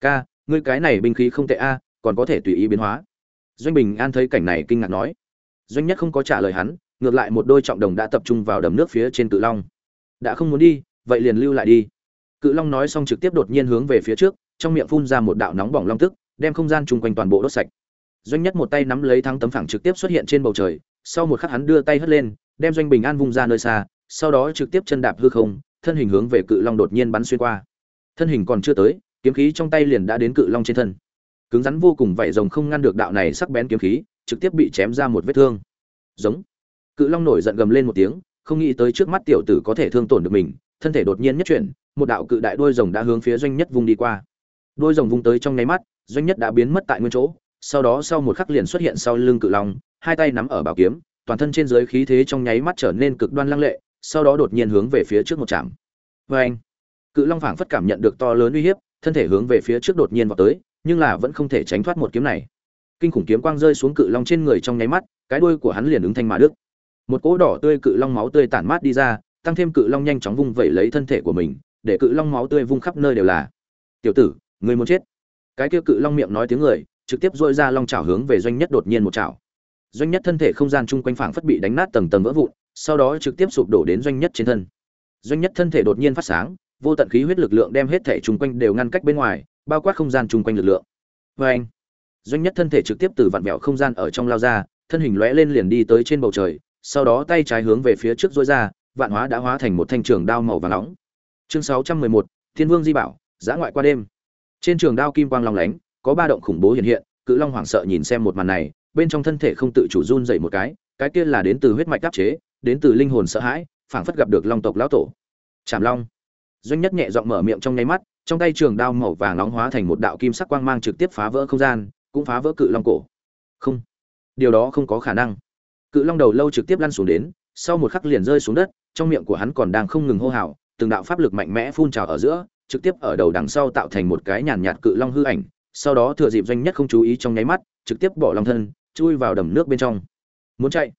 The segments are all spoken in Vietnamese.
ca, ngươi cái này binh khí không tệ a, còn có thể tùy ý biến hóa. Doanh bình an thấy cảnh này kinh ngạc nói. Doanh nhất không có trả lời hắn, ngược lại một đôi trọng đồng đã tập trung vào đầm nước phía trên cự long. Đã không muốn đi, vậy liền lưu lại đi. Cự long nói xong trực tiếp đột nhiên hướng về phía trước, trong miệng phun ra một đạo nóng bỏng long tức, đem không gian chung quanh toàn bộ đốt sạch. Doanh nhất một tay nắm lấy thắng tấm phẳng trực tiếp xuất hiện trên bầu trời, sau một khắc hắn đưa tay hất lên, đem doanh bình an vung ra nơi xa, sau đó trực tiếp chân đạp hư không, thân hình hướng về cự long đột nhiên bắn xuyên qua. Thân hình còn chưa tới kiếm khí trong tay liền đã đến cự long trên thân. Cứng rắn vô cùng vảy rồng không ngăn được đạo này sắc bén kiếm khí, trực tiếp bị chém ra một vết thương. Giống. Cự long nổi giận gầm lên một tiếng, không nghĩ tới trước mắt tiểu tử có thể thương tổn được mình, thân thể đột nhiên nhất chuyển, một đạo cự đại đôi rồng đã hướng phía doanh nhất vung đi qua. Đôi rồng vung tới trong nháy mắt, doanh nhất đã biến mất tại nguyên chỗ, sau đó sau một khắc liền xuất hiện sau lưng cự long, hai tay nắm ở bảo kiếm, toàn thân trên dưới khí thế trong nháy mắt trở nên cực đoan lăng lệ, sau đó đột nhiên hướng về phía trước một chạm vê anh cự long phảng phất cảm nhận được to lớn uy hiếp thân thể hướng về phía trước đột nhiên vào tới, nhưng là vẫn không thể tránh thoát một kiếm này. Kinh khủng kiếm quang rơi xuống cự long trên người trong nháy mắt, cái đuôi của hắn liền ứng thanh mà đứt. một cỗ đỏ tươi cự long máu tươi tản mát đi ra, tăng thêm cự long nhanh chóng vung vẩy lấy thân thể của mình, để cự long máu tươi vung khắp nơi đều là. Tiểu tử, ngươi muốn chết? Cái kia cự long miệng nói tiếng người, trực tiếp dội ra long chảo hướng về doanh nhất đột nhiên một chảo. Doanh nhất thân thể không gian chung quanh phảng phất bị đánh nát tầng tầng vỡ vụn, sau đó trực tiếp sụp đổ đến doanh nhất trên thân. Doanh nhất thân thể đột nhiên phát sáng vô tận khí huyết lực lượng đem hết thể chung quanh đều ngăn cách bên ngoài, bao quát không gian chung quanh lực lượng. Vê anh, doanh nhất thân thể trực tiếp từ vặn vẹo không gian ở trong lao ra, thân hình lóe lên liền đi tới trên bầu trời, sau đó tay trái hướng về phía trước dối ra, vạn hóa đã hóa thành một thanh trường đao màu vàng nóng. Chương sáu trăm mười một, thiên vương di bảo, giã ngoại qua đêm. Trên trường đao kim quang long lánh, có ba động khủng bố hiện hiện, cự long hoảng sợ nhìn xem một màn này, bên trong thân thể không tự chủ run dậy một cái cái kia là đến từ huyết mạch đáp chế, đến từ linh hồn sợ hãi, phảng phất gặp được long tộc lão tổ. Chảm long doanh nhất nhẹ giọng mở miệng trong nháy mắt, trong tay trường đao màu vàng nóng hóa thành một đạo kim sắc quang mang trực tiếp phá vỡ không gian, cũng phá vỡ cự long cổ. Không, điều đó không có khả năng. Cự long đầu lâu trực tiếp lăn xuống đến, sau một khắc liền rơi xuống đất, trong miệng của hắn còn đang không ngừng hô hào, từng đạo pháp lực mạnh mẽ phun trào ở giữa, trực tiếp ở đầu đằng sau tạo thành một cái nhàn nhạt cự long hư ảnh, sau đó thừa dịp doanh nhất không chú ý trong nháy mắt, trực tiếp bỏ long thân, chui vào đầm nước bên trong. Muốn chạy?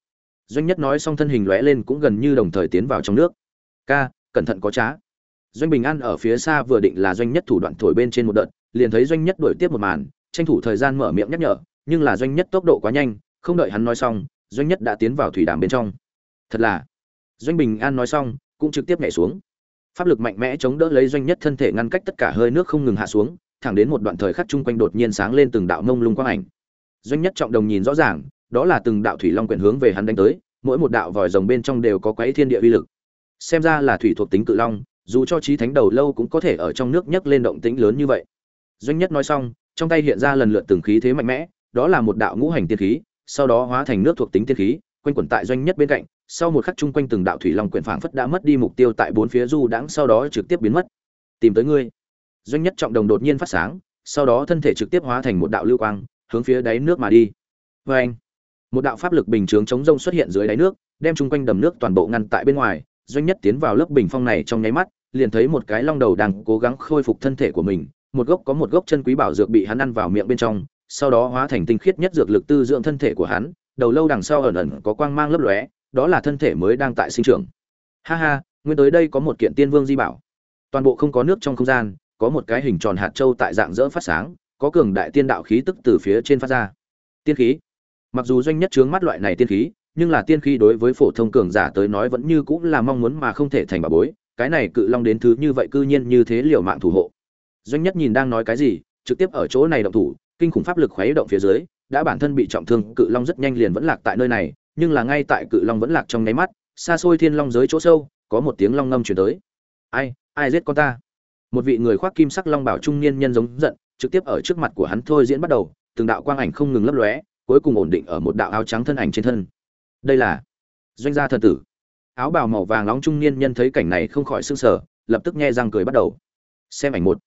Doanh nhất nói xong thân hình lóe lên cũng gần như đồng thời tiến vào trong nước. Ca, cẩn thận có trá doanh bình an ở phía xa vừa định là doanh nhất thủ đoạn thổi bên trên một đợt, liền thấy doanh nhất đuổi tiếp một màn, tranh thủ thời gian mở miệng nhắc nhở, nhưng là doanh nhất tốc độ quá nhanh, không đợi hắn nói xong, doanh nhất đã tiến vào thủy đàm bên trong. Thật là, doanh bình an nói xong, cũng trực tiếp nhảy xuống. Pháp lực mạnh mẽ chống đỡ lấy doanh nhất thân thể ngăn cách tất cả hơi nước không ngừng hạ xuống, thẳng đến một đoạn thời khắc chung quanh đột nhiên sáng lên từng đạo mông lung quang ảnh. Doanh nhất trọng đồng nhìn rõ ràng, đó là từng đạo thủy long quyển hướng về hắn đánh tới, mỗi một đạo vòi rồng bên trong đều có quấy thiên địa uy lực. Xem ra là thủy thuộc tính cự long dù cho trí thánh đầu lâu cũng có thể ở trong nước nhấc lên động tĩnh lớn như vậy. Doanh nhất nói xong, trong tay hiện ra lần lượt từng khí thế mạnh mẽ, đó là một đạo ngũ hành tiên khí, sau đó hóa thành nước thuộc tính tiên khí, quanh quẩn tại doanh nhất bên cạnh. Sau một khắc chung quanh từng đạo thủy long quyển phảng phất đã mất đi mục tiêu tại bốn phía du đãng, sau đó trực tiếp biến mất. Tìm tới ngươi. Doanh nhất trọng đồng đột nhiên phát sáng, sau đó thân thể trực tiếp hóa thành một đạo lưu quang, hướng phía đáy nước mà đi. Vê anh, một đạo pháp lực bình chướng chống rông xuất hiện dưới đáy nước, đem chung quanh đầm nước toàn bộ ngăn tại bên ngoài. Doanh nhất tiến vào lớp bình phong này trong nháy mắt liền thấy một cái long đầu đang cố gắng khôi phục thân thể của mình, một gốc có một gốc chân quý bảo dược bị hắn ăn vào miệng bên trong, sau đó hóa thành tinh khiết nhất dược lực tư dưỡng thân thể của hắn, đầu lâu đằng sau ẩn ẩn có quang mang lấp lóe, đó là thân thể mới đang tại sinh trưởng. Ha ha, nguyên tới đây có một kiện tiên vương di bảo. Toàn bộ không có nước trong không gian, có một cái hình tròn hạt châu tại dạng dỡ phát sáng, có cường đại tiên đạo khí tức từ phía trên phát ra. Tiên khí. Mặc dù doanh nhất chướng mắt loại này tiên khí, nhưng là tiên khí đối với phổ thông cường giả tới nói vẫn như cũng là mong muốn mà không thể thành bà bối cái này cự long đến thứ như vậy cư nhiên như thế liều mạng thủ hộ. Doanh nhất nhìn đang nói cái gì, trực tiếp ở chỗ này động thủ, kinh khủng pháp lực khuấy động phía dưới, đã bản thân bị trọng thương, cự long rất nhanh liền vẫn lạc tại nơi này, nhưng là ngay tại cự long vẫn lạc trong nháy mắt, xa xôi thiên long giới chỗ sâu, có một tiếng long ngâm chuyển tới. Ai ai giết con ta? Một vị người khoác kim sắc long bảo trung niên nhân giống giận, trực tiếp ở trước mặt của hắn thôi diễn bắt đầu, từng đạo quang ảnh không ngừng lấp lóe, cuối cùng ổn định ở một đạo áo trắng thân ảnh trên thân. Đây là doanh gia thần tử áo bào màu vàng nóng trung niên nhân thấy cảnh này không khỏi sưng sờ, lập tức nghe răng cười bắt đầu. Xem ảnh một.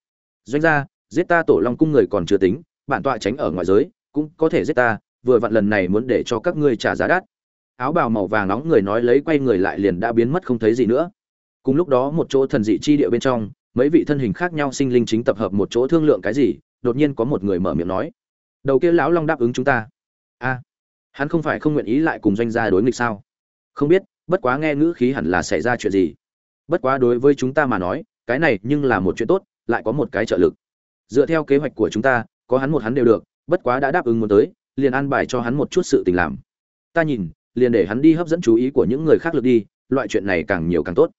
Doanh gia, giết ta tổ long cung người còn chưa tính, bản tọa tránh ở ngoài giới, cũng có thể giết ta, vừa vặn lần này muốn để cho các ngươi trả giá đắt. Áo bào màu vàng nóng người nói lấy quay người lại liền đã biến mất không thấy gì nữa. Cùng lúc đó một chỗ thần dị chi địa bên trong, mấy vị thân hình khác nhau sinh linh chính tập hợp một chỗ thương lượng cái gì, đột nhiên có một người mở miệng nói. Đầu kia lão long đáp ứng chúng ta. A, hắn không phải không nguyện ý lại cùng doanh gia đối nghịch sao? Không biết bất quá nghe ngữ khí hẳn là xảy ra chuyện gì? Bất quá đối với chúng ta mà nói, cái này nhưng là một chuyện tốt, lại có một cái trợ lực. Dựa theo kế hoạch của chúng ta, có hắn một hắn đều được, bất quá đã đáp ứng muốn tới, liền an bài cho hắn một chút sự tình làm. Ta nhìn, liền để hắn đi hấp dẫn chú ý của những người khác lượt đi, loại chuyện này càng nhiều càng tốt.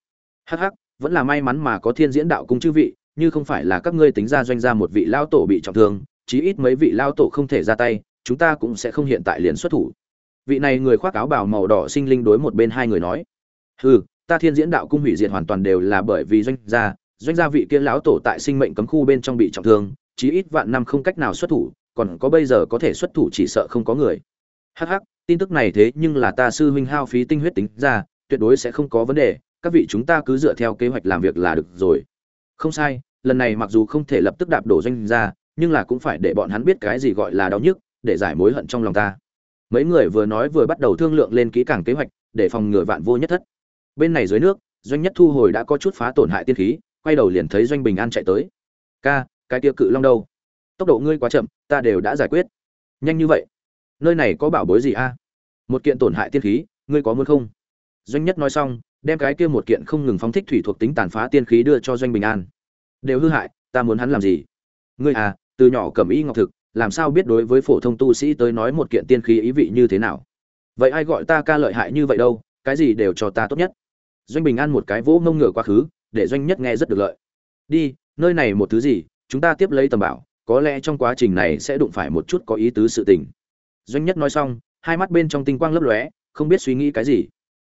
Hắc hắc, vẫn là may mắn mà có thiên diễn đạo cung chư vị, như không phải là các ngươi tính ra doanh ra một vị lao tổ bị trọng thương, chí ít mấy vị lao tổ không thể ra tay, chúng ta cũng sẽ không hiện tại liền xuất thủ vị này người khoác áo bào màu đỏ sinh linh đối một bên hai người nói, hừ, ta thiên diễn đạo cung hủy diệt hoàn toàn đều là bởi vì doanh gia doanh gia vị kia lão tổ tại sinh mệnh cấm khu bên trong bị trọng thương, chí ít vạn năm không cách nào xuất thủ, còn có bây giờ có thể xuất thủ chỉ sợ không có người. Hắc hắc, tin tức này thế nhưng là ta sư huynh hao phí tinh huyết tính ra, tuyệt đối sẽ không có vấn đề, các vị chúng ta cứ dựa theo kế hoạch làm việc là được rồi. Không sai, lần này mặc dù không thể lập tức đạp đổ doanh gia, nhưng là cũng phải để bọn hắn biết cái gì gọi là đau nhức, để giải mối hận trong lòng ta mấy người vừa nói vừa bắt đầu thương lượng lên kỹ càng kế hoạch để phòng ngừa vạn vô nhất thất. Bên này dưới nước, doanh nhất thu hồi đã có chút phá tổn hại tiên khí, quay đầu liền thấy doanh bình an chạy tới. Ca, cái tiêu cự long đâu? Tốc độ ngươi quá chậm, ta đều đã giải quyết. Nhanh như vậy? Nơi này có bảo bối gì a? Một kiện tổn hại tiên khí, ngươi có muốn không? Doanh nhất nói xong, đem cái kia một kiện không ngừng phóng thích thủy thuộc tính tàn phá tiên khí đưa cho doanh bình an. Đều hư hại, ta muốn hắn làm gì? Ngươi à từ nhỏ cầm y ngọc thực làm sao biết đối với phổ thông tu sĩ tới nói một kiện tiên khí ý vị như thế nào? Vậy ai gọi ta ca lợi hại như vậy đâu, cái gì đều cho ta tốt nhất. Doanh bình an một cái vỗ ngông ngựa quá khứ, để doanh nhất nghe rất được lợi. Đi, nơi này một thứ gì, chúng ta tiếp lấy tầm bảo, có lẽ trong quá trình này sẽ đụng phải một chút có ý tứ sự tình. Doanh nhất nói xong, hai mắt bên trong tinh quang lấp lóe, không biết suy nghĩ cái gì.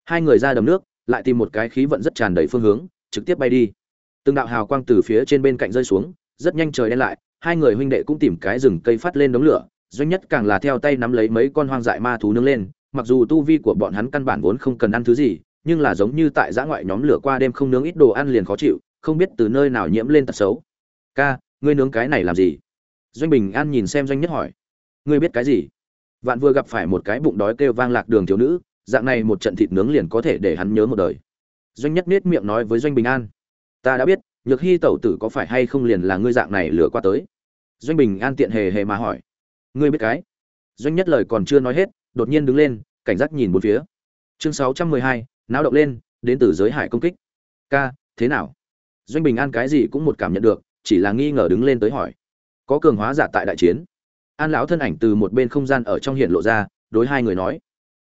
Hai người ra đầm nước, lại tìm một cái khí vận rất tràn đầy phương hướng, trực tiếp bay đi. Từng đạo hào quang từ phía trên bên cạnh rơi xuống, rất nhanh trời đen lại hai người huynh đệ cũng tìm cái rừng cây phát lên đống lửa, doanh nhất càng là theo tay nắm lấy mấy con hoang dại ma thú nướng lên, mặc dù tu vi của bọn hắn căn bản vốn không cần ăn thứ gì, nhưng là giống như tại giã ngoại nhóm lửa qua đêm không nướng ít đồ ăn liền khó chịu, không biết từ nơi nào nhiễm lên tật xấu. Ca, ngươi nướng cái này làm gì? Doanh bình an nhìn xem doanh nhất hỏi. Ngươi biết cái gì? Vạn vừa gặp phải một cái bụng đói kêu vang lạc đường thiếu nữ, dạng này một trận thịt nướng liền có thể để hắn nhớ một đời. Doanh nhất nết miệng nói với doanh bình an. Ta đã biết nhược hy tẩu tử có phải hay không liền là ngươi dạng này lừa qua tới? Doanh bình an tiện hề hề mà hỏi. Ngươi biết cái? Doanh nhất lời còn chưa nói hết, đột nhiên đứng lên, cảnh giác nhìn bốn phía. Chương sáu trăm mười hai, náo động lên, đến từ giới hải công kích. Ca, thế nào? Doanh bình an cái gì cũng một cảm nhận được, chỉ là nghi ngờ đứng lên tới hỏi. Có cường hóa giả tại đại chiến. An lão thân ảnh từ một bên không gian ở trong hiện lộ ra, đối hai người nói.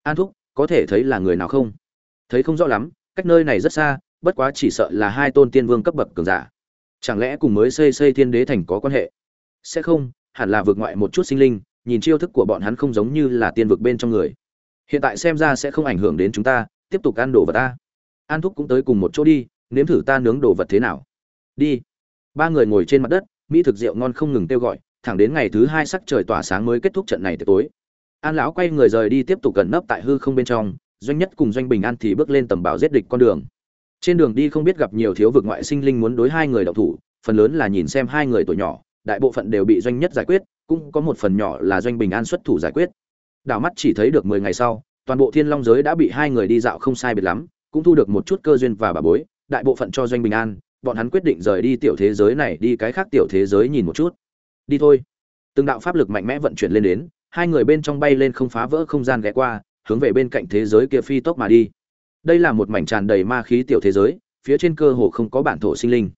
An thúc, có thể thấy là người nào không? Thấy không rõ lắm, cách nơi này rất xa bất quá chỉ sợ là hai tôn tiên vương cấp bậc cường giả. Chẳng lẽ cùng mới xây xây thiên đế thành có quan hệ? Sẽ không, hẳn là vượt ngoại một chút sinh linh, nhìn chiêu thức của bọn hắn không giống như là tiên vực bên trong người. Hiện tại xem ra sẽ không ảnh hưởng đến chúng ta, tiếp tục ăn đồ vật ta. An thúc cũng tới cùng một chỗ đi, nếm thử ta nướng đồ vật thế nào. Đi. Ba người ngồi trên mặt đất, mỹ thực rượu ngon không ngừng kêu gọi, thẳng đến ngày thứ hai sắc trời tỏa sáng mới kết thúc trận này tới tối. An lão quay người rời đi tiếp tục cẩn nấp tại hư không bên trong, doanh nhất cùng doanh bình an thì bước lên tầm bảo giết địch con đường trên đường đi không biết gặp nhiều thiếu vực ngoại sinh linh muốn đối hai người đậu thủ, phần lớn là nhìn xem hai người tuổi nhỏ, đại bộ phận đều bị doanh nhất giải quyết, cũng có một phần nhỏ là doanh bình an xuất thủ giải quyết. Đảo mắt chỉ thấy được mười ngày sau, toàn bộ thiên long giới đã bị hai người đi dạo không sai biệt lắm, cũng thu được một chút cơ duyên và bà bối, đại bộ phận cho doanh bình an, bọn hắn quyết định rời đi tiểu thế giới này đi cái khác tiểu thế giới nhìn một chút. Đi thôi. Từng đạo pháp lực mạnh mẽ vận chuyển lên đến, hai người bên trong bay lên không phá vỡ không gian ghé qua, hướng về bên cạnh thế giới kia phi tốc mà đi đây là một mảnh tràn đầy ma khí tiểu thế giới, phía trên cơ hồ không có bản thổ sinh linh.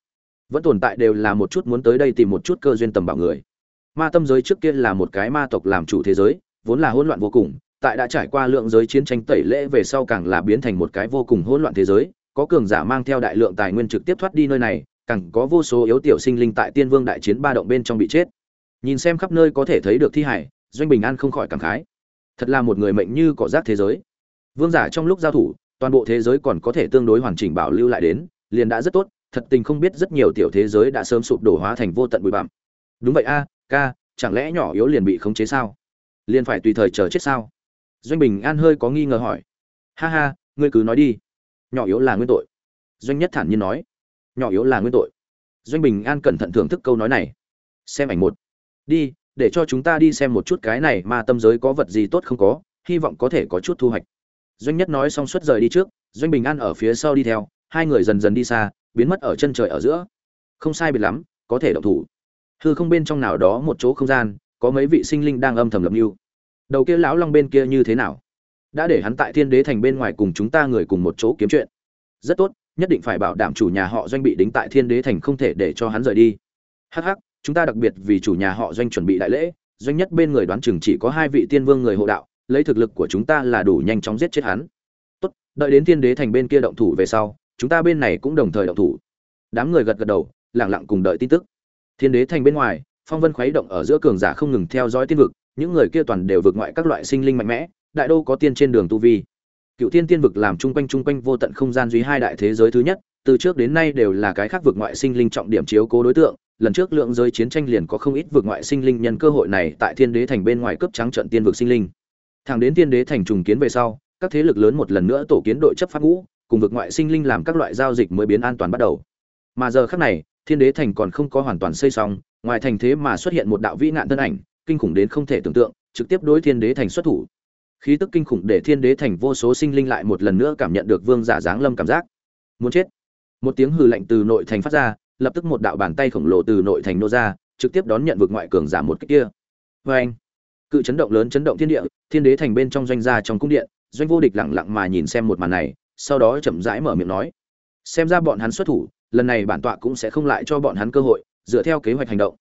Vẫn tồn tại đều là một chút muốn tới đây tìm một chút cơ duyên tầm bảo người. Ma tâm giới trước kia là một cái ma tộc làm chủ thế giới, vốn là hỗn loạn vô cùng, tại đã trải qua lượng giới chiến tranh tẩy lễ về sau càng là biến thành một cái vô cùng hỗn loạn thế giới, có cường giả mang theo đại lượng tài nguyên trực tiếp thoát đi nơi này, càng có vô số yếu tiểu sinh linh tại tiên vương đại chiến ba động bên trong bị chết. Nhìn xem khắp nơi có thể thấy được thi hải, doanh bình an không khỏi cảm khái. Thật là một người mệnh như cỏ rác thế giới. Vương giả trong lúc giao thủ toàn bộ thế giới còn có thể tương đối hoàn chỉnh bảo lưu lại đến, liền đã rất tốt, thật tình không biết rất nhiều tiểu thế giới đã sớm sụp đổ hóa thành vô tận bụi bặm. Đúng vậy a, ca, chẳng lẽ nhỏ yếu liền bị khống chế sao? Liền phải tùy thời chờ chết sao? Doanh bình an hơi có nghi ngờ hỏi. Ha ha, ngươi cứ nói đi. Nhỏ yếu là nguyên tội. Doanh nhất thản nhiên nói. Nhỏ yếu là nguyên tội. Doanh bình an cẩn thận thưởng thức câu nói này. Xem ảnh một. Đi, để cho chúng ta đi xem một chút cái này mà tâm giới có vật gì tốt không có, hy vọng có thể có chút thu hoạch doanh nhất nói xong suốt rời đi trước, doanh bình an ở phía sau đi theo, hai người dần dần đi xa, biến mất ở chân trời ở giữa. Không sai biệt lắm, có thể động thủ. Hư không bên trong nào đó một chỗ không gian, có mấy vị sinh linh đang âm thầm lập mưu. Đầu kia lão long bên kia như thế nào? Đã để hắn tại thiên đế thành bên ngoài cùng chúng ta người cùng một chỗ kiếm chuyện. Rất tốt, nhất định phải bảo đảm chủ nhà họ doanh bị đính tại thiên đế thành không thể để cho hắn rời đi. Hắc hắc, chúng ta đặc biệt vì chủ nhà họ doanh chuẩn bị đại lễ, doanh nhất bên người đoán chừng chỉ có hai vị tiên vương người hộ đạo lấy thực lực của chúng ta là đủ nhanh chóng giết chết hắn. Tốt, đợi đến thiên đế thành bên kia động thủ về sau, chúng ta bên này cũng đồng thời động thủ. Đám người gật gật đầu lẳng lặng cùng đợi tin tức. Thiên đế thành bên ngoài, phong vân khuấy động ở giữa cường giả không ngừng theo dõi tiên vực, những người kia toàn đều vượt ngoại các loại sinh linh mạnh mẽ, đại đô có tiên trên đường tu vi. Cựu tiên tiên vực làm chung quanh chung quanh vô tận không gian duy hai đại thế giới thứ nhất, từ trước đến nay đều là cái khác vượt ngoại sinh linh trọng điểm chiếu cố đối tượng, lần trước lượng giới chiến tranh liền có không ít vượt ngoại sinh linh nhân cơ hội này tại thiên đế thành bên ngoài cấp trắng trận tiên vực sinh linh thẳng đến tiên đế thành trùng kiến về sau, các thế lực lớn một lần nữa tổ kiến đội chấp pháp ngũ, cùng vực ngoại sinh linh làm các loại giao dịch mới biến an toàn bắt đầu. Mà giờ khắc này, thiên đế thành còn không có hoàn toàn xây xong, ngoài thành thế mà xuất hiện một đạo vĩ nạn thân ảnh, kinh khủng đến không thể tưởng tượng, trực tiếp đối thiên đế thành xuất thủ. Khí tức kinh khủng để thiên đế thành vô số sinh linh lại một lần nữa cảm nhận được vương giả dáng lâm cảm giác. Muốn chết. Một tiếng hừ lạnh từ nội thành phát ra, lập tức một đạo bàn tay khổng lồ từ nội thành nô ra, trực tiếp đón nhận vực ngoại cường giả một cái kia. Vê anh cự chấn động lớn chấn động thiên địa, thiên đế thành bên trong doanh gia trong cung điện, doanh vô địch lặng lặng mà nhìn xem một màn này, sau đó chậm rãi mở miệng nói, xem ra bọn hắn xuất thủ, lần này bản tọa cũng sẽ không lại cho bọn hắn cơ hội, dựa theo kế hoạch hành động.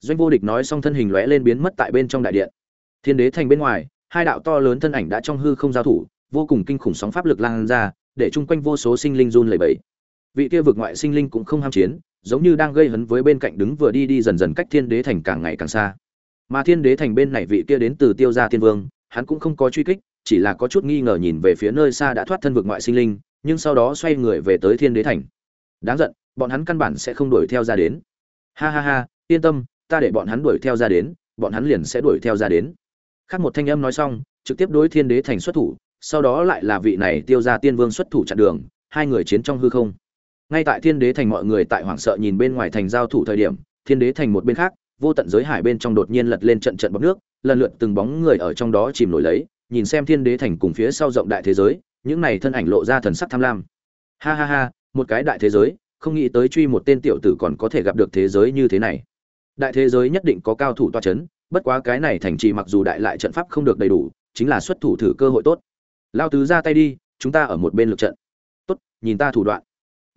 Doanh vô địch nói xong thân hình lóe lên biến mất tại bên trong đại điện. Thiên đế thành bên ngoài, hai đạo to lớn thân ảnh đã trong hư không giao thủ, vô cùng kinh khủng sóng pháp lực lan ra, để chung quanh vô số sinh linh run lẩy bẩy. Vị kia vực ngoại sinh linh cũng không ham chiến, giống như đang gây hấn với bên cạnh đứng vừa đi đi dần dần cách thiên đế thành càng ngày càng xa mà thiên đế thành bên này vị kia đến từ tiêu gia thiên vương, hắn cũng không có truy kích, chỉ là có chút nghi ngờ nhìn về phía nơi xa đã thoát thân vực ngoại sinh linh, nhưng sau đó xoay người về tới thiên đế thành. Đáng giận, bọn hắn căn bản sẽ không đuổi theo ra đến. Ha ha ha, yên tâm, ta để bọn hắn đuổi theo ra đến, bọn hắn liền sẽ đuổi theo ra đến. Khác một thanh âm nói xong, trực tiếp đối thiên đế thành xuất thủ, sau đó lại là vị này tiêu ra tiên vương xuất thủ chặn đường, hai người chiến trong hư không. Ngay tại thiên đế thành mọi người tại hoảng sợ nhìn bên ngoài thành giao thủ thời điểm, thiên đế thành một bên khác vô tận giới hải bên trong đột nhiên lật lên trận trận bọc nước, lần lượt từng bóng người ở trong đó chìm nổi lấy, nhìn xem thiên đế thành cùng phía sau rộng đại thế giới, những này thân ảnh lộ ra thần sắc tham lam. Ha ha ha, một cái đại thế giới, không nghĩ tới truy một tên tiểu tử còn có thể gặp được thế giới như thế này. Đại thế giới nhất định có cao thủ toa c h ấ n bất quá cái này thành trì mặc dù đại lại trận pháp không được đầy đủ, chính là xuất thủ thử cơ hội tốt. Lao tứ ra tay đi, chúng ta ở một bên lực trận. Tốt, nhìn ta thủ đoạn.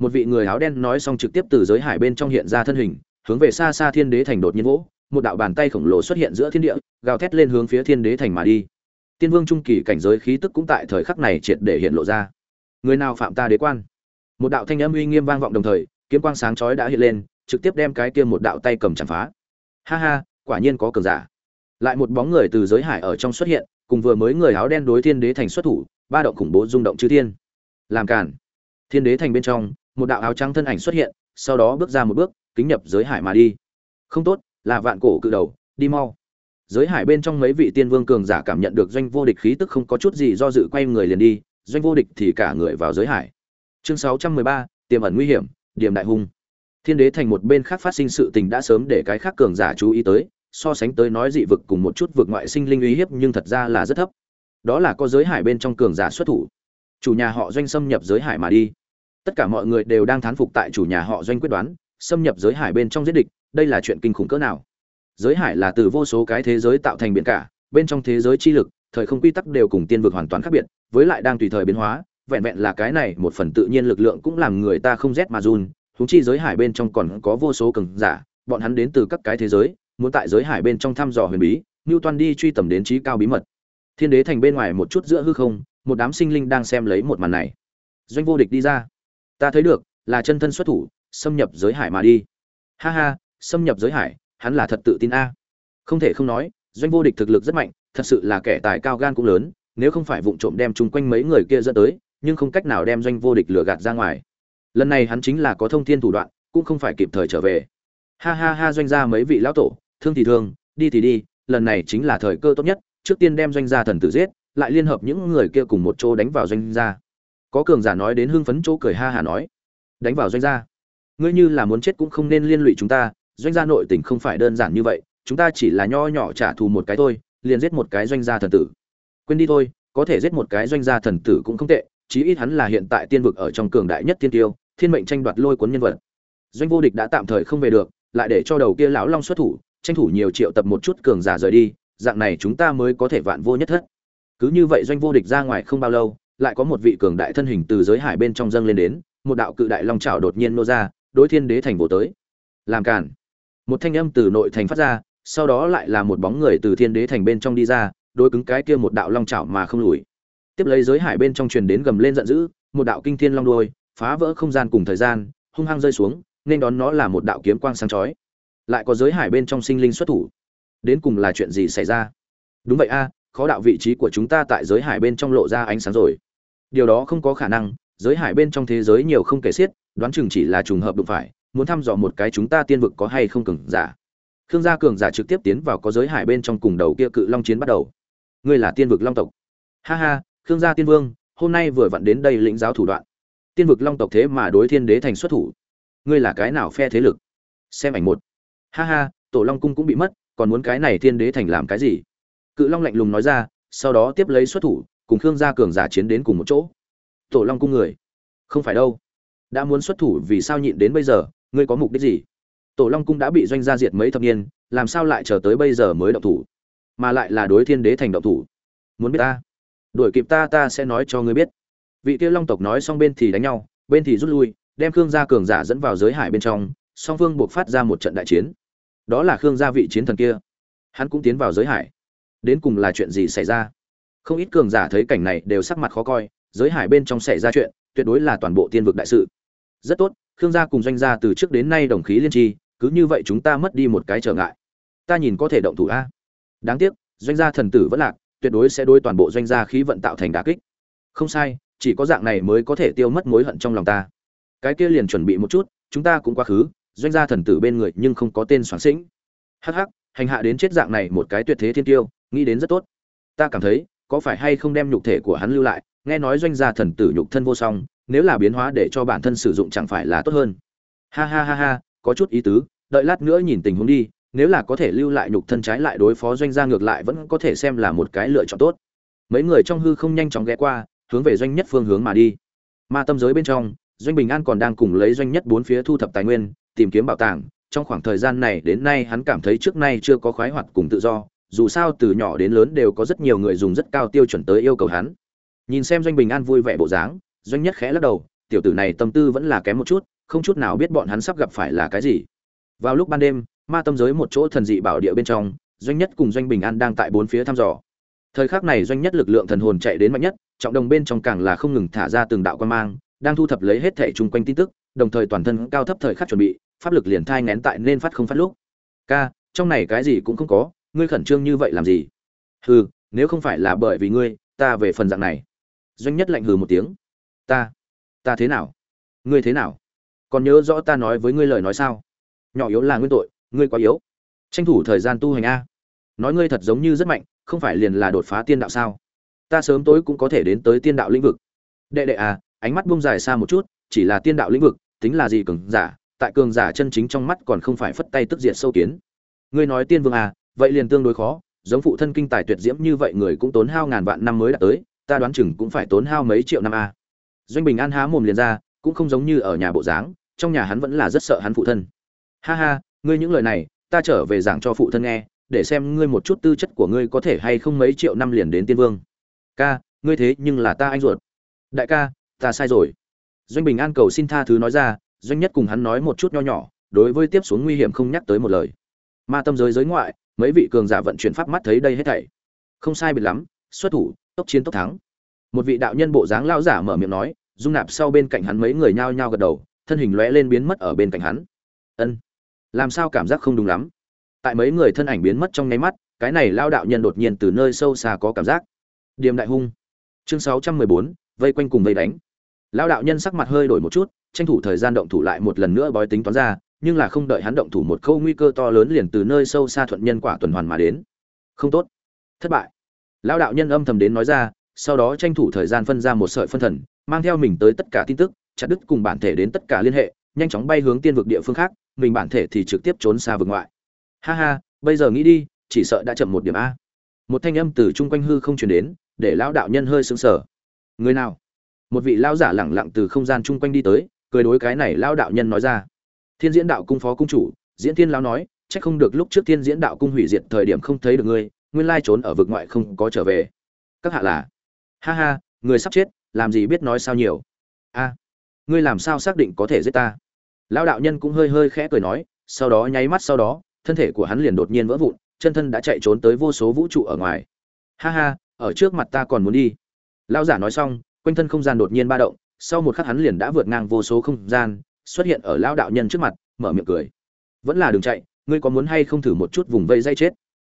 Một vị người áo đen nói xong trực tiếp từ giới hải bên trong hiện ra thân hình hướng về xa xa thiên đế thành đột nhiên vỗ, một đạo bàn tay khổng lồ xuất hiện giữa thiên địa, gào thét lên hướng phía thiên đế thành mà đi. Tiên vương trung kỳ cảnh giới khí tức cũng tại thời khắc này triệt để hiện lộ ra. Người nào phạm ta đế quan? Một đạo thanh âm uy nghiêm vang vọng đồng thời, kiếm quang sáng chói đã hiện lên, trực tiếp đem cái kia một đạo tay cầm chạm phá. Ha ha, quả nhiên có cường giả. Lại một bóng người từ giới hải ở trong xuất hiện, cùng vừa mới người áo đen đối thiên đế thành xuất thủ, ba động khủng bố rung động chư thiên. Làm cản thiên đế thành bên trong, một đạo áo trắng thân ảnh xuất hiện sau đó bước ra một bước kính nhập giới hải mà đi. Không tốt là vạn cổ cự đầu đi mau. Giới hải bên trong mấy vị tiên vương cường giả cảm nhận được doanh vô địch khí tức không có chút gì do dự quay người liền đi doanh vô địch thì cả người vào giới hải. Chương 613, tiềm ẩn nguy hiểm điểm đại hung. Thiên đế thành một bên khác phát sinh sự tình đã sớm để cái khác cường giả chú ý tới so sánh tới nói dị vực cùng một chút vực ngoại sinh linh uy hiếp nhưng thật ra là rất thấp. Đó là có giới hải bên trong cường giả xuất thủ. Chủ nhà họ doanh xâm nhập giới hải mà đi tất cả mọi người đều đang thán phục tại chủ nhà họ doanh quyết đoán, xâm nhập giới hải bên trong giết địch, đây là chuyện kinh khủng cỡ nào. Giới hải là từ vô số cái thế giới tạo thành biển cả, bên trong thế giới chi lực, thời không quy tắc đều cùng tiên vực hoàn toàn khác biệt, với lại đang tùy thời biến hóa, vẹn vẹn là cái này một phần tự nhiên lực lượng cũng làm người ta không rét mà run húng chi giới hải bên trong còn có vô số cường giả, bọn hắn đến từ các cái thế giới, muốn tại giới hải bên trong thăm dò huyền bí ngưu toan đi truy tầm đến trí cao bí mật. Thiên đế thành bên ngoài một chút giữa hư không, một đám sinh linh đang xem lấy một màn này. Doanh vô địch đi ra ta thấy được, là chân thân xuất thủ, xâm nhập giới hải mà đi. Ha ha, xâm nhập giới hải, hắn là thật tự tin a. Không thể không nói, doanh vô địch thực lực rất mạnh, thật sự là kẻ tài cao gan cũng lớn, nếu không phải vụng trộm đem chung quanh mấy người kia dẫn tới, nhưng không cách nào đem doanh vô địch lừa gạt ra ngoài. Lần này hắn chính là có thông thiên thủ đoạn, cũng không phải kịp thời trở về. Ha ha ha, doanh gia mấy vị lão tổ, thương thì thương, đi thì đi, lần này chính là thời cơ tốt nhất, trước tiên đem doanh gia thần tử giết, lại liên hợp những người kia cùng một chỗ đánh vào doanh gia có cường giả nói đến hưng phấn chỗ cười ha hà nói đánh vào doanh gia ngươi như là muốn chết cũng không nên liên lụy chúng ta doanh gia nội tình không phải đơn giản như vậy chúng ta chỉ là nho nhỏ trả thù một cái thôi liền giết một cái doanh gia thần tử quên đi thôi có thể giết một cái doanh gia thần tử cũng không tệ chí ít hắn là hiện tại tiên vực ở trong cường đại nhất tiên tiêu, thiên mệnh tranh đoạt lôi cuốn nhân vật. Doanh vô địch đã tạm thời không về được, lại để cho đầu kia lão long xuất thủ, tranh thủ nhiều triệu tập một chút cường giả rời đi, dạng này chúng ta mới có thể vạn vô nhất thất. Cứ như vậy doanh vô địch ra ngoài không bao lâu, lại có một vị cường đại thân hình từ giới hải bên trong dâng lên đến, một đạo cự đại long chảo đột nhiên nô ra, đối thiên đế thành vô tới. Làm cản. một thanh âm từ nội thành phát ra sau đó lại là một bóng người từ thiên đế thành bên trong đi ra đối cứng cái kia một đạo long chảo mà không lùi. Tiếp lấy giới hải bên trong truyền đến gầm lên giận dữ một đạo kinh thiên long đuôi phá vỡ không gian cùng thời gian hung hăng rơi xuống nên đón nó là một đạo kiếm quang sáng chói. Lại có giới hải bên trong sinh linh xuất thủ. Đến cùng là chuyện gì xảy ra? Đúng vậy a khó đạo vị trí của chúng ta tại giới hải bên trong lộ ra ánh sáng rồi điều đó không có khả năng, giới hải bên trong thế giới nhiều không kể xiết, đoán chừng chỉ là trùng hợp đụng phải, muốn thăm dò một cái chúng ta tiên vực có hay không cường giả. Khương gia cường giả trực tiếp tiến vào có giới hải bên trong cùng đầu kia cự long chiến bắt đầu. Ngươi là tiên vực long tộc. Ha ha, khương gia tiên vương, hôm nay vừa vặn đến đây lĩnh giáo thủ đoạn. Tiên vực long tộc thế mà đối thiên đế thành xuất thủ. Ngươi là cái nào phe thế lực? Xem ảnh một. Ha ha, tổ long cung cũng bị mất, còn muốn cái này thiên đế thành làm cái gì? Cự long lạnh lùng nói ra, sau đó tiếp lấy xuất thủ cùng khương gia cường giả chiến đến cùng một chỗ. Tổ long cung người, không phải đâu. Đã muốn xuất thủ vì sao nhịn đến bây giờ, ngươi có mục đích gì? Tổ long cung đã bị doanh gia diệt mấy thập niên, làm sao lại chờ tới bây giờ mới động thủ? Mà lại là đối thiên đế thành động thủ. Muốn biết ta? Đuổi kịp ta ta sẽ nói cho ngươi biết. Vị kia long tộc nói xong bên thì đánh nhau, bên thì rút lui, đem khương gia cường giả dẫn vào giới hải bên trong, song phương buộc phát ra một trận đại chiến. Đó là khương gia vị chiến thần kia. Hắn cũng tiến vào giới hải. Đến cùng là chuyện gì xảy ra? Không ít cường giả thấy cảnh này đều sắc mặt khó coi, giới hải bên trong xảy ra chuyện, tuyệt đối là toàn bộ tiên vực đại sự. Rất tốt, khương gia cùng doanh gia từ trước đến nay đồng khí liên tri, cứ như vậy chúng ta mất đi một cái trở ngại. Ta nhìn có thể động thủ a. Đáng tiếc, doanh gia thần tử vẫn lạc, tuyệt đối sẽ đối toàn bộ doanh gia khí vận tạo thành đà kích. Không sai, chỉ có dạng này mới có thể tiêu mất mối hận trong lòng ta. Cái kia liền chuẩn bị một chút, chúng ta cũng quá khứ, doanh gia thần tử bên người nhưng không có tên soạn sĩnh. Hắc hắc, hành hạ đến chết dạng này một cái tuyệt thế thiên tiêu, nghĩ đến rất tốt. Ta cảm thấy có phải hay không đem nhục thể của hắn lưu lại, nghe nói doanh gia thần tử nhục thân vô song, nếu là biến hóa để cho bản thân sử dụng chẳng phải là tốt hơn. Ha ha ha ha, có chút ý tứ, đợi lát nữa nhìn tình huống đi, nếu là có thể lưu lại nhục thân trái lại đối phó doanh gia ngược lại vẫn có thể xem là một cái lựa chọn tốt. Mấy người trong hư không nhanh chóng ghé qua, hướng về doanh nhất phương hướng mà đi. Ma tâm giới bên trong, doanh bình an còn đang cùng lấy doanh nhất bốn phía thu thập tài nguyên, tìm kiếm bảo tàng, trong khoảng thời gian này đến nay hắn cảm thấy trước nay chưa có khoái hoạt cùng tự do dù sao từ nhỏ đến lớn đều có rất nhiều người dùng rất cao tiêu chuẩn tới yêu cầu hắn. Nhìn xem doanh bình an vui vẻ bộ dáng, doanh nhất khẽ lắc đầu, tiểu tử này tâm tư vẫn là kém một chút, không chút nào biết bọn hắn sắp gặp phải là cái gì. Vào lúc ban đêm, ma tâm giới một chỗ thần dị bảo địa bên trong, doanh nhất cùng doanh bình an đang tại bốn phía thăm dò. Thời khắc này doanh nhất lực lượng thần hồn chạy đến mạnh nhất, trọng đồng bên trong càng là không ngừng thả ra từng đạo quan mang, đang thu thập lấy hết thẻ chung quanh tin tức, đồng thời toàn thân cao thấp thời khắc chuẩn bị, pháp lực liền thai ngén tại nên phát không phát lúc. Ca, trong này cái gì cũng không có ngươi khẩn trương như vậy làm gì? Hừ, nếu không phải là bởi vì ngươi, ta về phần dạng này. Doanh nhất lạnh hừ một tiếng. Ta ta thế nào? Ngươi thế nào? Còn nhớ rõ ta nói với ngươi lời nói sao? Nhỏ yếu là nguyên tội, ngươi quá yếu. Tranh thủ thời gian tu hành a. Nói ngươi thật giống như rất mạnh, không phải liền là đột phá tiên đạo sao? Ta sớm tối cũng có thể đến tới tiên đạo lĩnh vực. Đệ đệ à ánh mắt bung dài xa một chút, chỉ là tiên đạo lĩnh vực, tính là gì cường giả? Tại cường giả chân chính trong mắt còn không phải phất tay tức diệt sâu kiến. Ngươi nói tiên vương à vậy liền tương đối khó, giống phụ thân kinh tài tuyệt diễm như vậy người cũng tốn hao ngàn vạn năm mới đạt tới, ta đoán chừng cũng phải tốn hao mấy triệu năm a. À. doanh bình an há mồm liền ra, cũng không giống như ở nhà bộ dáng, trong nhà hắn vẫn là rất sợ hắn phụ thân. Ha ha, ngươi những lời này, ta trở về giảng cho phụ thân nghe, để xem ngươi một chút tư chất của ngươi có thể hay không mấy triệu năm liền đến tiên vương. Ca, ngươi thế nhưng là ta anh ruột. Đại ca, ta sai rồi. Doanh bình an cầu xin tha thứ nói ra, doanh nhất cùng hắn nói một chút nho nhỏ, đối với tiếp xuống nguy hiểm không nhắc tới một lời. Ma tâm giới giới ngoại mấy vị cường giả vận chuyển pháp mắt thấy đây hết thảy. Không sai biệt lắm, xuất thủ, tốc chiến tốc thắng. Một vị đạo nhân bộ dáng lao giả mở miệng nói, dung nạp sau bên cạnh hắn mấy người nhao nhao gật đầu, thân hình lóe lên biến mất ở bên cạnh hắn. Ân, làm sao cảm giác không đúng lắm? Tại mấy người thân ảnh biến mất trong nháy mắt, cái này lao đạo nhân đột nhiên từ nơi sâu xa có cảm giác. Điềm đại hung. Chương sáu trăm mười bốn, vây quanh cùng vây đánh. Lao đạo nhân sắc mặt hơi đổi một chút, tranh thủ thời gian động thủ lại một lần nữa bói tính toán ra nhưng là không đợi hắn động thủ một câu nguy cơ to lớn liền từ nơi sâu xa thuận nhân quả tuần hoàn mà đến. Không tốt. Thất bại. Lão đạo nhân âm thầm đến nói ra, sau đó tranh thủ thời gian phân ra một sợi phân thần, mang theo mình tới tất cả tin tức, chặt đứt cùng bản thể đến tất cả liên hệ, nhanh chóng bay hướng tiên vực địa phương khác, mình bản thể thì trực tiếp trốn xa vực ngoại. Ha ha, bây giờ nghĩ đi, chỉ sợ đã chậm một điểm a. Một thanh âm từ chung quanh hư không truyền đến, để lão đạo nhân hơi sững sờ. Người nào? Một vị lão giả lẳng lặng từ không gian chung quanh đi tới, cười đối cái này lão đạo nhân nói ra thiên diễn đạo cung phó cung chủ, diễn thiên lão nói, chắc không được lúc trước thiên diễn đạo cung hủy diệt thời điểm không thấy được ngươi, nguyên lai trốn ở vực ngoại không có trở về. Các hạ là, ha ha, người sắp chết, làm gì biết nói sao nhiều? A, ngươi làm sao xác định có thể giết ta? Lão đạo nhân cũng hơi hơi khẽ cười nói, sau đó nháy mắt sau đó, thân thể của hắn liền đột nhiên vỡ vụn, chân thân đã chạy trốn tới vô số vũ trụ ở ngoài. Ha ha, ở trước mặt ta còn muốn đi. Lão giả nói xong, quanh thân không gian đột nhiên ba động, sau một khắc hắn liền đã vượt ngang vô số không gian xuất hiện ở lão đạo nhân trước mặt, mở miệng cười. Vẫn là đường chạy, ngươi có muốn hay không thử một chút vùng vây dây chết?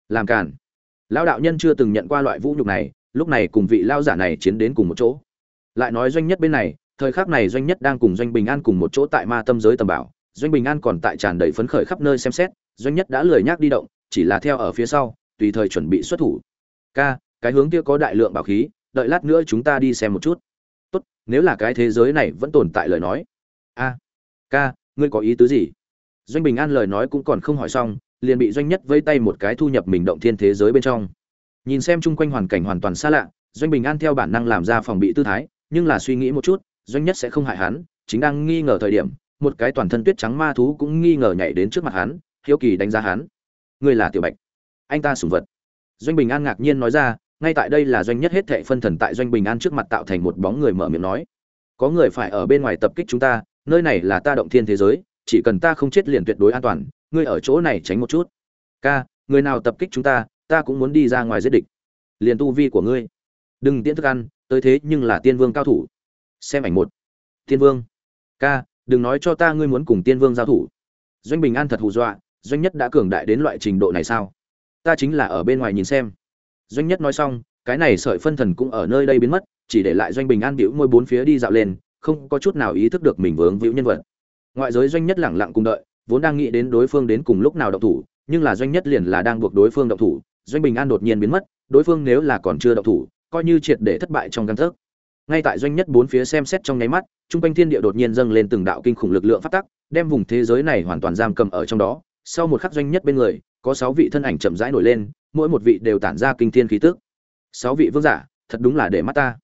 Làm cản lão đạo nhân chưa từng nhận qua loại vũ nhục này, lúc này cùng vị lao giả này chiến đến cùng một chỗ. Lại nói doanh nhất bên này, thời khắc này doanh nhất đang cùng doanh bình an cùng một chỗ tại ma tâm giới tầm bảo, doanh bình an còn tại tràn đầy phấn khởi khắp nơi xem xét, doanh nhất đã lười nhác đi động, chỉ là theo ở phía sau, tùy thời chuẩn bị xuất thủ. Ca, cái hướng kia có đại lượng bảo khí, đợi lát nữa chúng ta đi xem một chút. Tốt, nếu là cái thế giới này vẫn tồn tại lời nói. A ca, ngươi có ý tứ gì? Doanh bình an lời nói cũng còn không hỏi xong, liền bị doanh nhất vây tay một cái thu nhập mình động thiên thế giới bên trong. Nhìn xem chung quanh hoàn cảnh hoàn toàn xa lạ, doanh bình an theo bản năng làm ra phòng bị tư thái, nhưng là suy nghĩ một chút, doanh nhất sẽ không hại hắn, chính đang nghi ngờ thời điểm, một cái toàn thân tuyết trắng ma thú cũng nghi ngờ nhảy đến trước mặt hắn, hiếu kỳ đánh giá hắn. Ngươi là tiểu bạch, anh ta sủng vật. Doanh bình an ngạc nhiên nói ra, ngay tại đây là doanh nhất hết thệ phân thần tại doanh bình an trước mặt tạo thành một bóng người mở miệng nói, có người phải ở bên ngoài tập kích chúng ta nơi này là ta động thiên thế giới, chỉ cần ta không chết liền tuyệt đối an toàn, ngươi ở chỗ này tránh một chút. Ca, người nào tập kích chúng ta ta cũng muốn đi ra ngoài giết địch. Liền tu vi của ngươi. Đừng tiễn thức ăn, tới thế nhưng là tiên vương cao thủ. Xem ảnh một. Tiên vương. Ca, đừng nói cho ta ngươi muốn cùng tiên vương giao thủ. Doanh bình an thật hù dọa, doanh nhất đã cường đại đến loại trình độ này sao? Ta chính là ở bên ngoài nhìn xem. Doanh nhất nói xong, cái này sợi phân thần cũng ở nơi đây biến mất, chỉ để lại doanh bình an bĩu môi bốn phía đi dạo lên không có chút nào ý thức được mình vướng víu nhân vật. Ngoại giới doanh nhất lẳng lặng cùng đợi, vốn đang nghĩ đến đối phương đến cùng lúc nào động thủ, nhưng là doanh nhất liền là đang buộc đối phương động thủ, doanh bình an đột nhiên biến mất, đối phương nếu là còn chưa động thủ, coi như triệt để thất bại trong căn thức ngay tại doanh nhất bốn phía xem xét trong nháy mắt, trung quanh thiên địa đột nhiên dâng lên từng đạo kinh khủng lực lượng phát tắc, đem vùng thế giới này hoàn toàn giam cầm ở trong đó. Sau một khắc doanh nhất bên người, có sáu vị thân ảnh chậm rãi nổi lên, mỗi một vị đều tản ra kinh thiên khí tức. Sáu vị vương giả, thật đúng là để mắt ta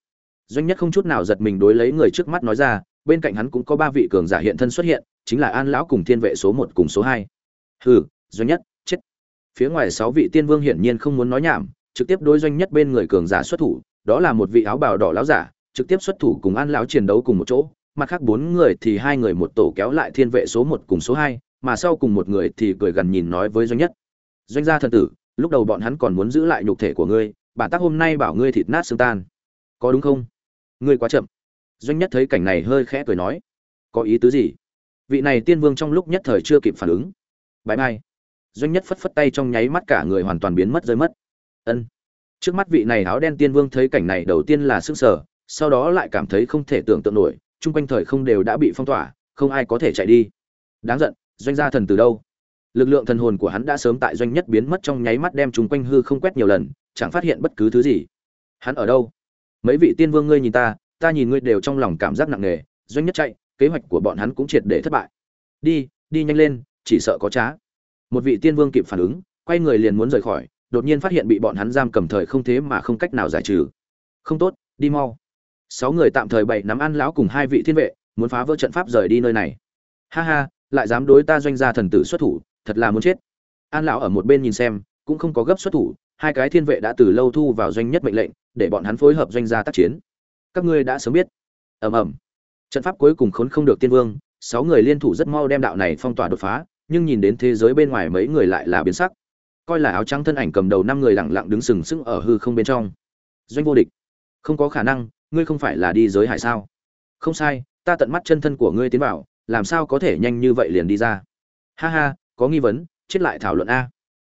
doanh nhất không chút nào giật mình đối lấy người trước mắt nói ra, bên cạnh hắn cũng có ba vị cường giả hiện thân xuất hiện, chính là an lão cùng thiên vệ số một cùng số hai. Hừ, doanh nhất, chết. Phía ngoài sáu vị tiên vương hiển nhiên không muốn nói nhảm, trực tiếp đối doanh nhất bên người cường giả xuất thủ, đó là một vị áo bào đỏ lão giả, trực tiếp xuất thủ cùng an lão chiến đấu cùng một chỗ, mặt khác bốn người thì hai người một tổ kéo lại thiên vệ số một cùng số hai, mà sau cùng một người thì cười gần nhìn nói với doanh nhất. Doanh gia thần tử, lúc đầu bọn hắn còn muốn giữ lại nhục thể của ngươi, bản tác hôm nay bảo ngươi thịt nát xương tan. Có đúng không? Ngươi quá chậm. Doanh nhất thấy cảnh này hơi khẽ cười nói, có ý tứ gì? Vị này tiên vương trong lúc nhất thời chưa kịp phản ứng. Bãi mai doanh nhất phất phất tay trong nháy mắt cả người hoàn toàn biến mất, rơi mất. Ân. Trước mắt vị này áo đen tiên vương thấy cảnh này đầu tiên là sức sở sau đó lại cảm thấy không thể tưởng tượng nổi, chung quanh thời không đều đã bị phong tỏa, không ai có thể chạy đi. Đáng giận, doanh gia thần từ đâu? Lực lượng thần hồn của hắn đã sớm tại doanh nhất biến mất trong nháy mắt đem chung quanh hư không quét nhiều lần, chẳng phát hiện bất cứ thứ gì. Hắn ở đâu? Mấy vị tiên vương ngươi nhìn ta ta nhìn ngươi đều trong lòng cảm giác nặng nề, doanh nhất chạy, kế hoạch của bọn hắn cũng triệt để thất bại. Đi đi nhanh lên, chỉ sợ có trá. Một vị tiên vương kịp phản ứng, quay người liền muốn rời khỏi, đột nhiên phát hiện bị bọn hắn giam cầm thời không thế mà không cách nào giải trừ. Không tốt, đi mau. Sáu người tạm thời bảy nắm ăn lão cùng hai vị thiên vệ, muốn phá vỡ trận pháp rời đi nơi này. Ha ha, lại dám đối ta doanh gia thần tử xuất thủ, thật là muốn chết. An lão ở một bên nhìn xem, cũng không có gấp xuất thủ hai cái thiên vệ đã từ lâu thu vào doanh nhất mệnh lệnh, để bọn hắn phối hợp doanh gia tác chiến. Các ngươi đã sớm biết. Ầm ầm. Trận pháp cuối cùng khốn không được tiên vương, sáu người liên thủ rất mau đem đạo này phong tỏa đột phá, nhưng nhìn đến thế giới bên ngoài mấy người lại là biến sắc. Coi là áo trắng thân ảnh cầm đầu năm người lặng lặng đứng sừng sững ở hư không bên trong. Doanh vô địch. Không có khả năng, ngươi không phải là đi giới hải sao? Không sai, ta tận mắt chân thân của ngươi tiến vào, làm sao có thể nhanh như vậy liền đi ra? Ha ha, có nghi vấn, chết lại thảo luận a.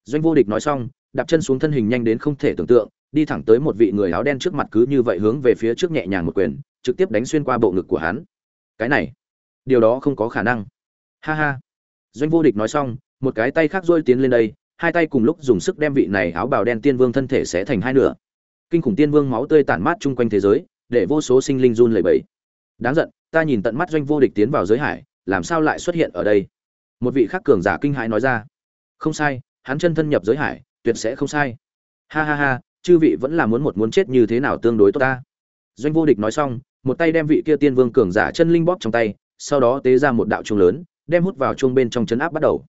Doanh vô địch nói xong đạp chân xuống thân hình nhanh đến không thể tưởng tượng, đi thẳng tới một vị người áo đen trước mặt cứ như vậy hướng về phía trước nhẹ nhàng một quyền, trực tiếp đánh xuyên qua bộ ngực của hắn. Cái này, điều đó không có khả năng. Ha ha. Doanh vô địch nói xong, một cái tay khác rôi tiến lên đây, hai tay cùng lúc dùng sức đem vị này áo bào đen tiên vương thân thể sẽ thành hai nửa. Kinh khủng tiên vương máu tươi tản mát chung quanh thế giới, để vô số sinh linh run lẩy bẩy. Đáng giận, ta nhìn tận mắt doanh vô địch tiến vào giới hải, làm sao lại xuất hiện ở đây? Một vị khắc cường giả kinh hãi nói ra. Không sai, hắn chân thân nhập giới hải tuyệt sẽ không sai. Ha ha ha, chư vị vẫn là muốn một muốn chết như thế nào tương đối tốt ta. Doanh vô địch nói xong, một tay đem vị kia tiên vương cường giả chân linh bóp trong tay, sau đó tế ra một đạo chuông lớn, đem hút vào chuông bên trong chấn áp bắt đầu.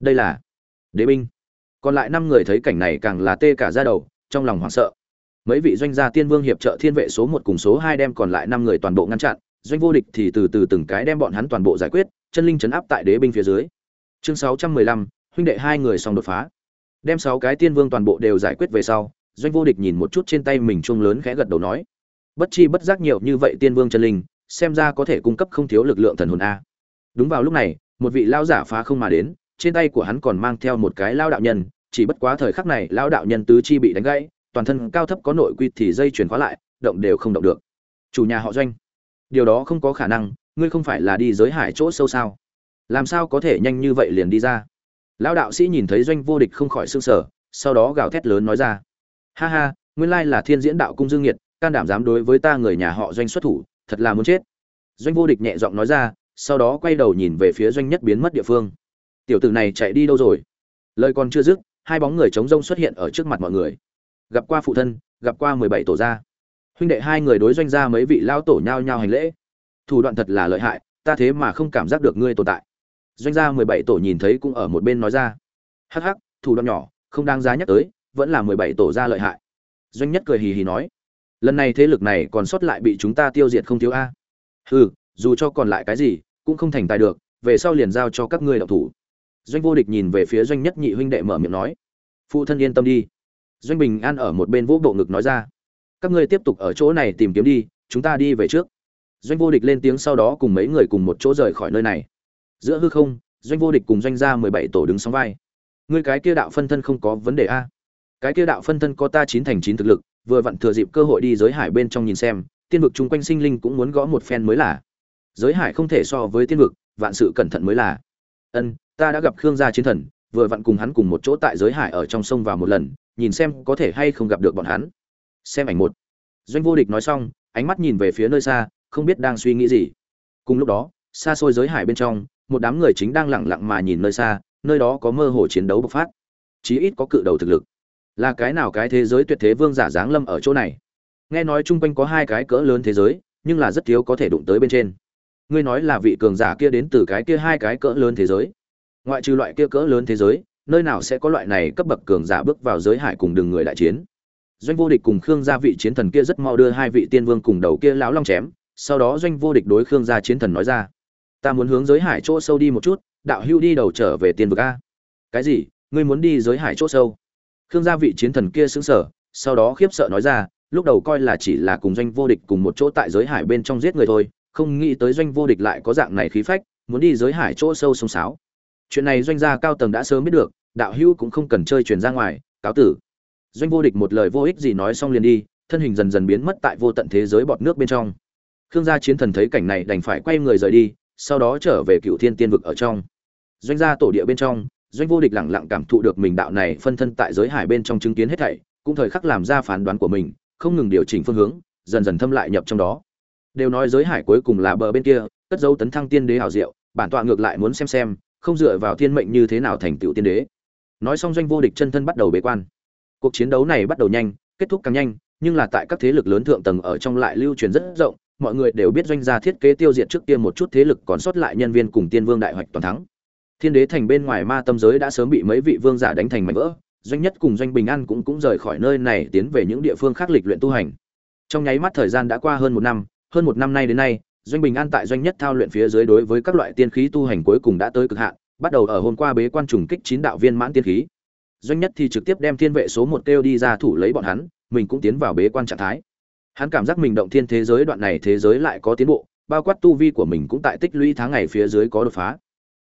Đây là đế binh. Còn lại năm người thấy cảnh này càng là tê cả ra đầu, trong lòng hoảng sợ. Mấy vị doanh gia tiên vương hiệp trợ thiên vệ số một cùng số hai đem còn lại năm người toàn bộ ngăn chặn, doanh vô địch thì từ từ từng cái đem bọn hắn toàn bộ giải quyết, chân linh chấn áp tại đế binh phía dưới. Chương sáu trăm mười lăm, huynh đệ hai người xong đột phá đem sáu cái tiên vương toàn bộ đều giải quyết về sau, doanh vô địch nhìn một chút trên tay mình chuông lớn khẽ gật đầu nói, bất chi bất giác nhiều như vậy tiên vương chân linh, xem ra có thể cung cấp không thiếu lực lượng thần hồn a. Đúng vào lúc này, một vị lao giả phá không mà đến, trên tay của hắn còn mang theo một cái lao đạo nhân, chỉ bất quá thời khắc này lao đạo nhân tứ chi bị đánh gãy, toàn thân cao thấp có nội quy thì dây chuyển khóa lại, động đều không động được. Chủ nhà họ doanh, điều đó không có khả năng, ngươi không phải là đi giới hải chỗ sâu sao? Làm sao có thể nhanh như vậy liền đi ra? Lão đạo sĩ nhìn thấy doanh vô địch không khỏi sương sở sau đó gào thét lớn nói ra. Ha ha, nguyên lai là thiên diễn đạo cung dương nhiệt can đảm dám đối với ta người nhà họ doanh xuất thủ, thật là muốn chết. Doanh vô địch nhẹ giọng nói ra, sau đó quay đầu nhìn về phía doanh nhất biến mất địa phương. Tiểu tử này chạy đi đâu rồi? Lời còn chưa dứt, hai bóng người chống rông xuất hiện ở trước mặt mọi người. Gặp qua phụ thân, gặp qua mười bảy tổ gia. Huynh đệ hai người đối doanh ra mấy vị lao tổ nhao nhao hành lễ. Thủ đoạn thật là lợi hại, ta thế mà không cảm giác được ngươi tồn tại doanh gia mười bảy tổ nhìn thấy cũng ở một bên nói ra. Hắc hắc, thủ đoạn nhỏ, không đáng giá nhắc tới, vẫn là mười bảy tổ gia lợi hại. Doanh nhất cười hì hì nói, lần này thế lực này còn sót lại bị chúng ta tiêu diệt không thiếu a. Hừ, dù cho còn lại cái gì, cũng không thành tài được, về sau liền giao cho các ngươi đọc thủ. Doanh vô địch nhìn về phía doanh nhất nhị huynh đệ mở miệng nói, phụ thân yên tâm đi. Doanh bình an ở một bên vũ bộ ngực nói ra, các ngươi tiếp tục ở chỗ này tìm kiếm đi, chúng ta đi về trước. Doanh vô địch lên tiếng sau đó cùng mấy người cùng một chỗ rời khỏi nơi này giữa hư không, doanh vô địch cùng doanh gia mười bảy tổ đứng sóng vai. Ngươi cái kia đạo phân thân không có vấn đề a? Cái kia đạo phân thân có ta chín thành chín thực lực, vừa vặn thừa dịp cơ hội đi giới hải bên trong nhìn xem, tiên vực chung quanh sinh linh cũng muốn gõ một phen mới là. Giới hải không thể so với tiên vực, vạn sự cẩn thận mới là. Ân, ta đã gặp khương gia chiến thần, vừa vặn cùng hắn cùng một chỗ tại giới hải ở trong sông vào một lần, nhìn xem có thể hay không gặp được bọn hắn. Xem ảnh một. Doanh vô địch nói xong, ánh mắt nhìn về phía nơi xa, không biết đang suy nghĩ gì. Cùng lúc đó, xa xôi giới hải bên trong một đám người chính đang lặng lặng mà nhìn nơi xa, nơi đó có mơ hồ chiến đấu bộc phát. Chí ít có cự đầu thực lực. Là cái nào cái thế giới tuyệt thế vương giả dáng lâm ở chỗ này? Nghe nói chung quanh có hai cái cỡ lớn thế giới, nhưng là rất thiếu có thể đụng tới bên trên. Ngươi nói là vị cường giả kia đến từ cái kia hai cái cỡ lớn thế giới. Ngoại trừ loại kia cỡ lớn thế giới, nơi nào sẽ có loại này cấp bậc cường giả bước vào giới hải cùng đường người đại chiến? Doanh vô địch cùng khương gia vị chiến thần kia rất mau đưa hai vị tiên vương cùng đầu kia lão long chém, sau đó doanh vô địch đối khương gia chiến thần nói ra ta muốn hướng giới hải chỗ sâu đi một chút, đạo hưu đi đầu trở về tiền vực a. Cái gì? Ngươi muốn đi giới hải chỗ sâu? Khương gia vị chiến thần kia xứng sở sau đó khiếp sợ nói ra, lúc đầu coi là chỉ là cùng doanh vô địch cùng một chỗ tại giới hải bên trong giết người thôi, không nghĩ tới doanh vô địch lại có dạng này khí phách, muốn đi giới hải chỗ sâu sông sáo. Chuyện này doanh gia cao tầng đã sớm biết được, đạo hưu cũng không cần chơi truyền ra ngoài, cáo tử. Doanh vô địch một lời vô ích gì nói xong liền đi, thân hình dần dần biến mất tại vô tận thế giới bọt nước bên trong. Khương gia chiến thần thấy cảnh này đành phải quay người rời đi sau đó trở về cựu thiên tiên vực ở trong. Doanh gia tổ địa bên trong, doanh vô địch lẳng lặng cảm thụ được mình đạo này phân thân tại giới hải bên trong chứng kiến hết thảy, cũng thời khắc làm ra phán đoán của mình, không ngừng điều chỉnh phương hướng, dần dần thâm lại nhập trong đó. Đều nói giới hải cuối cùng là bờ bên kia, cất dấu tấn thăng tiên đế hảo diệu, bản tọa ngược lại muốn xem xem, không dựa vào thiên mệnh như thế nào thành tựu tiên đế. Nói xong doanh vô địch chân thân bắt đầu bế quan. Cuộc chiến đấu này bắt đầu nhanh, kết thúc càng nhanh, nhưng là tại các thế lực lớn thượng tầng ở trong lại lưu truyền rất rộng mọi người đều biết doanh gia thiết kế tiêu diệt trước kia một chút thế lực còn sót lại nhân viên cùng tiên vương đại hoạch toàn thắng. Thiên đế thành bên ngoài ma tâm giới đã sớm bị mấy vị vương giả đánh thành mảnh vỡ, doanh nhất cùng doanh bình an cũng cũng rời khỏi nơi này tiến về những địa phương khác lịch luyện tu hành. Trong nháy mắt thời gian đã qua hơn một năm, hơn một năm nay đến nay, doanh bình an tại doanh nhất thao luyện phía dưới đối với các loại tiên khí tu hành cuối cùng đã tới cực hạn, bắt đầu ở hôm qua bế quan trùng kích chín đạo viên mãn tiên khí. Doanh nhất thì trực tiếp đem thiên vệ số một kêu đi ra thủ lấy bọn hắn, mình cũng tiến vào bế quan trạng thái hắn cảm giác mình động thiên thế giới đoạn này thế giới lại có tiến bộ, bao quát tu vi của mình cũng tại tích lũy tháng ngày phía dưới có đột phá.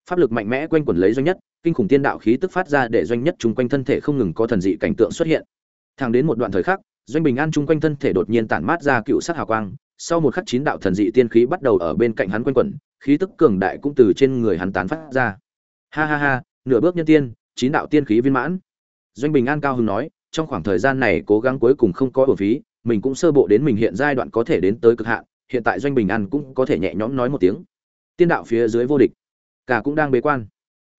Pháp lực mạnh mẽ quanh quẩn lấy doanh nhất, kinh khủng tiên đạo khí tức phát ra để doanh nhất chung quanh thân thể không ngừng có thần dị cảnh tượng xuất hiện. Thang đến một đoạn thời khắc, doanh bình an chung quanh thân thể đột nhiên tản mát ra cựu sắc hào quang, sau một khắc chín đạo thần dị tiên khí bắt đầu ở bên cạnh hắn quanh quẩn, khí tức cường đại cũng từ trên người hắn tán phát ra. Ha ha ha, nửa bước nhân tiên, chín đạo tiên khí viên mãn. Doanh bình an cao hứng nói, trong khoảng thời gian này cố gắng cuối cùng không có bổ phí mình cũng sơ bộ đến mình hiện giai đoạn có thể đến tới cực hạn, hiện tại doanh bình an cũng có thể nhẹ nhõm nói một tiếng. Tiên đạo phía dưới vô địch, cả cũng đang bế quan.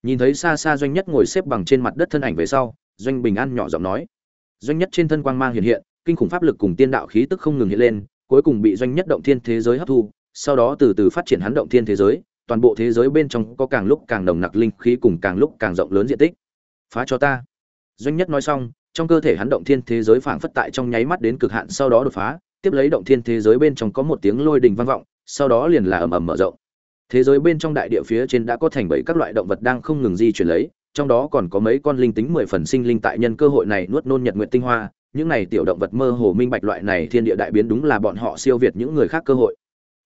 Nhìn thấy xa xa doanh nhất ngồi xếp bằng trên mặt đất thân ảnh về sau, doanh bình an nhỏ giọng nói, doanh nhất trên thân quang mang hiện hiện, kinh khủng pháp lực cùng tiên đạo khí tức không ngừng hiện lên, cuối cùng bị doanh nhất động thiên thế giới hấp thu, sau đó từ từ phát triển hắn động thiên thế giới, toàn bộ thế giới bên trong có càng lúc càng nồng nặc linh khí cùng càng lúc càng rộng lớn diện tích. Phá cho ta. Doanh nhất nói xong trong cơ thể hắn động thiên thế giới phảng phất tại trong nháy mắt đến cực hạn sau đó đột phá, tiếp lấy động thiên thế giới bên trong có một tiếng lôi đình vang vọng, sau đó liền là ầm ầm mở rộng. Thế giới bên trong đại địa phía trên đã có thành bảy các loại động vật đang không ngừng di chuyển lấy, trong đó còn có mấy con linh tính mười phần sinh linh tại nhân cơ hội này nuốt nôn nhật nguyện tinh hoa, những này tiểu động vật mơ hồ minh bạch loại này thiên địa đại biến đúng là bọn họ siêu việt những người khác cơ hội.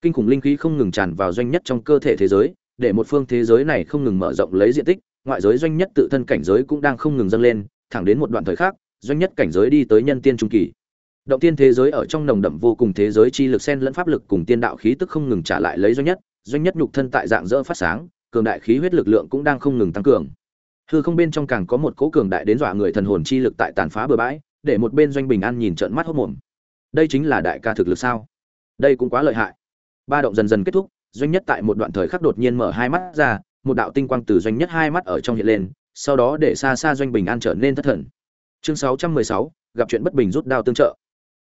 Kinh khủng linh khí không ngừng tràn vào doanh nhất trong cơ thể thế giới, để một phương thế giới này không ngừng mở rộng lấy diện tích, ngoại giới doanh nhất tự thân cảnh giới cũng đang không ngừng dâng lên thẳng đến một đoạn thời khác, doanh nhất cảnh giới đi tới nhân tiên trung kỳ. Động tiên thế giới ở trong nồng đậm vô cùng thế giới chi lực sen lẫn pháp lực cùng tiên đạo khí tức không ngừng trả lại lấy doanh nhất doanh nhất nhục thân tại dạng dỡ phát sáng, cường đại khí huyết lực lượng cũng đang không ngừng tăng cường. Hư không bên trong càng có một cỗ cường đại đến dọa người thần hồn chi lực tại tàn phá bừa bãi, để một bên doanh bình an nhìn trợn mắt hốt mồm. Đây chính là đại ca thực lực sao? Đây cũng quá lợi hại. Ba động dần dần kết thúc, doanh nhất tại một đoạn thời khắc đột nhiên mở hai mắt ra, một đạo tinh quang từ doanh nhất hai mắt ở trong hiện lên sau đó để xa xa doanh bình an trở nên thất thần. Chương sáu trăm mười sáu, gặp chuyện bất bình rút đao tương trợ.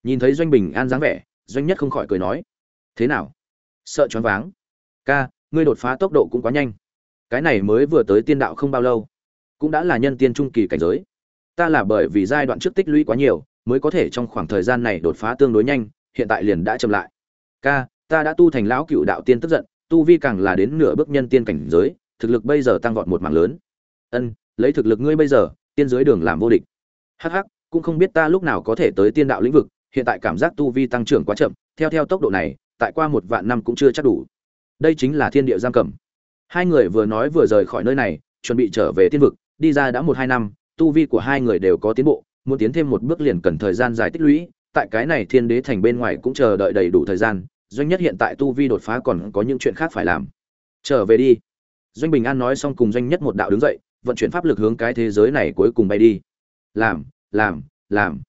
Nhìn thấy doanh bình an dáng vẻ, doanh nhất không khỏi cười nói, thế nào? Sợ choáng váng. Ca, ngươi đột phá tốc độ cũng quá nhanh. Cái này mới vừa tới tiên đạo không bao lâu, cũng đã là nhân tiên trung kỳ cảnh giới. Ta là bởi vì giai đoạn trước tích lũy quá nhiều, mới có thể trong khoảng thời gian này đột phá tương đối nhanh, hiện tại liền đã chậm lại. Ca, ta đã tu thành lão cựu đạo tiên tức giận, tu vi càng là đến nửa bước nhân tiên cảnh giới, thực lực bây giờ tăng vọt một mảng lớn. Ân lấy thực lực ngươi bây giờ, tiên dưới đường làm vô địch. Hh cũng không biết ta lúc nào có thể tới tiên đạo lĩnh vực, hiện tại cảm giác tu vi tăng trưởng quá chậm, theo theo tốc độ này, tại qua một vạn năm cũng chưa chắc đủ. Đây chính là thiên địa giam cầm. Hai người vừa nói vừa rời khỏi nơi này, chuẩn bị trở về tiên vực, đi ra đã một hai năm, tu vi của hai người đều có tiến bộ, muốn tiến thêm một bước liền cần thời gian dài tích lũy, tại cái này thiên đế thành bên ngoài cũng chờ đợi đầy đủ thời gian, doanh nhất hiện tại tu vi đột phá còn có những chuyện khác phải làm. Trở về đi. Doanh bình an nói xong cùng doanh nhất một đạo đứng dậy vận chuyển pháp lực hướng cái thế giới này cuối cùng bay đi. Làm làm làm.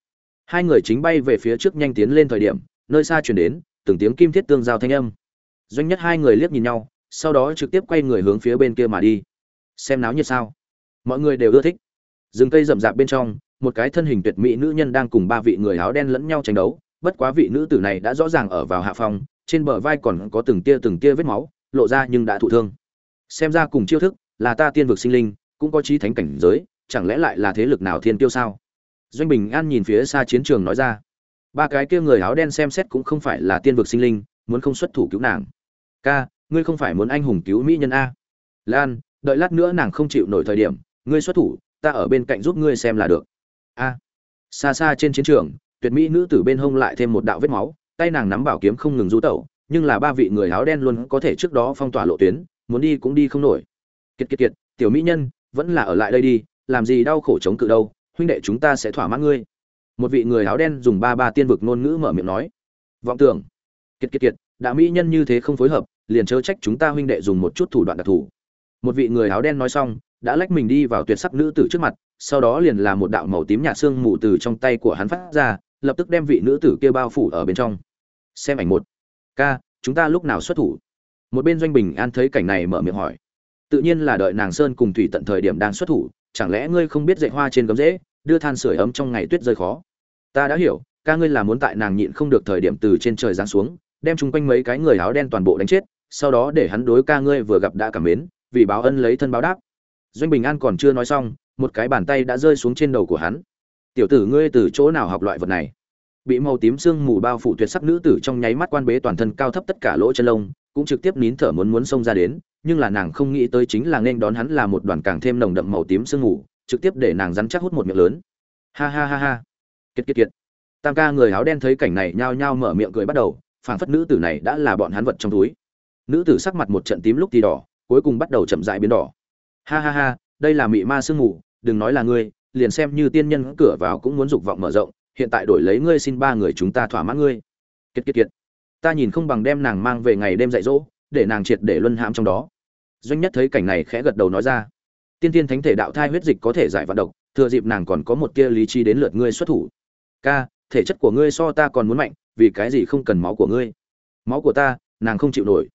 Hai người chính bay về phía trước nhanh tiến lên thời điểm, nơi xa chuyển đến từng tiếng kim thiết tương giao thanh âm. Doanh nhất hai người liếc nhìn nhau, sau đó trực tiếp quay người hướng phía bên kia mà đi. Xem náo nhiệt sao? Mọi người đều ưa thích. Rừng cây rậm rạp bên trong, một cái thân hình tuyệt mỹ nữ nhân đang cùng ba vị người áo đen lẫn nhau tranh đấu. Bất quá vị nữ tử này đã rõ ràng ở vào hạ phòng, trên bờ vai còn có từng tia từng tia vết máu, lộ ra nhưng đã thụ thương. Xem ra cùng chiêu thức là ta tiên vực sinh linh cũng có trí thánh cảnh giới, chẳng lẽ lại là thế lực nào thiên tiêu sao? Doanh bình an nhìn phía xa chiến trường nói ra. Ba cái kia người áo đen xem xét cũng không phải là tiên vực sinh linh, muốn không xuất thủ cứu nàng. Ca, ngươi không phải muốn anh hùng cứu mỹ nhân a. Lan, đợi lát nữa nàng không chịu nổi thời điểm, ngươi xuất thủ, ta ở bên cạnh giúp ngươi xem là được. A. Xa xa trên chiến trường, tuyệt mỹ nữ tử bên hông lại thêm một đạo vết máu, tay nàng nắm bảo kiếm không ngừng rú tẩu, nhưng là ba vị người áo đen luôn có thể trước đó phong tỏa lộ tuyến, muốn đi cũng đi không nổi. Kiệt kiệt kiệt, tiểu mỹ nhân vẫn là ở lại đây đi, làm gì đau khổ chống cự đâu, huynh đệ chúng ta sẽ thỏa mãn ngươi. Một vị người áo đen dùng ba ba tiên vực ngôn ngữ mở miệng nói. Vọng tưởng. Kiệt kiệt kiệt, đã mỹ nhân như thế không phối hợp, liền chớ trách chúng ta huynh đệ dùng một chút thủ đoạn đặc thù. Một vị người áo đen nói xong, đã lách mình đi vào tuyệt sắc nữ tử trước mặt, sau đó liền là một đạo màu tím nhạt xương mù từ trong tay của hắn phát ra, lập tức đem vị nữ tử kia bao phủ ở bên trong. Xem ảnh một. Ca, chúng ta lúc nào xuất thủ? Một bên doanh bình an thấy cảnh này mở miệng hỏi tự nhiên là đợi nàng sơn cùng thủy tận thời điểm đang xuất thủ, chẳng lẽ ngươi không biết dạy hoa trên gấm rễ đưa than sửa ấm trong ngày tuyết rơi khó? Ta đã hiểu, ca ngươi là muốn tại nàng nhịn không được thời điểm từ trên trời giáng xuống, đem chung quanh mấy cái người áo đen toàn bộ đánh chết, sau đó để hắn đối ca ngươi vừa gặp đã cảm mến, vì báo ân lấy thân báo đáp. Doanh bình an còn chưa nói xong, một cái bàn tay đã rơi xuống trên đầu của hắn. Tiểu tử ngươi từ chỗ nào học loại vật này? Bị màu tím sương mù bao phủ tuyệt sắc nữ tử trong nháy mắt quan bế toàn thân cao thấp tất cả lỗ chân lông, cũng trực tiếp nín thở muốn muốn xông ra đến nhưng là nàng không nghĩ tới chính là nên đón hắn là một đoàn càng thêm nồng đậm màu tím sương ngủ, trực tiếp để nàng rắn chắc hút một miệng lớn. Ha ha ha ha. Kiệt kiệt kiệt. Tam ca người áo đen thấy cảnh này nhao nhao mở miệng cười bắt đầu phảng phất nữ tử này đã là bọn hắn vật trong túi. Nữ tử sắc mặt một trận tím lúc thì đỏ cuối cùng bắt đầu chậm rãi biến đỏ. Ha ha ha đây là mị ma sương ngủ, đừng nói là ngươi liền xem như tiên nhân cửa vào cũng muốn dục vọng mở rộng hiện tại đổi lấy ngươi xin ba người chúng ta thỏa mãn ngươi. Kiệt kiệt kiệt. Ta nhìn không bằng đem nàng mang về ngày đêm dạy dỗ để nàng triệt để luân hãm trong đó doanh nhất thấy cảnh này khẽ gật đầu nói ra. Tiên tiên thánh thể đạo thai huyết dịch có thể giải vận độc, thừa dịp nàng còn có một tia lý trí đến lượt ngươi xuất thủ. Ca, thể chất của ngươi so ta còn muốn mạnh, vì cái gì không cần máu của ngươi? Máu của ta, nàng không chịu nổi.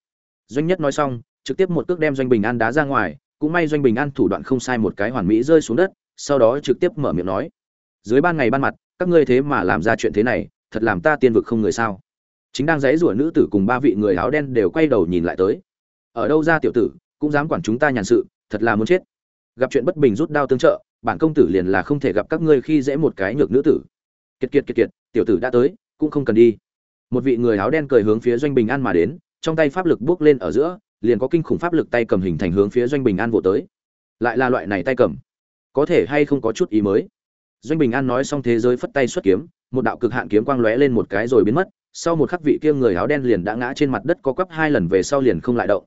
Doanh nhất nói xong, trực tiếp một cước đem doanh bình an đá ra ngoài, cũng may doanh bình an thủ đoạn không sai một cái hoàn mỹ rơi xuống đất, sau đó trực tiếp mở miệng nói. Dưới ban ngày ban mặt, các ngươi thế mà làm ra chuyện thế này, thật làm ta tiên vực không người sao? Chính đang dãy rủa nữ tử cùng ba vị người áo đen đều quay đầu nhìn lại tới. Ở đâu ra tiểu tử cũng dám quản chúng ta nhàn sự, thật là muốn chết. Gặp chuyện bất bình rút đao tương trợ, bản công tử liền là không thể gặp các ngươi khi dễ một cái nhược nữ tử. Kiệt kiệt kiệt kiệt, tiểu tử đã tới, cũng không cần đi. Một vị người áo đen cười hướng phía doanh bình an mà đến, trong tay pháp lực bước lên ở giữa, liền có kinh khủng pháp lực tay cầm hình thành hướng phía doanh bình an vỗ tới. Lại là loại này tay cầm, có thể hay không có chút ý mới? Doanh bình an nói xong thế giới phất tay xuất kiếm, một đạo cực hạn kiếm quang lóe lên một cái rồi biến mất, sau một khắc vị kia người áo đen liền đã ngã trên mặt đất có quắp hai lần về sau liền không lại động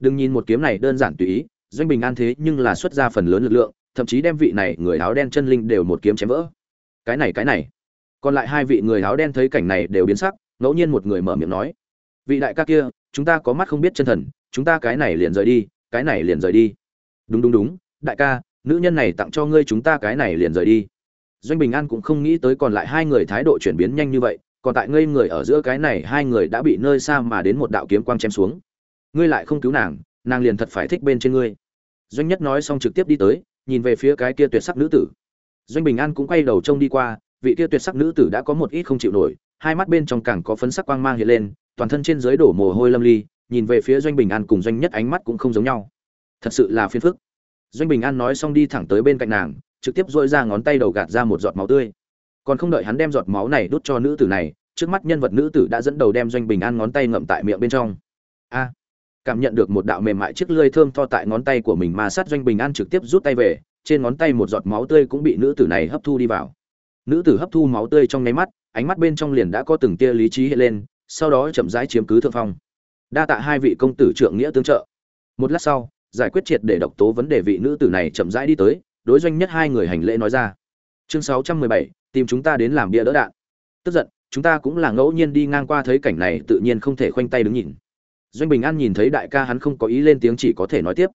đừng nhìn một kiếm này đơn giản tùy ý, doanh bình an thế nhưng là xuất ra phần lớn lực lượng, thậm chí đem vị này người áo đen chân linh đều một kiếm chém vỡ. Cái này cái này. Còn lại hai vị người áo đen thấy cảnh này đều biến sắc, ngẫu nhiên một người mở miệng nói. Vị đại ca kia, chúng ta có mắt không biết chân thần, chúng ta cái này liền rời đi, cái này liền rời đi. Đúng đúng đúng, đại ca, nữ nhân này tặng cho ngươi chúng ta cái này liền rời đi. Doanh bình an cũng không nghĩ tới còn lại hai người thái độ chuyển biến nhanh như vậy, còn tại ngây người ở giữa cái này hai người đã bị nơi xa mà đến một đạo kiếm quang chém xuống ngươi lại không cứu nàng nàng liền thật phải thích bên trên ngươi. Doanh nhất nói xong trực tiếp đi tới, nhìn về phía cái kia tuyệt sắc nữ tử. Doanh bình an cũng quay đầu trông đi qua, vị kia tuyệt sắc nữ tử đã có một ít không chịu nổi, hai mắt bên trong càng có phấn sắc quang mang hiện lên, toàn thân trên dưới đổ mồ hôi lâm ly, nhìn về phía doanh bình an cùng doanh nhất ánh mắt cũng không giống nhau. Thật sự là phiền phức. Doanh bình an nói xong đi thẳng tới bên cạnh nàng, trực tiếp dội ra ngón tay đầu gạt ra một giọt máu tươi. Còn không đợi hắn đem giọt máu này đút cho nữ tử này, trước mắt nhân vật nữ tử đã dẫn đầu đem doanh bình an ngón tay ngậm tại miệng bên trong. A! Cảm nhận được một đạo mềm mại chiếc lưỡi thơm tho tại ngón tay của mình mà sát doanh bình an trực tiếp rút tay về, trên ngón tay một giọt máu tươi cũng bị nữ tử này hấp thu đi vào. Nữ tử hấp thu máu tươi trong nháy mắt, ánh mắt bên trong liền đã có từng tia lý trí hiện lên, sau đó chậm rãi chiếm cứ thượng phong. Đa tạ hai vị công tử trượng nghĩa tương trợ. Một lát sau, giải quyết triệt để độc tố vấn đề vị nữ tử này chậm rãi đi tới, đối doanh nhất hai người hành lễ nói ra. Chương sáu trăm mười bảy, tìm chúng ta đến làm bia đỡ đạn. Tức giận, chúng ta cũng là ngẫu nhiên đi ngang qua thấy cảnh này tự nhiên không thể khoanh tay đứng nhìn doanh bình an nhìn thấy đại ca hắn không có ý lên tiếng chỉ có thể nói tiếp.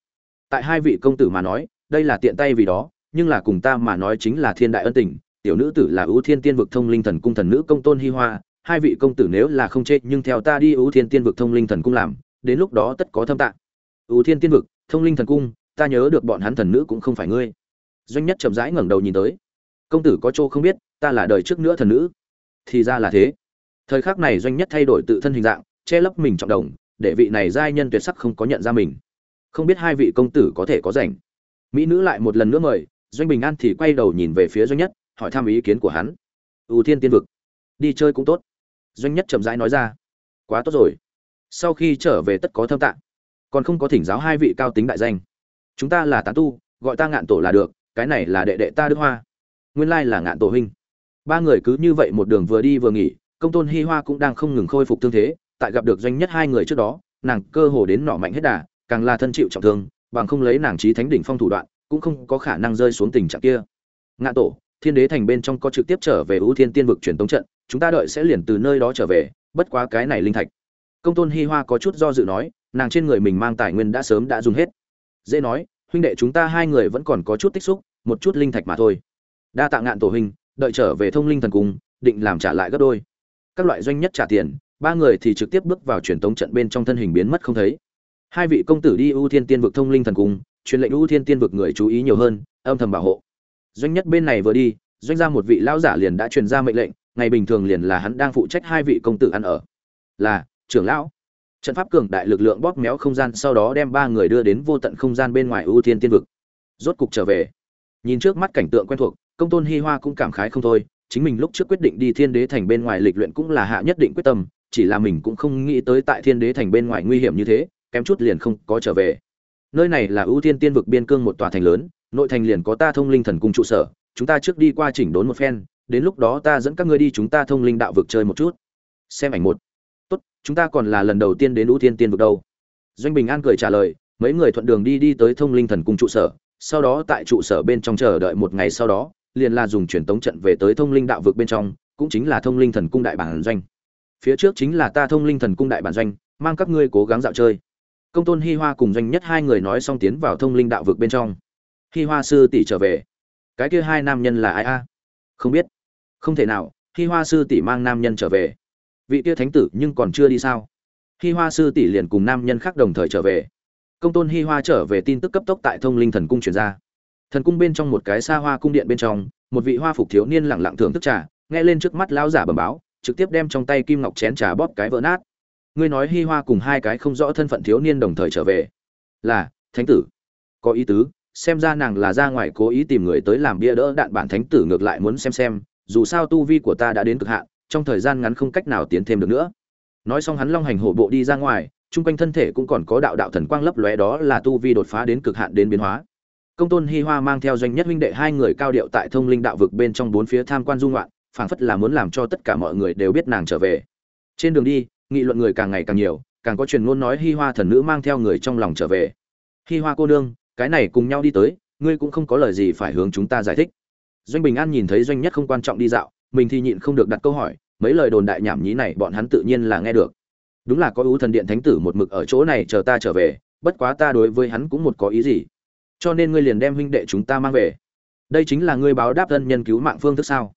Tại hai vị công tử mà nói, đây là tiện tay vì đó, nhưng là cùng ta mà nói chính là thiên đại ân tình. Tiểu nữ tử là ưu thiên tiên vực thông linh thần cung thần nữ công tôn hi hoa, hai vị công tử nếu là không chết nhưng theo ta đi ưu thiên tiên vực thông linh thần cung làm, đến lúc đó tất có thâm tạng. Ưu thiên tiên vực, thông linh thần cung, ta nhớ được bọn hắn thần nữ cũng không phải ngươi. Doanh nhất chậm rãi ngẩng đầu nhìn tới. Công tử có chỗ không biết, ta là đời trước nữa thần nữ. Thì ra là thế. Thời khắc này doanh nhất thay đổi tự thân hình dạng, che lấp mình trọng đồng để vị này giai nhân tuyệt sắc không có nhận ra mình. Không biết hai vị công tử có thể có rảnh. Mỹ nữ lại một lần nữa mời, doanh bình an thì quay đầu nhìn về phía doanh nhất, hỏi thăm ý kiến của hắn. Ưu thiên tiên vực. Đi chơi cũng tốt. Doanh nhất chậm rãi nói ra. Quá tốt rồi. Sau khi trở về tất có thâm tạng. Còn không có thỉnh giáo hai vị cao tính đại danh. Chúng ta là tán tu, gọi ta ngạn tổ là được, cái này là đệ đệ ta đức hoa. Nguyên lai là ngạn tổ huynh. Ba người cứ như vậy một đường vừa đi vừa nghỉ, công tôn hi hoa cũng đang không ngừng khôi phục thương thế tại gặp được doanh nhất hai người trước đó, nàng cơ hồ đến nọ mạnh hết đà, càng là thân chịu trọng thương, bằng không lấy nàng trí thánh đỉnh phong thủ đoạn, cũng không có khả năng rơi xuống tình trạng kia. Ngạ tổ, thiên đế thành bên trong có trực tiếp trở về ưu thiên tiên vực truyền tống trận, chúng ta đợi sẽ liền từ nơi đó trở về, bất quá cái này linh thạch. Công tôn hi hoa có chút do dự nói, nàng trên người mình mang tài nguyên đã sớm đã dùng hết. Dễ nói, huynh đệ chúng ta hai người vẫn còn có chút tích xúc, một chút linh thạch mà thôi. Đa tạ ngạn tổ huynh, đợi trở về thông linh thần cung, định làm trả lại gấp đôi. Các loại doanh nhất trả tiền ba người thì trực tiếp bước vào truyền tống trận bên trong thân hình biến mất không thấy. Hai vị công tử đi ưu thiên tiên vực thông linh thần cung truyền lệnh ưu thiên tiên vực người chú ý nhiều hơn, âm thầm bảo hộ. Doanh nhất bên này vừa đi, doanh ra một vị lão giả liền đã truyền ra mệnh lệnh, ngày bình thường liền là hắn đang phụ trách hai vị công tử ăn ở. Là, trưởng lão. Trận pháp cường đại lực lượng bóp méo không gian sau đó đem ba người đưa đến vô tận không gian bên ngoài ưu thiên tiên vực. Rốt cục trở về. Nhìn trước mắt cảnh tượng quen thuộc, công tôn hi hoa cũng cảm khái không thôi, chính mình lúc trước quyết định đi thiên đế thành bên ngoài lịch luyện cũng là hạ nhất định quyết tâm chỉ là mình cũng không nghĩ tới tại thiên đế thành bên ngoài nguy hiểm như thế, kém chút liền không có trở về. Nơi này là ưu tiên tiên vực biên cương một tòa thành lớn, nội thành liền có ta thông linh thần cung trụ sở, chúng ta trước đi qua chỉnh đốn một phen, đến lúc đó ta dẫn các ngươi đi chúng ta thông linh đạo vực chơi một chút. Xem ảnh một. Tốt, chúng ta còn là lần đầu tiên đến ưu tiên tiên vực đâu. Doanh bình an cười trả lời, mấy người thuận đường đi đi tới thông linh thần cung trụ sở, sau đó tại trụ sở bên trong chờ đợi một ngày sau đó, liền là dùng truyền tống trận về tới thông linh đạo vực bên trong, cũng chính là thông linh thần cung đại bản doanh phía trước chính là ta thông linh thần cung đại bản doanh, mang các ngươi cố gắng dạo chơi. Công tôn hi hoa cùng doanh nhất hai người nói xong tiến vào thông linh đạo vực bên trong. Hi hoa sư tỷ trở về. Cái kia hai nam nhân là ai a? Không biết. Không thể nào, hi hoa sư tỷ mang nam nhân trở về. Vị kia thánh tử nhưng còn chưa đi sao? Hi hoa sư tỷ liền cùng nam nhân khác đồng thời trở về. Công tôn hi hoa trở về tin tức cấp tốc tại thông linh thần cung truyền ra. Thần cung bên trong một cái xa hoa cung điện bên trong, một vị hoa phục thiếu niên lẳng lặng thưởng thức trà, nghe lên trước mắt lão giả bẩm báo trực tiếp đem trong tay kim ngọc chén trà bóp cái vỡ nát. Ngươi nói hi hoa cùng hai cái không rõ thân phận thiếu niên đồng thời trở về. Là, thánh tử. Có ý tứ, xem ra nàng là ra ngoài cố ý tìm người tới làm bia đỡ đạn bản thánh tử ngược lại muốn xem xem, dù sao tu vi của ta đã đến cực hạn, trong thời gian ngắn không cách nào tiến thêm được nữa. Nói xong hắn long hành hổ bộ đi ra ngoài, chung quanh thân thể cũng còn có đạo đạo thần quang lấp lóe đó là tu vi đột phá đến cực hạn đến biến hóa. Công tôn hi hoa mang theo doanh nhất huynh đệ hai người cao điệu tại thông linh đạo vực bên trong bốn phía tham quan dung loạn phảng phất là muốn làm cho tất cả mọi người đều biết nàng trở về. Trên đường đi, nghị luận người càng ngày càng nhiều, càng có truyền ngôn nói hi hoa thần nữ mang theo người trong lòng trở về. Hi hoa cô nương, cái này cùng nhau đi tới, ngươi cũng không có lời gì phải hướng chúng ta giải thích. Doanh bình an nhìn thấy doanh nhất không quan trọng đi dạo, mình thì nhịn không được đặt câu hỏi, mấy lời đồn đại nhảm nhí này bọn hắn tự nhiên là nghe được. Đúng là có ưu thần điện thánh tử một mực ở chỗ này chờ ta trở về, bất quá ta đối với hắn cũng một có ý gì. Cho nên ngươi liền đem huynh đệ chúng ta mang về. Đây chính là ngươi báo đáp thân nhân cứu mạng phương thức sao?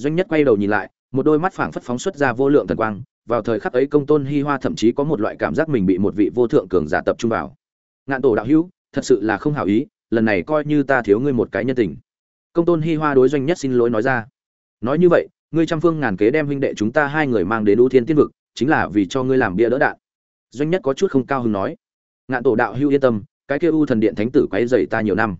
Doanh nhất quay đầu nhìn lại, một đôi mắt phảng phất phóng xuất ra vô lượng thần quang, vào thời khắc ấy công tôn hi hoa thậm chí có một loại cảm giác mình bị một vị vô thượng cường giả tập trung vào. Ngạn tổ đạo hữu, thật sự là không hảo ý, lần này coi như ta thiếu ngươi một cái nhân tình. Công tôn hi hoa đối doanh nhất xin lỗi nói ra. Nói như vậy, ngươi trăm phương ngàn kế đem huynh đệ chúng ta hai người mang đến ưu thiên tiên vực, chính là vì cho ngươi làm bia đỡ đạn. Doanh nhất có chút không cao hứng nói. Ngạn tổ đạo hữu yên tâm, cái kia U thần điện thánh tử quấy dày ta nhiều năm.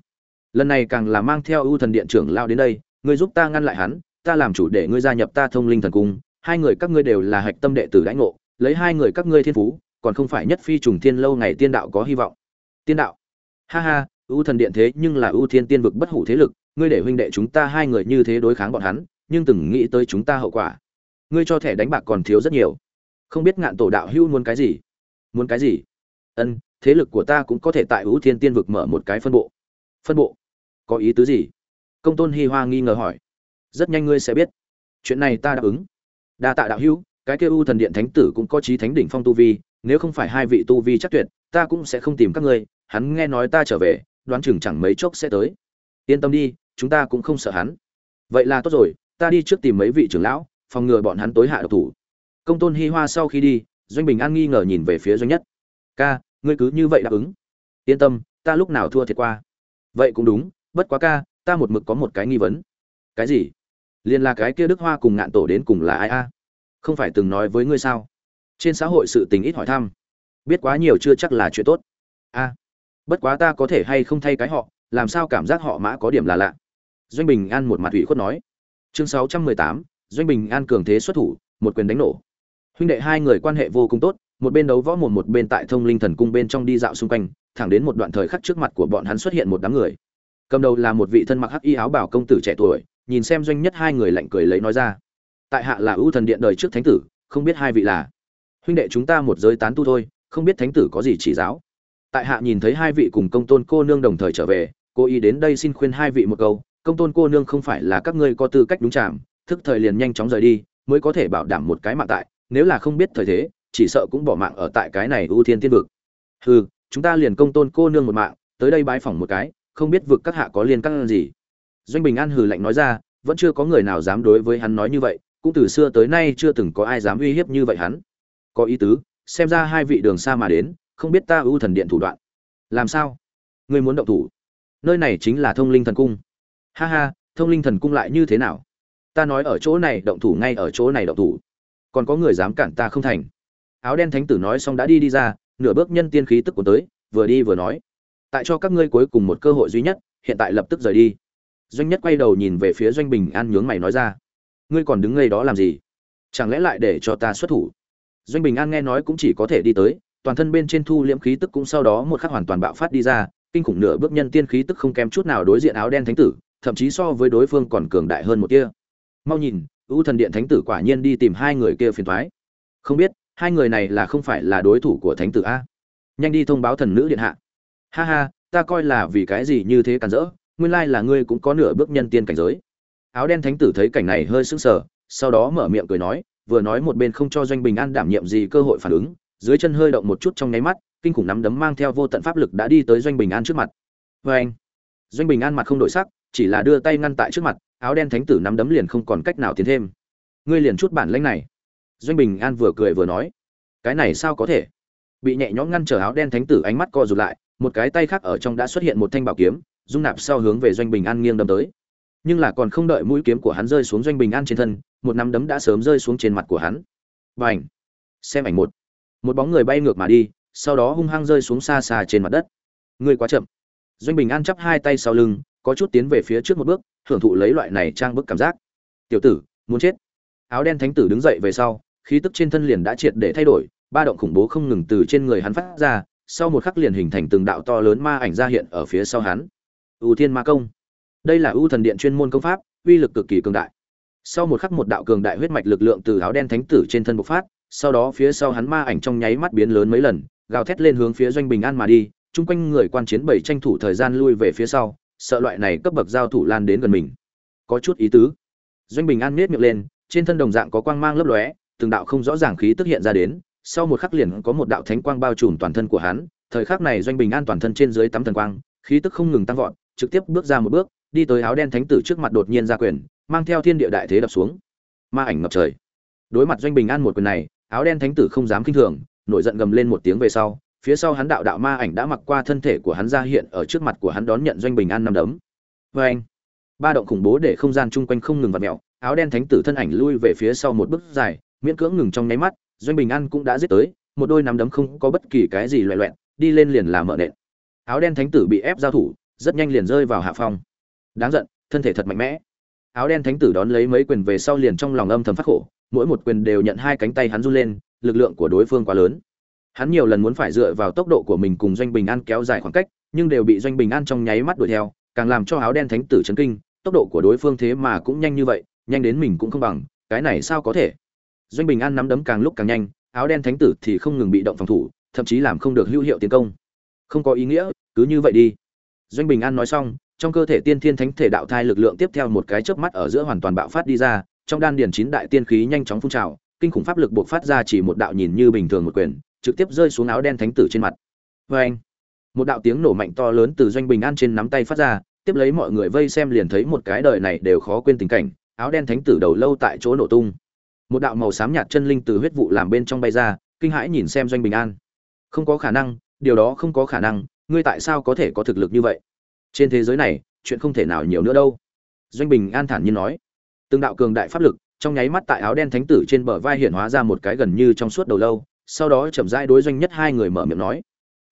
Lần này càng là mang theo U thần điện trưởng lao đến đây, ngươi giúp ta ngăn lại hắn ta làm chủ để ngươi gia nhập ta thông linh thần cung, hai người các ngươi đều là hạch tâm đệ tử đãi ngộ, lấy hai người các ngươi thiên phú, còn không phải nhất phi trùng thiên lâu ngày tiên đạo có hy vọng. Tiên đạo. Ha ha, ưu thần điện thế nhưng là ưu thiên tiên vực bất hủ thế lực, ngươi để huynh đệ chúng ta hai người như thế đối kháng bọn hắn, nhưng từng nghĩ tới chúng ta hậu quả. Ngươi cho thẻ đánh bạc còn thiếu rất nhiều. Không biết ngạn tổ đạo hưu muốn cái gì? Muốn cái gì? Ân, thế lực của ta cũng có thể tại ưu thiên tiên vực mở một cái phân bộ. Phân bộ? Có ý tứ gì? Công tôn hi hoa nghi ngờ hỏi rất nhanh ngươi sẽ biết. Chuyện này ta đáp ứng. Đa tạ đạo hữu, cái kia u thần điện thánh tử cũng có trí thánh đỉnh phong tu vi, nếu không phải hai vị tu vi chắc tuyệt, ta cũng sẽ không tìm các ngươi, hắn nghe nói ta trở về, đoán chừng chẳng mấy chốc sẽ tới. Yên tâm đi, chúng ta cũng không sợ hắn. Vậy là tốt rồi, ta đi trước tìm mấy vị trưởng lão, phòng ngừa bọn hắn tối hạ độc thủ. Công tôn hi hoa sau khi đi, doanh bình an nghi ngờ nhìn về phía doanh nhất. Ca, ngươi cứ như vậy đáp ứng. Yên tâm, ta lúc nào thua thiệt qua. Vậy cũng đúng, bất quá ca, ta một mực có một cái nghi vấn. Cái gì? Liền là cái kia đức hoa cùng ngạn tổ đến cùng là ai a? Không phải từng nói với ngươi sao? Trên xã hội sự tình ít hỏi thăm. Biết quá nhiều chưa chắc là chuyện tốt. A, bất quá ta có thể hay không thay cái họ, làm sao cảm giác họ mã có điểm là lạ? Doanh bình an một mặt ủy khuất nói. Chương sáu trăm mười tám, doanh bình an cường thế xuất thủ, một quyền đánh nổ. Huynh đệ hai người quan hệ vô cùng tốt, một bên đấu võ một một bên tại thông linh thần cung bên trong đi dạo xung quanh, thẳng đến một đoạn thời khắc trước mặt của bọn hắn xuất hiện một đám người. Cầm đầu là một vị thân mặc hắc y áo bảo công tử trẻ tuổi nhìn xem doanh nhất hai người lạnh cười lấy nói ra. Tại hạ là ưu thần điện đời trước thánh tử, không biết hai vị là. Huynh đệ chúng ta một giới tán tu thôi, không biết thánh tử có gì chỉ giáo. Tại hạ nhìn thấy hai vị cùng công tôn cô nương đồng thời trở về, cô ý đến đây xin khuyên hai vị một câu, công tôn cô nương không phải là các ngươi có tư cách đúng chạm, thức thời liền nhanh chóng rời đi, mới có thể bảo đảm một cái mạng tại, nếu là không biết thời thế, chỉ sợ cũng bỏ mạng ở tại cái này ưu thiên tiên vực. Hừ, chúng ta liền công tôn cô nương một mạng, tới đây bái phỏng một cái, không biết vực các hạ có liên căn gì doanh bình an hừ lạnh nói ra, vẫn chưa có người nào dám đối với hắn nói như vậy, cũng từ xưa tới nay chưa từng có ai dám uy hiếp như vậy hắn. Có ý tứ, xem ra hai vị đường xa mà đến, không biết ta ưu thần điện thủ đoạn. Làm sao? Ngươi muốn động thủ? Nơi này chính là thông linh thần cung. Ha ha, thông linh thần cung lại như thế nào? Ta nói ở chỗ này động thủ ngay ở chỗ này động thủ. Còn có người dám cản ta không thành. Áo đen thánh tử nói xong đã đi đi ra, nửa bước nhân tiên khí tức của tới, vừa đi vừa nói. Tại cho các ngươi cuối cùng một cơ hội duy nhất, hiện tại lập tức rời đi doanh nhất quay đầu nhìn về phía doanh bình an nhướng mày nói ra, ngươi còn đứng ngay đó làm gì? Chẳng lẽ lại để cho ta xuất thủ? Doanh bình an nghe nói cũng chỉ có thể đi tới, toàn thân bên trên thu liễm khí tức cũng sau đó một khắc hoàn toàn bạo phát đi ra, kinh khủng nửa bước nhân tiên khí tức không kém chút nào đối diện áo đen thánh tử, thậm chí so với đối phương còn cường đại hơn một kia mau nhìn, ưu thần điện thánh tử quả nhiên đi tìm hai người kia phiền thoái không biết, hai người này là không phải là đối thủ của thánh tử a. Nhanh đi thông báo thần nữ điện hạ. Ha ha, ta coi là vì cái gì như thế cản rỡ nguyên lai là ngươi cũng có nửa bước nhân tiên cảnh giới. Áo đen thánh tử thấy cảnh này hơi sững sờ, sau đó mở miệng cười nói, vừa nói một bên không cho doanh bình an đảm nhiệm gì cơ hội phản ứng, dưới chân hơi động một chút trong nháy mắt, kinh khủng nắm đấm mang theo vô tận pháp lực đã đi tới doanh bình an trước mặt. Vê anh. Doanh bình an mặt không đổi sắc, chỉ là đưa tay ngăn tại trước mặt, áo đen thánh tử nắm đấm liền không còn cách nào tiến thêm. Ngươi liền chút bản lãnh này. Doanh bình an vừa cười vừa nói, cái này sao có thể? Bị nhẹ nhõm ngăn trở áo đen thánh tử ánh mắt co rụt lại, một cái tay khác ở trong đã xuất hiện một thanh bảo kiếm dung nạp sau hướng về doanh bình an nghiêng đâm tới. Nhưng là còn không đợi mũi kiếm của hắn rơi xuống doanh bình an trên thân, một nắm đấm đã sớm rơi xuống trên mặt của hắn. Và ảnh xem ảnh một. Một bóng người bay ngược mà đi, sau đó hung hăng rơi xuống xa xa trên mặt đất. Người quá chậm. Doanh bình an chắp hai tay sau lưng, có chút tiến về phía trước một bước hưởng thụ lấy loại này trang bức cảm giác. Tiểu tử, muốn chết. Áo đen thánh tử đứng dậy về sau, khí tức trên thân liền đã triệt để thay đổi, ba động khủng bố không ngừng từ trên người hắn phát ra, sau một khắc liền hình thành từng đạo to lớn ma ảnh ra hiện ở phía sau hắn ưu thiên ma công. Đây là ưu thần điện chuyên môn công pháp, uy lực cực kỳ cường đại. Sau một khắc một đạo cường đại huyết mạch lực lượng từ áo đen thánh tử trên thân bộc phát, sau đó phía sau hắn ma ảnh trong nháy mắt biến lớn mấy lần, gào thét lên hướng phía doanh bình an mà đi, chung quanh người quan chiến bảy tranh thủ thời gian lui về phía sau, sợ loại này cấp bậc giao thủ lan đến gần mình. Có chút ý tứ. Doanh bình an miết miệng lên, trên thân đồng dạng có quang mang lấp lóe, từng đạo không rõ ràng khí tức hiện ra đến, sau một khắc liền có một đạo thánh quang bao trùm toàn thân của hắn, thời khắc này doanh bình an toàn thân trên dưới tắm thần quang, khí tức không ngừng tăng vọt trực tiếp bước ra một bước đi tới áo đen thánh tử trước mặt đột nhiên ra quyền mang theo thiên địa đại thế đập xuống. Ma ảnh ngập trời. Đối mặt doanh bình an một quyền này áo đen thánh tử không dám kinh thường nổi giận gầm lên một tiếng về sau phía sau hắn đạo đạo ma ảnh đã mặc qua thân thể của hắn ra hiện ở trước mặt của hắn đón nhận doanh bình an năm đấm. Oeng. anh ba động khủng bố để không gian chung quanh không ngừng vặn mèo, áo đen thánh tử thân ảnh lui về phía sau một bước dài miễn cưỡng ngừng trong nháy mắt doanh bình an cũng đã giết tới một đôi nắm đấm không có bất kỳ cái gì loẹ loẹt đi lên liền là mở nện. Áo đen thánh tử bị ép giao thủ rất nhanh liền rơi vào hạ phong. Đáng giận, thân thể thật mạnh mẽ. Áo đen thánh tử đón lấy mấy quyền về sau liền trong lòng âm thầm phát khổ, mỗi một quyền đều nhận hai cánh tay hắn run lên, lực lượng của đối phương quá lớn. Hắn nhiều lần muốn phải dựa vào tốc độ của mình cùng doanh bình an kéo dài khoảng cách, nhưng đều bị doanh bình an trong nháy mắt đuổi theo, càng làm cho áo đen thánh tử chấn kinh, tốc độ của đối phương thế mà cũng nhanh như vậy, nhanh đến mình cũng không bằng, cái này sao có thể? Doanh bình an nắm đấm càng lúc càng nhanh, áo đen thánh tử thì không ngừng bị động phòng thủ, thậm chí làm không được hữu hiệu tiến công. Không có ý nghĩa, cứ như vậy đi doanh bình an nói xong, trong cơ thể tiên thiên thánh thể đạo thai lực lượng tiếp theo một cái chớp mắt ở giữa hoàn toàn bạo phát đi ra, trong đan điền chín đại tiên khí nhanh chóng phun trào, kinh khủng pháp lực buộc phát ra chỉ một đạo nhìn như bình thường một quyền, trực tiếp rơi xuống áo đen thánh tử trên mặt. Vê anh một đạo tiếng nổ mạnh to lớn từ doanh bình an trên nắm tay phát ra, tiếp lấy mọi người vây xem liền thấy một cái đời này đều khó quên tình cảnh, áo đen thánh tử đầu lâu tại chỗ nổ tung. Một đạo màu xám nhạt chân linh từ huyết vụ làm bên trong bay ra, kinh hãi nhìn xem doanh bình an. Không có khả năng, điều đó không có khả năng ngươi tại sao có thể có thực lực như vậy? Trên thế giới này, chuyện không thể nào nhiều nữa đâu. Doanh bình an thản nhiên nói. Từng đạo cường đại pháp lực, trong nháy mắt tại áo đen thánh tử trên bờ vai hiện hóa ra một cái gần như trong suốt đầu lâu, sau đó chậm rãi đối doanh nhất hai người mở miệng nói.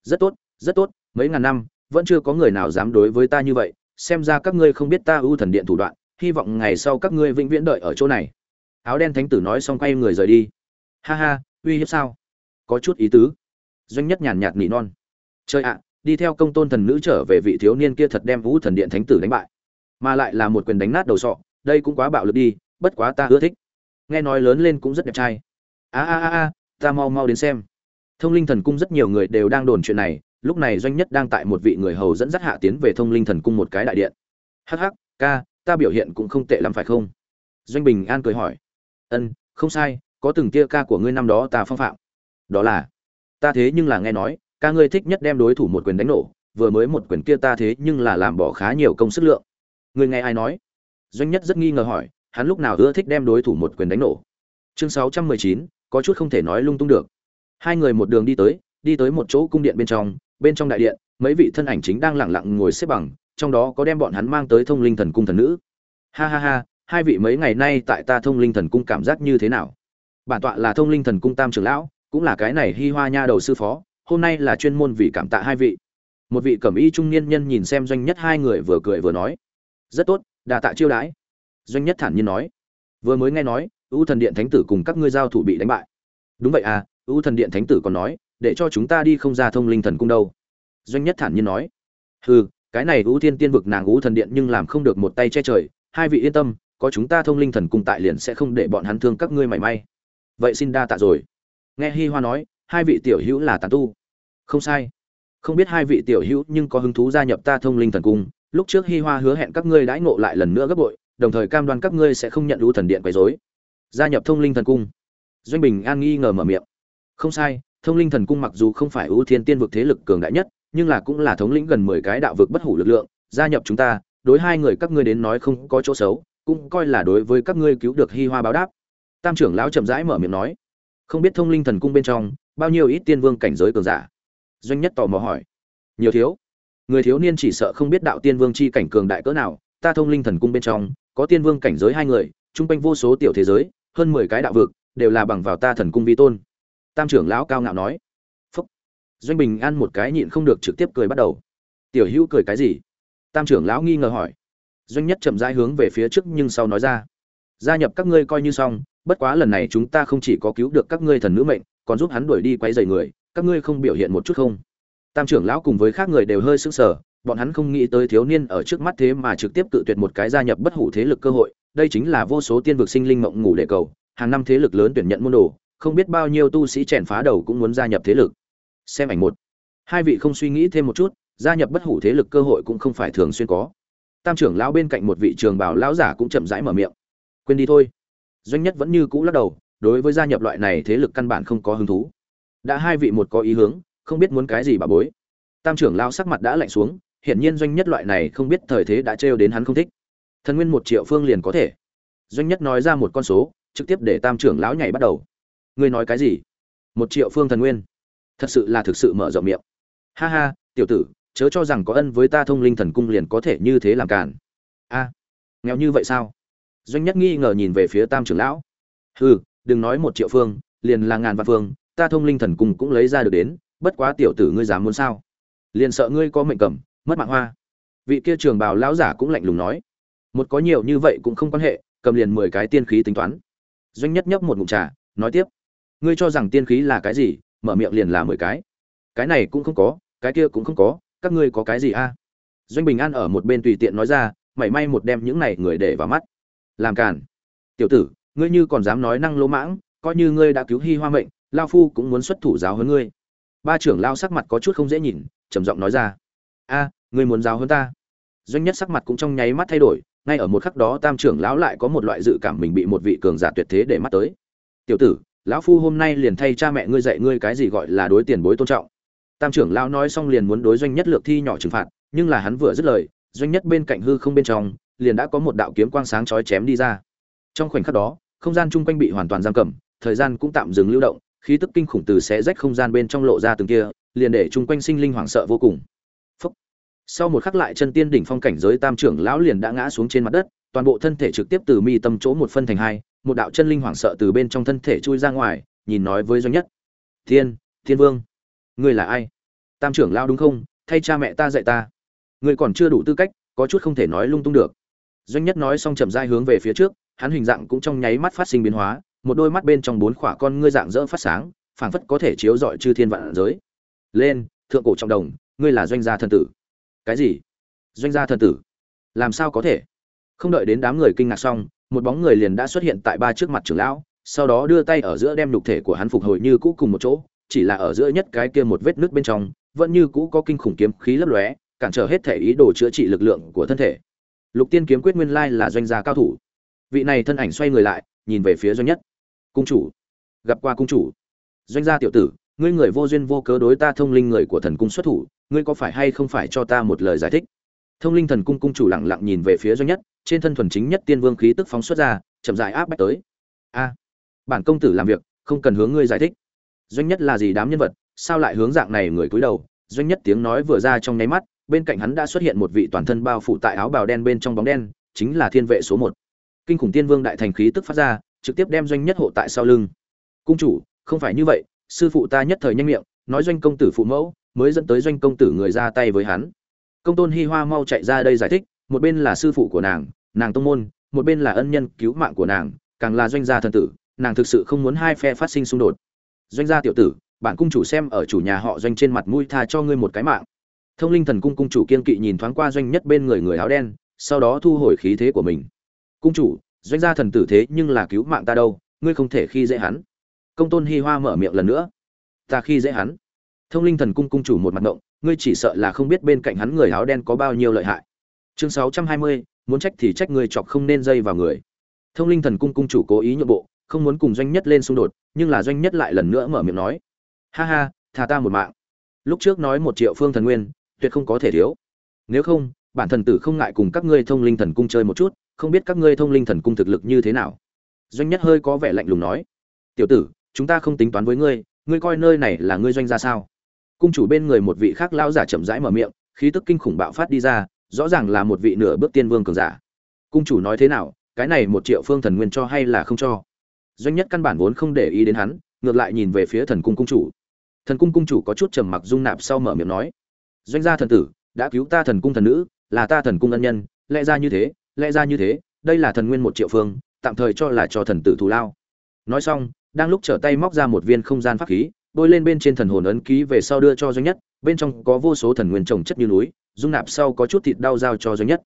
Rất tốt rất tốt, mấy ngàn năm, vẫn chưa có người nào dám đối với ta như vậy, xem ra các ngươi không biết ta ưu thần điện thủ đoạn, hy vọng ngày sau các ngươi vĩnh viễn đợi ở chỗ này. Áo đen thánh tử nói xong quay người rời đi. Ha ha, uy hiếp sao? Có chút ý tứ. Doanh nhất nhàn nhạt nỉ non. Chơi ạ đi theo công tôn thần nữ trở về vị thiếu niên kia thật đem vũ thần điện thánh tử đánh bại. Mà lại là một quyền đánh nát đầu sọ, đây cũng quá bạo lực đi, bất quá ta ưa thích. Nghe nói lớn lên cũng rất đẹp trai. A a a a, ta mau mau đến xem. Thông linh thần cung rất nhiều người đều đang đồn chuyện này, lúc này doanh nhất đang tại một vị người hầu dẫn dắt hạ tiến về thông linh thần cung một cái đại điện. Hắc hắc, ca, ta biểu hiện cũng không tệ lắm phải không? Doanh bình an cười hỏi. Ân, không sai, có từng tia ca của ngươi năm đó ta phong phạm. Đó là, ta thế nhưng là nghe nói ca ngươi thích nhất đem đối thủ một quyền đánh nổ, vừa mới một quyền kia ta thế nhưng là làm bỏ khá nhiều công sức lượng. Ngươi nghe ai nói? Doanh nhất rất nghi ngờ hỏi, hắn lúc nào ưa thích đem đối thủ một quyền đánh nổ? Chương sáu trăm mười chín, có chút không thể nói lung tung được. Hai người một đường đi tới đi tới một chỗ cung điện bên trong bên trong đại điện, mấy vị thân ảnh chính đang lẳng lặng ngồi xếp bằng, trong đó có đem bọn hắn mang tới thông linh thần cung thần nữ. Ha ha ha, hai vị mấy ngày nay tại ta thông linh thần cung cảm giác như thế nào? Bản tọa là thông linh thần cung tam trưởng lão, cũng là cái này hi hoa nha đầu sư phó hôm nay là chuyên môn vì cảm tạ hai vị. Một vị cẩm y trung niên nhân nhìn xem doanh nhất hai người vừa cười vừa nói, rất tốt đà tạ chiêu đãi. Doanh nhất thản nhiên nói, vừa mới nghe nói, ưu thần điện thánh tử cùng các ngươi giao thủ bị đánh bại. Đúng vậy à ưu thần điện thánh tử còn nói, để cho chúng ta đi không ra thông linh thần cung đâu. Doanh nhất thản nhiên nói, hừ, cái này ưu thiên tiên vực nàng ưu thần điện nhưng làm không được một tay che trời, hai vị yên tâm, có chúng ta thông linh thần cung tại liền sẽ không để bọn hắn thương các ngươi mảy may. Vậy xin đa tạ rồi. Nghe hi hoa nói hai vị tiểu hữu là tán tu. Không sai. Không biết hai vị tiểu hữu nhưng có hứng thú gia nhập ta thông linh thần cung. Lúc trước hi hoa hứa hẹn các ngươi đãi ngộ lại lần nữa gấp bội, đồng thời cam đoan các ngươi sẽ không nhận đủ thần điện quấy rối. Gia nhập thông linh thần cung. Doanh bình an nghi ngờ mở miệng. Không sai, thông linh thần cung mặc dù không phải ưu thiên tiên vực thế lực cường đại nhất, nhưng là cũng là thống lĩnh gần mười cái đạo vực bất hủ lực lượng. Gia nhập chúng ta, đối hai người các ngươi đến nói không có chỗ xấu, cũng coi là đối với các ngươi cứu được hi hoa báo đáp. Tam trưởng lão chậm rãi mở miệng nói. Không biết thông linh thần cung bên trong bao nhiêu ít tiên vương cảnh giới cường giả? Doanh nhất tò mò hỏi. Nhiều thiếu. Người thiếu niên chỉ sợ không biết đạo tiên vương chi cảnh cường đại cỡ nào, ta thông linh thần cung bên trong, có tiên vương cảnh giới hai người chung quanh vô số tiểu thế giới, hơn mười cái đạo vực, đều là bằng vào ta thần cung vi tôn. Tam trưởng lão cao ngạo nói. Phúc. Doanh bình ăn một cái nhịn không được trực tiếp cười bắt đầu. Tiểu hữu cười cái gì? Tam trưởng lão nghi ngờ hỏi. Doanh nhất chậm rãi hướng về phía trước nhưng sau nói ra. Gia nhập các ngươi coi như xong, bất quá lần này chúng ta không chỉ có cứu được các ngươi thần nữ mệnh còn giúp hắn đuổi đi quấy rầy người, các ngươi không biểu hiện một chút không? Tam trưởng lão cùng với khác người đều hơi sững sờ, bọn hắn không nghĩ tới thiếu niên ở trước mắt thế mà trực tiếp cự tuyệt một cái gia nhập bất hủ thế lực cơ hội, đây chính là vô số tiên vực sinh linh mộng ngủ để cầu, hàng năm thế lực lớn tuyển nhận môn đồ, không biết bao nhiêu tu sĩ chèn phá đầu cũng muốn gia nhập thế lực. Xem ảnh một. Hai vị không suy nghĩ thêm một chút, gia nhập bất hủ thế lực cơ hội cũng không phải thường xuyên có. Tam trưởng lão bên cạnh một vị trường bảo lão giả cũng chậm rãi mở miệng. Quên đi thôi. Doanh nhất vẫn như cũ lắc đầu đối với gia nhập loại này thế lực căn bản không có hứng thú. Đã hai vị một có ý hướng, không biết muốn cái gì bà bối. Tam trưởng lão sắc mặt đã lạnh xuống, hiển nhiên doanh nhất loại này không biết thời thế đã trêu đến hắn không thích. Thần nguyên một triệu phương liền có thể. Doanh nhất nói ra một con số, trực tiếp để tam trưởng lão nhảy bắt đầu. Ngươi nói cái gì? Một triệu phương thần nguyên. Thật sự là thực sự mở rộng miệng. Ha ha, tiểu tử, chớ cho rằng có ân với ta thông linh thần cung liền có thể như thế làm cản a, nghèo như vậy sao? Doanh nhất nghi ngờ nhìn về phía tam trưởng lão. Hừ đừng nói một triệu phương, liền là ngàn vạn phương, ta thông linh thần cung cũng lấy ra được đến, bất quá tiểu tử ngươi dám muốn sao? Liền sợ ngươi có mệnh cầm, mất mạng hoa. Vị kia trường bào lão giả cũng lạnh lùng nói. Một có nhiều như vậy cũng không quan hệ, cầm liền mười cái tiên khí tính toán. Doanh nhất nhấp một ngụm trà, nói tiếp. Ngươi cho rằng tiên khí là cái gì, mở miệng liền là mười cái. Cái này cũng không có, cái kia cũng không có, các ngươi có cái gì a? Doanh bình an ở một bên tùy tiện nói ra, mảy may một đem những này người để vào mắt. Làm càn. Tiểu tử ngươi như còn dám nói năng lỗ mãng, coi như ngươi đã cứu hy hoa mệnh, lao phu cũng muốn xuất thủ giáo hơn ngươi. Ba trưởng lao sắc mặt có chút không dễ nhìn, trầm giọng nói ra. A, ngươi muốn giáo hơn ta? Doanh nhất sắc mặt cũng trong nháy mắt thay đổi, ngay ở một khắc đó tam trưởng lão lại có một loại dự cảm mình bị một vị cường giả tuyệt thế để mắt tới. Tiểu tử, lão phu hôm nay liền thay cha mẹ ngươi dạy ngươi cái gì gọi là đối tiền bối tôn trọng. Tam trưởng lão nói xong liền muốn đối doanh nhất lược thi nhỏ trừng phạt, nhưng là hắn vừa dứt lời, doanh nhất bên cạnh hư không bên trong, liền đã có một đạo kiếm quang sáng chói chém đi ra. Trong khoảnh khắc đó không gian chung quanh bị hoàn toàn giam cầm, thời gian cũng tạm dừng lưu động, khí tức kinh khủng từ xé rách không gian bên trong lộ ra từng kia, liền để chung quanh sinh linh hoảng sợ vô cùng. Phúc. sau một khắc lại chân tiên đỉnh phong cảnh giới tam trưởng lão liền đã ngã xuống trên mặt đất, toàn bộ thân thể trực tiếp từ mi tâm chỗ một phân thành hai, một đạo chân linh hoảng sợ từ bên trong thân thể chui ra ngoài, nhìn nói với doanh nhất. Thiên thiên vương, ngươi là ai? Tam trưởng lão đúng không? Thay cha mẹ ta dạy ta. Ngươi còn chưa đủ tư cách, có chút không thể nói lung tung được. Doanh nhất nói xong chậm rãi hướng về phía trước hắn hình dạng cũng trong nháy mắt phát sinh biến hóa, một đôi mắt bên trong bốn khỏa con ngươi dạng dỡ phát sáng, phảng phất có thể chiếu rọi chư thiên vạn giới. Lên, thượng cổ trọng đồng, ngươi là doanh gia thần tử. Cái gì? Doanh gia thần tử? Làm sao có thể? Không đợi đến đám người kinh ngạc xong, một bóng người liền đã xuất hiện tại ba trước mặt trưởng lão, sau đó đưa tay ở giữa đem nhục thể của hắn phục hồi như cũ cùng một chỗ, chỉ là ở giữa nhất cái kia một vết nước bên trong, vẫn như cũ có kinh khủng kiếm khí lấp lóe, cản trở hết thể ý đồ chữa trị lực lượng của thân thể. Lục tiên kiếm quyết nguyên lai là doanh gia cao thủ vị này thân ảnh xoay người lại, nhìn về phía doanh nhất. Cung chủ, gặp qua cung chủ. Doanh gia tiểu tử, ngươi người vô duyên vô cớ đối ta thông linh người của thần cung xuất thủ, ngươi có phải hay không phải cho ta một lời giải thích? Thông linh thần cung cung chủ lặng lặng nhìn về phía doanh nhất, trên thân thuần chính nhất tiên vương khí tức phóng xuất ra, chậm dại áp bách tới. A, bản công tử làm việc, không cần hướng ngươi giải thích. Doanh nhất là gì đám nhân vật, sao lại hướng dạng này người cúi đầu? Doanh nhất tiếng nói vừa ra trong nháy mắt, bên cạnh hắn đã xuất hiện một vị toàn thân bao phủ tại áo bào đen bên trong bóng đen, chính là thiên vệ số một kinh khủng tiên vương đại thành khí tức phát ra, trực tiếp đem doanh nhất hộ tại sau lưng. Cung chủ, không phải như vậy, sư phụ ta nhất thời nhanh miệng, nói doanh công tử phụ mẫu, mới dẫn tới doanh công tử người ra tay với hắn. Công tôn hi hoa mau chạy ra đây giải thích, một bên là sư phụ của nàng nàng tông môn, một bên là ân nhân cứu mạng của nàng, càng là doanh gia thần tử, nàng thực sự không muốn hai phe phát sinh xung đột. Doanh gia tiểu tử bản cung chủ xem ở chủ nhà họ doanh trên mặt mũi tha cho ngươi một cái mạng. Thông linh thần cung cung chủ kiên kỵ nhìn thoáng qua doanh nhất bên người người áo đen, sau đó thu hồi khí thế của mình cung chủ, doanh gia thần tử thế nhưng là cứu mạng ta đâu, ngươi không thể khi dễ hắn. Công tôn hi hoa mở miệng lần nữa. Ta khi dễ hắn. Thông linh thần cung cung chủ một mặt ngộng, ngươi chỉ sợ là không biết bên cạnh hắn người áo đen có bao nhiêu lợi hại. Chương sáu trăm hai mươi, muốn trách thì trách người chọc không nên dây vào người. Thông linh thần cung cung chủ cố ý nhượng bộ, không muốn cùng doanh nhất lên xung đột, nhưng là doanh nhất lại lần nữa mở miệng nói. Ha ha, tha ta một mạng. Lúc trước nói một triệu phương thần nguyên, tuyệt không có thể thiếu. Nếu không, bản thần tử không ngại cùng các ngươi thông linh thần cung chơi một chút không biết các ngươi thông linh thần cung thực lực như thế nào. Doanh nhất hơi có vẻ lạnh lùng nói, tiểu tử, chúng ta không tính toán với ngươi ngươi coi nơi này là ngươi doanh ra sao? Cung chủ bên người một vị khác lão giả chậm rãi mở miệng, khí tức kinh khủng bạo phát đi ra, rõ ràng là một vị nửa bước tiên vương cường giả. Cung chủ nói thế nào, cái này một triệu phương thần nguyên cho hay là không cho? Doanh nhất căn bản vốn không để ý đến hắn, ngược lại nhìn về phía thần cung cung chủ. Thần cung cung chủ có chút trầm mặc dung nạp sau mở miệng nói, doanh gia thần tử, đã cứu ta thần cung thần nữ, là ta thần cung ân nhân, lẽ ra như thế lẽ ra như thế, đây là thần nguyên một triệu phương, tạm thời cho là cho thần tử thù lao. Nói xong, đang lúc trở tay móc ra một viên không gian pháp khí, bôi lên bên trên thần hồn ấn ký về sau đưa cho doanh nhất, bên trong có vô số thần nguyên trồng chất như núi, dung nạp sau có chút thịt đau giao cho doanh nhất.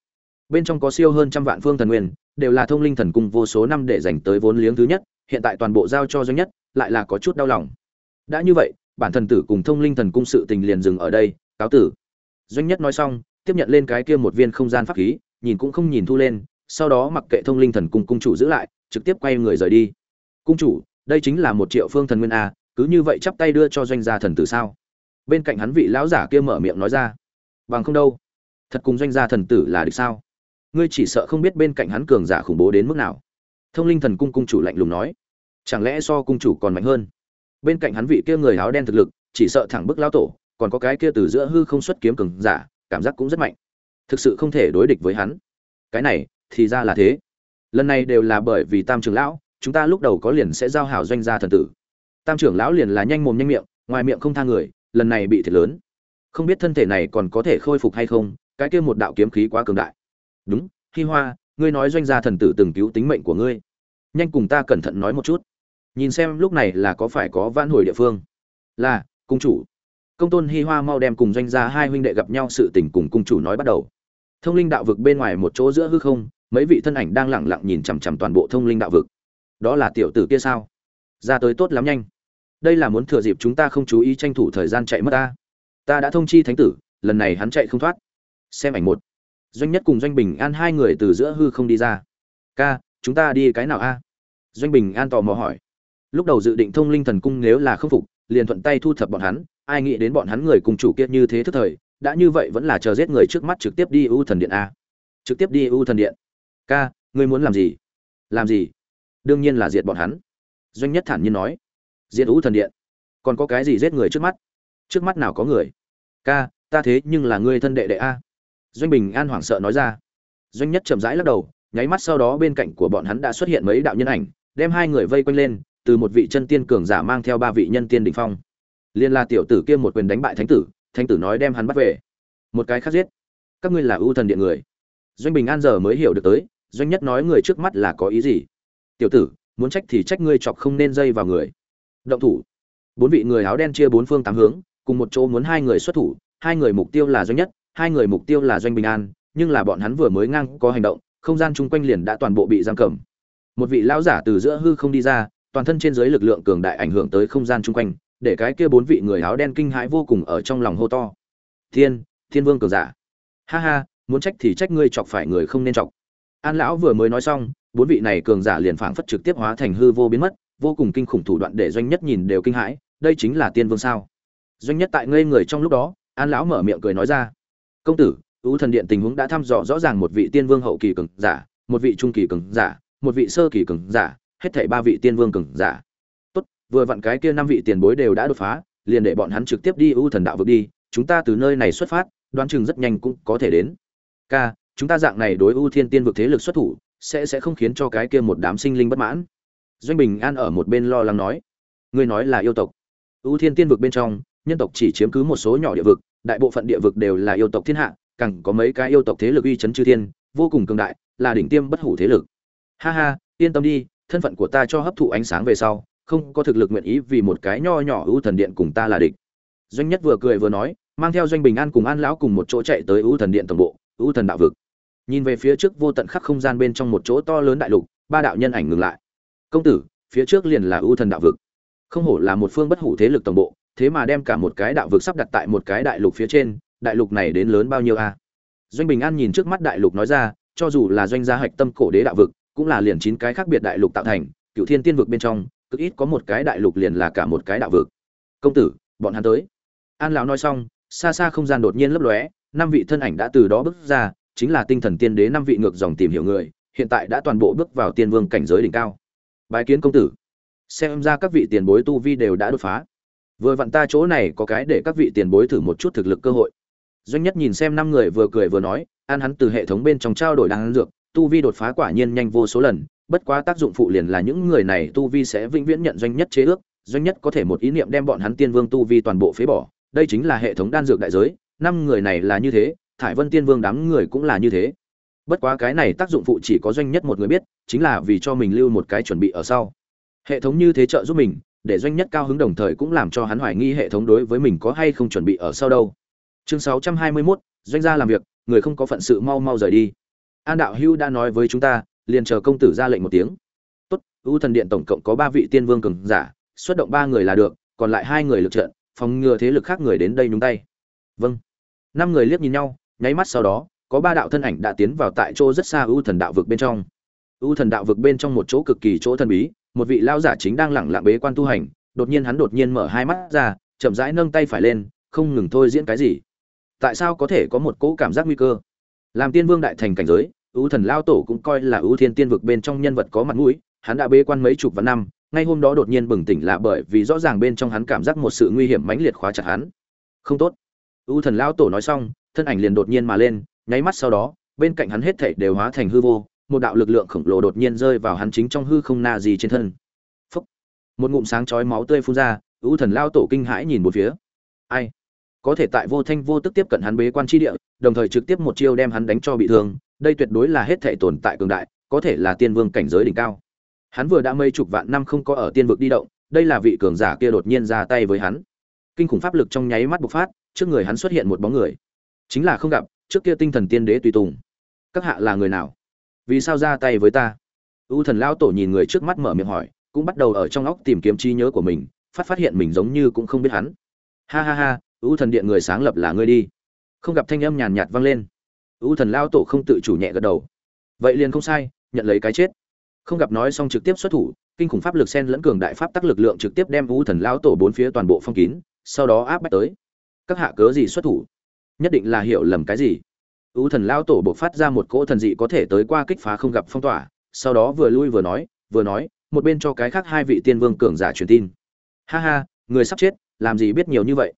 Bên trong có siêu hơn trăm vạn phương thần nguyên, đều là thông linh thần cung vô số năm để dành tới vốn liếng thứ nhất, hiện tại toàn bộ giao cho doanh nhất, lại là có chút đau lòng. Đã như vậy, bản thần tử cùng thông linh thần cung sự tình liền dừng ở đây, cáo tử. Doanh nhất nói xong, tiếp nhận lên cái kia một viên không gian pháp khí nhìn cũng không nhìn thu lên, sau đó mặc kệ thông linh thần cung cung chủ giữ lại, trực tiếp quay người rời đi. Cung chủ, đây chính là một triệu phương thần nguyên a, cứ như vậy chắp tay đưa cho doanh gia thần tử sao? Bên cạnh hắn vị lão giả kia mở miệng nói ra. Bằng không đâu. Thật cùng doanh gia thần tử là được sao? Ngươi chỉ sợ không biết bên cạnh hắn cường giả khủng bố đến mức nào. Thông linh thần cung cung chủ lạnh lùng nói. Chẳng lẽ so cung chủ còn mạnh hơn? Bên cạnh hắn vị kia người áo đen thực lực, chỉ sợ thẳng bức lão tổ, còn có cái kia từ giữa hư không xuất kiếm cường giả, cảm giác cũng rất mạnh thực sự không thể đối địch với hắn. Cái này, thì ra là thế. Lần này đều là bởi vì tam trưởng lão, chúng ta lúc đầu có liền sẽ giao hảo doanh gia thần tử. Tam trưởng lão liền là nhanh mồm nhanh miệng, ngoài miệng không tha người, lần này bị thiệt lớn. Không biết thân thể này còn có thể khôi phục hay không, cái kia một đạo kiếm khí quá cường đại. Đúng, hi hoa, ngươi nói doanh gia thần tử từng cứu tính mệnh của ngươi. Nhanh cùng ta cẩn thận nói một chút. Nhìn xem lúc này là có phải có vãn hồi địa phương. Là, cung chủ. Công tôn hi hoa mau đem cùng doanh gia hai huynh đệ gặp nhau sự tình cùng cung chủ nói bắt đầu thông linh đạo vực bên ngoài một chỗ giữa hư không, mấy vị thân ảnh đang lẳng lặng nhìn chằm chằm toàn bộ thông linh đạo vực. Đó là tiểu tử kia sao? Ra tới tốt lắm nhanh. Đây là muốn thừa dịp chúng ta không chú ý tranh thủ thời gian chạy mất ta. Ta đã thông chi thánh tử, lần này hắn chạy không thoát. Xem ảnh một. Doanh nhất cùng doanh bình an hai người từ giữa hư không đi ra. Ca, chúng ta đi cái nào a? Doanh bình an tò mò hỏi. Lúc đầu dự định thông linh thần cung nếu là không phục, liền thuận tay thu thập bọn hắn. Ai nghĩ đến bọn hắn người cùng chủ kiệt như thế thức thời đã như vậy vẫn là chờ giết người trước mắt trực tiếp đi ưu thần điện a. Trực tiếp đi ưu thần điện. Ca, ngươi muốn làm gì? Làm gì? Đương nhiên là diệt bọn hắn. Doanh nhất thản nhiên nói. Diệt ưu thần điện. Còn có cái gì giết người trước mắt? Trước mắt nào có người? Ca, ta thế nhưng là ngươi thân đệ đệ a. Doanh bình an hoảng sợ nói ra. Doanh nhất chậm rãi lắc đầu, nháy mắt sau đó bên cạnh của bọn hắn đã xuất hiện mấy đạo nhân ảnh, đem hai người vây quanh lên, từ một vị chân tiên cường giả mang theo ba vị nhân tiên đỉnh phong. Liên la tiểu tử kia một quyền đánh bại thánh tử thánh tử nói đem hắn bắt về. Một cái khác giết. Các ngươi là ưu thần điện người. Doanh bình an giờ mới hiểu được tới, doanh nhất nói người trước mắt là có ý gì? Tiểu tử, muốn trách thì trách ngươi chọc không nên dây vào người. Động thủ. Bốn vị người áo đen chia bốn phương tám hướng, cùng một chỗ muốn hai người xuất thủ, hai người mục tiêu là doanh nhất, hai người mục tiêu là doanh bình an, nhưng là bọn hắn vừa mới ngang có hành động, không gian chung quanh liền đã toàn bộ bị giam cầm. Một vị lão giả từ giữa hư không đi ra, toàn thân trên dưới lực lượng cường đại ảnh hưởng tới không gian chung quanh để cái kia bốn vị người áo đen kinh hãi vô cùng ở trong lòng hô to. Thiên thiên vương cường giả. Ha ha, muốn trách thì trách ngươi chọc phải người không nên chọc. An lão vừa mới nói xong, bốn vị này cường giả liền phảng phất trực tiếp hóa thành hư vô biến mất, vô cùng kinh khủng thủ đoạn để doanh nhất nhìn đều kinh hãi, đây chính là tiên vương sao? Doanh nhất tại ngây người trong lúc đó, an lão mở miệng cười nói ra. Công tử, ưu thần điện tình huống đã thăm dò rõ ràng một vị tiên vương hậu kỳ cường giả, một vị trung kỳ cường giả, một vị sơ kỳ cường giả, hết thảy ba vị tiên vương cường giả vừa vặn cái kia năm vị tiền bối đều đã đột phá, liền để bọn hắn trực tiếp đi ưu thần đạo vực đi, chúng ta từ nơi này xuất phát, đoán chừng rất nhanh cũng có thể đến. Ca, chúng ta dạng này đối ưu thiên tiên vực thế lực xuất thủ, sẽ sẽ không khiến cho cái kia một đám sinh linh bất mãn. Doanh bình an ở một bên lo lắng nói. Ngươi nói là yêu tộc. Ưu thiên tiên vực bên trong, nhân tộc chỉ chiếm cứ một số nhỏ địa vực, đại bộ phận địa vực đều là yêu tộc thiên hạ, càng có mấy cái yêu tộc thế lực uy chấn chư thiên, vô cùng cường đại, là đỉnh tiêm bất hủ thế lực. Ha ha, yên tâm đi, thân phận của ta cho hấp thụ ánh sáng về sau không có thực lực nguyện ý vì một cái nho nhỏ ưu thần điện cùng ta là địch. Doanh nhất vừa cười vừa nói, mang theo doanh bình an cùng an lão cùng một chỗ chạy tới ưu thần điện tổng bộ, ưu thần đạo vực. Nhìn về phía trước vô tận khắc không gian bên trong một chỗ to lớn đại lục, ba đạo nhân ảnh ngừng lại. Công tử, phía trước liền là ưu thần đạo vực. Không hổ là một phương bất hủ thế lực tổng bộ, thế mà đem cả một cái đạo vực sắp đặt tại một cái đại lục phía trên, đại lục này đến lớn bao nhiêu a? Doanh bình an nhìn trước mắt đại lục nói ra, cho dù là doanh gia hạch tâm cổ đế đạo vực, cũng là liền chín cái khác biệt đại lục tạo thành, cựu thiên tiên vực bên trong cực ít có một cái đại lục liền là cả một cái đạo vực. Công tử, bọn hắn tới. An lão nói xong, xa xa không gian đột nhiên lấp lóe, năm vị thân ảnh đã từ đó bước ra, chính là tinh thần tiên đế năm vị ngược dòng tìm hiểu người, hiện tại đã toàn bộ bước vào tiên vương cảnh giới đỉnh cao. Bái kiến công tử. Xem ra các vị tiền bối tu vi đều đã đột phá. Vừa vặn ta chỗ này có cái để các vị tiền bối thử một chút thực lực cơ hội. Doanh nhất nhìn xem năm người vừa cười vừa nói, an hắn từ hệ thống bên trong trao đổi đan dược, tu vi đột phá quả nhiên nhanh vô số lần bất quá tác dụng phụ liền là những người này tu vi sẽ vĩnh viễn nhận doanh nhất chế ước doanh nhất có thể một ý niệm đem bọn hắn tiên vương tu vi toàn bộ phế bỏ. Đây chính là hệ thống đan dược đại giới năm người này là như thế thải vân tiên vương đám người cũng là như thế. Bất quá cái này tác dụng phụ chỉ có doanh nhất một người biết chính là vì cho mình lưu một cái chuẩn bị ở sau. Hệ thống như thế trợ giúp mình để doanh nhất cao hứng đồng thời cũng làm cho hắn hoài nghi hệ thống đối với mình có hay không chuẩn bị ở sau đâu. Chương 621, doanh gia làm việc người không có phận sự mau mau rời đi. An đạo hưu đã nói với chúng ta liền chờ công tử ra lệnh một tiếng. Tốt ưu thần điện tổng cộng có ba vị tiên vương cường giả, xuất động ba người là được, còn lại hai người lực trận, phòng ngừa thế lực khác người đến đây nhúng tay. Vâng. Năm người liếc nhìn nhau, nháy mắt sau đó, có ba đạo thân ảnh đã tiến vào tại chỗ rất xa ưu thần đạo vực bên trong. Ưu thần đạo vực bên trong một chỗ cực kỳ chỗ thần bí, một vị lao giả chính đang lẳng lặng bế quan tu hành, đột nhiên hắn đột nhiên mở hai mắt ra, chậm rãi nâng tay phải lên, không ngừng thôi diễn cái gì. Tại sao có thể có một cỗ cảm giác nguy cơ? Làm tiên vương đại thành cảnh giới ưu thần lao tổ cũng coi là ưu thiên tiên vực bên trong nhân vật có mặt mũi, hắn đã bế quan mấy chục vạn năm, ngay hôm đó đột nhiên bừng tỉnh là bởi vì rõ ràng bên trong hắn cảm giác một sự nguy hiểm mãnh liệt khóa chặt hắn. Không tốt. Ưu thần lao tổ nói xong, thân ảnh liền đột nhiên mà lên, nháy mắt sau đó, bên cạnh hắn hết thảy đều hóa thành hư vô, một đạo lực lượng khổng lồ đột nhiên rơi vào hắn chính trong hư không na gì trên thân. Phúc. một ngụm sáng chói máu tươi phun ra ưu thần lao tổ kinh hãi nhìn một phía. Ai? Có thể tại vô thanh vô tức tiếp cận hắn bế quan tri địa, đồng thời trực tiếp một chiêu đem hắn đánh cho bị thương đây tuyệt đối là hết thể tồn tại cường đại, có thể là tiên vương cảnh giới đỉnh cao. Hắn vừa đã mấy chục vạn năm không có ở tiên vực đi động, đây là vị cường giả kia đột nhiên ra tay với hắn. Kinh khủng pháp lực trong nháy mắt bộc phát, trước người hắn xuất hiện một bóng người. Chính là không gặp, trước kia tinh thần tiên đế tùy tùng. Các hạ là người nào? Vì sao ra tay với ta? U thần lao tổ nhìn người trước mắt mở miệng hỏi, cũng bắt đầu ở trong óc tìm kiếm trí nhớ của mình, phát phát hiện mình giống như cũng không biết hắn. Ha ha ha, u thần điện người sáng lập là ngươi đi. Không gặp thanh âm nhàn nhạt vang lên ưu thần lao tổ không tự chủ nhẹ gật đầu. Vậy liền không sai, nhận lấy cái chết. Không gặp nói xong trực tiếp xuất thủ, kinh khủng pháp lực sen lẫn cường đại pháp tắc lực lượng trực tiếp đem ưu thần lao tổ bốn phía toàn bộ phong kín, sau đó áp bách tới. Các hạ cớ gì xuất thủ? Nhất định là hiểu lầm cái gì? Ưu thần lao tổ buộc phát ra một cỗ thần dị có thể tới qua kích phá không gặp phong tỏa, sau đó vừa lui vừa nói vừa nói, một bên cho cái khác hai vị tiên vương cường giả truyền tin. Ha ha, người sắp chết, làm gì biết nhiều như vậy?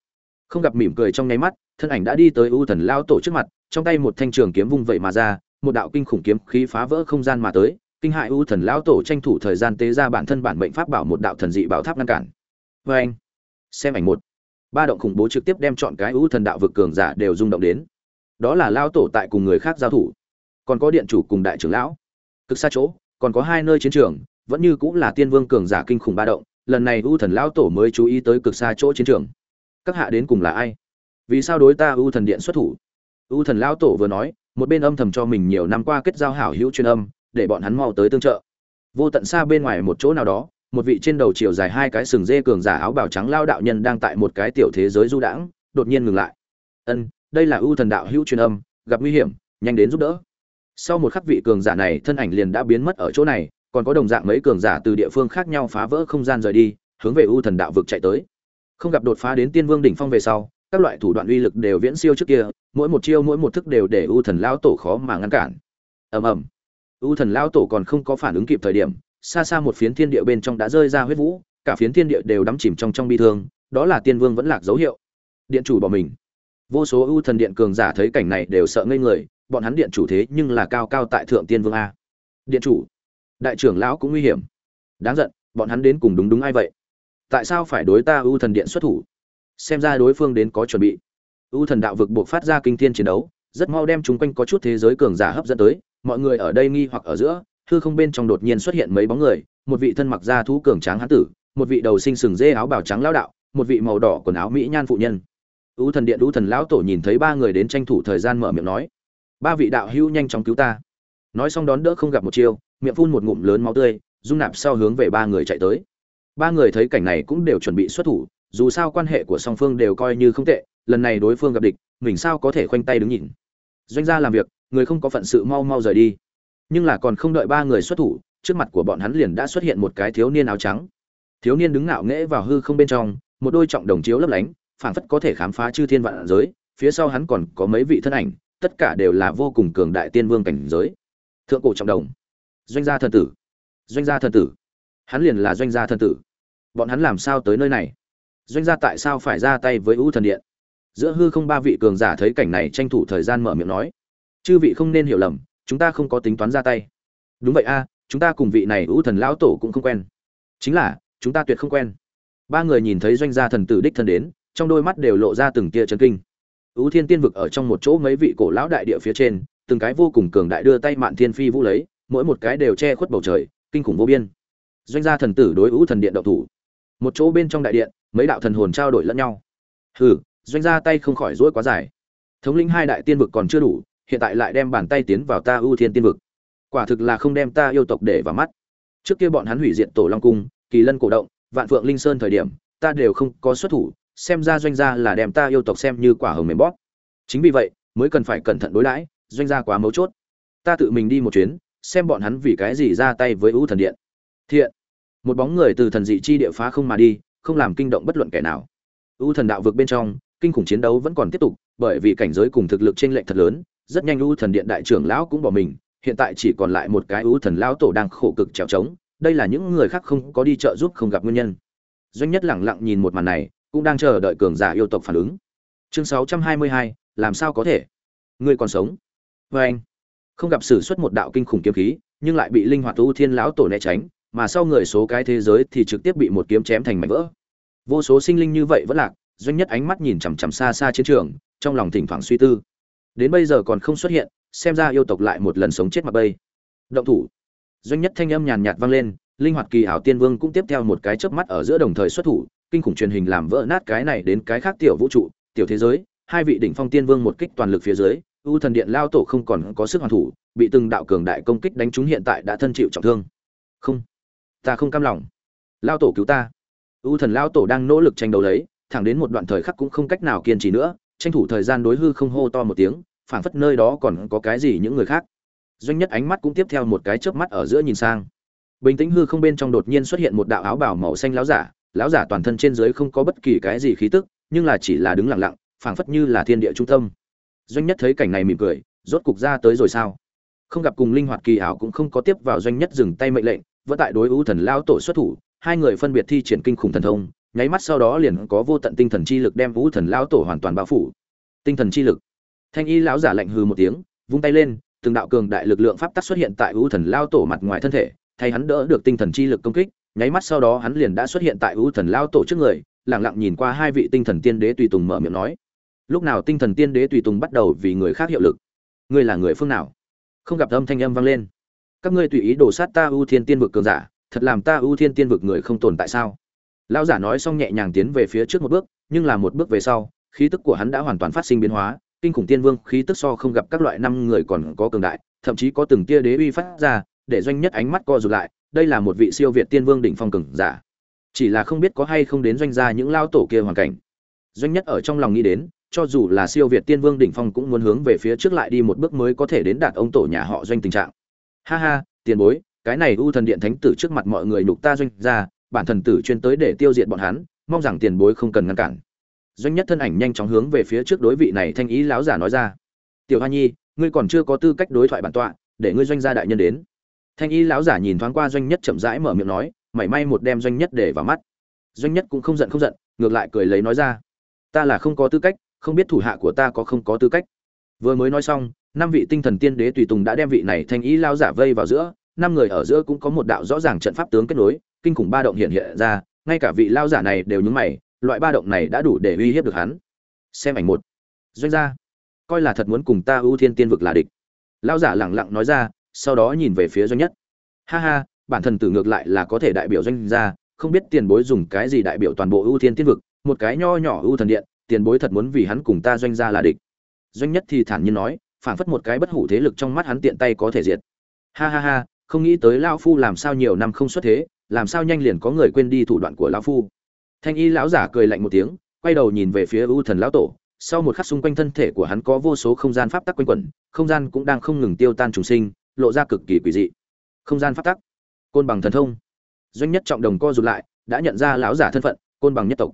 Không gặp mỉm cười trong nháy mắt, thân ảnh đã đi tới ưu thần lao tổ trước mặt trong tay một thanh trường kiếm vung vậy mà ra, một đạo kinh khủng kiếm khí phá vỡ không gian mà tới, kinh hại ưu thần lão tổ tranh thủ thời gian tế ra bản thân bản mệnh pháp bảo một đạo thần dị bảo tháp ngăn cản. Vê anh, xem ảnh một. Ba động khủng bố trực tiếp đem chọn cái ưu thần đạo vực cường giả đều rung động đến. Đó là lao tổ tại cùng người khác giao thủ. Còn có điện chủ cùng đại trưởng lão. Cực xa chỗ, còn có hai nơi chiến trường, vẫn như cũng là tiên vương cường giả kinh khủng ba động, lần này ưu thần lão tổ mới chú ý tới cực xa chỗ chiến trường. Các hạ đến cùng là ai? Vì sao đối ta ưu thần điện xuất thủ? U thần lão tổ vừa nói, một bên âm thầm cho mình nhiều năm qua kết giao hảo hữu truyền âm, để bọn hắn mau tới tương trợ. Vô tận xa bên ngoài một chỗ nào đó, một vị trên đầu chiều dài hai cái sừng dê cường giả áo bào trắng lao đạo nhân đang tại một cái tiểu thế giới du đãng, đột nhiên ngừng lại. Ân, đây là U thần đạo hữu truyền âm, gặp nguy hiểm, nhanh đến giúp đỡ. Sau một khắc vị cường giả này thân ảnh liền đã biến mất ở chỗ này, còn có đồng dạng mấy cường giả từ địa phương khác nhau phá vỡ không gian rời đi, hướng về U thần đạo vực chạy tới. Không gặp đột phá đến tiên vương đỉnh phong về sau các loại thủ đoạn uy lực đều viễn siêu trước kia, mỗi một chiêu mỗi một thức đều để u thần lão tổ khó mà ngăn cản. Ầm ầm. U thần lão tổ còn không có phản ứng kịp thời điểm, xa xa một phiến thiên địa bên trong đã rơi ra huyết vũ, cả phiến thiên địa đều đắm chìm trong trong bi thương, đó là tiên vương vẫn lạc dấu hiệu. Điện chủ bỏ mình. Vô số ưu thần điện cường giả thấy cảnh này đều sợ ngây người, bọn hắn điện chủ thế nhưng là cao cao tại thượng tiên vương a. Điện chủ, đại trưởng lão cũng nguy hiểm. Đáng giận, bọn hắn đến cùng đúng đúng ai vậy? Tại sao phải đối ta ưu thần điện xuất thủ? Xem ra đối phương đến có chuẩn bị. Ưu thần đạo vực buộc phát ra kinh thiên chiến đấu, rất mau đem chúng quanh có chút thế giới cường giả hấp dẫn tới, mọi người ở đây nghi hoặc ở giữa, hư không bên trong đột nhiên xuất hiện mấy bóng người, một vị thân mặc da thú cường tráng hán tử, một vị đầu sinh sừng dê áo bào trắng lao đạo, một vị màu đỏ quần áo mỹ nhan phụ nhân. Ưu thần điện ưu thần lão tổ nhìn thấy ba người đến tranh thủ thời gian mở miệng nói, ba vị đạo hữu nhanh chóng cứu ta. Nói xong đón đỡ không gặp một chiêu, miệng phun một ngụm lớn máu tươi, dung nạp sau hướng về ba người chạy tới. Ba người thấy cảnh này cũng đều chuẩn bị xuất thủ dù sao quan hệ của song phương đều coi như không tệ, lần này đối phương gặp địch, mình sao có thể khoanh tay đứng nhìn? Doanh gia làm việc, người không có phận sự mau mau rời đi. Nhưng là còn không đợi ba người xuất thủ, trước mặt của bọn hắn liền đã xuất hiện một cái thiếu niên áo trắng. Thiếu niên đứng ngạo nghễ vào hư không bên trong, một đôi trọng đồng chiếu lấp lánh, phảng phất có thể khám phá chư thiên vạn giới, phía sau hắn còn có mấy vị thân ảnh, tất cả đều là vô cùng cường đại tiên vương cảnh giới. Thượng cổ trọng đồng. Doanh gia thần tử. Doanh gia thần tử. Hắn liền là doanh gia thần tử. Bọn hắn làm sao tới nơi này? Doanh gia tại sao phải ra tay với ưu thần điện? Giữa hư không ba vị cường giả thấy cảnh này tranh thủ thời gian mở miệng nói. Chư vị không nên hiểu lầm, chúng ta không có tính toán ra tay. Đúng vậy a, chúng ta cùng vị này ưu thần lão tổ cũng không quen. Chính là, chúng ta tuyệt không quen. Ba người nhìn thấy doanh gia thần tử đích thân đến, trong đôi mắt đều lộ ra từng tia chấn kinh. Ưu thiên tiên vực ở trong một chỗ mấy vị cổ lão đại địa phía trên, từng cái vô cùng cường đại đưa tay mạn thiên phi vũ lấy, mỗi một cái đều che khuất bầu trời, kinh khủng vô biên. Doanh gia thần tử đối ưu thần điện động thủ. Một chỗ bên trong đại điện mấy đạo thần hồn trao đổi lẫn nhau. Hừ, doanh gia tay không khỏi rỗi quá dài. Thống lĩnh hai đại tiên vực còn chưa đủ, hiện tại lại đem bàn tay tiến vào ta ưu thiên tiên vực. Quả thực là không đem ta yêu tộc để vào mắt. Trước kia bọn hắn hủy diệt tổ long cung, kỳ lân cổ động, vạn phượng linh sơn thời điểm, ta đều không có xuất thủ, xem ra doanh gia là đem ta yêu tộc xem như quả hồng mềm bóp. Chính vì vậy, mới cần phải cẩn thận đối đãi, doanh gia quá mấu chốt. Ta tự mình đi một chuyến, xem bọn hắn vì cái gì ra tay với ưu thần điện. Thiện. Một bóng người từ thần dị chi địa phá không mà đi không làm kinh động bất luận kẻ nào. U thần đạo vực bên trong kinh khủng chiến đấu vẫn còn tiếp tục bởi vì cảnh giới cùng thực lực trên lệnh thật lớn rất nhanh u thần điện đại trưởng lão cũng bỏ mình hiện tại chỉ còn lại một cái u thần lão tổ đang khổ cực trèo trống đây là những người khác không có đi trợ giúp không gặp nguyên nhân. Doanh nhất lẳng lặng nhìn một màn này cũng đang chờ đợi cường giả yêu tộc phản ứng. Chương 622, làm sao có thể? Ngươi còn sống. Vê anh không gặp sử xuất một đạo kinh khủng kiếm khí nhưng lại bị linh hoạt u thiên lão tổ né tránh mà sau người số cái thế giới thì trực tiếp bị một kiếm chém thành mảnh vỡ. Vô số sinh linh như vậy vẫn lạc, doanh nhất ánh mắt nhìn chằm chằm xa xa chiến trường, trong lòng thỉnh thoảng suy tư. Đến bây giờ còn không xuất hiện, xem ra yêu tộc lại một lần sống chết mặc bây động thủ. Doanh nhất thanh âm nhàn nhạt vang lên, linh hoạt kỳ ảo tiên vương cũng tiếp theo một cái chớp mắt ở giữa đồng thời xuất thủ, kinh khủng truyền hình làm vỡ nát cái này đến cái khác tiểu vũ trụ, tiểu thế giới, hai vị đỉnh phong tiên vương một kích toàn lực phía dưới, ưu thần điện lao tổ không còn có sức hoàn thủ, bị từng đạo cường đại công kích đánh trúng hiện tại đã thân chịu trọng thương. Không ta không cam lòng. Lao tổ cứu ta. Ưu thần lao tổ đang nỗ lực tranh đấu lấy, thẳng đến một đoạn thời khắc cũng không cách nào kiên trì nữa, tranh thủ thời gian đối hư không hô to một tiếng, phảng phất nơi đó còn có cái gì những người khác. Doanh nhất ánh mắt cũng tiếp theo một cái chớp mắt ở giữa nhìn sang. Bình tĩnh hư không bên trong đột nhiên xuất hiện một đạo áo bào màu xanh láo giả lão giả toàn thân trên dưới không có bất kỳ cái gì khí tức, nhưng là chỉ là đứng lặng lặng, phảng phất như là thiên địa trung tâm. Doanh nhất thấy cảnh này mỉm cười, rốt cục ra tới rồi sao? Không gặp cùng linh hoạt kỳ ảo cũng không có tiếp vào doanh nhất dừng tay mệnh lệnh vẫn tại đối ưu thần lao tổ xuất thủ, hai người phân biệt thi triển kinh khủng thần thông, nháy mắt sau đó liền có vô tận tinh thần chi lực đem ưu thần lao tổ hoàn toàn bao phủ. Tinh thần chi lực. Thanh y lão giả lạnh hừ một tiếng, vung tay lên, từng đạo cường đại lực lượng pháp tắc xuất hiện tại ưu thần lao tổ mặt ngoài thân thể, thay hắn đỡ được tinh thần chi lực công kích, nháy mắt sau đó hắn liền đã xuất hiện tại ưu thần lao tổ trước người lẳng lặng nhìn qua hai vị tinh thần tiên đế tùy tùng mở miệng nói. Lúc nào tinh thần tiên đế tùy tùng bắt đầu vì người khác hiệu lực? Ngươi là người phương nào? Không gặp âm thanh âm vang lên các ngươi tùy ý đổ sát ta ưu thiên tiên vực cường giả, thật làm ta ưu thiên tiên vực người không tồn tại sao? Lão giả nói xong nhẹ nhàng tiến về phía trước một bước, nhưng là một bước về sau, khí tức của hắn đã hoàn toàn phát sinh biến hóa, kinh khủng tiên vương khí tức so không gặp các loại năm người còn có cường đại, thậm chí có từng tia đế uy phát ra, để doanh nhất ánh mắt co rụt lại, đây là một vị siêu việt tiên vương đỉnh phong cường giả. Chỉ là không biết có hay không đến doanh gia những lao tổ kia hoàn cảnh. Doanh nhất ở trong lòng nghĩ đến, cho dù là siêu việt tiên vương đỉnh phong cũng muốn hướng về phía trước lại đi một bước mới có thể đến đạt ông tổ nhà họ doanh tình trạng ha ha, tiền bối, cái này u thần điện thánh tử trước mặt mọi người nhục ta doanh ra bản thần tử chuyên tới để tiêu diệt bọn hắn, mong rằng tiền bối không cần ngăn cản. Doanh nhất thân ảnh nhanh chóng hướng về phía trước đối vị này thanh ý láo giả nói ra. Tiểu hoa nhi, ngươi còn chưa có tư cách đối thoại bản tọa, để ngươi doanh gia đại nhân đến. Thanh y lão giả nhìn thoáng qua doanh nhất chậm rãi mở miệng nói, mảy may một đem doanh nhất để vào mắt. Doanh nhất cũng không giận không giận, ngược lại cười lấy nói ra. Ta là không có tư cách, không biết thủ hạ của ta có không có tư cách. Vừa mới nói xong năm vị tinh thần tiên đế tùy tùng đã đem vị này thanh ý lao giả vây vào giữa, năm người ở giữa cũng có một đạo rõ ràng trận pháp tướng kết nối, kinh khủng ba động hiện hiện ra, ngay cả vị lao giả này đều nhúng mày, loại ba động này đã đủ để uy hiếp được hắn. Xem ảnh một. Doanh gia, coi là thật muốn cùng ta ưu thiên tiên vực là địch. Lao giả lẳng lặng nói ra, sau đó nhìn về phía doanh nhất. Ha ha, bản thân tử ngược lại là có thể đại biểu doanh gia, không biết tiền bối dùng cái gì đại biểu toàn bộ ưu thiên tiên vực, một cái nho nhỏ ưu thần điện, tiền bối thật muốn vì hắn cùng ta doanh gia là địch. Doanh nhất thì thản nhiên nói phảng phất một cái bất hủ thế lực trong mắt hắn tiện tay có thể diệt. Ha ha ha, không nghĩ tới lão phu làm sao nhiều năm không xuất thế, làm sao nhanh liền có người quên đi thủ đoạn của lão phu. Thanh y lão giả cười lạnh một tiếng, quay đầu nhìn về phía U thần lão tổ, sau một khắc xung quanh thân thể của hắn có vô số không gian pháp tắc quanh quẩn, không gian cũng đang không ngừng tiêu tan trùng sinh, lộ ra cực kỳ quỷ dị. Không gian pháp tắc. Côn bằng thần thông. Doanh nhất trọng đồng co rụt lại, đã nhận ra lão giả thân phận, côn bằng nhất tộc.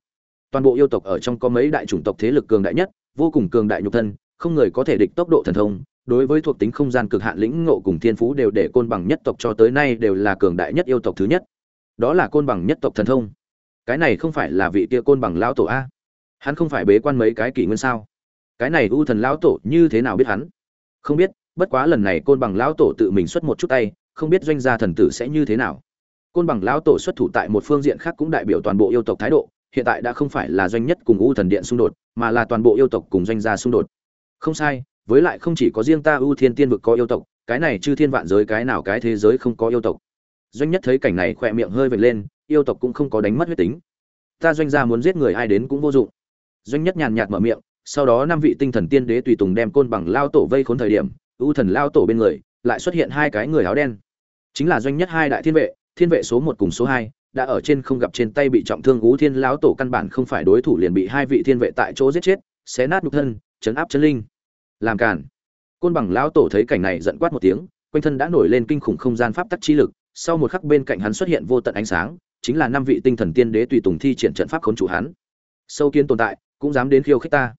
Toàn bộ yêu tộc ở trong có mấy đại chủng tộc thế lực cường đại nhất, vô cùng cường đại nhục thân không người có thể địch tốc độ thần thông, đối với thuộc tính không gian cực hạn lĩnh ngộ cùng thiên phú đều để côn bằng nhất tộc cho tới nay đều là cường đại nhất yêu tộc thứ nhất. Đó là côn bằng nhất tộc thần thông. Cái này không phải là vị kia côn bằng lão tổ a? Hắn không phải bế quan mấy cái kỷ nguyên sao? Cái này u thần lão tổ như thế nào biết hắn? Không biết, bất quá lần này côn bằng lão tổ tự mình xuất một chút tay, không biết doanh gia thần tử sẽ như thế nào. Côn bằng lão tổ xuất thủ tại một phương diện khác cũng đại biểu toàn bộ yêu tộc thái độ, hiện tại đã không phải là doanh nhất cùng u thần điện xung đột, mà là toàn bộ yêu tộc cùng doanh gia xung đột không sai, với lại không chỉ có riêng ta ưu thiên tiên vực có yêu tộc, cái này chư thiên vạn giới, cái nào cái thế giới không có yêu tộc. Doanh nhất thấy cảnh này khỏe miệng hơi vệt lên, yêu tộc cũng không có đánh mất huyết tính. Ta doanh gia muốn giết người ai đến cũng vô dụng. Doanh nhất nhàn nhạt mở miệng, sau đó năm vị tinh thần tiên đế tùy tùng đem côn bằng lao tổ vây khốn thời điểm, ưu thần lao tổ bên người, lại xuất hiện hai cái người áo đen. Chính là doanh nhất hai đại thiên vệ thiên vệ số một cùng số hai, đã ở trên không gặp trên tay bị trọng thương ú thiên lão tổ căn bản không phải đối thủ liền bị hai vị thiên vệ tại chỗ giết chết, xé nát nhục thân chấn áp chân linh. Làm cản côn bằng lão tổ thấy cảnh này giận quát một tiếng, quanh thân đã nổi lên kinh khủng không gian pháp tắc chi lực, sau một khắc bên cạnh hắn xuất hiện vô tận ánh sáng, chính là năm vị tinh thần tiên đế tùy tùng thi triển trận pháp khốn chủ hắn. Sâu kiến tồn tại, cũng dám đến khiêu khích ta.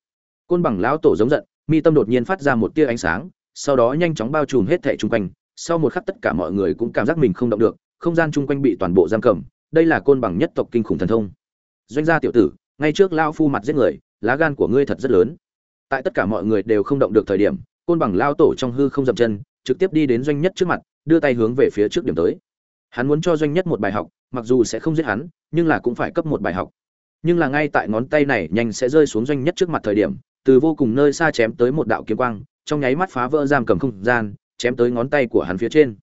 Côn bằng lão tổ giống giận, mi tâm đột nhiên phát ra một tia ánh sáng, sau đó nhanh chóng bao trùm hết thảy chung quanh. Sau một khắc tất cả mọi người cũng cảm giác mình không động được, không gian chung quanh bị toàn bộ giam cầm. Đây là côn bằng nhất tộc kinh khủng thần thông. Doanh gia tiểu tử, ngay trước lao phu mặt giết người, lá gan của ngươi thật rất lớn tại tất cả mọi người đều không động được thời điểm, côn bằng lao tổ trong hư không dậm chân, trực tiếp đi đến doanh nhất trước mặt, đưa tay hướng về phía trước điểm tới. Hắn muốn cho doanh nhất một bài học, mặc dù sẽ không giết hắn, nhưng là cũng phải cấp một bài học. Nhưng là ngay tại ngón tay này nhanh sẽ rơi xuống doanh nhất trước mặt thời điểm, từ vô cùng nơi xa chém tới một đạo kiếm quang, trong nháy mắt phá vỡ giam cầm không gian, chém tới ngón tay của hắn phía trên.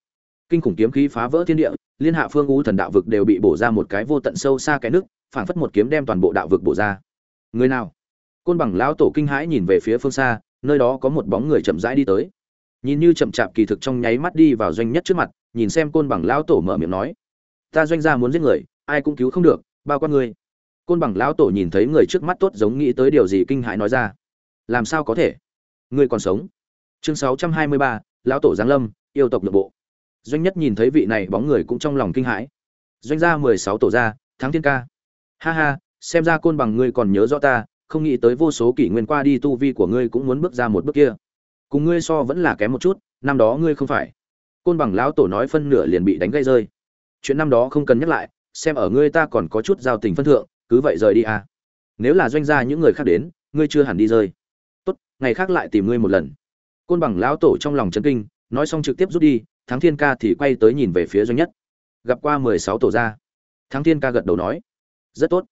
Kinh khủng kiếm khí phá vỡ thiên địa, liên hạ phương u thần đạo vực đều bị bổ ra một cái vô tận sâu xa cái nước, phảng phất một kiếm đem toàn bộ đạo vực bổ ra. Người nào? Côn bằng lão tổ kinh hãi nhìn về phía phương xa, nơi đó có một bóng người chậm rãi đi tới. Nhìn như chậm chạp kỳ thực trong nháy mắt đi vào doanh nhất trước mặt, nhìn xem côn bằng lão tổ mở miệng nói, ta doanh gia muốn giết người, ai cũng cứu không được, bao con người côn bằng lão tổ nhìn thấy người trước mắt tốt giống nghĩ tới điều gì kinh hãi nói ra, làm sao có thể? Ngươi còn sống. Chương sáu trăm hai mươi ba, lão tổ giáng lâm, yêu tộc nội bộ. Doanh nhất nhìn thấy vị này bóng người cũng trong lòng kinh hãi. Doanh gia mười sáu tổ gia, thắng thiên ca. Ha ha, xem ra côn bằng ngươi còn nhớ rõ ta không nghĩ tới vô số kỷ nguyên qua đi tu vi của ngươi cũng muốn bước ra một bước kia. Cùng ngươi so vẫn là kém một chút, năm đó ngươi không phải. Côn bằng lão tổ nói phân nửa liền bị đánh gây rơi. Chuyện năm đó không cần nhắc lại, xem ở ngươi ta còn có chút giao tình phân thượng, cứ vậy rời đi à. Nếu là doanh gia những người khác đến, ngươi chưa hẳn đi rơi. Tốt, ngày khác lại tìm ngươi một lần. Côn bằng lão tổ trong lòng chấn kinh, nói xong trực tiếp rút đi, thắng thiên ca thì quay tới nhìn về phía doanh nhất. Gặp qua mười sáu tổ gia. Thắng thiên ca gật đầu nói, rất tốt.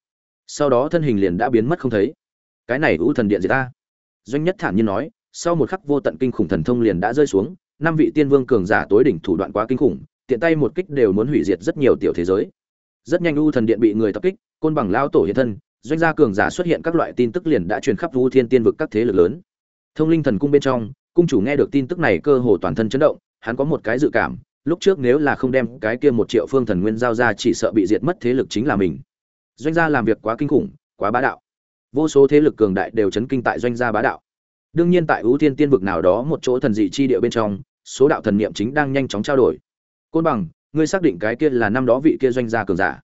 Sau đó thân hình liền đã biến mất không thấy cái này ưu thần điện gì ta. Doanh nhất thản nhiên nói, sau một khắc vô tận kinh khủng thần thông liền đã rơi xuống, năm vị tiên vương cường giả tối đỉnh thủ đoạn quá kinh khủng, tiện tay một kích đều muốn hủy diệt rất nhiều tiểu thế giới. Rất nhanh ưu thần điện bị người tập kích, côn bằng lao tổ hiện thân, doanh gia cường giả xuất hiện các loại tin tức liền đã truyền khắp vu thiên tiên vực các thế lực lớn. Thông linh thần cung bên trong, cung chủ nghe được tin tức này cơ hồ toàn thân chấn động, hắn có một cái dự cảm, lúc trước nếu là không đem cái kia một triệu phương thần nguyên giao ra chỉ sợ bị diệt mất thế lực chính là mình. Doanh gia làm việc quá kinh khủng, quá bá đạo vô số thế lực cường đại đều chấn kinh tại doanh gia bá đạo. Đương nhiên tại ưu tiên tiên vực nào đó một chỗ thần dị chi địa bên trong, số đạo thần niệm chính đang nhanh chóng trao đổi. Côn bằng, ngươi xác định cái kia là năm đó vị kia doanh gia cường giả?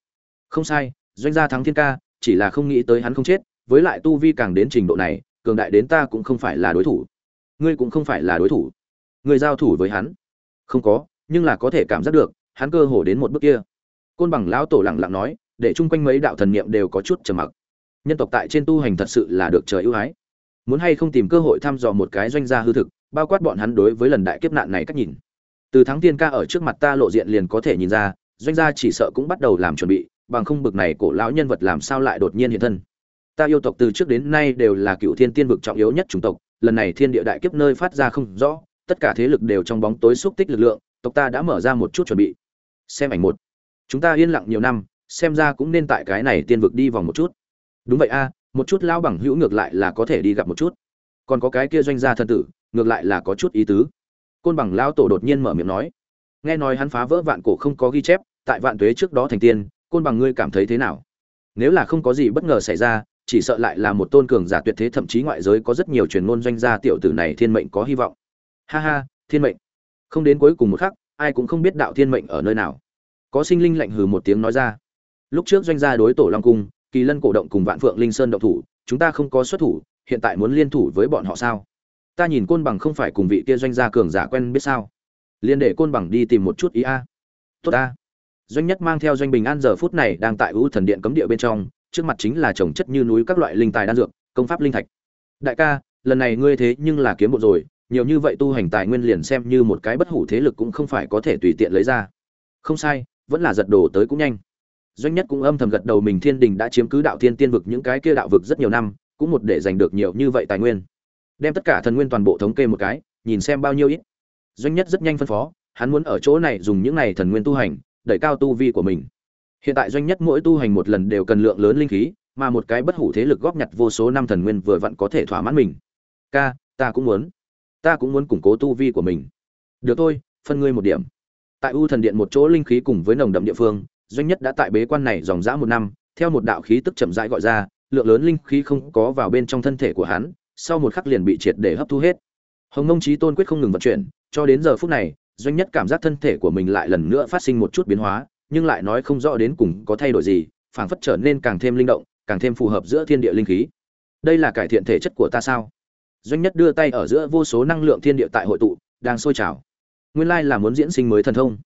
Không sai, doanh gia thắng thiên ca, chỉ là không nghĩ tới hắn không chết, với lại tu vi càng đến trình độ này, cường đại đến ta cũng không phải là đối thủ. Ngươi cũng không phải là đối thủ. Ngươi giao thủ với hắn? Không có, nhưng là có thể cảm giác được, hắn cơ hồ đến một bước kia. Côn bằng lão tổ lặng lặng nói, để chung quanh mấy đạo thần niệm đều có chút trầm mặc nhân tộc tại trên tu hành thật sự là được trời ưu ái. Muốn hay không tìm cơ hội thăm dò một cái doanh gia hư thực, bao quát bọn hắn đối với lần đại kiếp nạn này cách nhìn. Từ thắng tiên ca ở trước mặt ta lộ diện liền có thể nhìn ra, doanh gia chỉ sợ cũng bắt đầu làm chuẩn bị, bằng không bực này cổ lão nhân vật làm sao lại đột nhiên hiện thân. Ta yêu tộc từ trước đến nay đều là cựu thiên tiên vực trọng yếu nhất chủng tộc, lần này thiên địa đại kiếp nơi phát ra không rõ, tất cả thế lực đều trong bóng tối xúc tích lực lượng, tộc ta đã mở ra một chút chuẩn bị. Xem ảnh một. Chúng ta yên lặng nhiều năm, xem ra cũng nên tại cái này tiên vực đi vòng một chút đúng vậy a, một chút lao bằng hữu ngược lại là có thể đi gặp một chút. Còn có cái kia doanh gia thân tử, ngược lại là có chút ý tứ. Côn bằng lao tổ đột nhiên mở miệng nói. Nghe nói hắn phá vỡ vạn cổ không có ghi chép, tại vạn tuế trước đó thành tiên, côn bằng ngươi cảm thấy thế nào? Nếu là không có gì bất ngờ xảy ra, chỉ sợ lại là một tôn cường giả tuyệt thế, thậm chí ngoại giới có rất nhiều truyền ngôn doanh gia tiểu tử này thiên mệnh có hy vọng. Ha ha, thiên mệnh. Không đến cuối cùng một khắc, ai cũng không biết đạo thiên mệnh ở nơi nào. Có sinh linh lạnh hừ một tiếng nói ra. Lúc trước doanh gia đối tổ long cung kỳ lân cổ động cùng vạn phượng linh sơn động thủ, chúng ta không có xuất thủ, hiện tại muốn liên thủ với bọn họ sao? Ta nhìn côn bằng không phải cùng vị kia doanh gia cường giả quen biết sao? Liên để côn bằng đi tìm một chút ý a. Tốt a doanh nhất mang theo doanh bình an giờ phút này đang tại ưu thần điện cấm địa bên trong, trước mặt chính là trồng chất như núi các loại linh tài đan dược, công pháp linh thạch. Đại ca, lần này ngươi thế nhưng là kiếm bộ rồi, nhiều như vậy tu hành tài nguyên liền xem như một cái bất hủ thế lực cũng không phải có thể tùy tiện lấy ra. Không sai, vẫn là giật đồ tới cũng nhanh doanh nhất cũng âm thầm gật đầu mình thiên đình đã chiếm cứ đạo thiên tiên vực những cái kia đạo vực rất nhiều năm, cũng một để giành được nhiều như vậy tài nguyên. Đem tất cả thần nguyên toàn bộ thống kê một cái, nhìn xem bao nhiêu ít. Doanh nhất rất nhanh phân phó, hắn muốn ở chỗ này dùng những này thần nguyên tu hành, đẩy cao tu vi của mình. Hiện tại doanh nhất mỗi tu hành một lần đều cần lượng lớn linh khí, mà một cái bất hủ thế lực góp nhặt vô số năm thần nguyên vừa vặn có thể thỏa mãn mình. Ca, ta cũng muốn. Ta cũng muốn củng cố tu vi của mình. Được thôi, phân ngươi một điểm. Tại u thần điện một chỗ linh khí cùng với nồng đậm địa phương doanh nhất đã tại bế quan này dòng dã một năm, theo một đạo khí tức chậm rãi gọi ra, lượng lớn linh khí không có vào bên trong thân thể của hắn, sau một khắc liền bị triệt để hấp thu hết. Hồng nông trí tôn quyết không ngừng vận chuyển, cho đến giờ phút này, doanh nhất cảm giác thân thể của mình lại lần nữa phát sinh một chút biến hóa, nhưng lại nói không rõ đến cùng có thay đổi gì, phảng phất trở nên càng thêm linh động, càng thêm phù hợp giữa thiên địa linh khí. Đây là cải thiện thể chất của ta sao? Doanh nhất đưa tay ở giữa vô số năng lượng thiên địa tại hội tụ, đang sôi trào. Nguyên lai là muốn diễn sinh mới thần thông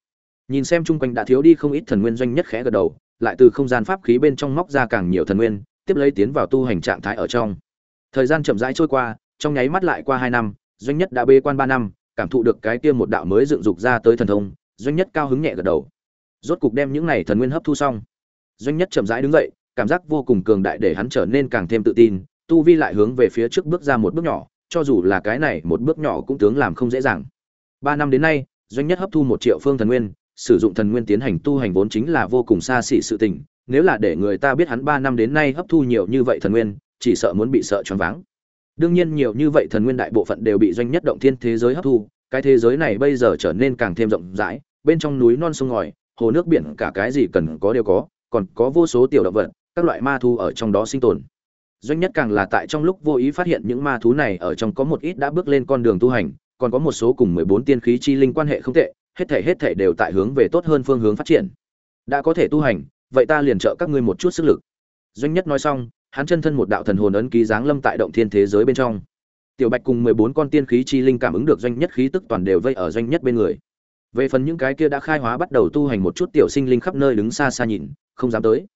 nhìn xem chung quanh đã thiếu đi không ít thần nguyên doanh nhất khẽ gật đầu, lại từ không gian pháp khí bên trong móc ra càng nhiều thần nguyên, tiếp lấy tiến vào tu hành trạng thái ở trong. Thời gian chậm rãi trôi qua, trong nháy mắt lại qua hai năm, doanh nhất đã bê quan ba năm, cảm thụ được cái kia một đạo mới dựng dục ra tới thần thông, doanh nhất cao hứng nhẹ gật đầu. Rốt cục đem những này thần nguyên hấp thu xong. Doanh nhất chậm rãi đứng dậy, cảm giác vô cùng cường đại để hắn trở nên càng thêm tự tin, tu vi lại hướng về phía trước bước ra một bước nhỏ, cho dù là cái này một bước nhỏ cũng tướng làm không dễ dàng. Ba năm đến nay, doanh nhất hấp thu một triệu phương thần nguyên sử dụng thần nguyên tiến hành tu hành vốn chính là vô cùng xa xỉ sự tình, nếu là để người ta biết hắn ba năm đến nay hấp thu nhiều như vậy thần nguyên, chỉ sợ muốn bị sợ choáng váng. Đương nhiên nhiều như vậy thần nguyên đại bộ phận đều bị doanh nhất động thiên thế giới hấp thu, cái thế giới này bây giờ trở nên càng thêm rộng rãi, bên trong núi non sông ngòi, hồ nước biển, cả cái gì cần có đều có, còn có vô số tiểu động vật, các loại ma thú ở trong đó sinh tồn. Doanh nhất càng là tại trong lúc vô ý phát hiện những ma thú này ở trong có một ít đã bước lên con đường tu hành, còn có một số cùng mười bốn tiên khí chi linh quan hệ không tệ hết thể hết thể đều tại hướng về tốt hơn phương hướng phát triển. Đã có thể tu hành, vậy ta liền trợ các ngươi một chút sức lực. Doanh nhất nói xong, hắn chân thân một đạo thần hồn ấn ký giáng lâm tại động thiên thế giới bên trong. Tiểu bạch cùng mười bốn con tiên khí chi linh cảm ứng được doanh nhất khí tức toàn đều vây ở doanh nhất bên người. Về phần những cái kia đã khai hóa bắt đầu tu hành một chút tiểu sinh linh khắp nơi đứng xa xa nhìn, không dám tới.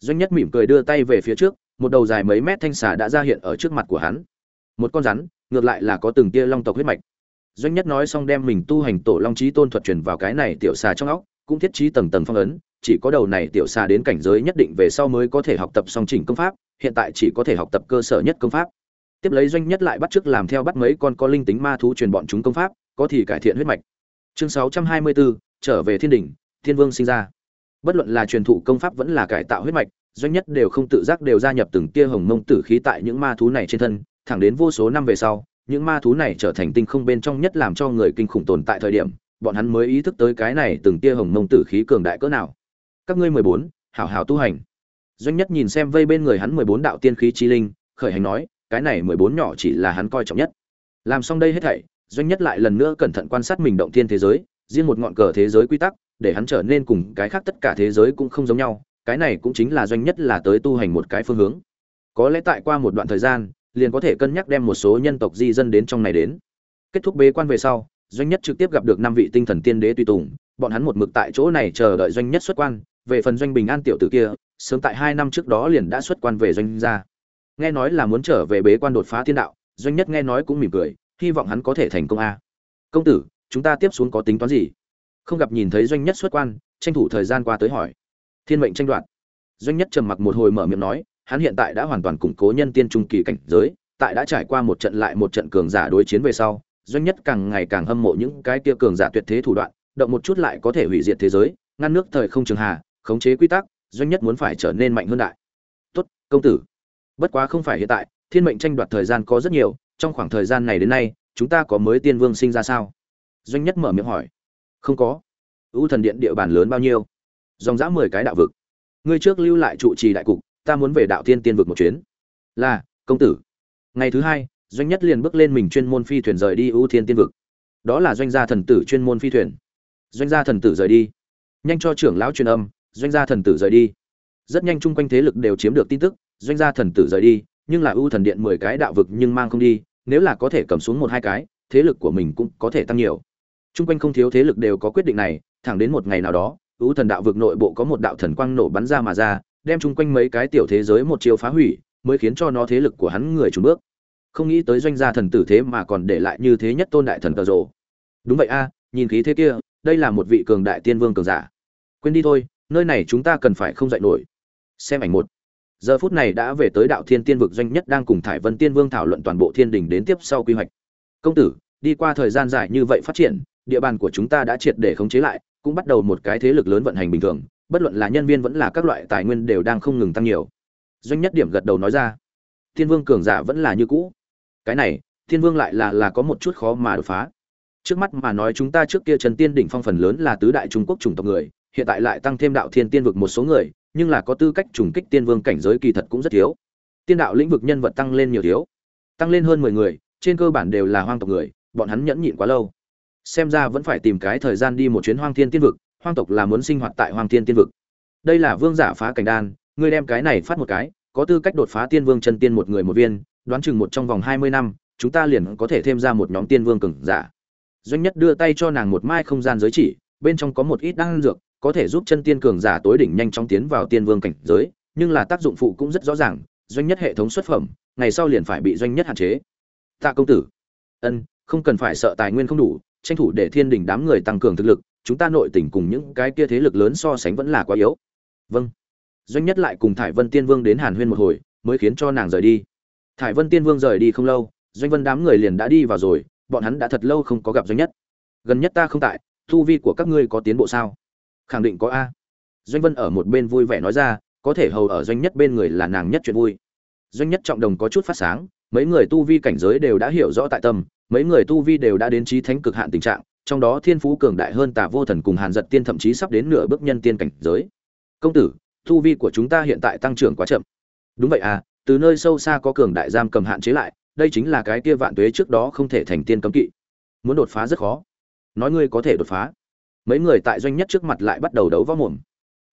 Doanh nhất mỉm cười đưa tay về phía trước, một đầu dài mấy mét thanh xà đã ra hiện ở trước mặt của hắn. Một con rắn, ngược lại là có từng tia long tộc huyết mạch doanh nhất nói xong đem mình tu hành tổ long trí tôn thuật truyền vào cái này tiểu xà trong óc cũng thiết trí tầng tầng phong ấn chỉ có đầu này tiểu xà đến cảnh giới nhất định về sau mới có thể học tập song chỉnh công pháp hiện tại chỉ có thể học tập cơ sở nhất công pháp. Tiếp lấy doanh nhất lại bắt chước làm theo bắt mấy con có linh tính ma thú truyền bọn chúng công pháp có thì cải thiện huyết mạch. Chương 624, trở về thiên đỉnh thiên vương sinh ra. Bất luận là truyền thụ công pháp vẫn là cải tạo huyết mạch doanh nhất đều không tự giác đều gia nhập từng tia hồng mông tử khí tại những ma thú này trên thân thẳng đến vô số năm về sau những ma thú này trở thành tinh không bên trong nhất làm cho người kinh khủng tồn tại thời điểm, bọn hắn mới ý thức tới cái này từng tia hồng mông tử khí cường đại cỡ nào. Các ngươi mười bốn, hảo hảo tu hành. Doanh nhất nhìn xem vây bên người hắn mười bốn đạo tiên khí chi linh, khởi hành nói, cái này mười bốn nhỏ chỉ là hắn coi trọng nhất. Làm xong đây hết thảy, doanh nhất lại lần nữa cẩn thận quan sát mình động thiên thế giới, riêng một ngọn cờ thế giới quy tắc, để hắn trở nên cùng cái khác tất cả thế giới cũng không giống nhau, cái này cũng chính là doanh nhất là tới tu hành một cái phương hướng. Có lẽ tại qua một đoạn thời gian liền có thể cân nhắc đem một số nhân tộc di dân đến trong này đến. Kết thúc bế quan về sau, doanh nhất trực tiếp gặp được năm vị tinh thần tiên đế tùy tùng, bọn hắn một mực tại chỗ này chờ đợi doanh nhất xuất quan. Về phần doanh bình an tiểu tử kia, sớm tại hai năm trước đó liền đã xuất quan về doanh gia. Nghe nói là muốn trở về bế quan đột phá thiên đạo, doanh nhất nghe nói cũng mỉm cười, hy vọng hắn có thể thành công a. Công tử, chúng ta tiếp xuống có tính toán gì? Không gặp nhìn thấy doanh nhất xuất quan, tranh thủ thời gian qua tới hỏi. Thiên mệnh tranh đoạt. Doanh nhất trầm mặc một hồi mở miệng nói hắn hiện tại đã hoàn toàn củng cố nhân tiên trung kỳ cảnh giới, tại đã trải qua một trận lại một trận cường giả đối chiến về sau, doanh nhất càng ngày càng hâm mộ những cái kia cường giả tuyệt thế thủ đoạn, động một chút lại có thể hủy diệt thế giới, ngăn nước thời không trường hà, khống chế quy tắc, doanh nhất muốn phải trở nên mạnh hơn đại. Tốt, công tử. Bất quá không phải hiện tại, thiên mệnh tranh đoạt thời gian có rất nhiều, trong khoảng thời gian này đến nay, chúng ta có mới tiên vương sinh ra sao? Doanh nhất mở miệng hỏi. Không có. U thần điện địa bàn lớn bao nhiêu? Dòng dã mười cái đạo vực. Ngươi trước lưu lại trụ trì đại cục ta muốn về đạo thiên tiên vực một chuyến. Là, công tử. Ngày thứ hai, doanh nhất liền bước lên mình chuyên môn phi thuyền rời đi ưu thiên tiên vực. Đó là doanh gia thần tử chuyên môn phi thuyền. Doanh gia thần tử rời đi. Nhanh cho trưởng lão truyền âm, doanh gia thần tử rời đi. Rất nhanh chung quanh thế lực đều chiếm được tin tức, doanh gia thần tử rời đi, nhưng là ưu thần điện mười cái đạo vực nhưng mang không đi, nếu là có thể cầm xuống một hai cái, thế lực của mình cũng có thể tăng nhiều. Chung quanh không thiếu thế lực đều có quyết định này, thẳng đến một ngày nào đó, ưu thần đạo vực nội bộ có một đạo thần quang nổ bắn ra mà ra đem chung quanh mấy cái tiểu thế giới một chiều phá hủy, mới khiến cho nó thế lực của hắn người trùn bước. Không nghĩ tới doanh gia thần tử thế mà còn để lại như thế nhất tôn đại thần cờ rồ. Đúng vậy a, nhìn khí thế kia, đây là một vị cường đại tiên vương cường giả. Quên đi thôi, nơi này chúng ta cần phải không dạy nổi. Xem ảnh một. Giờ phút này đã về tới đạo thiên tiên vực doanh nhất đang cùng thải vân tiên vương thảo luận toàn bộ thiên đình đến tiếp sau quy hoạch. Công tử, đi qua thời gian dài như vậy phát triển, địa bàn của chúng ta đã triệt để khống chế lại, cũng bắt đầu một cái thế lực lớn vận hành bình thường bất luận là nhân viên vẫn là các loại tài nguyên đều đang không ngừng tăng nhiều. Doanh nhất điểm gật đầu nói ra, thiên vương cường giả vẫn là như cũ. Cái này, thiên vương lại là là có một chút khó mà đột phá. Trước mắt mà nói chúng ta trước kia trần tiên đỉnh phong phần lớn là tứ đại trung quốc chủng tộc người, hiện tại lại tăng thêm đạo thiên tiên vực một số người, nhưng là có tư cách trùng kích tiên vương cảnh giới kỳ thật cũng rất thiếu. Tiên đạo lĩnh vực nhân vật tăng lên nhiều thiếu, tăng lên hơn mười người, trên cơ bản đều là hoang tộc người, bọn hắn nhẫn nhịn quá lâu. Xem ra vẫn phải tìm cái thời gian đi một chuyến hoang thiên tiên vực hoang tộc là muốn sinh hoạt tại Hoàng thiên tiên vực. Đây là vương giả phá cảnh đan, ngươi đem cái này phát một cái, có tư cách đột phá tiên vương chân tiên một người một viên, đoán chừng một trong vòng hai mươi năm, chúng ta liền có thể thêm ra một nhóm tiên vương cường giả. Doanh nhất đưa tay cho nàng một mai không gian giới chỉ, bên trong có một ít đan dược, có thể giúp chân tiên cường giả tối đỉnh nhanh chóng tiến vào tiên vương cảnh giới, nhưng là tác dụng phụ cũng rất rõ ràng, doanh nhất hệ thống xuất phẩm, ngày sau liền phải bị doanh nhất hạn chế. Tạ công tử. Ân, không cần phải sợ tài nguyên không đủ, tranh thủ để thiên đình đám người tăng cường thực lực chúng ta nội tỉnh cùng những cái kia thế lực lớn so sánh vẫn là quá yếu. Vâng. Doanh nhất lại cùng thải vân tiên vương đến hàn huyên một hồi, mới khiến cho nàng rời đi. Thải vân tiên vương rời đi không lâu, doanh vân đám người liền đã đi vào rồi, bọn hắn đã thật lâu không có gặp doanh nhất. Gần nhất ta không tại thu vi của các ngươi có tiến bộ sao? Khẳng định có a. Doanh vân ở một bên vui vẻ nói ra, có thể hầu ở doanh nhất bên người là nàng nhất chuyện vui. Doanh nhất trọng đồng có chút phát sáng, mấy người tu vi cảnh giới đều đã hiểu rõ tại tâm, mấy người tu vi đều đã đến trí thánh cực hạn tình trạng trong đó thiên phú cường đại hơn tà vô thần cùng hàn giật tiên thậm chí sắp đến nửa bước nhân tiên cảnh giới. Công tử, thu vi của chúng ta hiện tại tăng trưởng quá chậm. Đúng vậy à từ nơi sâu xa có cường đại giam cầm hạn chế lại, đây chính là cái kia vạn tuế trước đó không thể thành tiên cấm kỵ. Muốn đột phá rất khó. Nói ngươi có thể đột phá. Mấy người tại doanh nhất trước mặt lại bắt đầu đấu võ mồm.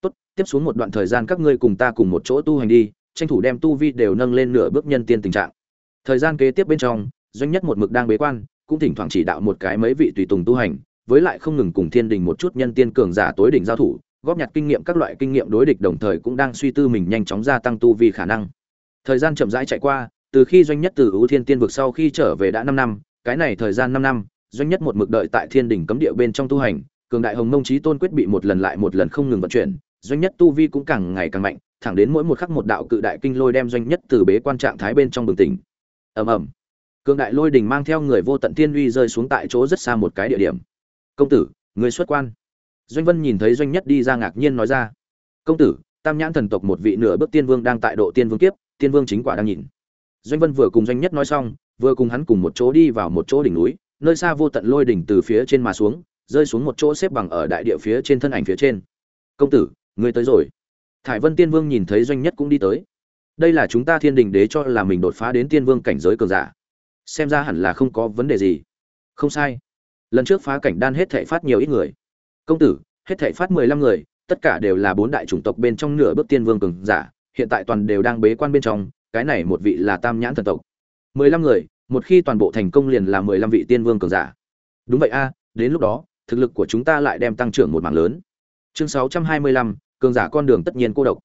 Tốt, tiếp xuống một đoạn thời gian các ngươi cùng ta cùng một chỗ tu hành đi, tranh thủ đem tu vi đều nâng lên nửa bước nhân tiên tình trạng. Thời gian kế tiếp bên trong, doanh nhất một mực đang bế quan cũng thỉnh thoảng chỉ đạo một cái mấy vị tùy tùng tu hành, với lại không ngừng cùng thiên đình một chút nhân tiên cường giả tối đỉnh giao thủ, góp nhặt kinh nghiệm các loại kinh nghiệm đối địch đồng thời cũng đang suy tư mình nhanh chóng gia tăng tu vi khả năng. Thời gian chậm rãi chạy qua, từ khi doanh nhất từ ưu thiên tiên vực sau khi trở về đã năm năm, cái này thời gian năm năm, doanh nhất một mực đợi tại thiên đình cấm địa bên trong tu hành, cường đại hồng mông chí tôn quyết bị một lần lại một lần không ngừng vận chuyển, doanh nhất tu vi cũng càng ngày càng mạnh, thẳng đến mỗi một khắc một đạo cự đại kinh lôi đem doanh nhất từ bế quan trạng thái bên trong bừng tỉnh. Ầm ầm cường đại lôi đình mang theo người vô tận tiên uy rơi xuống tại chỗ rất xa một cái địa điểm. Công tử, người xuất quan. Doanh vân nhìn thấy doanh nhất đi ra ngạc nhiên nói ra. Công tử, tam nhãn thần tộc một vị nửa bước tiên vương đang tại độ tiên vương kiếp, tiên vương chính quả đang nhìn. Doanh vân vừa cùng doanh nhất nói xong, vừa cùng hắn cùng một chỗ đi vào một chỗ đỉnh núi, nơi xa vô tận lôi đỉnh từ phía trên mà xuống, rơi xuống một chỗ xếp bằng ở đại địa phía trên thân ảnh phía trên. Công tử ngươi tới rồi. Thải vân tiên vương nhìn thấy doanh nhất cũng đi tới. Đây là chúng ta thiên đình đế cho là mình đột phá đến tiên vương cảnh giới cường giả xem ra hẳn là không có vấn đề gì. Không sai. Lần trước phá cảnh đan hết thảy phát nhiều ít người. Công tử, hết thảy phát mười lăm người, tất cả đều là bốn đại chủng tộc bên trong nửa bước tiên vương cường giả, hiện tại toàn đều đang bế quan bên trong, cái này một vị là tam nhãn thần tộc. mười lăm người, một khi toàn bộ thành công liền là mười lăm vị tiên vương cường giả. Đúng vậy a, đến lúc đó, thực lực của chúng ta lại đem tăng trưởng một mảng lớn. Chương sáu trăm hai mươi lăm, cường giả con đường tất nhiên cô độc.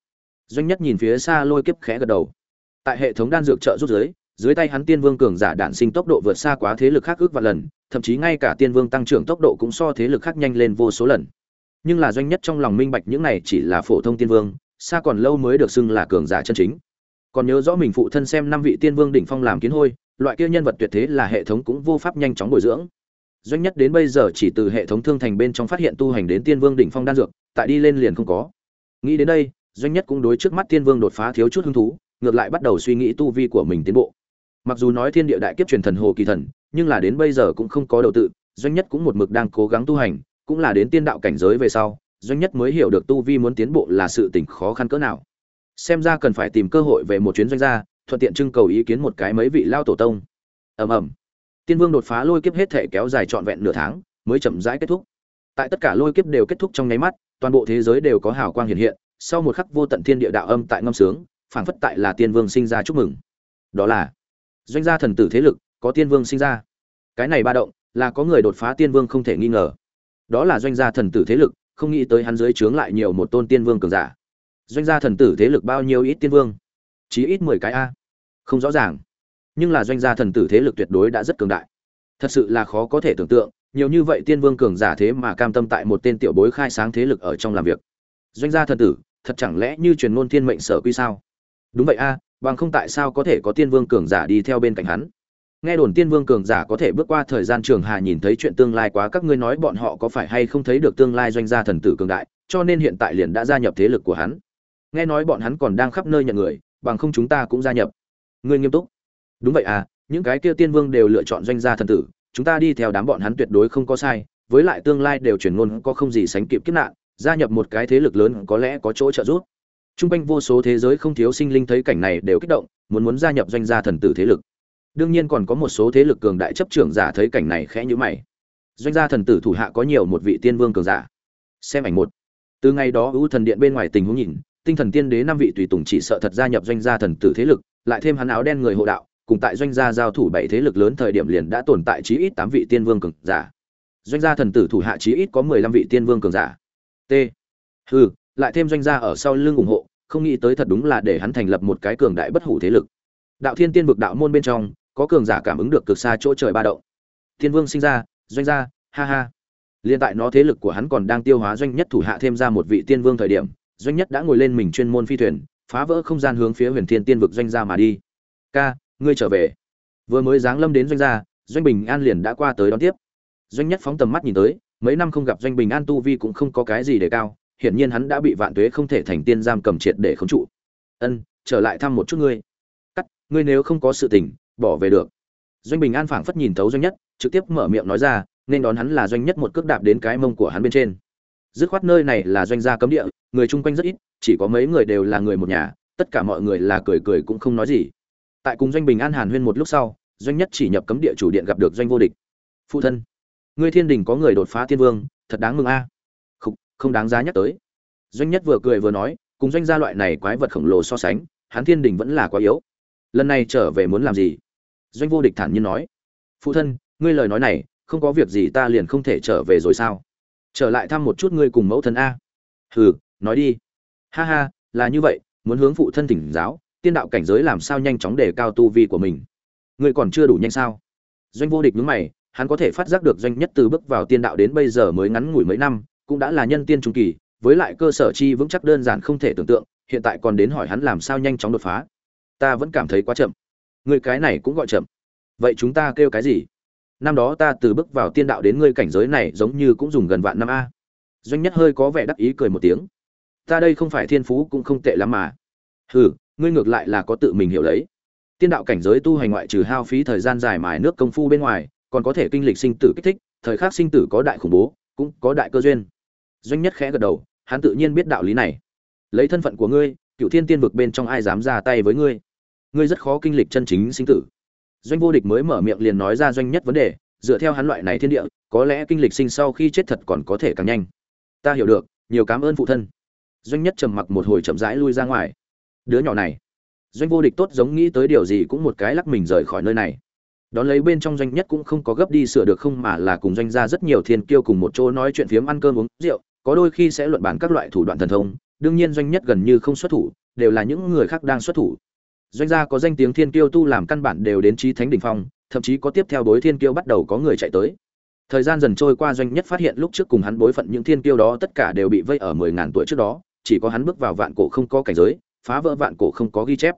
Doanh nhất nhìn phía xa lôi kiếp khẽ gật đầu. Tại hệ thống đan dược trợ rút dưới dưới tay hắn tiên vương cường giả đạn sinh tốc độ vượt xa quá thế lực khác ước và lần, thậm chí ngay cả tiên vương tăng trưởng tốc độ cũng so thế lực khác nhanh lên vô số lần. Nhưng là doanh nhất trong lòng minh bạch những này chỉ là phổ thông tiên vương, xa còn lâu mới được xưng là cường giả chân chính. Còn nhớ rõ mình phụ thân xem năm vị tiên vương đỉnh phong làm kiến hôi, loại kia nhân vật tuyệt thế là hệ thống cũng vô pháp nhanh chóng bồi dưỡng. Doanh nhất đến bây giờ chỉ từ hệ thống thương thành bên trong phát hiện tu hành đến tiên vương đỉnh phong đan dược, tại đi lên liền không có. Nghĩ đến đây, doanh nhất cũng đối trước mắt tiên vương đột phá thiếu chút hứng thú, ngược lại bắt đầu suy nghĩ tu vi của mình tiến bộ mặc dù nói thiên địa đại kiếp truyền thần hồ kỳ thần, nhưng là đến bây giờ cũng không có đầu tự, doanh nhất cũng một mực đang cố gắng tu hành, cũng là đến tiên đạo cảnh giới về sau, doanh nhất mới hiểu được tu vi muốn tiến bộ là sự tỉnh khó khăn cỡ nào. Xem ra cần phải tìm cơ hội về một chuyến doanh gia, thuận tiện trưng cầu ý kiến một cái mấy vị lao tổ tông. Ầm ầm. Tiên vương đột phá lôi kiếp hết thể kéo dài trọn vẹn nửa tháng, mới chậm rãi kết thúc. Tại tất cả lôi kiếp đều kết thúc trong nháy mắt, toàn bộ thế giới đều có hào quang hiện hiện, sau một khắc vô tận thiên địa đạo âm tại ngâm sướng, phảng phất tại là tiên vương sinh ra chúc mừng. Đó là doanh gia thần tử thế lực, có tiên vương sinh ra. Cái này ba động, là có người đột phá tiên vương không thể nghi ngờ. Đó là doanh gia thần tử thế lực, không nghĩ tới hắn dưới trướng lại nhiều một tôn tiên vương cường giả. Doanh gia thần tử thế lực bao nhiêu ít tiên vương? Chí ít mười cái a. Không rõ ràng. Nhưng là doanh gia thần tử thế lực tuyệt đối đã rất cường đại. Thật sự là khó có thể tưởng tượng, nhiều như vậy tiên vương cường giả thế mà cam tâm tại một tên tiểu bối khai sáng thế lực ở trong làm việc. Doanh gia thần tử, thật chẳng lẽ như truyền ngôn thiên mệnh sở quy sao? Đúng vậy a bằng không tại sao có thể có tiên vương cường giả đi theo bên cạnh hắn? Nghe đồn tiên vương cường giả có thể bước qua thời gian trường hà nhìn thấy chuyện tương lai quá, các ngươi nói bọn họ có phải hay không thấy được tương lai doanh gia thần tử cường đại, cho nên hiện tại liền đã gia nhập thế lực của hắn. Nghe nói bọn hắn còn đang khắp nơi nhận người, bằng không chúng ta cũng gia nhập. Ngươi nghiêm túc. Đúng vậy à những cái kia tiên vương đều lựa chọn doanh gia thần tử, chúng ta đi theo đám bọn hắn tuyệt đối không có sai, với lại tương lai đều chuyển ngôn, có không gì sánh kịp kiếp nạn, gia nhập một cái thế lực lớn có lẽ có chỗ trợ giúp. Trung quanh vô số thế giới không thiếu sinh linh thấy cảnh này đều kích động, muốn muốn gia nhập doanh gia thần tử thế lực. Đương nhiên còn có một số thế lực cường đại chấp trưởng giả thấy cảnh này khẽ nhữ mày. Doanh gia thần tử thủ hạ có nhiều một vị tiên vương cường giả. Xem ảnh một. Từ ngày đó ưu thần điện bên ngoài tình huống nhìn, tinh thần tiên đế năm vị tùy tùng chỉ sợ thật gia nhập doanh gia thần tử thế lực, lại thêm hắn áo đen người hộ đạo, cùng tại doanh gia giao thủ bảy thế lực lớn thời điểm liền đã tồn tại chí ít tám vị tiên vương cường giả. Doanh gia thần tử thủ hạ chí ít có mười lăm vị tiên vương cường giả. T. hư, lại thêm doanh gia ở sau lưng ủng hộ, không nghĩ tới thật đúng là để hắn thành lập một cái cường đại bất hủ thế lực. Đạo Thiên Tiên vực đạo môn bên trong, có cường giả cảm ứng được cực xa chỗ trời ba động. Thiên Vương sinh ra, doanh gia, ha ha. Liên tại nó thế lực của hắn còn đang tiêu hóa doanh nhất thủ hạ thêm ra một vị tiên vương thời điểm, doanh nhất đã ngồi lên mình chuyên môn phi thuyền, phá vỡ không gian hướng phía Huyền Thiên Tiên vực doanh gia mà đi. "Ca, ngươi trở về." Vừa mới giáng lâm đến doanh gia, doanh bình an liền đã qua tới đón tiếp. Doanh nhất phóng tầm mắt nhìn tới, mấy năm không gặp doanh bình an tu vi cũng không có cái gì để cao, hiển nhiên hắn đã bị vạn tuế không thể thành tiên giam cầm triệt để khống trụ. Ân, trở lại thăm một chút ngươi. Cắt, ngươi nếu không có sự tình, bỏ về được. Doanh Bình An phảng phất nhìn thấu doanh nhất, trực tiếp mở miệng nói ra, nên đón hắn là doanh nhất một cước đạp đến cái mông của hắn bên trên. Dứt khoát nơi này là doanh gia cấm địa, người chung quanh rất ít, chỉ có mấy người đều là người một nhà, tất cả mọi người là cười cười cũng không nói gì. Tại cùng doanh Bình An Hàn Huyên một lúc sau, doanh nhất chỉ nhập cấm địa chủ điện gặp được doanh vô địch. Phụ thân, ngươi thiên đình có người đột phá thiên vương, thật đáng mừng a không đáng giá nhắc tới. Doanh nhất vừa cười vừa nói, cùng doanh gia loại này quái vật khổng lồ so sánh, hắn thiên đình vẫn là quá yếu. Lần này trở về muốn làm gì? Doanh vô địch thản nhiên nói. Phụ thân, ngươi lời nói này, không có việc gì ta liền không thể trở về rồi sao? Trở lại thăm một chút ngươi cùng mẫu thân a. Hừ, nói đi. Ha ha, là như vậy, muốn hướng phụ thân tỉnh giáo, tiên đạo cảnh giới làm sao nhanh chóng đề cao tu vi của mình? Ngươi còn chưa đủ nhanh sao? Doanh vô địch nhướng mày, hắn có thể phát giác được doanh nhất từ bước vào tiên đạo đến bây giờ mới ngắn ngủi mấy năm cũng đã là nhân tiên trung kỳ, với lại cơ sở chi vững chắc đơn giản không thể tưởng tượng, hiện tại còn đến hỏi hắn làm sao nhanh chóng đột phá. Ta vẫn cảm thấy quá chậm. Người cái này cũng gọi chậm. Vậy chúng ta kêu cái gì? Năm đó ta từ bước vào tiên đạo đến ngươi cảnh giới này giống như cũng dùng gần vạn năm a. Doanh nhất hơi có vẻ đắc ý cười một tiếng. Ta đây không phải thiên phú cũng không tệ lắm mà. Hừ, ngươi ngược lại là có tự mình hiểu lấy. Tiên đạo cảnh giới tu hành ngoại trừ hao phí thời gian dài mài nước công phu bên ngoài, còn có thể kinh lịch sinh tử kích thích, thời khắc sinh tử có đại khủng bố, cũng có đại cơ duyên doanh nhất khẽ gật đầu, hắn tự nhiên biết đạo lý này. Lấy thân phận của ngươi cựu thiên tiên vực bên trong ai dám ra tay với ngươi? Ngươi rất khó kinh lịch chân chính sinh tử. Doanh vô địch mới mở miệng liền nói ra doanh nhất vấn đề, dựa theo hắn loại này thiên địa, có lẽ kinh lịch sinh sau khi chết thật còn có thể càng nhanh. Ta hiểu được, nhiều cảm ơn phụ thân. Doanh nhất trầm mặc một hồi chậm rãi lui ra ngoài. Đứa nhỏ này. Doanh vô địch tốt giống nghĩ tới điều gì cũng một cái lắc mình rời khỏi nơi này. Đón lấy bên trong doanh nhất cũng không có gấp đi sửa được không mà là cùng doanh gia rất nhiều thiên kiêu cùng một chỗ nói chuyện phiếm ăn cơm uống rượu có đôi khi sẽ luận bàn các loại thủ đoạn thần thông, đương nhiên doanh nhất gần như không xuất thủ, đều là những người khác đang xuất thủ. Doanh gia có danh tiếng thiên kiêu tu làm căn bản đều đến chí thánh đỉnh phong, thậm chí có tiếp theo đối thiên kiêu bắt đầu có người chạy tới. Thời gian dần trôi qua doanh nhất phát hiện lúc trước cùng hắn bối phận những thiên kiêu đó tất cả đều bị vây ở mười ngàn tuổi trước đó, chỉ có hắn bước vào vạn cổ không có cảnh giới, phá vỡ vạn cổ không có ghi chép.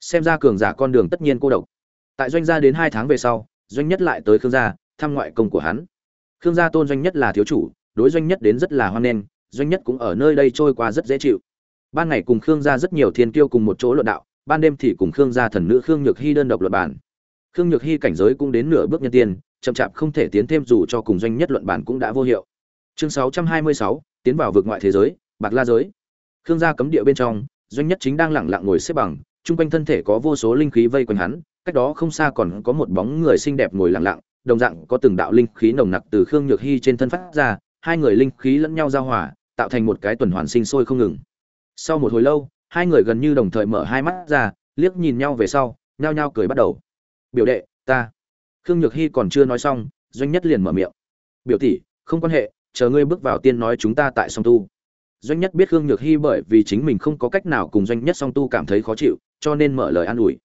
Xem ra cường giả con đường tất nhiên cô độc. Tại doanh gia đến hai tháng về sau, doanh nhất lại tới khương gia, thăm ngoại công của hắn. Khương gia tôn doanh nhất là thiếu chủ đối doanh nhất đến rất là hoan nghênh doanh nhất cũng ở nơi đây trôi qua rất dễ chịu. Ban ngày cùng khương gia rất nhiều thiên kiêu cùng một chỗ luận đạo ban đêm thì cùng khương gia thần nữ khương nhược hy đơn độc luận bản khương nhược hy cảnh giới cũng đến nửa bước nhân tiên chậm chạp không thể tiến thêm dù cho cùng doanh nhất luận bản cũng đã vô hiệu. Chương 626, tiến vào vực ngoại thế giới bạc la giới. Khương gia cấm địa bên trong doanh nhất chính đang lẳng lặng ngồi xếp bằng chung quanh thân thể có vô số linh khí vây quanh hắn cách đó không xa còn có một bóng người xinh đẹp ngồi lặng lặng đồng dạng có từng đạo linh khí nồng nặc từ khương nhược hy trên thân phát ra hai người linh khí lẫn nhau giao hòa, tạo thành một cái tuần hoàn sinh sôi không ngừng. Sau một hồi lâu, hai người gần như đồng thời mở hai mắt ra, liếc nhìn nhau về sau, nhao nhao cười bắt đầu. Biểu đệ, ta. Khương nhược hy còn chưa nói xong, doanh nhất liền mở miệng. Biểu tỷ, không quan hệ, chờ ngươi bước vào tiên nói chúng ta tại song tu. Doanh nhất biết khương nhược hy bởi vì chính mình không có cách nào cùng doanh nhất song tu cảm thấy khó chịu, cho nên mở lời an ủi.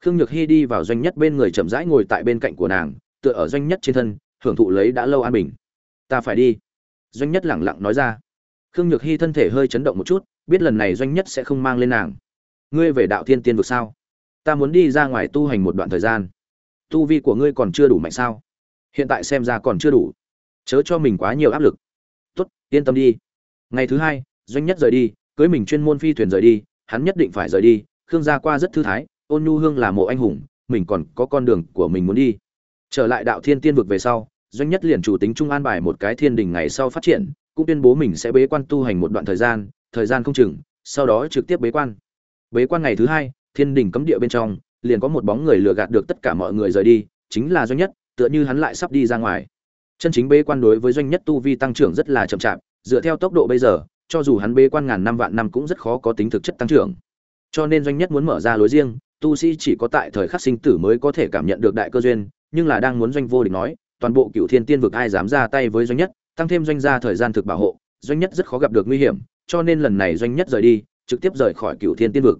Khương nhược hy đi vào doanh nhất bên người chậm rãi ngồi tại bên cạnh của nàng, tựa ở doanh nhất trên thân, hưởng thụ lấy đã lâu an bình. Ta phải đi doanh nhất lẳng lặng nói ra. Khương nhược hy thân thể hơi chấn động một chút, biết lần này doanh nhất sẽ không mang lên nàng. Ngươi về đạo thiên tiên vực sao? Ta muốn đi ra ngoài tu hành một đoạn thời gian. Tu vi của ngươi còn chưa đủ mạnh sao? Hiện tại xem ra còn chưa đủ. Chớ cho mình quá nhiều áp lực. Tốt, yên tâm đi. Ngày thứ hai, doanh nhất rời đi, cưới mình chuyên môn phi thuyền rời đi, hắn nhất định phải rời đi. Khương gia qua rất thư thái, ôn nhu hương là mộ anh hùng, mình còn có con đường của mình muốn đi. Trở lại đạo thiên tiên vực về sau doanh nhất liền chủ tính trung an bài một cái thiên đình ngày sau phát triển, cũng tuyên bố mình sẽ bế quan tu hành một đoạn thời gian thời gian không chừng, sau đó trực tiếp bế quan. Bế quan ngày thứ hai, thiên đình cấm địa bên trong, liền có một bóng người lừa gạt được tất cả mọi người rời đi, chính là doanh nhất, tựa như hắn lại sắp đi ra ngoài. Chân chính bế quan đối với doanh nhất tu vi tăng trưởng rất là chậm chạp, dựa theo tốc độ bây giờ, cho dù hắn bế quan ngàn năm vạn năm cũng rất khó có tính thực chất tăng trưởng. Cho nên doanh nhất muốn mở ra lối riêng, tu sĩ chỉ có tại thời khắc sinh tử mới có thể cảm nhận được đại cơ duyên, nhưng là đang muốn doanh vô địch nói toàn bộ cựu thiên tiên vực ai dám ra tay với doanh nhất, tăng thêm doanh gia thời gian thực bảo hộ, doanh nhất rất khó gặp được nguy hiểm, cho nên lần này doanh nhất rời đi, trực tiếp rời khỏi cựu thiên tiên vực.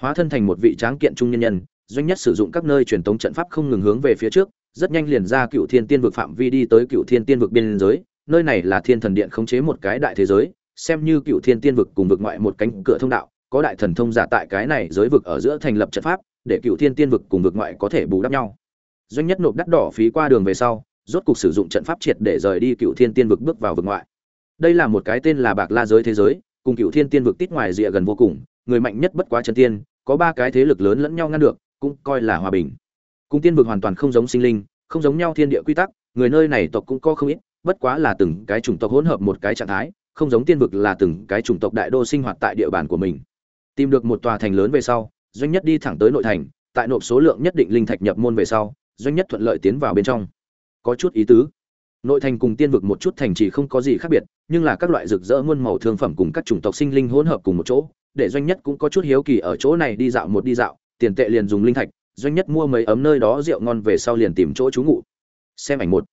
Hóa thân thành một vị tráng kiện trung nhân nhân, doanh nhất sử dụng các nơi truyền tống trận pháp không ngừng hướng về phía trước, rất nhanh liền ra cựu thiên tiên vực phạm vi đi tới cựu thiên tiên vực biên giới, nơi này là thiên thần điện khống chế một cái đại thế giới, xem như cựu thiên tiên vực cùng vực ngoại một cánh cửa thông đạo, có đại thần thông giả tại cái này giới vực ở giữa thành lập trận pháp, để cựu thiên tiên vực cùng vực ngoại có thể bù đắp nhau. Doanh nhất nộp đắt đỏ phí qua đường về sau rốt cục sử dụng trận pháp triệt để rời đi cựu thiên tiên vực bước vào vực ngoại. Đây là một cái tên là bạc la giới thế giới, cùng cựu thiên tiên vực tít ngoài rìa gần vô cùng, người mạnh nhất bất quá chân tiên, có ba cái thế lực lớn lẫn nhau ngăn được, cũng coi là hòa bình. Cùng tiên vực hoàn toàn không giống sinh linh, không giống nhau thiên địa quy tắc, người nơi này tộc cũng có không ít, bất quá là từng cái chủng tộc hỗn hợp một cái trạng thái, không giống tiên vực là từng cái chủng tộc đại đô sinh hoạt tại địa bàn của mình. Tìm được một tòa thành lớn về sau, doanh nhất đi thẳng tới nội thành, tại nộp số lượng nhất định linh thạch nhập môn về sau, doanh nhất thuận lợi tiến vào bên trong có chút ý tứ. Nội thành cùng tiên vực một chút thành chỉ không có gì khác biệt, nhưng là các loại rực rỡ muôn màu thương phẩm cùng các chủng tộc sinh linh hỗn hợp cùng một chỗ, để doanh nhất cũng có chút hiếu kỳ ở chỗ này đi dạo một đi dạo, tiền tệ liền dùng linh thạch, doanh nhất mua mấy ấm nơi đó rượu ngon về sau liền tìm chỗ trú ngụ. Xem ảnh một.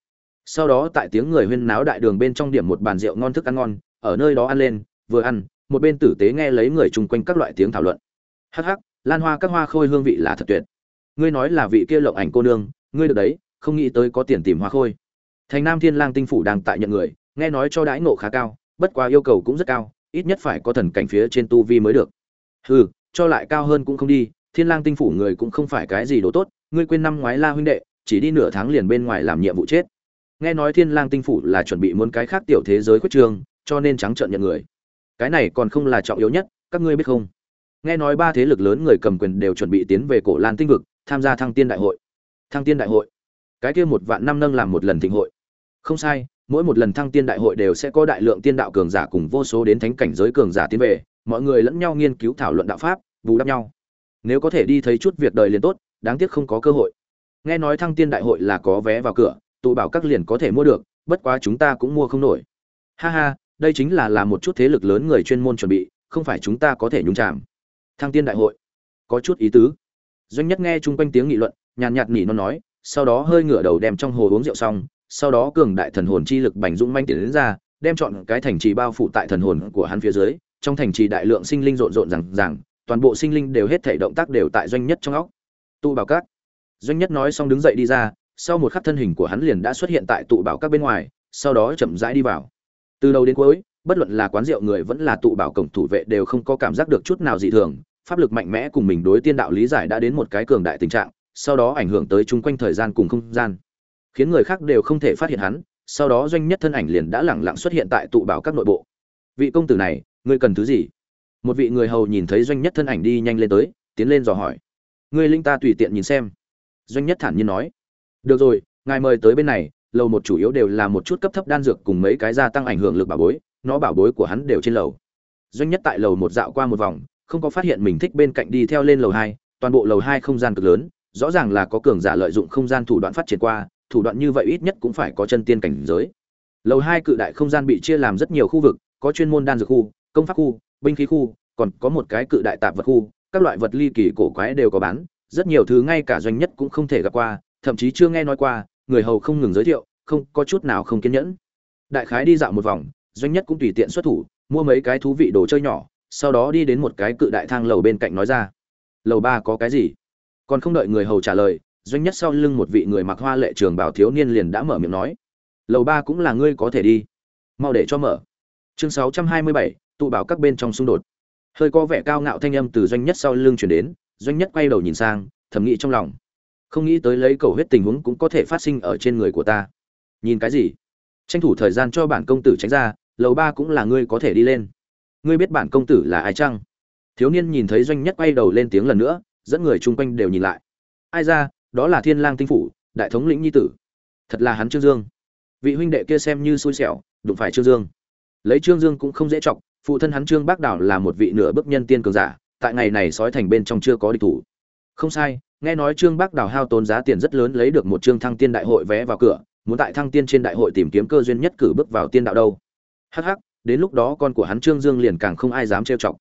Sau đó tại tiếng người huyên náo đại đường bên trong điểm một bàn rượu ngon thức ăn ngon, ở nơi đó ăn lên, vừa ăn, một bên tử tế nghe lấy người chung quanh các loại tiếng thảo luận. Hắc hắc, lan hoa các hoa khôi hương vị là thật tuyệt. Ngươi nói là vị kia lộng ảnh cô nương, ngươi được đấy không nghĩ tới có tiền tìm hoa khôi. Thành nam thiên lang tinh phủ đang tại nhận người, nghe nói cho đãi ngộ khá cao, bất quá yêu cầu cũng rất cao, ít nhất phải có thần cảnh phía trên tu vi mới được. Hừ, cho lại cao hơn cũng không đi, thiên lang tinh phủ người cũng không phải cái gì đồ tốt, ngươi quên năm ngoái la huynh đệ, chỉ đi nửa tháng liền bên ngoài làm nhiệm vụ chết. Nghe nói thiên lang tinh phủ là chuẩn bị muốn cái khác tiểu thế giới quyết trường, cho nên trắng trợn nhận người. Cái này còn không là trọng yếu nhất, các ngươi biết không? Nghe nói ba thế lực lớn người cầm quyền đều chuẩn bị tiến về cổ lan tinh vực, tham gia thăng tiên đại hội. Thăng tiên đại hội? Cái kia một vạn năm nâng làm một lần thịnh hội. Không sai, mỗi một lần thăng tiên đại hội đều sẽ có đại lượng tiên đạo cường giả cùng vô số đến thánh cảnh giới cường giả tiến về, mọi người lẫn nhau nghiên cứu thảo luận đạo pháp, bù đắp nhau. Nếu có thể đi thấy chút việc đời liền tốt, đáng tiếc không có cơ hội. Nghe nói thăng tiên đại hội là có vé vào cửa, tụ bảo các liền có thể mua được, bất quá chúng ta cũng mua không nổi. Ha ha, đây chính là làm một chút thế lực lớn người chuyên môn chuẩn bị, không phải chúng ta có thể nhúng chạm thăng tiên đại hội. Có chút ý tứ. Doanh nhất nghe chung quanh tiếng nghị luận, nhàn nhạt nỉ nó nói sau đó hơi ngửa đầu đem trong hồ uống rượu xong, sau đó cường đại thần hồn chi lực bành dũng manh tiến đến ra, đem chọn cái thành trì bao phủ tại thần hồn của hắn phía dưới, trong thành trì đại lượng sinh linh rộn rộn rằng rằng toàn bộ sinh linh đều hết thể động tác đều tại doanh nhất trong óc. Tụ bảo các. Doanh nhất nói xong đứng dậy đi ra, sau một khắc thân hình của hắn liền đã xuất hiện tại tụ bảo các bên ngoài, sau đó chậm rãi đi vào. Từ đầu đến cuối, bất luận là quán rượu người vẫn là tụ bảo cổng thủ vệ đều không có cảm giác được chút nào dị thường, pháp lực mạnh mẽ cùng mình đối tiên đạo lý giải đã đến một cái cường đại tình trạng sau đó ảnh hưởng tới chung quanh thời gian cùng không gian. Khiến người khác đều không thể phát hiện hắn, sau đó doanh nhất thân ảnh liền đã lẳng lặng xuất hiện tại tụ bảo các nội bộ. Vị công tử này, ngươi cần thứ gì? Một vị người hầu nhìn thấy doanh nhất thân ảnh đi nhanh lên tới, tiến lên dò hỏi. Ngươi linh ta tùy tiện nhìn xem. Doanh nhất thản nhiên nói. Được rồi, ngài mời tới bên này, lầu một chủ yếu đều là một chút cấp thấp đan dược cùng mấy cái gia tăng ảnh hưởng lực bảo bối, nó bảo bối của hắn đều trên lầu. Doanh nhất tại lầu một dạo qua một vòng, không có phát hiện mình thích bên cạnh đi theo lên lầu hai, toàn bộ lầu hai không gian cực lớn rõ ràng là có cường giả lợi dụng không gian thủ đoạn phát triển qua, thủ đoạn như vậy ít nhất cũng phải có chân tiên cảnh giới. Lầu hai cự đại không gian bị chia làm rất nhiều khu vực, có chuyên môn đan dược khu, công pháp khu, binh khí khu, còn có một cái cự đại tạp vật khu, các loại vật ly kỳ cổ quái đều có bán, rất nhiều thứ ngay cả doanh nhất cũng không thể gặp qua, thậm chí chưa nghe nói qua, người hầu không ngừng giới thiệu, không, có chút nào không kiên nhẫn. Đại khái đi dạo một vòng, doanh nhất cũng tùy tiện xuất thủ, mua mấy cái thú vị đồ chơi nhỏ, sau đó đi đến một cái cự đại thang lầu bên cạnh nói ra, lầu ba có cái gì? Còn không đợi người hầu trả lời, doanh nhất sau lưng một vị người mặc hoa lệ trường bảo thiếu niên liền đã mở miệng nói, lầu ba cũng là ngươi có thể đi, mau để cho mở. Chương sáu trăm hai mươi bảy, tụ bảo các bên trong xung đột. Hơi có vẻ cao ngạo thanh âm từ doanh nhất sau lưng chuyển đến, doanh nhất quay đầu nhìn sang, thầm nghĩ trong lòng, không nghĩ tới lấy cầu huyết tình huống cũng có thể phát sinh ở trên người của ta. Nhìn cái gì? Tranh thủ thời gian cho bản công tử tránh ra, lầu ba cũng là ngươi có thể đi lên. Ngươi biết bản công tử là ai chăng? Thiếu niên nhìn thấy doanh nhất quay đầu lên tiếng lần nữa dẫn người chung quanh đều nhìn lại. Ai ra, đó là thiên lang tinh phủ, đại thống lĩnh nhi tử. Thật là hắn trương dương. Vị huynh đệ kia xem như xui xẻo, đụng phải trương dương. Lấy trương dương cũng không dễ chọc, phụ thân hắn trương bác đảo là một vị nửa bước nhân tiên cường giả, tại ngày này sói thành bên trong chưa có địch thủ. Không sai, nghe nói trương bác đảo hao tốn giá tiền rất lớn lấy được một trương thăng tiên đại hội vé vào cửa, muốn tại thăng tiên trên đại hội tìm kiếm cơ duyên nhất cử bước vào tiên đạo đâu. Hắc hắc, đến lúc đó con của hắn trương dương liền càng không ai dám trêu chọc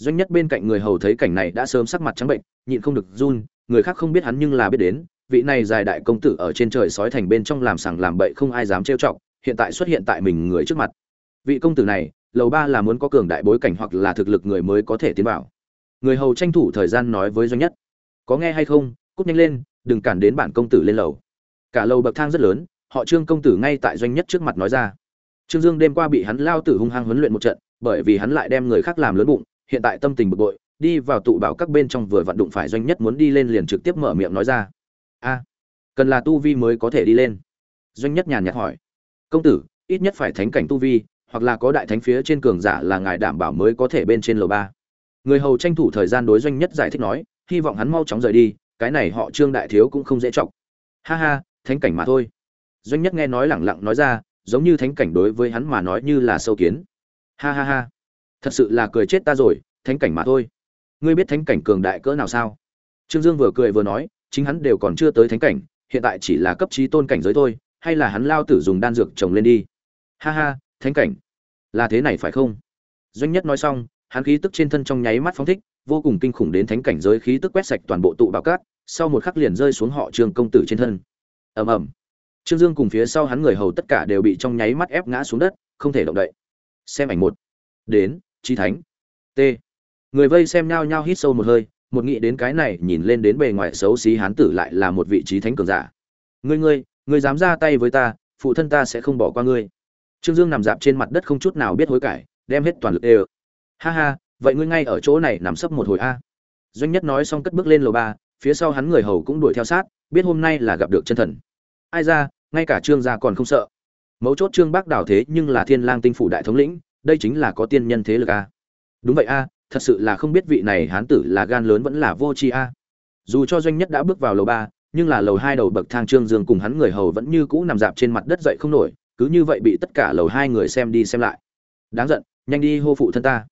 doanh nhất bên cạnh người hầu thấy cảnh này đã sớm sắc mặt trắng bệnh, nhịn không được run, người khác không biết hắn nhưng là biết đến, vị này dài đại công tử ở trên trời sói thành bên trong làm sằng làm bậy không ai dám trêu chọc, hiện tại xuất hiện tại mình người trước mặt. Vị công tử này, lầu ba là muốn có cường đại bối cảnh hoặc là thực lực người mới có thể tiến vào. Người hầu tranh thủ thời gian nói với doanh nhất. Có nghe hay không? Cút nhanh lên, đừng cản đến bản công tử lên lầu. Cả lầu bậc thang rất lớn, họ trương công tử ngay tại doanh nhất trước mặt nói ra. Trương dương đêm qua bị hắn lao tử hung hăng huấn luyện một trận, bởi vì hắn lại đem người khác làm lớn bụng hiện tại tâm tình bực bội, đi vào tụ bảo các bên trong vừa vặn đụng phải doanh nhất muốn đi lên liền trực tiếp mở miệng nói ra. A, cần là tu vi mới có thể đi lên. Doanh nhất nhàn nhạt hỏi. Công tử, ít nhất phải thánh cảnh tu vi, hoặc là có đại thánh phía trên cường giả là ngài đảm bảo mới có thể bên trên lầu ba. Người hầu tranh thủ thời gian đối doanh nhất giải thích nói, hy vọng hắn mau chóng rời đi, cái này họ trương đại thiếu cũng không dễ chọc. Ha ha, thánh cảnh mà thôi. Doanh nhất nghe nói lẳng lặng nói ra, giống như thánh cảnh đối với hắn mà nói như là sâu kiến. Ha ha ha thật sự là cười chết ta rồi, thánh cảnh mà thôi. Ngươi biết thánh cảnh cường đại cỡ nào sao? Trương dương vừa cười vừa nói, chính hắn đều còn chưa tới thánh cảnh, hiện tại chỉ là cấp trí tôn cảnh giới thôi, hay là hắn lao tử dùng đan dược trồng lên đi? Ha ha, thánh cảnh. Là thế này phải không? Doanh nhất nói xong, hắn khí tức trên thân trong nháy mắt phóng thích, vô cùng kinh khủng đến thánh cảnh giới khí tức quét sạch toàn bộ tụ bảo cát, sau một khắc liền rơi xuống họ trương công tử trên thân. Ầm ầm. Trương dương cùng phía sau hắn người hầu tất cả đều bị trong nháy mắt ép ngã xuống đất, không thể động đậy. Xem ảnh một. Đến chi thánh. T. Người vây xem nhao nhao hít sâu một hơi, một nghĩ đến cái này, nhìn lên đến bề ngoài xấu xí hán tử lại là một vị trí thánh cường giả. Ngươi ngươi ngươi dám ra tay với ta, phụ thân ta sẽ không bỏ qua ngươi. Trương dương nằm dạp trên mặt đất không chút nào biết hối cải, đem hết toàn lực ê ha ha, vậy ngươi ngay ở chỗ này nằm sấp một hồi a. Doanh nhất nói xong cất bước lên lầu ba, phía sau hắn người hầu cũng đuổi theo sát, biết hôm nay là gặp được chân thần. Ai ra, ngay cả trương gia còn không sợ. Mấu chốt trương bác đảo thế nhưng là thiên lang tinh phủ đại thống lĩnh đây chính là có tiên nhân thế lực a. Đúng vậy a, thật sự là không biết vị này hán tử là gan lớn vẫn là vô tri a. Dù cho doanh nhất đã bước vào lầu ba, nhưng là lầu hai đầu bậc thang trương dương cùng hắn người hầu vẫn như cũ nằm dạp trên mặt đất dậy không nổi, cứ như vậy bị tất cả lầu hai người xem đi xem lại. Đáng giận, nhanh đi hô phụ thân ta.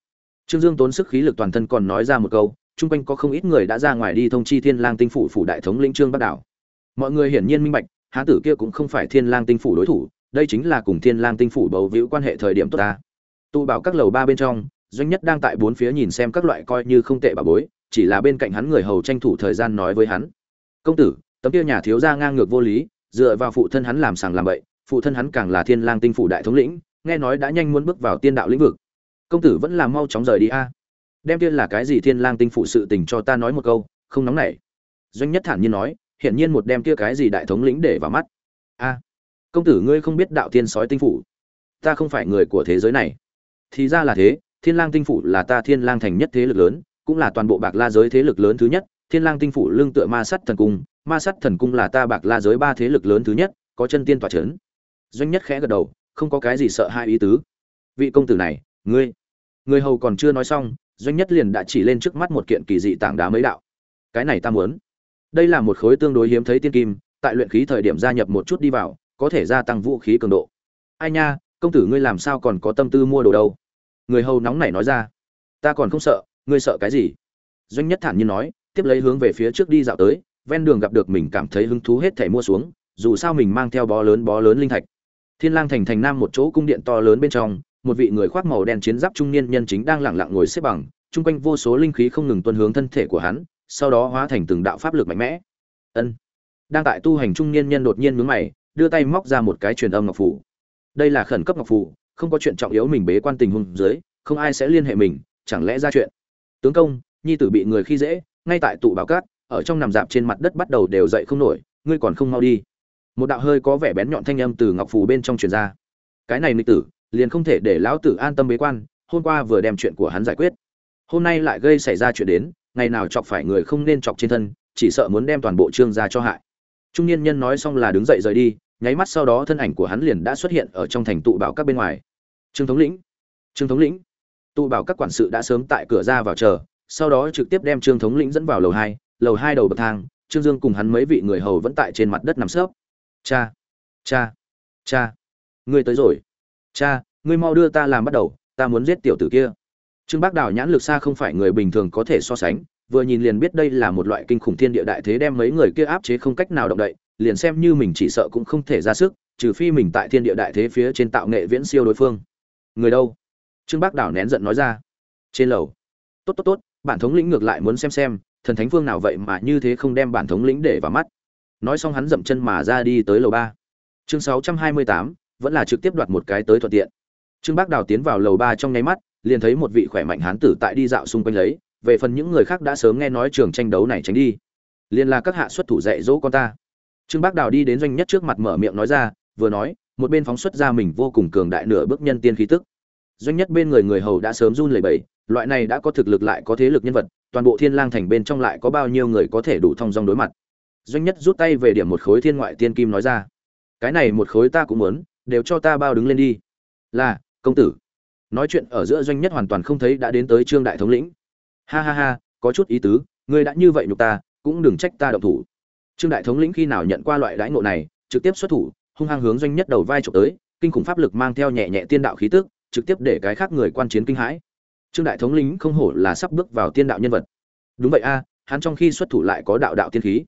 Trương dương tốn sức khí lực toàn thân còn nói ra một câu, chung quanh có không ít người đã ra ngoài đi thông chi thiên lang tinh phủ phủ đại thống lĩnh trương bắc đảo. Mọi người hiển nhiên minh bạch, hán tử kia cũng không phải thiên lang tinh phủ đối thủ, đây chính là cùng thiên lang tinh phủ bầu víu quan hệ thời điểm tốt ta tụ bảo các lầu ba bên trong, doanh nhất đang tại bốn phía nhìn xem các loại coi như không tệ bà bối, chỉ là bên cạnh hắn người hầu tranh thủ thời gian nói với hắn. Công tử, tấm kia nhà thiếu gia ngang ngược vô lý, dựa vào phụ thân hắn làm sàng làm bậy, phụ thân hắn càng là thiên lang tinh phủ đại thống lĩnh, nghe nói đã nhanh muốn bước vào tiên đạo lĩnh vực. Công tử vẫn là mau chóng rời đi a. Đem tiên là cái gì thiên lang tinh phủ sự tình cho ta nói một câu, không nóng nảy. Doanh nhất thản nhiên nói, hiển nhiên một đem kia cái gì đại thống lĩnh để vào mắt. A, công tử ngươi không biết đạo tiên sói tinh phủ. Ta không phải người của thế giới này thì ra là thế, thiên lang tinh phủ là ta thiên lang thành nhất thế lực lớn, cũng là toàn bộ bạc la giới thế lực lớn thứ nhất. Thiên lang tinh phủ lương tựa ma sắt thần cung, ma sắt thần cung là ta bạc la giới ba thế lực lớn thứ nhất, có chân tiên tỏa chấn. Doanh nhất khẽ gật đầu, không có cái gì sợ hai ý tứ. Vị công tử này, ngươi, người hầu còn chưa nói xong, doanh nhất liền đã chỉ lên trước mắt một kiện kỳ dị tảng đá mấy đạo. Cái này ta muốn. Đây là một khối tương đối hiếm thấy tiên kim, tại luyện khí thời điểm gia nhập một chút đi vào, có thể gia tăng vũ khí cường độ. Ai nha công tử ngươi làm sao còn có tâm tư mua đồ đâu? Người hầu nóng nảy nói ra. Ta còn không sợ, ngươi sợ cái gì? Doanh nhất thản nhiên nói, tiếp lấy hướng về phía trước đi dạo tới, ven đường gặp được mình cảm thấy hứng thú hết thảy mua xuống, dù sao mình mang theo bó lớn bó lớn linh thạch. Thiên lang thành thành nam một chỗ cung điện to lớn bên trong, một vị người khoác màu đen chiến giáp trung niên nhân chính đang lặng lặng ngồi xếp bằng, chung quanh vô số linh khí không ngừng tuôn hướng thân thể của hắn, sau đó hóa thành từng đạo pháp lực mạnh mẽ. Ân. Đang tại tu hành trung niên nhân đột nhiên nhướng mày, đưa tay móc ra một cái truyền âm ngọc phủ đây là khẩn cấp ngọc phù, không có chuyện trọng yếu mình bế quan tình huống dưới không ai sẽ liên hệ mình chẳng lẽ ra chuyện? Tướng công nhi tử bị người khi dễ ngay tại tụ bảo cát ở trong nằm dạp trên mặt đất bắt đầu đều dậy không nổi ngươi còn không mau đi. Một đạo hơi có vẻ bén nhọn thanh âm từ ngọc phù bên trong truyền ra. Cái này nghịch tử liền không thể để lão tử an tâm bế quan hôm qua vừa đem chuyện của hắn giải quyết. Hôm nay lại gây xảy ra chuyện đến ngày nào chọc phải người không nên chọc trên thân chỉ sợ muốn đem toàn bộ trương gia cho hại. Trung niên nhân nói xong là đứng dậy rời đi nháy mắt sau đó thân ảnh của hắn liền đã xuất hiện ở trong thành tụ bảo các bên ngoài. Trương thống lĩnh, trương thống lĩnh. Tụ bảo các quản sự đã sớm tại cửa ra vào chờ, sau đó trực tiếp đem trương thống lĩnh dẫn vào lầu hai lầu hai đầu bậc thang, trương dương cùng hắn mấy vị người hầu vẫn tại trên mặt đất nằm sấp. Cha cha cha, ngươi tới rồi. Cha, ngươi mau đưa ta làm bắt đầu, ta muốn giết tiểu tử kia. Trương bác đào nhãn lực xa không phải người bình thường có thể so sánh, vừa nhìn liền biết đây là một loại kinh khủng thiên địa đại thế đem mấy người kia áp chế không cách nào động đậy liền xem như mình chỉ sợ cũng không thể ra sức, trừ phi mình tại thiên địa đại thế phía trên tạo nghệ viễn siêu đối phương. Người đâu? Trương bác đảo nén giận nói ra. Trên lầu. Tốt tốt tốt, bản thống lĩnh ngược lại muốn xem xem, thần thánh phương nào vậy mà như thế không đem bản thống lĩnh để vào mắt. Nói xong hắn dậm chân mà ra đi tới lầu ba. Chương sáu trăm hai mươi tám, vẫn là trực tiếp đoạt một cái tới thuận tiện. Trương bác đào tiến vào lầu ba trong nháy mắt, liền thấy một vị khỏe mạnh hán tử tại đi dạo xung quanh lấy, về phần những người khác đã sớm nghe nói trường tranh đấu này tránh đi. Liền là các hạ xuất thủ dạy dỗ con ta trương bác đào đi đến doanh nhất trước mặt mở miệng nói ra, vừa nói, một bên phóng xuất ra mình vô cùng cường đại nửa bước nhân tiên khí tức. Doanh nhất bên người người hầu đã sớm run lẩy bẩy, loại này đã có thực lực lại có thế lực nhân vật, toàn bộ thiên lang thành bên trong lại có bao nhiêu người có thể đủ thông dong đối mặt. Doanh nhất rút tay về điểm một khối thiên ngoại tiên kim nói ra, cái này một khối ta cũng muốn, đều cho ta bao đứng lên đi. Là, công tử. Nói chuyện ở giữa doanh nhất hoàn toàn không thấy đã đến tới trương đại thống lĩnh. Ha ha ha, có chút ý tứ, ngươi đã như vậy nhục ta, cũng đừng trách ta động thủ trương đại thống lĩnh khi nào nhận qua loại đãi ngộ này, trực tiếp xuất thủ, hung hăng hướng doanh nhất đầu vai trộm tới, kinh khủng pháp lực mang theo nhẹ nhẹ tiên đạo khí tức, trực tiếp để cái khác người quan chiến kinh hãi. Trương đại thống lĩnh không hổ là sắp bước vào tiên đạo nhân vật. Đúng vậy a, hắn trong khi xuất thủ lại có đạo đạo tiên khí.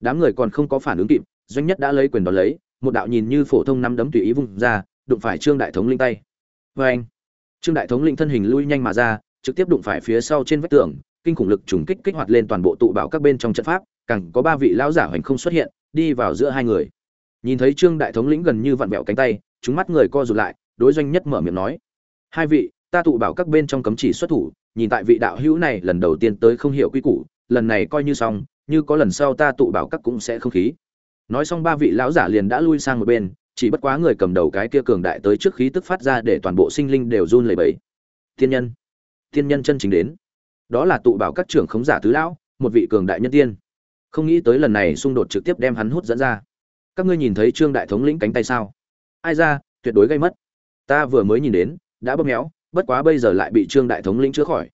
Đám người còn không có phản ứng kịp, doanh nhất đã lấy quyền đón lấy, một đạo nhìn như phổ thông năm đấm tùy ý vung ra, đụng phải trương đại thống linh tay. Vê anh, trương đại thống linh thân hình lui nhanh mà ra, trực tiếp đụng phải phía sau trên vách tường, kinh khủng lực trùng kích kích hoạt lên toàn bộ tụ bảo các bên trong trận pháp càng có ba vị lão giả hoành không xuất hiện, đi vào giữa hai người. Nhìn thấy trương đại thống lĩnh gần như vặn vẹo cánh tay, chúng mắt người co rụt lại, đối doanh nhất mở miệng nói, hai vị, ta tụ bảo các bên trong cấm chỉ xuất thủ, nhìn tại vị đạo hữu này lần đầu tiên tới không hiểu quy củ, lần này coi như xong, như có lần sau ta tụ bảo các cũng sẽ không khí. Nói xong ba vị lão giả liền đã lui sang một bên, chỉ bất quá người cầm đầu cái kia cường đại tới trước khí tức phát ra để toàn bộ sinh linh đều run lẩy bẩy. Tiên nhân tiên nhân chân chính đến. Đó là tụ bảo các trưởng khống giả tứ lão, một vị cường đại nhân tiên không nghĩ tới lần này xung đột trực tiếp đem hắn hút dẫn ra. Các ngươi nhìn thấy trương đại thống lĩnh cánh tay sao? Ai ra, tuyệt đối gây mất. Ta vừa mới nhìn đến, đã bóp méo, bất quá bây giờ lại bị trương đại thống lĩnh chữa khỏi.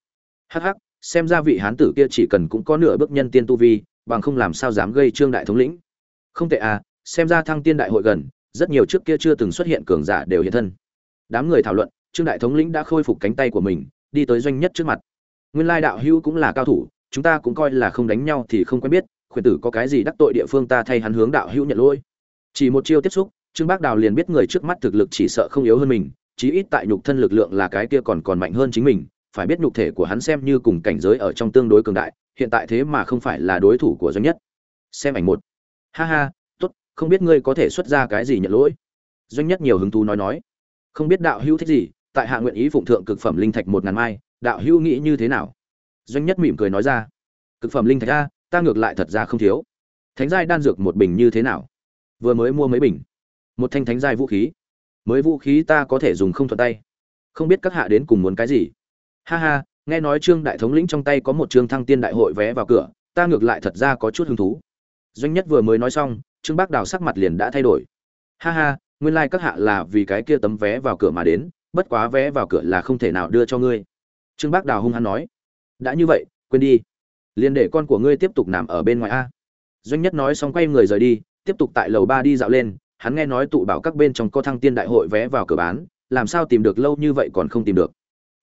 Hắc hắc, xem ra vị hán tử kia chỉ cần cũng có nửa bước nhân tiên tu vi, bằng không làm sao dám gây trương đại thống lĩnh. Không tệ à xem ra thăng tiên đại hội gần, rất nhiều trước kia chưa từng xuất hiện cường giả đều hiện thân. Đám người thảo luận, trương đại thống lĩnh đã khôi phục cánh tay của mình, đi tới doanh nhất trước mặt. Nguyên lai đạo hữu cũng là cao thủ, chúng ta cũng coi là không đánh nhau thì không quen biết khuyển tử có cái gì đắc tội địa phương ta thay hắn hướng đạo hữu nhận lỗi. Chỉ một chiêu tiếp xúc, trương bác đào liền biết người trước mắt thực lực chỉ sợ không yếu hơn mình, chí ít tại nhục thân lực lượng là cái kia còn còn mạnh hơn chính mình, phải biết nhục thể của hắn xem như cùng cảnh giới ở trong tương đối cường đại, hiện tại thế mà không phải là đối thủ của doanh nhất. Xem ảnh một. Ha ha, tốt, không biết ngươi có thể xuất ra cái gì nhận lỗi? Doanh nhất nhiều hứng thú nói nói. Không biết đạo hữu thích gì, tại hạ nguyện ý phụng thượng cực phẩm linh thạch một ngàn mai, đạo hữu nghĩ như thế nào? Doanh nhất mỉm cười nói ra. Cực phẩm linh thạch a ta ngược lại thật ra không thiếu. Thánh giai đan dược một bình như thế nào? Vừa mới mua mấy bình. Một thanh thánh giai vũ khí. Mới vũ khí ta có thể dùng không thuận tay. Không biết các hạ đến cùng muốn cái gì. Ha ha, nghe nói trương đại thống lĩnh trong tay có một trương thăng tiên đại hội vé vào cửa, ta ngược lại thật ra có chút hứng thú. Doanh nhất vừa mới nói xong, trương bác đào sắc mặt liền đã thay đổi. Ha ha, nguyên lai、like、các hạ là vì cái kia tấm vé vào cửa mà đến, bất quá vé vào cửa là không thể nào đưa cho ngươi. Trương bác đào hung hăng nói. Đã như vậy, quên đi liền để con của ngươi tiếp tục nằm ở bên ngoài a. Doanh nhất nói xong quay người rời đi, tiếp tục tại lầu ba đi dạo lên, hắn nghe nói tụ bảo các bên trong có thăng tiên đại hội vé vào cửa bán, làm sao tìm được lâu như vậy còn không tìm được.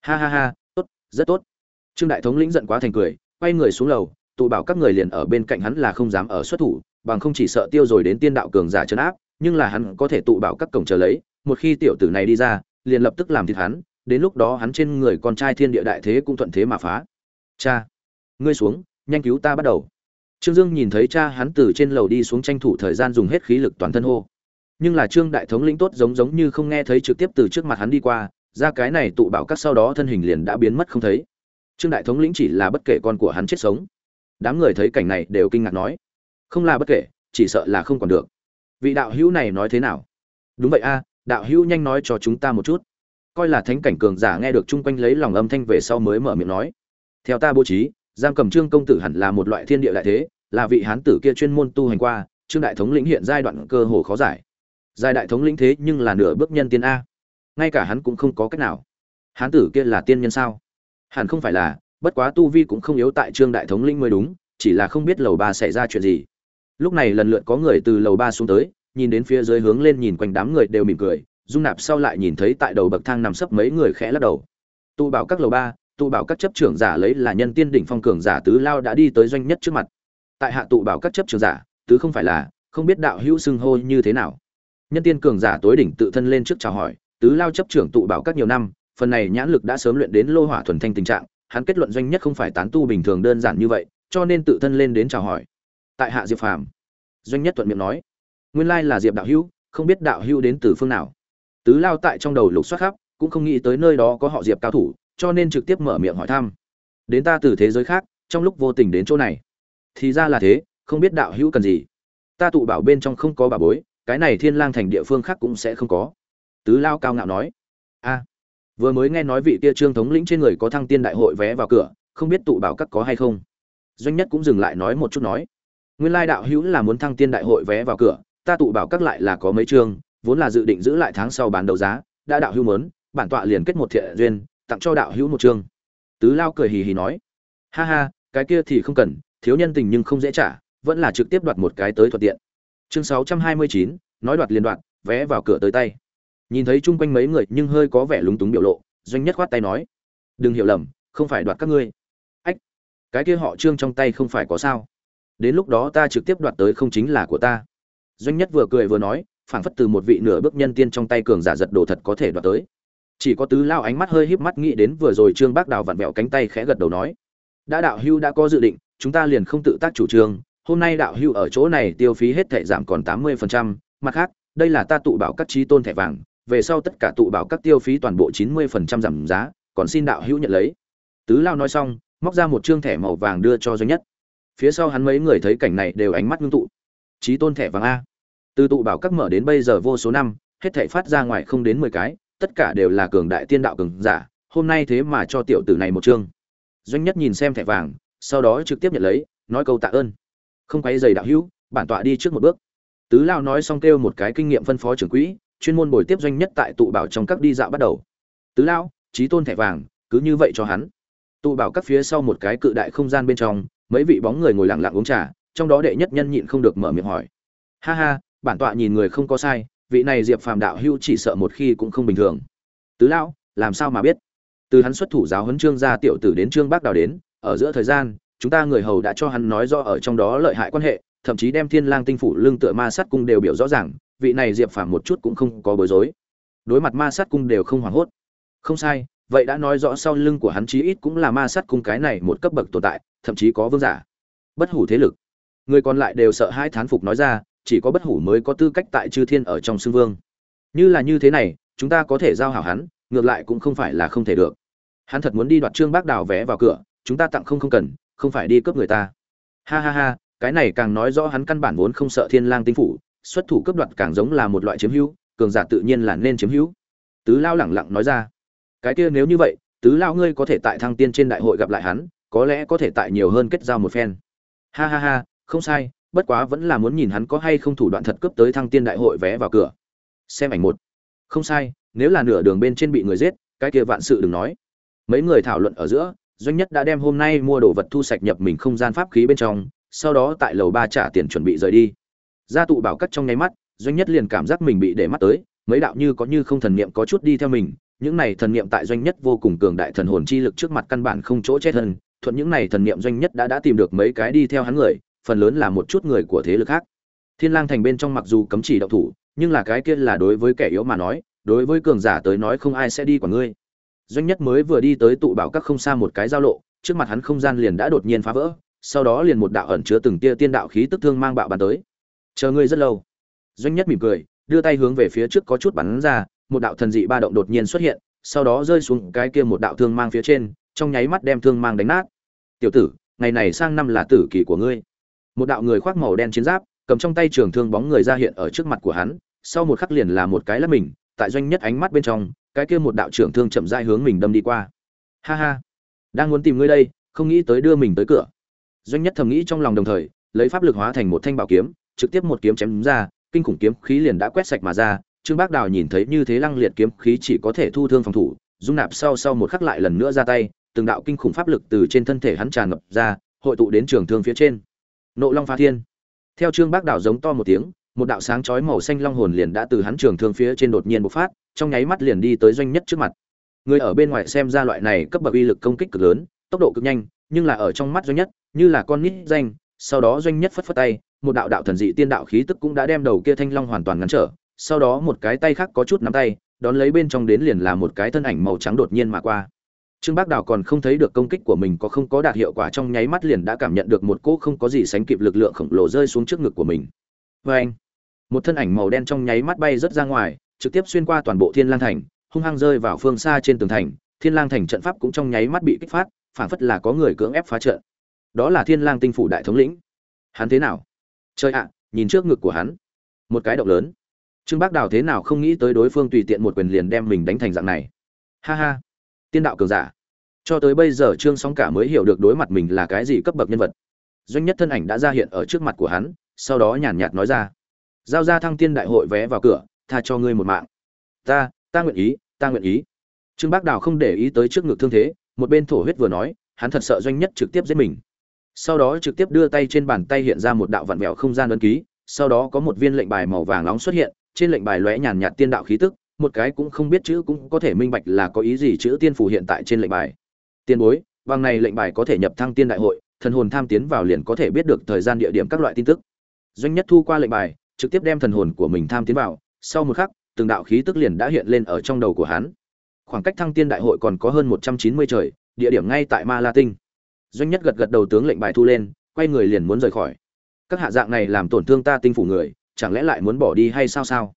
Ha ha ha, tốt, rất tốt. Trương đại thống lĩnh giận quá thành cười, quay người xuống lầu, tụ bảo các người liền ở bên cạnh hắn là không dám ở xuất thủ, bằng không chỉ sợ tiêu rồi đến tiên đạo cường giả trấn áp, nhưng là hắn có thể tụ bảo các cổng chờ lấy, một khi tiểu tử này đi ra, liền lập tức làm thịt hắn, đến lúc đó hắn trên người con trai thiên địa đại thế cũng thuận thế mà phá. Cha! Ngươi xuống, nhanh cứu ta bắt đầu. Trương dương nhìn thấy cha hắn từ trên lầu đi xuống tranh thủ thời gian dùng hết khí lực toàn thân hô. Nhưng là trương đại thống lĩnh tốt giống giống như không nghe thấy trực tiếp từ trước mặt hắn đi qua, ra cái này tụ bảo các sau đó thân hình liền đã biến mất không thấy. Trương đại thống lĩnh chỉ là bất kể con của hắn chết sống. Đám người thấy cảnh này đều kinh ngạc nói, không là bất kể, chỉ sợ là không còn được. Vị đạo hữu này nói thế nào? Đúng vậy a, đạo hữu nhanh nói cho chúng ta một chút. Coi là thánh cảnh cường giả nghe được chung quanh lấy lòng âm thanh về sau mới mở miệng nói, theo ta bố trí giam cầm trương công tử hẳn là một loại thiên địa đại thế, là vị hán tử kia chuyên môn tu hành qua, trương đại thống lĩnh hiện giai đoạn cơ hồ khó giải. Giai đại thống lĩnh thế nhưng là nửa bước nhân tiên a. Ngay cả hắn cũng không có cách nào. Hán tử kia là tiên nhân sao? Hẳn không phải là, bất quá tu vi cũng không yếu tại trương đại thống lĩnh mới đúng, chỉ là không biết lầu ba xảy ra chuyện gì. Lúc này lần lượt có người từ lầu ba xuống tới, nhìn đến phía dưới hướng lên nhìn quanh đám người đều mỉm cười, dung nạp sau lại nhìn thấy tại đầu bậc thang nằm sấp mấy người khẽ lắc đầu. Tụ bảo các lầu ba tụ bảo các chấp trưởng giả lấy là nhân tiên đỉnh phong cường giả tứ lao đã đi tới doanh nhất trước mặt. Tại hạ tụ bảo các chấp trưởng giả, tứ không phải là, không biết đạo hữu xưng hô như thế nào. Nhân tiên cường giả tối đỉnh tự thân lên trước chào hỏi, tứ lao chấp trưởng tụ bảo các nhiều năm, phần này nhãn lực đã sớm luyện đến lô hỏa thuần thanh tình trạng, hắn kết luận doanh nhất không phải tán tu bình thường đơn giản như vậy, cho nên tự thân lên đến chào hỏi. Tại hạ diệp phàm, doanh nhất thuận miệng nói, nguyên lai là diệp đạo hữu, không biết đạo hữu đến từ phương nào. Tứ lao tại trong đầu lục soát khắp, cũng không nghĩ tới nơi đó có họ diệp cao thủ cho nên trực tiếp mở miệng hỏi thăm. Đến ta từ thế giới khác, trong lúc vô tình đến chỗ này. Thì ra là thế, không biết đạo hữu cần gì. Ta tụ bảo bên trong không có bà bối, cái này thiên lang thành địa phương khác cũng sẽ không có. Tứ lao cao ngạo nói. A, vừa mới nghe nói vị kia trương thống lĩnh trên người có thăng tiên đại hội vé vào cửa, không biết tụ bảo các có hay không. Doanh nhất cũng dừng lại nói một chút nói. Nguyên lai đạo hữu là muốn thăng tiên đại hội vé vào cửa, ta tụ bảo các lại là có mấy chương vốn là dự định giữ lại tháng sau bán đấu giá, đã đạo hữu mớn bản tọa liền kết một thiện duyên tặng cho đạo hữu một chương. Tứ lao cười hì hì nói, ha ha, cái kia thì không cần, thiếu nhân tình nhưng không dễ trả, vẫn là trực tiếp đoạt một cái tới thuận tiện. Chương sáu trăm hai mươi chín, nói đoạt liên đoạt, vé vào cửa tới tay. Nhìn thấy chung quanh mấy người nhưng hơi có vẻ lúng túng biểu lộ, doanh nhất khoát tay nói, đừng hiểu lầm, không phải đoạt các ngươi. Ách, cái kia họ trương trong tay không phải có sao? Đến lúc đó ta trực tiếp đoạt tới không chính là của ta. Doanh nhất vừa cười vừa nói, phảng phất từ một vị nửa bước nhân tiên trong tay cường giả giật đồ thật có thể đoạt tới chỉ có tứ lao ánh mắt hơi híp mắt nghĩ đến vừa rồi trương bác đào vặn vẹo cánh tay khẽ gật đầu nói, đã đạo hưu đã có dự định, chúng ta liền không tự tác chủ trương, hôm nay đạo hưu ở chỗ này tiêu phí hết thẻ giảm còn tám mươi phần trăm, mặt khác, đây là ta tụ bảo các trí tôn thẻ vàng, về sau tất cả tụ bảo các tiêu phí toàn bộ chín mươi phần trăm giảm giá, còn xin đạo hữu nhận lấy. Tứ lao nói xong, móc ra một chương thẻ màu vàng đưa cho doanh nhất. Phía sau hắn mấy người thấy cảnh này đều ánh mắt ngưng tụ. Trí tôn thẻ vàng a. Từ tụ bảo các mở đến bây giờ vô số năm, hết thảy phát ra ngoài không đến mười cái tất cả đều là cường đại tiên đạo cường giả, hôm nay thế mà cho tiểu tử này một chương. Doanh nhất nhìn xem thẻ vàng, sau đó trực tiếp nhận lấy, nói câu tạ ơn. Không quấy giày đạo hữu, bản tọa đi trước một bước. Tứ lao nói xong kêu một cái kinh nghiệm phân phó trưởng quỹ, chuyên môn bồi tiếp doanh nhất tại tụ bảo trong các đi dạo bắt đầu. Tứ lao trí tôn thẻ vàng, cứ như vậy cho hắn. Tụ bảo các phía sau một cái cự đại không gian bên trong, mấy vị bóng người ngồi lặng lặng uống trà, trong đó đệ nhất nhân nhịn không được mở miệng hỏi. Ha ha, bản tọa nhìn người không có sai vị này diệp phàm đạo hưu chỉ sợ một khi cũng không bình thường. Tứ lão, làm sao mà biết? Từ hắn xuất thủ giáo huấn trương gia tiểu tử đến trương bác đào đến, ở giữa thời gian, chúng ta người hầu đã cho hắn nói rõ ở trong đó lợi hại quan hệ, thậm chí đem thiên lang tinh phủ lương tựa ma sát cung đều biểu rõ ràng, vị này diệp phàm một chút cũng không có bối rối. Đối mặt ma sát cung đều không hoảng hốt. Không sai, vậy đã nói rõ sau lưng của hắn chí ít cũng là ma sát cung cái này một cấp bậc tồn tại, thậm chí có vương giả. Bất hủ thế lực. Người còn lại đều sợ hai thán phục nói ra chỉ có bất hủ mới có tư cách tại chư thiên ở trong xương vương. Như là như thế này, chúng ta có thể giao hảo hắn, ngược lại cũng không phải là không thể được. Hắn thật muốn đi đoạt trương bác đào vé vào cửa, chúng ta tặng không không cần, không phải đi cướp người ta. Ha ha ha, cái này càng nói rõ hắn căn bản vốn không sợ thiên lang tinh phủ, xuất thủ cướp đoạt càng giống là một loại chiếm hữu, cường giả tự nhiên là nên chiếm hữu. Tứ lao lẳng lặng nói ra. Cái kia nếu như vậy, tứ lao ngươi có thể tại thăng tiên trên đại hội gặp lại hắn, có lẽ có thể tại nhiều hơn kết giao một phen. Ha ha ha, không sai bất quá vẫn là muốn nhìn hắn có hay không thủ đoạn thật cướp tới thăng tiên đại hội vé vào cửa. Xem ảnh một. Không sai, nếu là nửa đường bên trên bị người giết, cái kia vạn sự đừng nói. Mấy người thảo luận ở giữa, doanh nhất đã đem hôm nay mua đồ vật thu sạch nhập mình không gian pháp khí bên trong, sau đó tại lầu ba trả tiền chuẩn bị rời đi. Gia tụ bảo cắt trong nháy mắt, doanh nhất liền cảm giác mình bị để mắt tới, mấy đạo như có như không thần niệm có chút đi theo mình, những này thần niệm tại doanh nhất vô cùng cường đại thần hồn chi lực trước mặt căn bản không chỗ chết hơn thuận những này thần niệm doanh nhất đã đã tìm được mấy cái đi theo hắn người phần lớn là một chút người của thế lực khác. Thiên lang thành bên trong mặc dù cấm chỉ động thủ, nhưng là cái kia là đối với kẻ yếu mà nói, đối với cường giả tới nói không ai sẽ đi quản ngươi. Doanh nhất mới vừa đi tới tụ bảo các không xa một cái giao lộ, trước mặt hắn không gian liền đã đột nhiên phá vỡ, sau đó liền một đạo ẩn chứa từng tia tiên đạo khí tức thương mang bạo bàn tới. Chờ ngươi rất lâu. Doanh nhất mỉm cười, đưa tay hướng về phía trước có chút bắn ra, một đạo thần dị ba động đột nhiên xuất hiện, sau đó rơi xuống cái kia một đạo thương mang phía trên, trong nháy mắt đem thương mang đánh nát. Tiểu tử, ngày này sang năm là tử kỳ của ngươi một đạo người khoác màu đen chiến giáp, cầm trong tay trường thương bóng người ra hiện ở trước mặt của hắn, sau một khắc liền là một cái lắp mình, tại doanh nhất ánh mắt bên trong, cái kia một đạo trưởng thương chậm rãi hướng mình đâm đi qua. Ha ha, đang muốn tìm ngươi đây, không nghĩ tới đưa mình tới cửa. Doanh nhất thầm nghĩ trong lòng đồng thời, lấy pháp lực hóa thành một thanh bảo kiếm, trực tiếp một kiếm chém đúng ra, kinh khủng kiếm khí liền đã quét sạch mà ra, trương bác đào nhìn thấy như thế lăng liệt kiếm khí chỉ có thể thu thương phòng thủ, dung nạp sau sau một khắc lại lần nữa ra tay, từng đạo kinh khủng pháp lực từ trên thân thể hắn tràn ngập ra, hội tụ đến trường thương phía trên nộ long phá thiên. Theo trương bác đảo giống to một tiếng, một đạo sáng chói màu xanh long hồn liền đã từ hắn trường thương phía trên đột nhiên bộc phát, trong nháy mắt liền đi tới doanh nhất trước mặt. Người ở bên ngoài xem ra loại này cấp bậc uy lực công kích cực lớn, tốc độ cực nhanh, nhưng là ở trong mắt doanh nhất, như là con nít danh, sau đó doanh nhất phất phất tay, một đạo đạo thần dị tiên đạo khí tức cũng đã đem đầu kia thanh long hoàn toàn ngăn trở, sau đó một cái tay khác có chút nắm tay, đón lấy bên trong đến liền là một cái thân ảnh màu trắng đột nhiên mà qua trương bác đào còn không thấy được công kích của mình có không có đạt hiệu quả trong nháy mắt liền đã cảm nhận được một cỗ không có gì sánh kịp lực lượng khổng lồ rơi xuống trước ngực của mình. Vê anh, một thân ảnh màu đen trong nháy mắt bay rất ra ngoài, trực tiếp xuyên qua toàn bộ thiên lang thành, hung hăng rơi vào phương xa trên tường thành. Thiên lang thành trận pháp cũng trong nháy mắt bị kích phát, phảng phất là có người cưỡng ép phá trận. Đó là thiên lang tinh phủ đại thống lĩnh. Hắn thế nào? Chơi ạ, nhìn trước ngực của hắn. Một cái động lớn. Trương bác đào thế nào không nghĩ tới đối phương tùy tiện một quyền liền đem mình đánh thành dạng này. Ha ha tiên đạo cường giả. Cho tới bây giờ trương sóng cả mới hiểu được đối mặt mình là cái gì cấp bậc nhân vật. Doanh nhất thân ảnh đã ra hiện ở trước mặt của hắn, sau đó nhàn nhạt nói ra, giao ra thăng tiên đại hội vé vào cửa, tha cho ngươi một mạng. Ta ta nguyện ý, ta nguyện ý. Trương bác đào không để ý tới trước ngực thương thế, một bên thổ huyết vừa nói, hắn thật sợ doanh nhất trực tiếp giết mình. Sau đó trực tiếp đưa tay trên bàn tay hiện ra một đạo vặn vẹo không gian ấn ký, sau đó có một viên lệnh bài màu vàng nóng xuất hiện, trên lệnh bài lóe nhàn nhạt tiên đạo khí tức một cái cũng không biết chữ cũng có thể minh bạch là có ý gì chữ tiên phủ hiện tại trên lệnh bài. Tiên bối, bằng này lệnh bài có thể nhập thăng tiên đại hội, thần hồn tham tiến vào liền có thể biết được thời gian địa điểm các loại tin tức. Doanh nhất thu qua lệnh bài, trực tiếp đem thần hồn của mình tham tiến vào, sau một khắc, từng đạo khí tức liền đã hiện lên ở trong đầu của hắn. Khoảng cách thăng tiên đại hội còn có hơn một trăm chín mươi trời, địa điểm ngay tại ma la tinh. Doanh nhất gật gật đầu tướng lệnh bài thu lên, quay người liền muốn rời khỏi. Các hạ dạng này làm tổn thương ta tinh phủ người, chẳng lẽ lại muốn bỏ đi hay sao sao?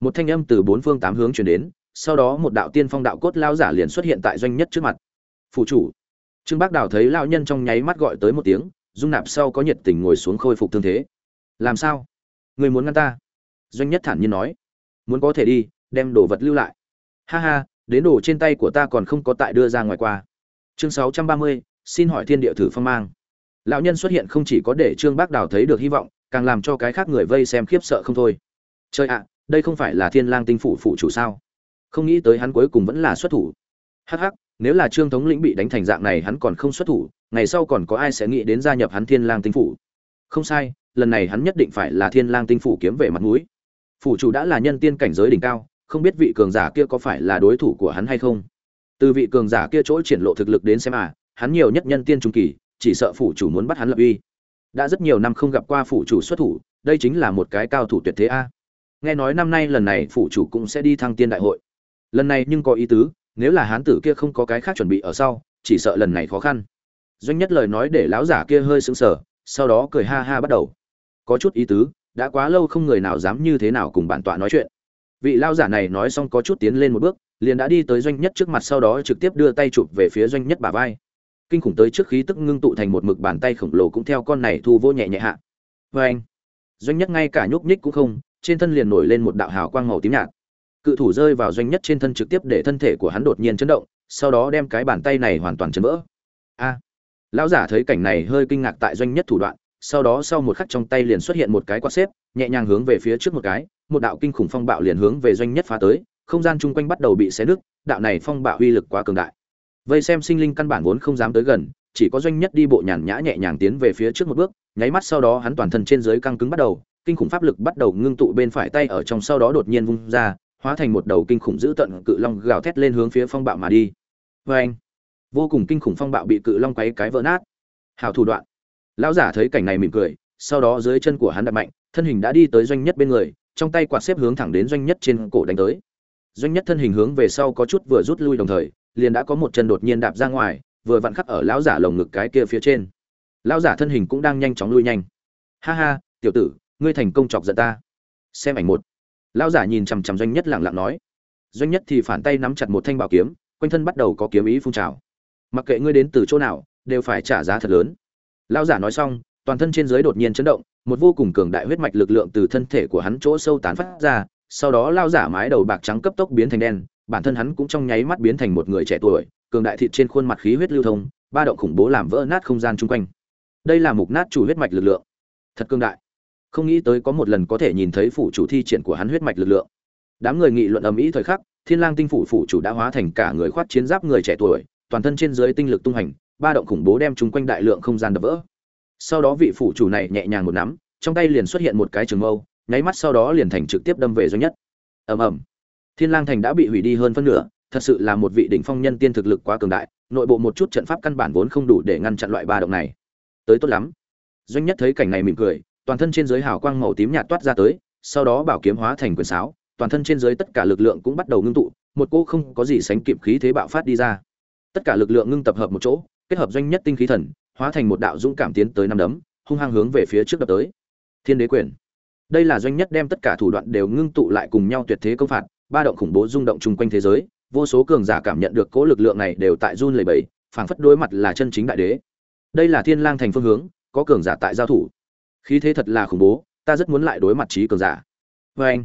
Một thanh âm từ bốn phương tám hướng truyền đến, sau đó một đạo tiên phong đạo cốt lao giả liền xuất hiện tại doanh nhất trước mặt. Phủ chủ. Trương bác đào thấy lao nhân trong nháy mắt gọi tới một tiếng, dung nạp sau có nhiệt tình ngồi xuống khôi phục thương thế. Làm sao? Người muốn ngăn ta? Doanh nhất thản nhiên nói. Muốn có thể đi, đem đồ vật lưu lại. Ha ha, đến đồ trên tay của ta còn không có tại đưa ra ngoài qua. Chương sáu trăm ba mươi, xin hỏi thiên địa thử phong mang. Lão nhân xuất hiện không chỉ có để trương bác đào thấy được hy vọng, càng làm cho cái khác người vây xem khiếp sợ không thôi. Chơi ạ đây không phải là thiên lang tinh phủ phụ chủ sao? Không nghĩ tới hắn cuối cùng vẫn là xuất thủ. Hắc hắc, nếu là trương thống lĩnh bị đánh thành dạng này hắn còn không xuất thủ, ngày sau còn có ai sẽ nghĩ đến gia nhập hắn thiên lang tinh phủ? Không sai, lần này hắn nhất định phải là thiên lang tinh phủ kiếm về mặt mũi. Phủ chủ đã là nhân tiên cảnh giới đỉnh cao, không biết vị cường giả kia có phải là đối thủ của hắn hay không? Từ vị cường giả kia chỗ triển lộ thực lực đến xem à hắn nhiều nhất nhân tiên trung kỳ, chỉ sợ phủ chủ muốn bắt hắn lập uy. Đã rất nhiều năm không gặp qua phủ chủ xuất thủ, đây chính là một cái cao thủ tuyệt thế a nghe nói năm nay lần này phủ chủ cũng sẽ đi thăng tiên đại hội. Lần này nhưng có ý tứ, nếu là hán tử kia không có cái khác chuẩn bị ở sau, chỉ sợ lần này khó khăn. Doanh nhất lời nói để lão giả kia hơi sững sờ, sau đó cười ha ha bắt đầu. Có chút ý tứ, đã quá lâu không người nào dám như thế nào cùng bản tọa nói chuyện. Vị lão giả này nói xong có chút tiến lên một bước, liền đã đi tới doanh nhất trước mặt sau đó trực tiếp đưa tay chụp về phía doanh nhất bả vai. Kinh khủng tới trước khí tức ngưng tụ thành một mực bàn tay khổng lồ cũng theo con này thu vô nhẹ nhẹ hạ. Vê anh doanh nhất ngay cả nhúc nhích cũng không trên thân liền nổi lên một đạo hào quang màu tím nhạt. Cự thủ rơi vào doanh nhất trên thân trực tiếp để thân thể của hắn đột nhiên chấn động, sau đó đem cái bàn tay này hoàn toàn chấn vỡ. A! Lão giả thấy cảnh này hơi kinh ngạc tại doanh nhất thủ đoạn, sau đó sau một khắc trong tay liền xuất hiện một cái quạt xếp, nhẹ nhàng hướng về phía trước một cái, một đạo kinh khủng phong bạo liền hướng về doanh nhất phá tới, không gian chung quanh bắt đầu bị xé nứt, đạo này phong bạo uy lực quá cường đại. Vây xem sinh linh căn bản vốn không dám tới gần, chỉ có doanh nhất đi bộ nhàn nhã nhẹ nhàng tiến về phía trước một bước, nháy mắt sau đó hắn toàn thân trên dưới căng cứng bắt đầu kinh khủng pháp lực bắt đầu ngưng tụ bên phải tay ở trong sau đó đột nhiên vung ra, hóa thành một đầu kinh khủng dữ tận cự long gào thét lên hướng phía phong bạo mà đi. Vê anh vô cùng kinh khủng phong bạo bị cự long quấy cái vỡ nát. Hào thủ đoạn. Lão giả thấy cảnh này mỉm cười, sau đó dưới chân của hắn đập mạnh, thân hình đã đi tới doanh nhất bên người, trong tay quạt xếp hướng thẳng đến doanh nhất trên cổ đánh tới. Doanh nhất thân hình hướng về sau có chút vừa rút lui đồng thời, liền đã có một chân đột nhiên đạp ra ngoài, vừa vặn khắc ở lão giả lồng ngực cái kia phía trên. Lão giả thân hình cũng đang nhanh chóng lui nhanh. Ha ha, tiểu tử ngươi thành công chọc giận ta. Xem ảnh một. Lão giả nhìn chằm chằm doanh nhất lặng lặng nói. Doanh nhất thì phản tay nắm chặt một thanh bảo kiếm, quanh thân bắt đầu có kiếm ý phun trào. Mặc kệ ngươi đến từ chỗ nào, đều phải trả giá thật lớn. Lão giả nói xong, toàn thân trên dưới đột nhiên chấn động, một vô cùng cường đại huyết mạch lực lượng từ thân thể của hắn chỗ sâu tán phát ra, sau đó lão giả mái đầu bạc trắng cấp tốc biến thành đen, bản thân hắn cũng trong nháy mắt biến thành một người trẻ tuổi, cường đại thịt trên khuôn mặt khí huyết lưu thông, ba động khủng bố làm vỡ nát không gian chung quanh. Đây là mục nát chủ huyết mạch lực lượng. Thật cương đại không nghĩ tới có một lần có thể nhìn thấy phủ chủ thi triển của hắn huyết mạch lực lượng. Đám người nghị luận ầm ĩ thời khắc, thiên lang tinh phủ phủ chủ đã hóa thành cả người khoát chiến giáp người trẻ tuổi, toàn thân trên dưới tinh lực tung hành, ba động khủng bố đem chúng quanh đại lượng không gian đập vỡ. Sau đó vị phủ chủ này nhẹ nhàng một nắm, trong tay liền xuất hiện một cái trường mâu, nháy mắt sau đó liền thành trực tiếp đâm về doanh nhất. Ầm ầm. Thiên lang thành đã bị hủy đi hơn phân nửa, thật sự là một vị đỉnh phong nhân tiên thực lực quá cường đại, nội bộ một chút trận pháp căn bản vốn không đủ để ngăn chặn loại ba động này. Tới tốt lắm. Doanh nhất thấy cảnh này mỉm cười toàn thân trên dưới hào quang màu tím nhạt toát ra tới, sau đó bảo kiếm hóa thành quyền sáo, toàn thân trên dưới tất cả lực lượng cũng bắt đầu ngưng tụ, một cô không có gì sánh kịp khí thế bạo phát đi ra. Tất cả lực lượng ngưng tập hợp một chỗ, kết hợp doanh nhất tinh khí thần, hóa thành một đạo dũng cảm tiến tới năm đấm, hung hăng hướng về phía trước đập tới. Thiên đế quyền. Đây là doanh nhất đem tất cả thủ đoạn đều ngưng tụ lại cùng nhau tuyệt thế công phạt, ba động khủng bố rung động chung quanh thế giới, vô số cường giả cảm nhận được cỗ lực lượng này đều tại run lẩy bẩy, phảng phất đối mặt là chân chính đại đế. Đây là thiên lang thành phương hướng, có cường giả tại giao thủ khí thế thật là khủng bố, ta rất muốn lại đối mặt trí cường giả. Vê anh,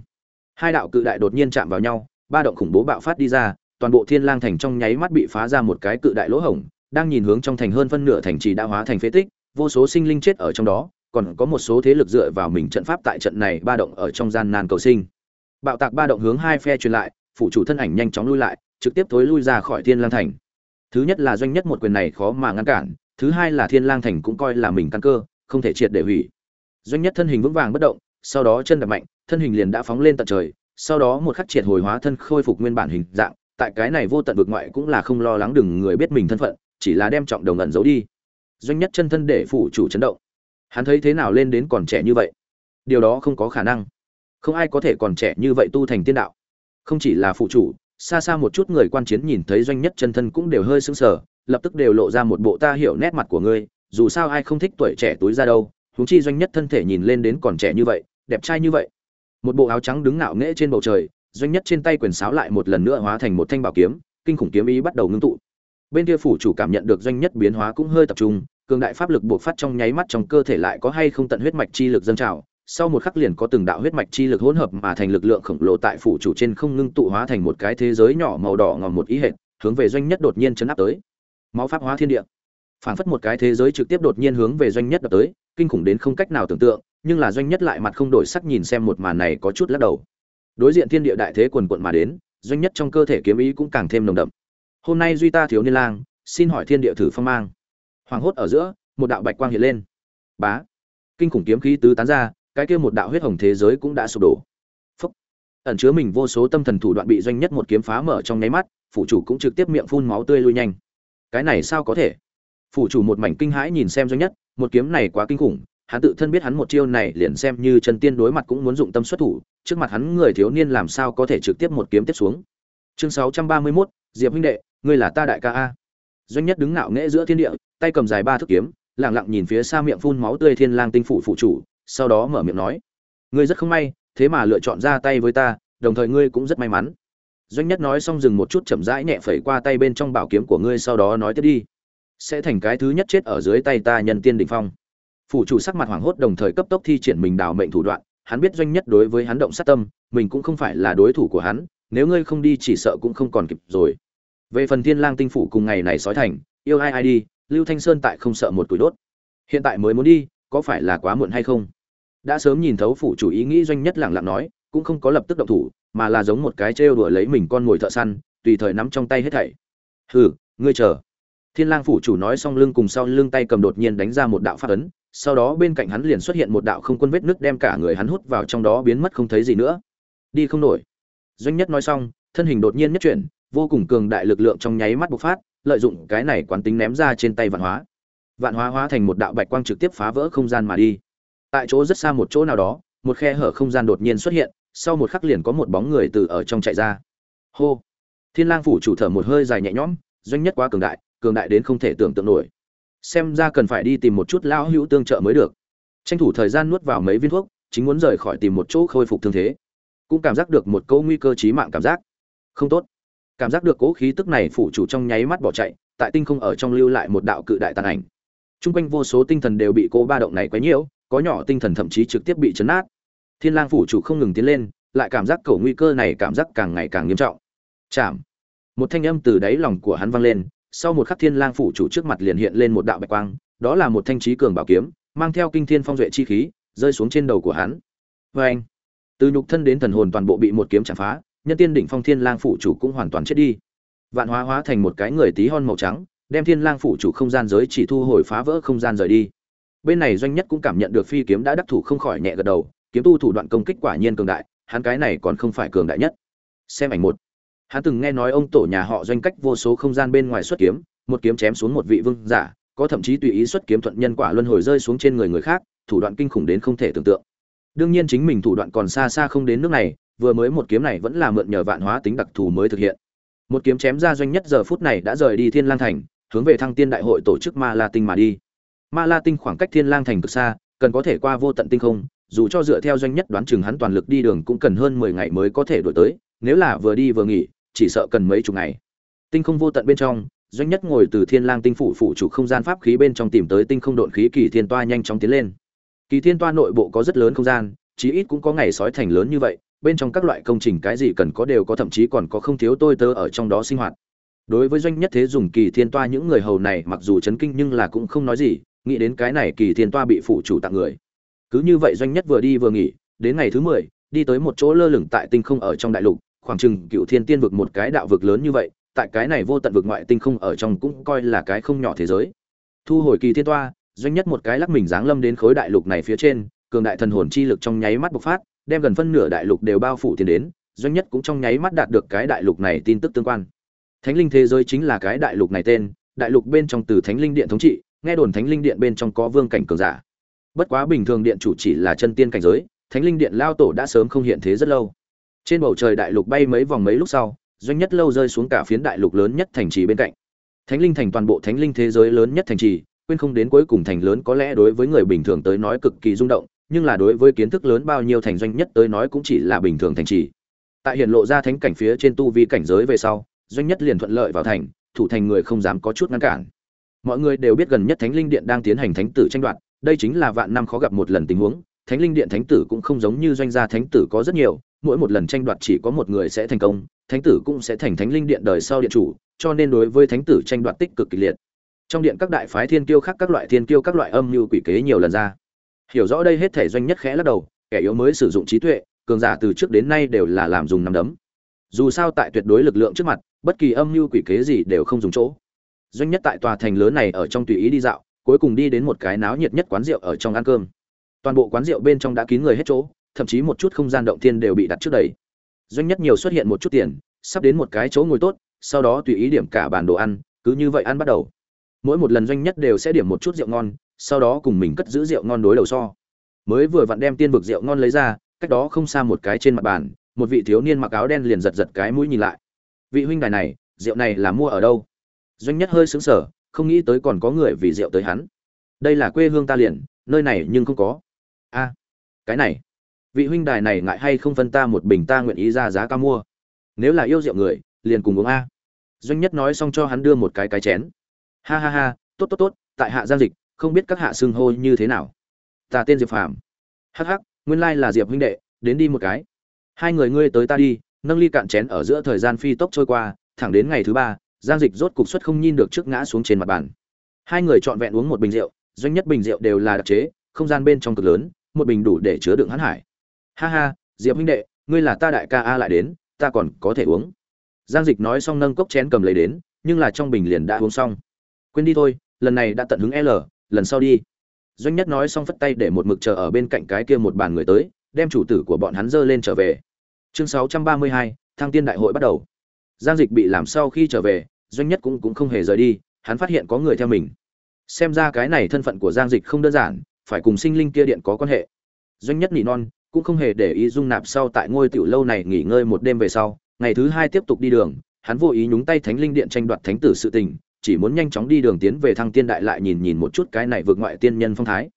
hai đạo cự đại đột nhiên chạm vào nhau, ba động khủng bố bạo phát đi ra, toàn bộ thiên lang thành trong nháy mắt bị phá ra một cái cự đại lỗ hổng, đang nhìn hướng trong thành hơn phân nửa thành trì đã hóa thành phế tích, vô số sinh linh chết ở trong đó, còn có một số thế lực dựa vào mình trận pháp tại trận này ba động ở trong gian nan cầu sinh. Bạo tạc ba động hướng hai phe truyền lại phụ chủ thân ảnh nhanh chóng lui lại, trực tiếp thối lui ra khỏi thiên lang thành. Thứ nhất là doanh nhất một quyền này khó mà ngăn cản, thứ hai là thiên lang thành cũng coi là mình căn cơ, không thể triệt để hủy doanh nhất thân hình vững vàng bất động, sau đó chân đập mạnh, thân hình liền đã phóng lên tận trời, sau đó một khắc triệt hồi hóa thân khôi phục nguyên bản hình dạng, tại cái này vô tận vực ngoại cũng là không lo lắng đừng người biết mình thân phận, chỉ là đem trọng đồng ẩn giấu đi. Doanh nhất chân thân để phủ chủ chấn động. Hắn thấy thế nào lên đến còn trẻ như vậy? Điều đó không có khả năng. Không ai có thể còn trẻ như vậy tu thành tiên đạo. Không chỉ là phụ chủ, xa xa một chút người quan chiến nhìn thấy doanh nhất chân thân cũng đều hơi sững sờ, lập tức đều lộ ra một bộ ta hiểu nét mặt của ngươi, dù sao ai không thích tuổi trẻ túi ra đâu huống chi doanh nhất thân thể nhìn lên đến còn trẻ như vậy, đẹp trai như vậy. Một bộ áo trắng đứng ngạo nghễ trên bầu trời, doanh nhất trên tay quyền sáo lại một lần nữa hóa thành một thanh bảo kiếm, kinh khủng kiếm ý bắt đầu ngưng tụ. Bên kia phủ chủ cảm nhận được doanh nhất biến hóa cũng hơi tập trung, cường đại pháp lực bộc phát trong nháy mắt trong cơ thể lại có hay không tận huyết mạch chi lực dâng trào, sau một khắc liền có từng đạo huyết mạch chi lực hỗn hợp mà thành lực lượng khổng lồ tại phủ chủ trên không ngưng tụ hóa thành một cái thế giới nhỏ màu đỏ ngòm một ý hệt, hướng về doanh nhất đột nhiên chấn áp tới. Máu pháp hóa thiên địa phảng phất một cái thế giới trực tiếp đột nhiên hướng về doanh nhất đập tới, kinh khủng đến không cách nào tưởng tượng, nhưng là doanh nhất lại mặt không đổi sắc nhìn xem một màn này có chút lắc đầu. Đối diện thiên địa đại thế quần quận mà đến, doanh nhất trong cơ thể kiếm ý cũng càng thêm nồng đậm. Hôm nay duy ta thiếu niên lang, xin hỏi thiên địa thử phong mang. Hoàng hốt ở giữa, một đạo bạch quang hiện lên. Bá! Kinh khủng kiếm khí tứ tán ra, cái kia một đạo huyết hồng thế giới cũng đã sụp đổ. Phúc. ẩn chứa mình vô số tâm thần thủ đoạn bị doanh nhất một kiếm phá mở trong nháy mắt, phủ chủ cũng trực tiếp miệng phun máu tươi lui nhanh. Cái này sao có thể? Phủ chủ một mảnh kinh hãi nhìn xem doanh nhất một kiếm này quá kinh khủng hắn tự thân biết hắn một chiêu này liền xem như chân tiên đối mặt cũng muốn dụng tâm xuất thủ trước mặt hắn người thiếu niên làm sao có thể trực tiếp một kiếm tiếp xuống. Chương 631, diệp huynh đệ ngươi là ta đại ca a. Doanh nhất đứng ngạo nghễ giữa thiên địa tay cầm dài ba thước kiếm lặng lặng nhìn phía xa miệng phun máu tươi thiên lang tinh phủ phụ chủ sau đó mở miệng nói ngươi rất không may thế mà lựa chọn ra tay với ta đồng thời ngươi cũng rất may mắn. Doanh nhất nói xong dừng một chút chậm rãi nhẹ phẩy qua tay bên trong bảo kiếm của ngươi sau đó nói tiếp đi sẽ thành cái thứ nhất chết ở dưới tay ta nhân tiên đỉnh phong. Phủ chủ sắc mặt hoảng hốt đồng thời cấp tốc thi triển mình đào mệnh thủ đoạn, hắn biết doanh nhất đối với hắn động sát tâm, mình cũng không phải là đối thủ của hắn, nếu ngươi không đi chỉ sợ cũng không còn kịp rồi. Về phần thiên lang tinh phủ cùng ngày này sói thành, yêu ai ai đi, lưu thanh sơn tại không sợ một tuổi đốt. Hiện tại mới muốn đi, có phải là quá muộn hay không? Đã sớm nhìn thấu phủ chủ ý nghĩ doanh nhất lẳng lặng nói, cũng không có lập tức động thủ, mà là giống một cái trêu đùa lấy mình con ngồi thợ săn, tùy thời nắm trong tay hết thảy. Hừ, ngươi chờ thiên lang phủ chủ nói xong lưng cùng sau lưng tay cầm đột nhiên đánh ra một đạo pháp ấn, sau đó bên cạnh hắn liền xuất hiện một đạo không quân vết nứt đem cả người hắn hút vào trong đó biến mất không thấy gì nữa. Đi không nổi. Doanh nhất nói xong, thân hình đột nhiên nhất chuyển, vô cùng cường đại lực lượng trong nháy mắt bộc phát, lợi dụng cái này quán tính ném ra trên tay vạn hóa. Vạn hóa hóa thành một đạo bạch quang trực tiếp phá vỡ không gian mà đi. Tại chỗ rất xa một chỗ nào đó, một khe hở không gian đột nhiên xuất hiện, sau một khắc liền có một bóng người từ ở trong chạy ra. Hô. Thiên lang phủ chủ thở một hơi dài nhẹ nhõm, doanh nhất quá cường đại cường đại đến không thể tưởng tượng nổi xem ra cần phải đi tìm một chút lão hữu tương trợ mới được tranh thủ thời gian nuốt vào mấy viên thuốc chính muốn rời khỏi tìm một chỗ khôi phục thương thế cũng cảm giác được một câu nguy cơ chí mạng cảm giác không tốt cảm giác được cố khí tức này phủ chủ trong nháy mắt bỏ chạy tại tinh không ở trong lưu lại một đạo cự đại tàn ảnh Trung quanh vô số tinh thần đều bị cô ba động này quấy nhiễu, có nhỏ tinh thần thậm chí trực tiếp bị chấn nát. Thiên Lang phủ chủ không ngừng tiến lên, lại cảm giác cầu nguy cơ này cảm giác càng ngày càng nghiêm trọng. Chạm. Một thanh âm từ đáy lòng của hắn vang lên, sau một khắc Thiên Lang phủ chủ trước mặt liền hiện lên một đạo bạch quang, đó là một thanh chí cường bảo kiếm, mang theo kinh thiên phong duệ chi khí, rơi xuống trên đầu của hắn. Vê anh từ nhục thân đến thần hồn toàn bộ bị một kiếm chạm phá nhân tiên đỉnh phong thiên lang phủ chủ cũng hoàn toàn chết đi. Vạn hóa hóa thành một cái người tí hon màu trắng đem thiên lang phủ chủ không gian giới chỉ thu hồi phá vỡ không gian rời đi. Bên này doanh nhất cũng cảm nhận được phi kiếm đã đắc thủ không khỏi nhẹ gật đầu kiếm tu thủ đoạn công kích quả nhiên cường đại hắn cái này còn không phải cường đại nhất. Xem ảnh một hắn từng nghe nói ông tổ nhà họ doanh cách vô số không gian bên ngoài xuất kiếm, một kiếm chém xuống một vị vương giả, có thậm chí tùy ý xuất kiếm thuận nhân quả luân hồi rơi xuống trên người người khác, thủ đoạn kinh khủng đến không thể tưởng tượng. Đương nhiên chính mình thủ đoạn còn xa xa không đến nước này, vừa mới một kiếm này vẫn là mượn nhờ vạn hóa tính đặc thù mới thực hiện. Một kiếm chém ra doanh nhất giờ phút này đã rời đi thiên lang thành, hướng về thăng tiên đại hội tổ chức ma la tinh mà đi. Ma la tinh khoảng cách thiên lang thành cực xa, cần có thể qua vô tận tinh không, dù cho dựa theo doanh nhất đoán chừng hắn toàn lực đi đường cũng cần hơn mười ngày mới có thể đổi tới, nếu là vừa đi vừa nghỉ chỉ sợ cần mấy chục ngày. Tinh không vô tận bên trong, doanh nhất ngồi từ thiên lang tinh phủ phủ chủ không gian pháp khí bên trong tìm tới tinh không độn khí kỳ thiên toa nhanh chóng tiến lên. Kỳ thiên toa nội bộ có rất lớn không gian, chí ít cũng có ngày sói thành lớn như vậy, bên trong các loại công trình cái gì cần có đều có, thậm chí còn có không thiếu tôi tớ ở trong đó sinh hoạt. Đối với doanh nhất thế dùng kỳ thiên toa những người hầu này, mặc dù chấn kinh nhưng là cũng không nói gì, nghĩ đến cái này kỳ thiên toa bị phụ chủ tặng người. Cứ như vậy doanh nhất vừa đi vừa nghỉ, đến ngày thứ mười, đi tới một chỗ lơ lửng tại tinh không ở trong đại lục khoảng chừng cựu thiên tiên vực một cái đạo vực lớn như vậy, tại cái này vô tận vực ngoại tinh không ở trong cũng coi là cái không nhỏ thế giới. Thu hồi kỳ thiên toa, doanh nhất một cái lắc mình giáng lâm đến khối đại lục này phía trên, cường đại thần hồn chi lực trong nháy mắt bộc phát, đem gần phân nửa đại lục đều bao phủ tiền đến, doanh nhất cũng trong nháy mắt đạt được cái đại lục này tin tức tương quan. Thánh linh thế giới chính là cái đại lục này tên, đại lục bên trong từ thánh linh điện thống trị, nghe đồn thánh linh điện bên trong có vương cảnh cường giả. Bất quá bình thường điện chủ chỉ là chân tiên cảnh giới, thánh linh điện lao tổ đã sớm không hiện thế rất lâu trên bầu trời đại lục bay mấy vòng mấy lúc sau, doanh nhất lâu rơi xuống cả phiến đại lục lớn nhất thành trì bên cạnh. Thánh linh thành toàn bộ thánh linh thế giới lớn nhất thành trì, quên không đến cuối cùng thành lớn có lẽ đối với người bình thường tới nói cực kỳ rung động, nhưng là đối với kiến thức lớn bao nhiêu thành doanh nhất tới nói cũng chỉ là bình thường thành trì. Tại hiện lộ ra thánh cảnh phía trên tu vi cảnh giới về sau, doanh nhất liền thuận lợi vào thành, thủ thành người không dám có chút ngăn cản. Mọi người đều biết gần nhất thánh linh điện đang tiến hành thánh tử tranh đoạt, đây chính là vạn năm khó gặp một lần tình huống, thánh linh điện thánh tử cũng không giống như doanh gia thánh tử có rất nhiều mỗi một lần tranh đoạt chỉ có một người sẽ thành công, thánh tử cũng sẽ thành thánh linh điện đời sau điện chủ, cho nên đối với thánh tử tranh đoạt tích cực kịch liệt. Trong điện các đại phái thiên kiêu khác các loại thiên kiêu các loại âm mưu quỷ kế nhiều lần ra. Hiểu rõ đây hết thể doanh nhất khẽ lắc đầu, kẻ yếu mới sử dụng trí tuệ, cường giả từ trước đến nay đều là làm dùng nắm đấm. Dù sao tại tuyệt đối lực lượng trước mặt, bất kỳ âm mưu quỷ kế gì đều không dùng chỗ. Doanh nhất tại tòa thành lớn này ở trong tùy ý đi dạo, cuối cùng đi đến một cái náo nhiệt nhất quán rượu ở trong ăn cơm. Toàn bộ quán rượu bên trong đã kín người hết chỗ thậm chí một chút không gian động thiên đều bị đặt trước đầy doanh nhất nhiều xuất hiện một chút tiền, sắp đến một cái chỗ ngồi tốt, sau đó tùy ý điểm cả bàn đồ ăn, cứ như vậy ăn bắt đầu. Mỗi một lần doanh nhất đều sẽ điểm một chút rượu ngon, sau đó cùng mình cất giữ rượu ngon đối đầu so. Mới vừa vặn đem tiên vực rượu ngon lấy ra, cách đó không xa một cái trên mặt bàn, một vị thiếu niên mặc áo đen liền giật giật cái mũi nhìn lại. Vị huynh đài này, rượu này là mua ở đâu? Doanh nhất hơi sững sờ, không nghĩ tới còn có người vì rượu tới hắn. Đây là quê hương ta liền, nơi này nhưng không có. A, cái này vị huynh đài này ngại hay không phân ta một bình ta nguyện ý ra giá cao mua. Nếu là yêu rượu người, liền cùng uống a. Doanh nhất nói xong cho hắn đưa một cái cái chén. Ha ha ha, tốt tốt tốt, tại hạ giang dịch, không biết các hạ xưng hô như thế nào. Ta tên diệp phàm. Hắc hắc, nguyên lai là diệp huynh đệ, đến đi một cái. Hai người ngươi tới ta đi, nâng ly cạn chén ở giữa thời gian phi tốc trôi qua, thẳng đến ngày thứ ba, giang dịch rốt cục xuất không nhìn được trước ngã xuống trên mặt bàn. Hai người trọn vẹn uống một bình rượu, doanh nhất bình rượu đều là đặc chế, không gian bên trong cực lớn, một bình đủ để chứa đựng hắn hải ha ha, diệp huynh đệ, ngươi là ta đại ca a lại đến, ta còn có thể uống. Giang dịch nói xong nâng cốc chén cầm lấy đến, nhưng là trong bình liền đã uống xong. Quên đi thôi, lần này đã tận hứng l, lần sau đi. Doanh nhất nói xong phất tay để một mực chờ ở bên cạnh cái kia một bàn người tới, đem chủ tử của bọn hắn dơ lên trở về. Chương sáu trăm ba mươi hai, thăng tiên đại hội bắt đầu. Giang dịch bị làm sau khi trở về, doanh nhất cũng cũng không hề rời đi, hắn phát hiện có người theo mình. Xem ra cái này thân phận của giang dịch không đơn giản, phải cùng sinh linh kia điện có quan hệ. Doanh nhất nỉ non cũng không hề để ý dung nạp sau tại ngôi tiểu lâu này nghỉ ngơi một đêm về sau, ngày thứ hai tiếp tục đi đường, hắn vô ý nhúng tay thánh linh điện tranh đoạt thánh tử sự tình, chỉ muốn nhanh chóng đi đường tiến về thăng tiên đại lại nhìn nhìn một chút cái này vượt ngoại tiên nhân phong thái.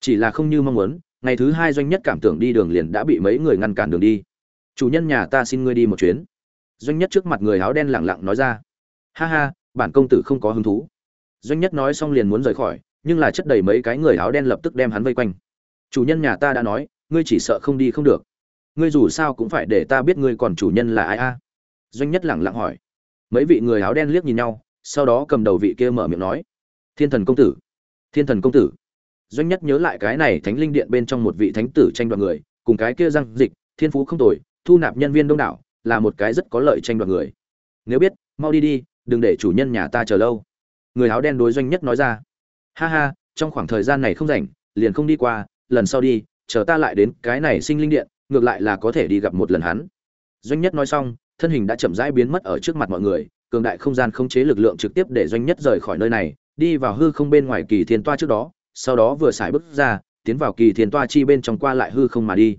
Chỉ là không như mong muốn, ngày thứ hai doanh nhất cảm tưởng đi đường liền đã bị mấy người ngăn cản đường đi. Chủ nhân nhà ta xin ngươi đi một chuyến. Doanh nhất trước mặt người áo đen lẳng lặng nói ra. Ha ha, bản công tử không có hứng thú. Doanh nhất nói xong liền muốn rời khỏi, nhưng là chất đầy mấy cái người áo đen lập tức đem hắn vây quanh. Chủ nhân nhà ta đã nói ngươi chỉ sợ không đi không được. Ngươi dù sao cũng phải để ta biết ngươi còn chủ nhân là ai a. Doanh nhất lẳng lặng hỏi. Mấy vị người áo đen liếc nhìn nhau, sau đó cầm đầu vị kia mở miệng nói. Thiên thần công tử, thiên thần công tử. Doanh nhất nhớ lại cái này thánh linh điện bên trong một vị thánh tử tranh đoạt người, cùng cái kia răng dịch, thiên phú không tồi, thu nạp nhân viên đông đảo, là một cái rất có lợi tranh đoạt người. Nếu biết, mau đi đi, đừng để chủ nhân nhà ta chờ lâu. Người áo đen đối doanh nhất nói ra. Ha ha, trong khoảng thời gian này không rảnh, liền không đi qua, lần sau đi chờ ta lại đến cái này sinh linh điện, ngược lại là có thể đi gặp một lần hắn. Doanh nhất nói xong, thân hình đã chậm rãi biến mất ở trước mặt mọi người, cường đại không gian không chế lực lượng trực tiếp để doanh nhất rời khỏi nơi này, đi vào hư không bên ngoài kỳ thiên toa trước đó, sau đó vừa xài bước ra, tiến vào kỳ thiên toa chi bên trong qua lại hư không mà đi.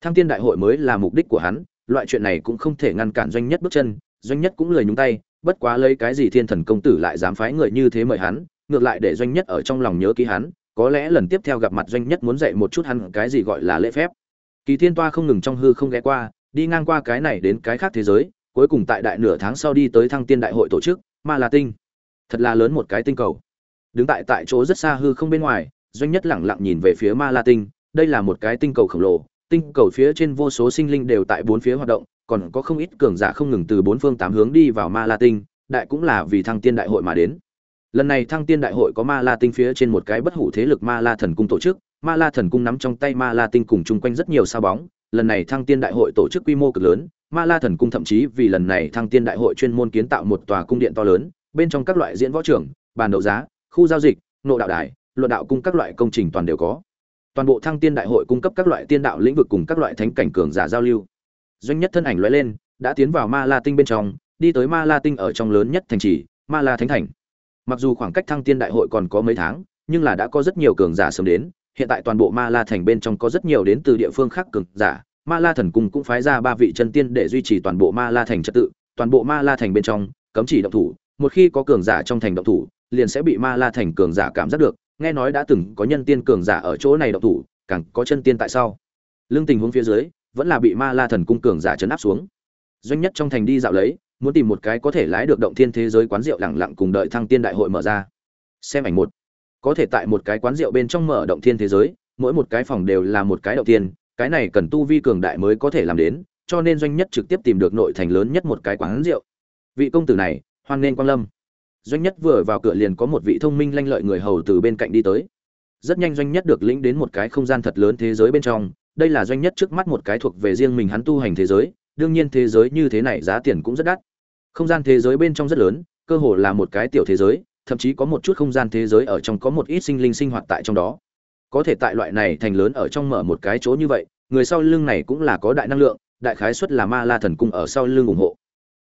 Tham tiên đại hội mới là mục đích của hắn, loại chuyện này cũng không thể ngăn cản doanh nhất bước chân, doanh nhất cũng lười nhúng tay, bất quá lấy cái gì thiên thần công tử lại dám phái người như thế mời hắn, ngược lại để doanh nhất ở trong lòng nhớ ký hắn có lẽ lần tiếp theo gặp mặt doanh nhất muốn dạy một chút hắn cái gì gọi là lễ phép. Kỳ thiên toa không ngừng trong hư không ghé qua, đi ngang qua cái này đến cái khác thế giới, cuối cùng tại đại nửa tháng sau đi tới thăng tiên đại hội tổ chức, ma la tinh. Thật là lớn một cái tinh cầu. Đứng tại tại chỗ rất xa hư không bên ngoài, doanh nhất lẳng lặng nhìn về phía ma la tinh, đây là một cái tinh cầu khổng lồ, tinh cầu phía trên vô số sinh linh đều tại bốn phía hoạt động, còn có không ít cường giả không ngừng từ bốn phương tám hướng đi vào ma la tinh, đại cũng là vì thăng tiên đại hội mà đến lần này thăng tiên đại hội có ma la tinh phía trên một cái bất hủ thế lực ma la thần cung tổ chức. Ma la thần cung nắm trong tay ma la tinh cùng chung quanh rất nhiều sao bóng. Lần này thăng tiên đại hội tổ chức quy mô cực lớn. Ma la thần cung thậm chí vì lần này thăng tiên đại hội chuyên môn kiến tạo một tòa cung điện to lớn, bên trong các loại diễn võ trưởng, bàn đấu giá, khu giao dịch nộ đạo đài, luận đạo cung các loại công trình toàn đều có. Toàn bộ thăng tiên đại hội cung cấp các loại tiên đạo lĩnh vực cùng các loại thánh cảnh cường giả giao lưu. Doanh nhất thân ảnh lóe lên, đã tiến vào ma la tinh bên trong, đi tới ma la tinh ở trong lớn nhất thành trì, ma la thánh thành mặc dù khoảng cách thăng tiên đại hội còn có mấy tháng, nhưng là đã có rất nhiều cường giả sớm đến. Hiện tại toàn bộ ma la thành bên trong có rất nhiều đến từ địa phương khác cường giả. Ma la thần cung cũng phái ra ba vị chân tiên để duy trì toàn bộ ma la thành trật tự. Toàn bộ ma la thành bên trong, cấm chỉ động thủ. Một khi có cường giả trong thành động thủ, liền sẽ bị ma la thành cường giả cảm giác được. Nghe nói đã từng có nhân tiên cường giả ở chỗ này động thủ, càng có chân tiên tại sau. Lương tình huống phía dưới, vẫn là bị ma la thần cung cường giả chấn áp xuống. Doanh nhất trong thành đi dạo lấy muốn tìm một cái có thể lái được động thiên thế giới quán rượu lẳng lặng cùng đợi thăng tiên đại hội mở ra. Xem ảnh một. Có thể tại một cái quán rượu bên trong mở động thiên thế giới, mỗi một cái phòng đều là một cái động thiên cái này cần tu vi cường đại mới có thể làm đến, cho nên doanh nhất trực tiếp tìm được nội thành lớn nhất một cái quán rượu. Vị công tử này, hoan nghênh quang lâm. Doanh nhất vừa vào cửa liền có một vị thông minh lanh lợi người hầu từ bên cạnh đi tới. Rất nhanh doanh nhất được lĩnh đến một cái không gian thật lớn thế giới bên trong, đây là doanh nhất trước mắt một cái thuộc về riêng mình hắn tu hành thế giới, đương nhiên thế giới như thế này giá tiền cũng rất đắt không gian thế giới bên trong rất lớn, cơ hồ là một cái tiểu thế giới, thậm chí có một chút không gian thế giới ở trong có một ít sinh linh sinh hoạt tại trong đó. Có thể tại loại này thành lớn ở trong mở một cái chỗ như vậy, người sau lưng này cũng là có đại năng lượng, đại khái suất là ma la thần cung ở sau lưng ủng hộ.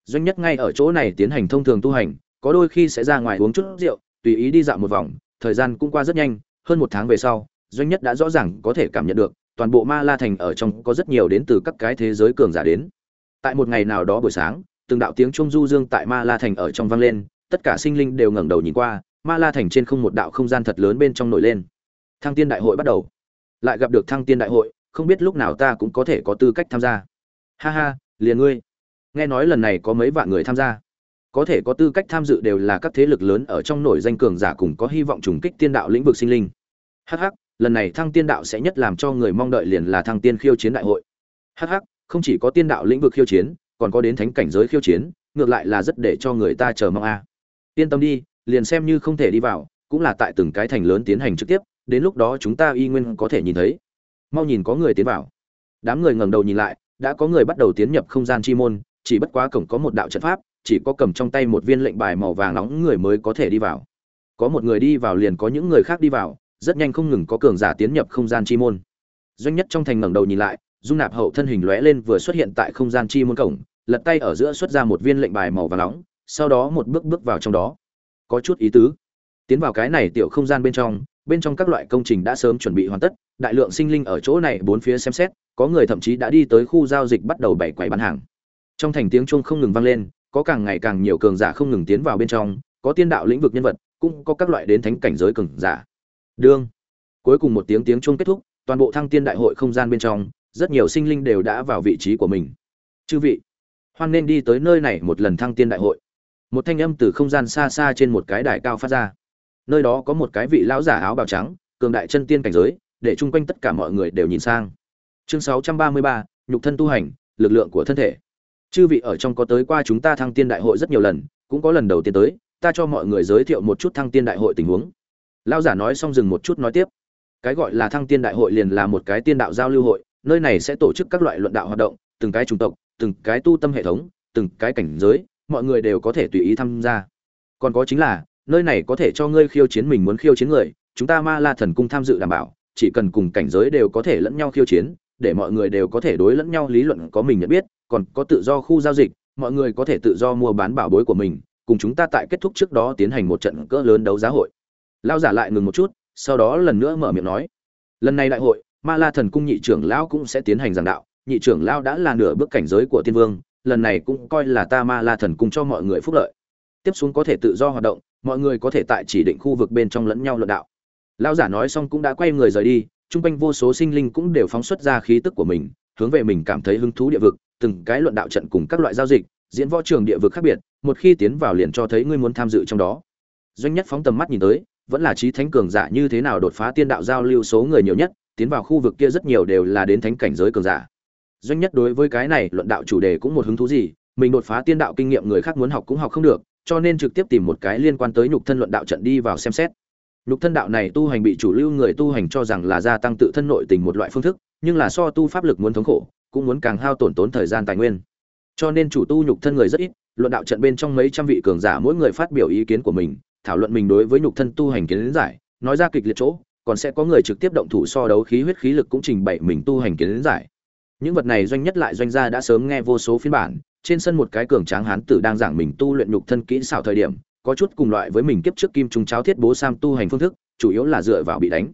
Doanh nhất ngay ở chỗ này tiến hành thông thường tu hành, có đôi khi sẽ ra ngoài uống chút rượu, tùy ý đi dạo một vòng, thời gian cũng qua rất nhanh, hơn một tháng về sau, doanh nhất đã rõ ràng có thể cảm nhận được, toàn bộ ma la thành ở trong có rất nhiều đến từ các cái thế giới cường giả đến. Tại một ngày nào đó buổi sáng từng đạo tiếng trung du dương tại ma la thành ở trong vang lên, tất cả sinh linh đều ngẩng đầu nhìn qua, ma la thành trên không một đạo không gian thật lớn bên trong nổi lên. Thăng tiên đại hội bắt đầu. Lại gặp được thăng tiên đại hội, không biết lúc nào ta cũng có thể có tư cách tham gia. Ha ha, liền ngươi. Nghe nói lần này có mấy vạn người tham gia. Có thể có tư cách tham dự đều là các thế lực lớn ở trong nổi danh cường giả cùng có hy vọng trùng kích tiên đạo lĩnh vực sinh linh. Hh lần này thăng tiên đạo sẽ nhất làm cho người mong đợi liền là thăng tiên khiêu chiến đại hội. Hh không chỉ có tiên đạo lĩnh vực khiêu chiến còn có đến thánh cảnh giới khiêu chiến, ngược lại là rất để cho người ta chờ mong a. Yên tâm đi, liền xem như không thể đi vào, cũng là tại từng cái thành lớn tiến hành trực tiếp, đến lúc đó chúng ta y nguyên có thể nhìn thấy. Mau nhìn có người tiến vào. Đám người ngẩng đầu nhìn lại, đã có người bắt đầu tiến nhập không gian chi môn, chỉ bất quá cổng có một đạo trận pháp, chỉ có cầm trong tay một viên lệnh bài màu vàng nóng người mới có thể đi vào. Có một người đi vào liền có những người khác đi vào, rất nhanh không ngừng có cường giả tiến nhập không gian chi môn. Doanh nhất trong thành ngẩng đầu nhìn lại dung nạp hậu thân hình lóe lên vừa xuất hiện tại không gian chi môn cổng, lật tay ở giữa xuất ra một viên lệnh bài màu vàng nóng, sau đó một bước bước vào trong đó. Có chút ý tứ. Tiến vào cái này tiểu không gian bên trong bên trong các loại công trình đã sớm chuẩn bị hoàn tất, đại lượng sinh linh ở chỗ này bốn phía xem xét, có người thậm chí đã đi tới khu giao dịch bắt đầu bày quầy bán hàng. Trong thành tiếng chuông không ngừng vang lên, có càng ngày càng nhiều cường giả không ngừng tiến vào bên trong, có tiên đạo lĩnh vực nhân vật, cũng có các loại đến thánh cảnh giới cường giả. Đương, cuối cùng một tiếng tiếng chuông kết thúc, toàn bộ thăng tiên đại hội không gian bên trong rất nhiều sinh linh đều đã vào vị trí của mình. Chư vị hoan nên đi tới nơi này một lần thăng tiên đại hội. Một thanh âm từ không gian xa xa trên một cái đài cao phát ra. Nơi đó có một cái vị lão giả áo bào trắng cường đại chân tiên cảnh giới để chung quanh tất cả mọi người đều nhìn sang. Chương 633, nhục thân tu hành lực lượng của thân thể. Chư vị ở trong có tới qua chúng ta thăng tiên đại hội rất nhiều lần cũng có lần đầu tiên tới ta cho mọi người giới thiệu một chút thăng tiên đại hội tình huống. Lão giả nói xong dừng một chút nói tiếp. Cái gọi là thăng tiên đại hội liền là một cái tiên đạo giao lưu hội nơi này sẽ tổ chức các loại luận đạo hoạt động, từng cái chủng tộc, từng cái tu tâm hệ thống, từng cái cảnh giới, mọi người đều có thể tùy ý tham gia. Còn có chính là, nơi này có thể cho ngươi khiêu chiến mình muốn khiêu chiến người, chúng ta ma la thần cung tham dự đảm bảo, chỉ cần cùng cảnh giới đều có thể lẫn nhau khiêu chiến, để mọi người đều có thể đối lẫn nhau lý luận có mình nhận biết, còn có tự do khu giao dịch, mọi người có thể tự do mua bán bảo bối của mình, cùng chúng ta tại kết thúc trước đó tiến hành một trận cỡ lớn đấu giá hội. Lao giả lại ngừng một chút, sau đó lần nữa mở miệng nói, lần này đại hội ma la thần cung nhị trưởng lão cũng sẽ tiến hành giảng đạo. Nhị trưởng lão đã là nửa bước cảnh giới của tiên vương, lần này cũng coi là ta ma la thần cung cho mọi người phúc lợi. Tiếp xuống có thể tự do hoạt động, mọi người có thể tại chỉ định khu vực bên trong lẫn nhau luận đạo. Lão giả nói xong cũng đã quay người rời đi, chung quanh vô số sinh linh cũng đều phóng xuất ra khí tức của mình, hướng về mình cảm thấy hứng thú địa vực, từng cái luận đạo trận cùng các loại giao dịch, diễn võ trường địa vực khác biệt, một khi tiến vào liền cho thấy ngươi muốn tham dự trong đó. Doanh nhất phóng tầm mắt nhìn tới, vẫn là trí thánh cường giả như thế nào đột phá tiên đạo giao lưu số người nhiều nhất tiến vào khu vực kia rất nhiều đều là đến thánh cảnh giới cường giả. Doanh nhất đối với cái này luận đạo chủ đề cũng một hứng thú gì, mình đột phá tiên đạo kinh nghiệm người khác muốn học cũng học không được, cho nên trực tiếp tìm một cái liên quan tới nhục thân luận đạo trận đi vào xem xét. Nhục thân đạo này tu hành bị chủ lưu người tu hành cho rằng là gia tăng tự thân nội tình một loại phương thức, nhưng là so tu pháp lực muốn thống khổ, cũng muốn càng hao tổn tốn thời gian tài nguyên. Cho nên chủ tu nhục thân người rất ít, luận đạo trận bên trong mấy trăm vị cường giả mỗi người phát biểu ý kiến của mình, thảo luận mình đối với nhục thân tu hành kiến giải, nói ra kịch liệt chỗ còn sẽ có người trực tiếp động thủ so đấu khí huyết khí lực cũng trình bày mình tu hành kiến giải. Những vật này doanh nhất lại doanh gia đã sớm nghe vô số phiên bản, trên sân một cái cường tráng hán tử đang giảng mình tu luyện nhục thân kỹ xảo thời điểm, có chút cùng loại với mình kiếp trước kim trung cháo thiết bố sam tu hành phương thức, chủ yếu là dựa vào bị đánh.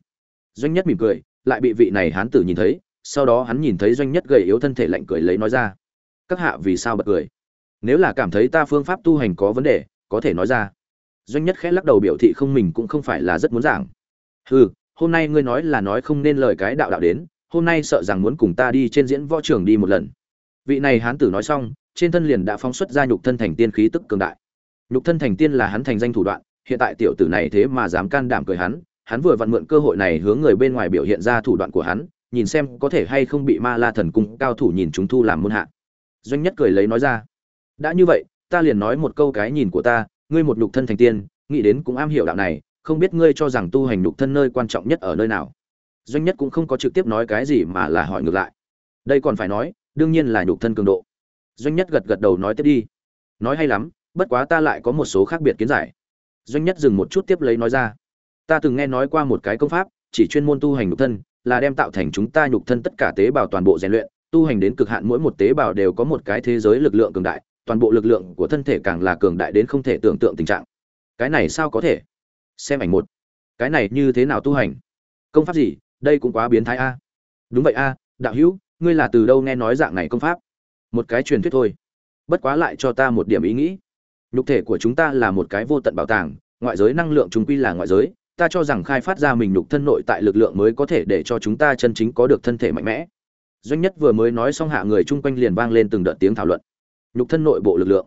Doanh nhất mỉm cười, lại bị vị này hán tử nhìn thấy, sau đó hắn nhìn thấy doanh nhất gầy yếu thân thể lạnh cười lấy nói ra, các hạ vì sao bật cười? Nếu là cảm thấy ta phương pháp tu hành có vấn đề, có thể nói ra. Doanh nhất khẽ lắc đầu biểu thị không mình cũng không phải là rất muốn giảng. Hừ hôm nay ngươi nói là nói không nên lời cái đạo đạo đến, hôm nay sợ rằng muốn cùng ta đi trên diễn võ trường đi một lần. Vị này hán tử nói xong, trên thân liền đã phóng xuất ra nhục thân thành tiên khí tức cường đại. Nhục thân thành tiên là hắn thành danh thủ đoạn, hiện tại tiểu tử này thế mà dám can đảm cười hắn hắn vừa vặn mượn cơ hội này hướng người bên ngoài biểu hiện ra thủ đoạn của hắn, nhìn xem có thể hay không bị ma la thần cung cao thủ nhìn chúng thu làm môn hạ. Doanh nhất cười lấy nói ra, đã như vậy, ta liền nói một câu cái nhìn của ta, ngươi một nhục thân thành tiên, nghĩ đến cũng am hiểu đạo này không biết ngươi cho rằng tu hành nhục thân nơi quan trọng nhất ở nơi nào. Doanh nhất cũng không có trực tiếp nói cái gì mà là hỏi ngược lại. Đây còn phải nói, đương nhiên là nhục thân cường độ. Doanh nhất gật gật đầu nói tiếp đi. Nói hay lắm, bất quá ta lại có một số khác biệt kiến giải. Doanh nhất dừng một chút tiếp lấy nói ra. Ta từng nghe nói qua một cái công pháp, chỉ chuyên môn tu hành nhục thân, là đem tạo thành chúng ta nhục thân tất cả tế bào toàn bộ rèn luyện, tu hành đến cực hạn mỗi một tế bào đều có một cái thế giới lực lượng cường đại, toàn bộ lực lượng của thân thể càng là cường đại đến không thể tưởng tượng tình trạng. Cái này sao có thể? Xem ảnh một. Cái này như thế nào tu hành? Công pháp gì? Đây cũng quá biến thái a. Đúng vậy a, đạo hữu, ngươi là từ đâu nghe nói dạng này công pháp? Một cái truyền thuyết thôi. Bất quá lại cho ta một điểm ý nghĩ. Nhục thể của chúng ta là một cái vô tận bảo tàng, ngoại giới năng lượng chúng quy là ngoại giới, ta cho rằng khai phát ra mình nhục thân nội tại lực lượng mới có thể để cho chúng ta chân chính có được thân thể mạnh mẽ. Doanh nhất vừa mới nói xong hạ người chung quanh liền vang lên từng đợt tiếng thảo luận. Nhục thân nội bộ lực lượng.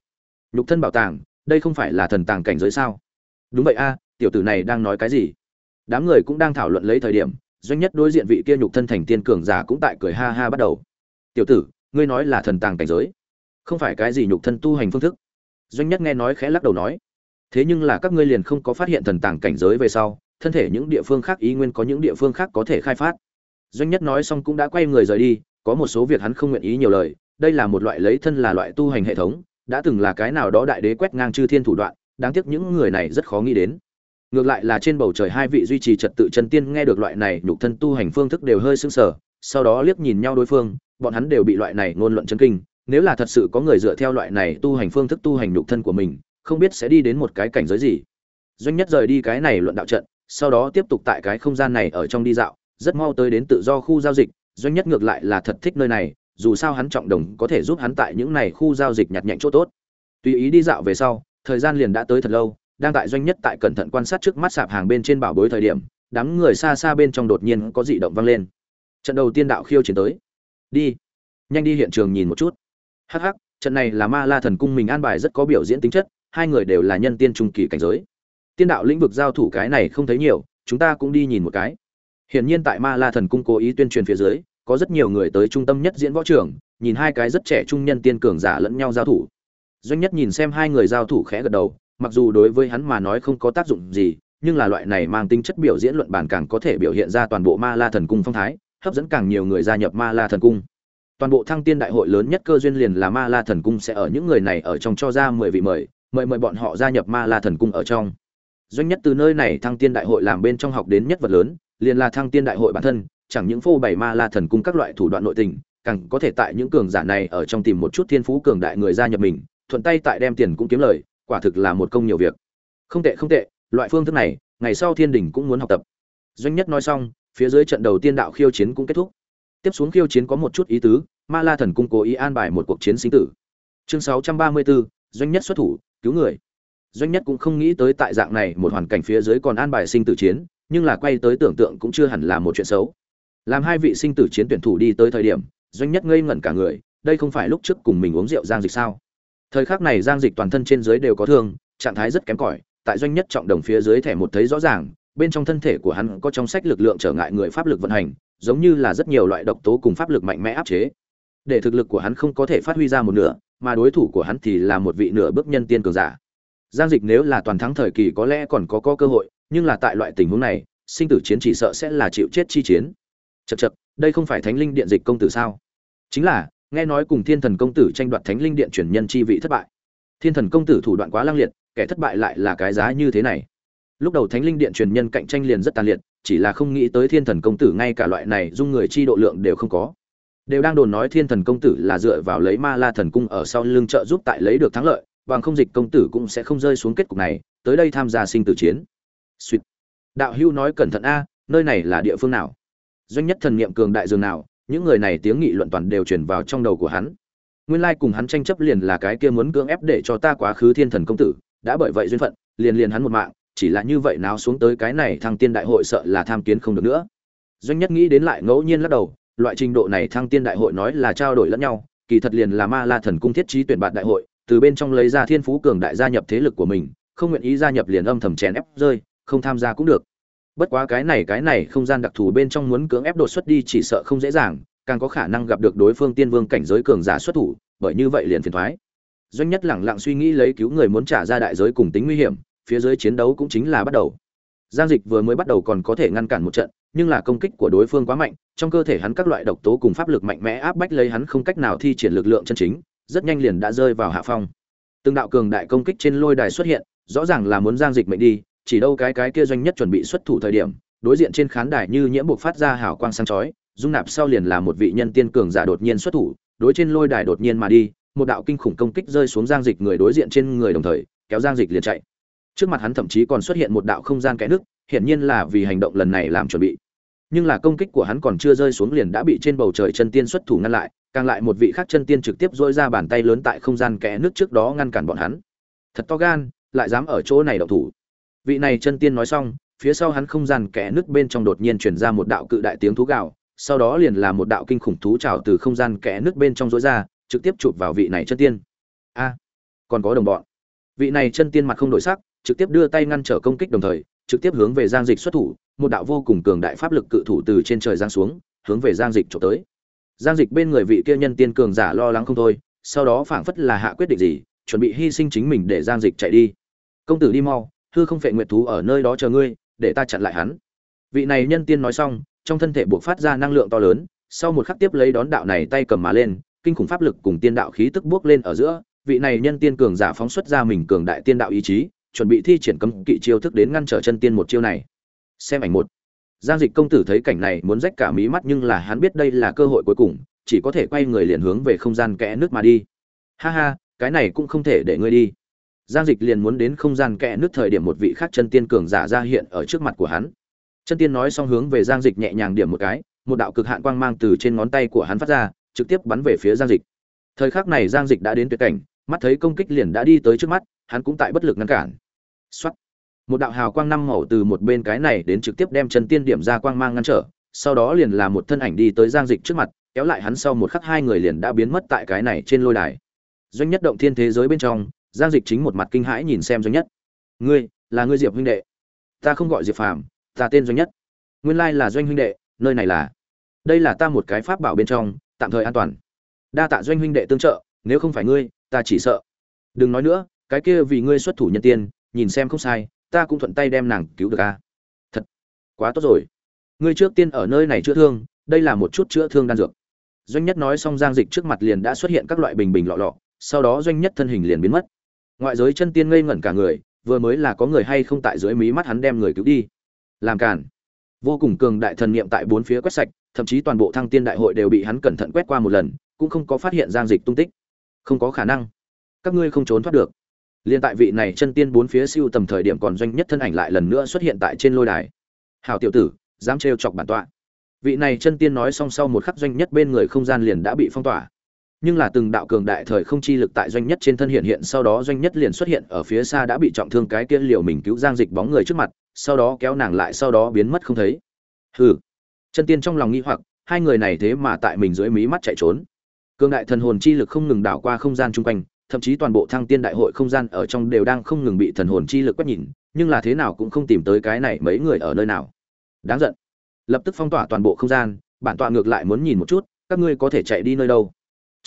Nhục thân bảo tàng, đây không phải là thần tàng cảnh giới sao? Đúng vậy a tiểu tử này đang nói cái gì? Đám người cũng đang thảo luận lấy thời điểm, doanh nhất đối diện vị kia nhục thân thành tiên cường giả cũng tại cười ha ha bắt đầu. Tiểu tử, ngươi nói là thần tàng cảnh giới, không phải cái gì nhục thân tu hành phương thức. Doanh nhất nghe nói khẽ lắc đầu nói, thế nhưng là các ngươi liền không có phát hiện thần tàng cảnh giới về sau, thân thể những địa phương khác ý nguyên có những địa phương khác có thể khai phát. Doanh nhất nói xong cũng đã quay người rời đi, có một số việc hắn không nguyện ý nhiều lời, đây là một loại lấy thân là loại tu hành hệ thống, đã từng là cái nào đó đại đế quét ngang chư thiên thủ đoạn, đáng tiếc những người này rất khó nghĩ đến ngược lại là trên bầu trời hai vị duy trì trật tự chân tiên nghe được loại này nhục thân tu hành phương thức đều hơi sững sờ, sau đó liếc nhìn nhau đối phương, bọn hắn đều bị loại này ngôn luận chân kinh. Nếu là thật sự có người dựa theo loại này tu hành phương thức tu hành nhục thân của mình, không biết sẽ đi đến một cái cảnh giới gì. Doanh nhất rời đi cái này luận đạo trận, sau đó tiếp tục tại cái không gian này ở trong đi dạo, rất mau tới đến tự do khu giao dịch. Doanh nhất ngược lại là thật thích nơi này, dù sao hắn trọng đồng có thể giúp hắn tại những này khu giao dịch nhặt nhạnh chỗ tốt. Tùy ý đi dạo về sau, thời gian liền đã tới thật lâu đang tại doanh nhất tại cẩn thận quan sát trước mắt sạp hàng bên trên bảo bối thời điểm, đám người xa xa bên trong đột nhiên có dị động vang lên. Trận đầu tiên đạo khiêu chiến tới. Đi. Nhanh đi hiện trường nhìn một chút. Hắc hắc, trận này là ma la thần cung mình an bài rất có biểu diễn tính chất, hai người đều là nhân tiên trung kỳ cảnh giới. Tiên đạo lĩnh vực giao thủ cái này không thấy nhiều, chúng ta cũng đi nhìn một cái. Hiển nhiên tại ma la thần cung cố ý tuyên truyền phía dưới, có rất nhiều người tới trung tâm nhất diễn võ trường, nhìn hai cái rất trẻ trung nhân tiên cường giả lẫn nhau giao thủ. Doanh nhất nhìn xem hai người giao thủ khẽ gật đầu mặc dù đối với hắn mà nói không có tác dụng gì, nhưng là loại này mang tính chất biểu diễn luận bản càng có thể biểu hiện ra toàn bộ ma la thần cung phong thái, hấp dẫn càng nhiều người gia nhập ma la thần cung. Toàn bộ thăng tiên đại hội lớn nhất cơ duyên liền là ma la thần cung sẽ ở những người này ở trong cho ra mười vị mời mời mời bọn họ gia nhập ma la thần cung ở trong. Doanh nhất từ nơi này thăng tiên đại hội làm bên trong học đến nhất vật lớn, liền là thăng tiên đại hội bản thân, chẳng những phô bày ma la thần cung các loại thủ đoạn nội tình, càng có thể tại những cường giả này ở trong tìm một chút thiên phú cường đại người gia nhập mình, thuận tay tại đem tiền cũng kiếm lời quả thực là một công nhiều việc. Không tệ không tệ loại phương thức này ngày sau thiên đình cũng muốn học tập. Doanh nhất nói xong phía dưới trận đầu tiên đạo khiêu chiến cũng kết thúc. Tiếp xuống khiêu chiến có một chút ý tứ ma la thần cung cố ý an bài một cuộc chiến sinh tử. Chương 634, doanh nhất xuất thủ cứu người. Doanh nhất cũng không nghĩ tới tại dạng này một hoàn cảnh phía dưới còn an bài sinh tử chiến nhưng là quay tới tưởng tượng cũng chưa hẳn là một chuyện xấu. Làm hai vị sinh tử chiến tuyển thủ đi tới thời điểm doanh nhất ngây ngẩn cả người đây không phải lúc trước cùng mình uống rượu giang dịch sao? Thời khắc này giang dịch toàn thân trên dưới đều có thương trạng thái rất kém cỏi tại doanh nhất trọng đồng phía dưới thẻ một thấy rõ ràng bên trong thân thể của hắn có trong sách lực lượng trở ngại người pháp lực vận hành giống như là rất nhiều loại độc tố cùng pháp lực mạnh mẽ áp chế. Để thực lực của hắn không có thể phát huy ra một nửa mà đối thủ của hắn thì là một vị nửa bước nhân tiên cường giả. Giang dịch nếu là toàn thắng thời kỳ có lẽ còn có, có cơ hội nhưng là tại loại tình huống này sinh tử chiến chỉ sợ sẽ là chịu chết chi chiến. Chật chật đây không phải thánh linh điện dịch công tử sao? Chính là nghe nói cùng thiên thần công tử tranh đoạt thánh linh điện chuyển nhân chi vị thất bại. Thiên thần công tử thủ đoạn quá lang liệt, kẻ thất bại lại là cái giá như thế này. Lúc đầu thánh linh điện truyền nhân cạnh tranh liền rất tàn liệt, chỉ là không nghĩ tới thiên thần công tử ngay cả loại này dung người chi độ lượng đều không có. Đều đang đồn nói thiên thần công tử là dựa vào lấy ma la thần cung ở sau lưng trợ giúp tại lấy được thắng lợi, bằng không dịch công tử cũng sẽ không rơi xuống kết cục này, tới đây tham gia sinh tử chiến. Sweet. đạo hưu nói cẩn thận a, nơi này là địa phương nào? Doanh nhất thần niệm cường đại dường nào những người này tiếng nghị luận toàn đều truyền vào trong đầu của hắn. Nguyên lai cùng hắn tranh chấp liền là cái kia muốn cưỡng ép để cho ta quá khứ thiên thần công tử, đã bởi vậy duyên phận, liền liền hắn một mạng, chỉ là như vậy nào xuống tới cái này thăng tiên đại hội sợ là tham kiến không được nữa. Doanh nhất nghĩ đến lại ngẫu nhiên lắc đầu, loại trình độ này thăng tiên đại hội nói là trao đổi lẫn nhau, kỳ thật liền là ma la thần cung thiết trí tuyển bạt đại hội, từ bên trong lấy ra thiên phú cường đại gia nhập thế lực của mình, không nguyện ý gia nhập liền âm thầm chèn ép rơi, không tham gia cũng được bất quá cái này cái này không gian đặc thù bên trong muốn cưỡng ép đột xuất đi chỉ sợ không dễ dàng, càng có khả năng gặp được đối phương tiên vương cảnh giới cường giả xuất thủ, bởi như vậy liền phiền thoái. Doanh nhất lẳng lặng suy nghĩ lấy cứu người muốn trả ra đại giới cùng tính nguy hiểm, phía dưới chiến đấu cũng chính là bắt đầu. Giang dịch vừa mới bắt đầu còn có thể ngăn cản một trận, nhưng là công kích của đối phương quá mạnh, trong cơ thể hắn các loại độc tố cùng pháp lực mạnh mẽ áp bách lấy hắn không cách nào thi triển lực lượng chân chính, rất nhanh liền đã rơi vào hạ phong. Từng đạo cường đại công kích trên lôi đài xuất hiện, rõ ràng là muốn giang dịch mệnh đi chỉ đâu cái cái kia doanh nhất chuẩn bị xuất thủ thời điểm, đối diện trên khán đài như nhiễm buộc phát ra hào quang sáng chói, dung nạp sau liền là một vị nhân tiên cường giả đột nhiên xuất thủ, đối trên lôi đài đột nhiên mà đi, một đạo kinh khủng công kích rơi xuống giang dịch người đối diện trên người đồng thời, kéo giang dịch liền chạy. Trước mặt hắn thậm chí còn xuất hiện một đạo không gian kẽ nước, hiển nhiên là vì hành động lần này làm chuẩn bị. Nhưng là công kích của hắn còn chưa rơi xuống liền đã bị trên bầu trời chân tiên xuất thủ ngăn lại, càng lại một vị khác chân tiên trực tiếp dỗi ra bàn tay lớn tại không gian kẽ nước trước đó ngăn cản bọn hắn. Thật to gan, lại dám ở chỗ này động thủ vị này chân tiên nói xong, phía sau hắn không gian kẽ nước bên trong đột nhiên truyền ra một đạo cự đại tiếng thú gạo sau đó liền là một đạo kinh khủng thú trào từ không gian kẽ nước bên trong rối ra, trực tiếp chụp vào vị này chân tiên. A, còn có đồng bọn. Vị này chân tiên mặt không đổi sắc, trực tiếp đưa tay ngăn trở công kích đồng thời, trực tiếp hướng về giang dịch xuất thủ, một đạo vô cùng cường đại pháp lực cự thủ từ trên trời giang xuống, hướng về giang dịch trộm tới. Giang dịch bên người vị kia nhân tiên cường giả lo lắng không thôi, sau đó phảng phất là hạ quyết định gì, chuẩn bị hy sinh chính mình để giang dịch chạy đi. Công tử đi mau hư không phệ nguyệt thú ở nơi đó chờ ngươi, để ta chặn lại hắn. Vị này nhân tiên nói xong, trong thân thể buộc phát ra năng lượng to lớn, sau một khắc tiếp lấy đón đạo này tay cầm mà lên, kinh khủng pháp lực cùng tiên đạo khí tức bước lên ở giữa, vị này nhân tiên cường giả phóng xuất ra mình cường đại tiên đạo ý chí, chuẩn bị thi triển cấm kỵ chiêu thức đến ngăn trở chân tiên một chiêu này. Xem ảnh một. Giang dịch công tử thấy cảnh này muốn rách cả mí mắt nhưng là hắn biết đây là cơ hội cuối cùng, chỉ có thể quay người liền hướng về không gian kẽ nước mà đi. Ha ha, cái này cũng không thể để ngươi đi giang dịch liền muốn đến không gian kẽ nước thời điểm một vị khác chân tiên cường giả ra hiện ở trước mặt của hắn chân tiên nói xong hướng về giang dịch nhẹ nhàng điểm một cái một đạo cực hạn quang mang từ trên ngón tay của hắn phát ra trực tiếp bắn về phía giang dịch thời khắc này giang dịch đã đến tuyệt cảnh mắt thấy công kích liền đã đi tới trước mắt hắn cũng tại bất lực ngăn cản Soát. Một đạo hào quang năm màu từ một bên cái này đến trực tiếp đem chân Tiên điểm ra quang mang ngăn trở, sau đó liền là một thân ảnh đi tới Giang Dịch trước mặt, kéo lại hắn sau một khắc hai người liền đã biến mất tại cái này trên lôi đài. Doanh nhất động thiên thế giới bên trong, Giang Dịch chính một mặt kinh hãi nhìn xem Doanh nhất. "Ngươi, là ngươi Diệp huynh đệ?" "Ta không gọi Diệp Phàm, ta tên Doanh nhất." "Nguyên lai là Doanh huynh đệ, nơi này là?" "Đây là ta một cái pháp bảo bên trong, tạm thời an toàn." "Đa tạ Doanh huynh đệ tương trợ, nếu không phải ngươi, ta chỉ sợ." "Đừng nói nữa, cái kia vì ngươi xuất thủ nhân tiên, nhìn xem không sai ta cũng thuận tay đem nàng cứu được a thật quá tốt rồi ngươi trước tiên ở nơi này chữa thương đây là một chút chữa thương đan dược doanh nhất nói xong giang dịch trước mặt liền đã xuất hiện các loại bình bình lọ lọ sau đó doanh nhất thân hình liền biến mất ngoại giới chân tiên ngây ngẩn cả người, vừa mới là có người hay không tại dưới mí mắt hắn đem người cứu đi. Làm cản vô cùng cường đại thần niệm tại bốn phía quét sạch, thậm chí toàn bộ thăng tiên đại hội đều bị hắn cẩn thận quét qua một lần, cũng không có phát hiện giang dịch tung tích. Không có khả năng. Các ngươi không trốn thoát được. Liên tại vị này chân tiên bốn phía siêu tầm thời điểm còn doanh nhất thân ảnh lại lần nữa xuất hiện tại trên lôi đài. Hào tiểu tử, dám trêu chọc bản tọa. Vị này chân tiên nói song sau một khắc doanh nhất bên người không gian liền đã bị phong tỏa nhưng là từng đạo cường đại thời không chi lực tại doanh nhất trên thân hiện hiện, sau đó doanh nhất liền xuất hiện ở phía xa đã bị trọng thương cái kia liều mình cứu giang dịch bóng người trước mặt, sau đó kéo nàng lại, sau đó biến mất không thấy. Hừ. Chân tiên trong lòng nghi hoặc, hai người này thế mà tại mình dưới mí mắt chạy trốn. Cường đại thần hồn chi lực không ngừng đảo qua không gian chung quanh, thậm chí toàn bộ thăng tiên đại hội không gian ở trong đều đang không ngừng bị thần hồn chi lực quét nhìn, nhưng là thế nào cũng không tìm tới cái này mấy người ở nơi nào. Đáng giận. Lập tức phong tỏa toàn bộ không gian, bản tọa ngược lại muốn nhìn một chút, các ngươi có thể chạy đi nơi đâu?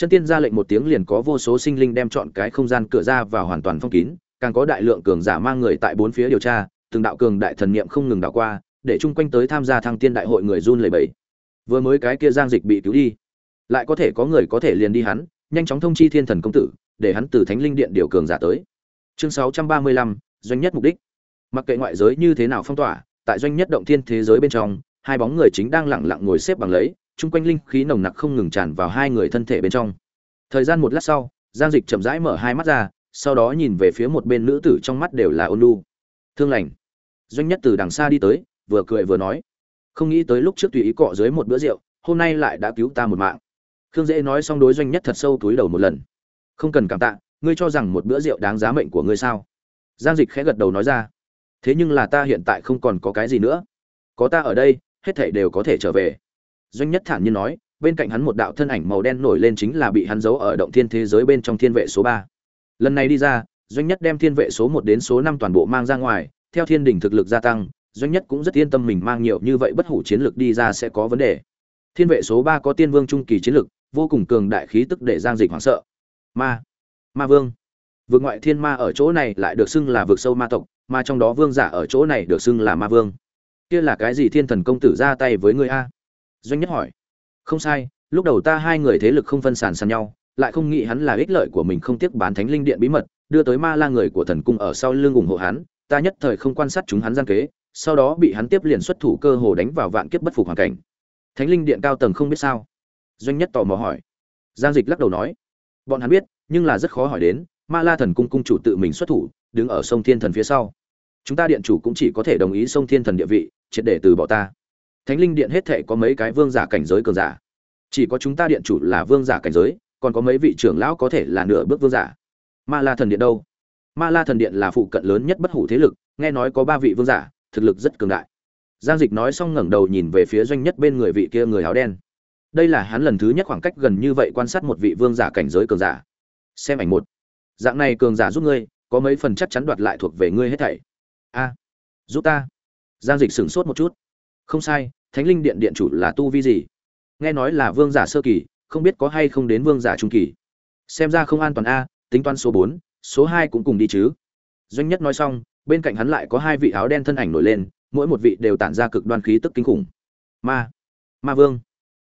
Chân tiên ra lệnh một tiếng liền có vô số sinh linh đem chọn cái không gian cửa ra vào hoàn toàn phong kín càng có đại lượng cường giả mang người tại bốn phía điều tra từng đạo cường đại thần niệm không ngừng đảo qua để chung quanh tới tham gia thăng tiên đại hội người run lẩy bẩy. Vừa mới cái kia giang dịch bị cứu đi lại có thể có người có thể liền đi hắn nhanh chóng thông chi thiên thần công tử để hắn từ thánh linh điện điều cường giả tới. Chương 635, doanh nhất mục đích. Mặc kệ ngoại giới như thế nào phong tỏa tại doanh nhất động thiên thế giới bên trong hai bóng người chính đang lặng lặng ngồi xếp bằng lấy chung quanh linh khí nồng nặc không ngừng tràn vào hai người thân thể bên trong. Thời gian một lát sau, giang dịch chậm rãi mở hai mắt ra, sau đó nhìn về phía một bên nữ tử trong mắt đều là ôn lu thương lành. Doanh nhất từ đằng xa đi tới, vừa cười vừa nói, không nghĩ tới lúc trước tùy ý cọ dưới một bữa rượu, hôm nay lại đã cứu ta một mạng. Khương dễ nói xong đối doanh nhất thật sâu túi đầu một lần. Không cần cảm tạ, ngươi cho rằng một bữa rượu đáng giá mệnh của ngươi sao? Giang dịch khẽ gật đầu nói ra. Thế nhưng là ta hiện tại không còn có cái gì nữa. Có ta ở đây, hết thảy đều có thể trở về doanh nhất thản nhiên nói bên cạnh hắn một đạo thân ảnh màu đen nổi lên chính là bị hắn giấu ở động thiên thế giới bên trong thiên vệ số ba. Lần này đi ra doanh nhất đem thiên vệ số một đến số năm toàn bộ mang ra ngoài theo thiên đình thực lực gia tăng doanh nhất cũng rất yên tâm mình mang nhiều như vậy bất hủ chiến lược đi ra sẽ có vấn đề. Thiên vệ số ba có tiên vương trung kỳ chiến lược, vô cùng cường đại khí tức để giang dịch hoảng sợ. Ma ma vương. Vượt ngoại thiên ma ở chỗ này lại được xưng là vượt sâu ma tộc mà trong đó vương giả ở chỗ này được xưng là ma vương. Kia là cái gì thiên thần công tử ra tay với người a? Doanh nhất hỏi. Không sai, lúc đầu ta hai người thế lực không phân sàn sàn nhau, lại không nghĩ hắn là ích lợi của mình không tiếc bán thánh linh điện bí mật, đưa tới ma la người của thần cung ở sau lưng ủng hộ hắn, ta nhất thời không quan sát chúng hắn gian kế, sau đó bị hắn tiếp liền xuất thủ cơ hồ đánh vào vạn kiếp bất phục hoàn cảnh. Thánh linh điện cao tầng không biết sao? Doanh nhất tò mò hỏi. Giang dịch lắc đầu nói. Bọn hắn biết, nhưng là rất khó hỏi đến, ma la thần cung cung chủ tự mình xuất thủ, đứng ở sông thiên thần phía sau. Chúng ta điện chủ cũng chỉ có thể đồng ý sông thiên thần địa vị, triệt để từ bỏ ta thánh linh điện hết thệ có mấy cái vương giả cảnh giới cường giả. Chỉ có chúng ta điện chủ là vương giả cảnh giới, còn có mấy vị trưởng lão có thể là nửa bước vương giả. Ma la thần điện đâu? Ma la thần điện là phụ cận lớn nhất bất hủ thế lực, nghe nói có ba vị vương giả, thực lực rất cường đại. Giang dịch nói xong ngẩng đầu nhìn về phía doanh nhất bên người vị kia người áo đen. Đây là hắn lần thứ nhất khoảng cách gần như vậy quan sát một vị vương giả cảnh giới cường giả. Xem ảnh một. Dạng này cường giả giúp ngươi, có mấy phần chắc chắn đoạt lại thuộc về ngươi hết thảy. A, giúp ta. Giang dịch sửng sốt một chút. Không sai thánh linh điện điện chủ là tu vi gì? Nghe nói là vương giả sơ kỳ, không biết có hay không đến vương giả trung kỳ. Xem ra không an toàn a, tính toán số bốn, số hai cũng cùng đi chứ. Doanh nhất nói xong, bên cạnh hắn lại có hai vị áo đen thân ảnh nổi lên, mỗi một vị đều tản ra cực đoan khí tức kinh khủng. Ma ma vương,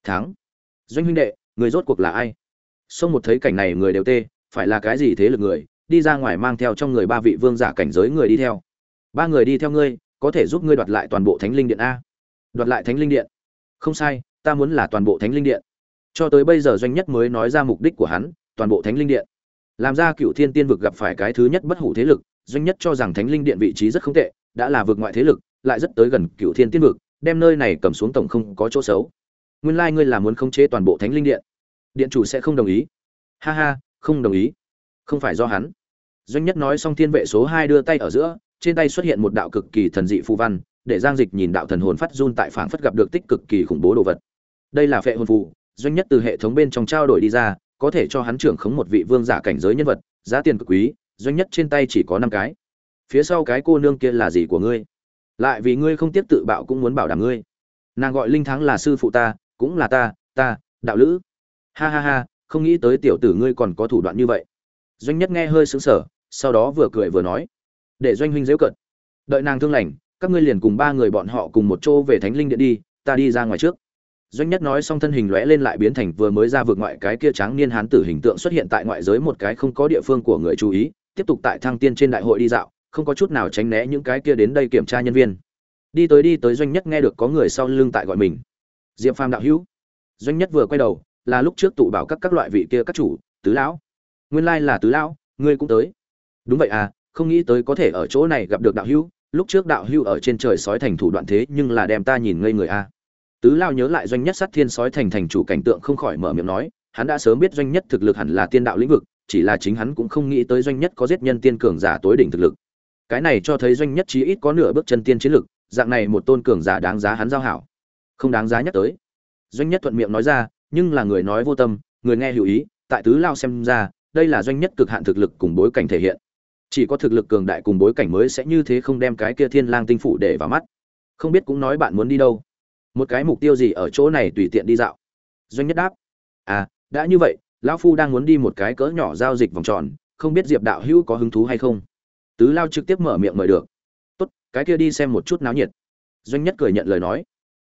thắng. Doanh huynh đệ, người rốt cuộc là ai? Sông một thấy cảnh này người đều tê, phải là cái gì thế lực người, đi ra ngoài mang theo trong người ba vị vương giả cảnh giới người đi theo. Ba người đi theo ngươi, có thể giúp ngươi đoạt lại toàn bộ thánh linh điện a đoạt lại thánh linh điện. Không sai, ta muốn là toàn bộ thánh linh điện. Cho tới bây giờ doanh nhất mới nói ra mục đích của hắn, toàn bộ thánh linh điện. Làm ra cựu thiên tiên vực gặp phải cái thứ nhất bất hủ thế lực, doanh nhất cho rằng thánh linh điện vị trí rất không tệ, đã là vực ngoại thế lực, lại rất tới gần cựu thiên tiên vực, đem nơi này cầm xuống tổng không có chỗ xấu. Nguyên lai、like、ngươi là muốn khống chế toàn bộ thánh linh điện. Điện chủ sẽ không đồng ý. Ha ha, không đồng ý. Không phải do hắn. Doanh nhất nói xong thiên vệ số hai đưa tay ở giữa, trên tay xuất hiện một đạo cực kỳ thần dị phù văn để giang dịch nhìn đạo thần hồn phát run tại phảng phất gặp được tích cực kỳ khủng bố đồ vật. Đây là phệ hồn phù, doanh nhất từ hệ thống bên trong trao đổi đi ra, có thể cho hắn trưởng khống một vị vương giả cảnh giới nhân vật, giá tiền cực quý, doanh nhất trên tay chỉ có năm cái. Phía sau cái cô nương kia là gì của ngươi? Lại vì ngươi không tiếp tự bạo cũng muốn bảo đảm ngươi. Nàng gọi linh thắng là sư phụ ta, cũng là ta ta, đạo lữ. Ha ha ha, không nghĩ tới tiểu tử ngươi còn có thủ đoạn như vậy. Doanh nhất nghe hơi sững sờ, sau đó vừa cười vừa nói. Để doanh huynh dễu cận đợi nàng thương lành các ngươi liền cùng ba người bọn họ cùng một chỗ về thánh linh điện đi, ta đi ra ngoài trước. Doanh nhất nói xong thân hình lóe lên lại biến thành vừa mới ra vượt ngoại cái kia tráng niên hán tử hình tượng xuất hiện tại ngoại giới một cái không có địa phương của người chú ý, tiếp tục tại thăng tiên trên đại hội đi dạo, không có chút nào tránh né những cái kia đến đây kiểm tra nhân viên. Đi tới đi tới doanh nhất nghe được có người sau lưng tại gọi mình. Diệp phàm đạo hữu. Doanh nhất vừa quay đầu, là lúc trước tụ bảo các các loại vị kia các chủ, tứ lão. Nguyên lai là tứ lão, ngươi cũng tới. Đúng vậy à không nghĩ tới có thể ở chỗ này gặp được đạo hữu lúc trước đạo hưu ở trên trời sói thành thủ đoạn thế nhưng là đem ta nhìn ngây người a. À. tứ lao nhớ lại doanh nhất sát thiên sói thành thành chủ cảnh tượng không khỏi mở miệng nói, hắn đã sớm biết doanh nhất thực lực hẳn là tiên đạo lĩnh vực, chỉ là chính hắn cũng không nghĩ tới doanh nhất có giết nhân tiên cường giả tối đỉnh thực lực. Cái này cho thấy doanh nhất chí ít có nửa bước chân tiên chiến lực, dạng này một tôn cường giả đáng giá hắn giao hảo. Không đáng giá nhắc tới. Doanh nhất thuận miệng nói ra, nhưng là người nói vô tâm, người nghe hữu ý, tại tứ lao xem ra, đây là doanh nhất cực hạn thực lực cùng bối cảnh thể hiện chỉ có thực lực cường đại cùng bối cảnh mới sẽ như thế không đem cái kia thiên lang tinh phủ để vào mắt. Không biết cũng nói bạn muốn đi đâu. Một cái mục tiêu gì ở chỗ này tùy tiện đi dạo. Doanh nhất đáp. À đã như vậy, lão phu đang muốn đi một cái cỡ nhỏ giao dịch vòng tròn, không biết diệp đạo hữu có hứng thú hay không? Tứ lao trực tiếp mở miệng mời được. Tốt, cái kia đi xem một chút náo nhiệt. Doanh nhất cười nhận lời nói.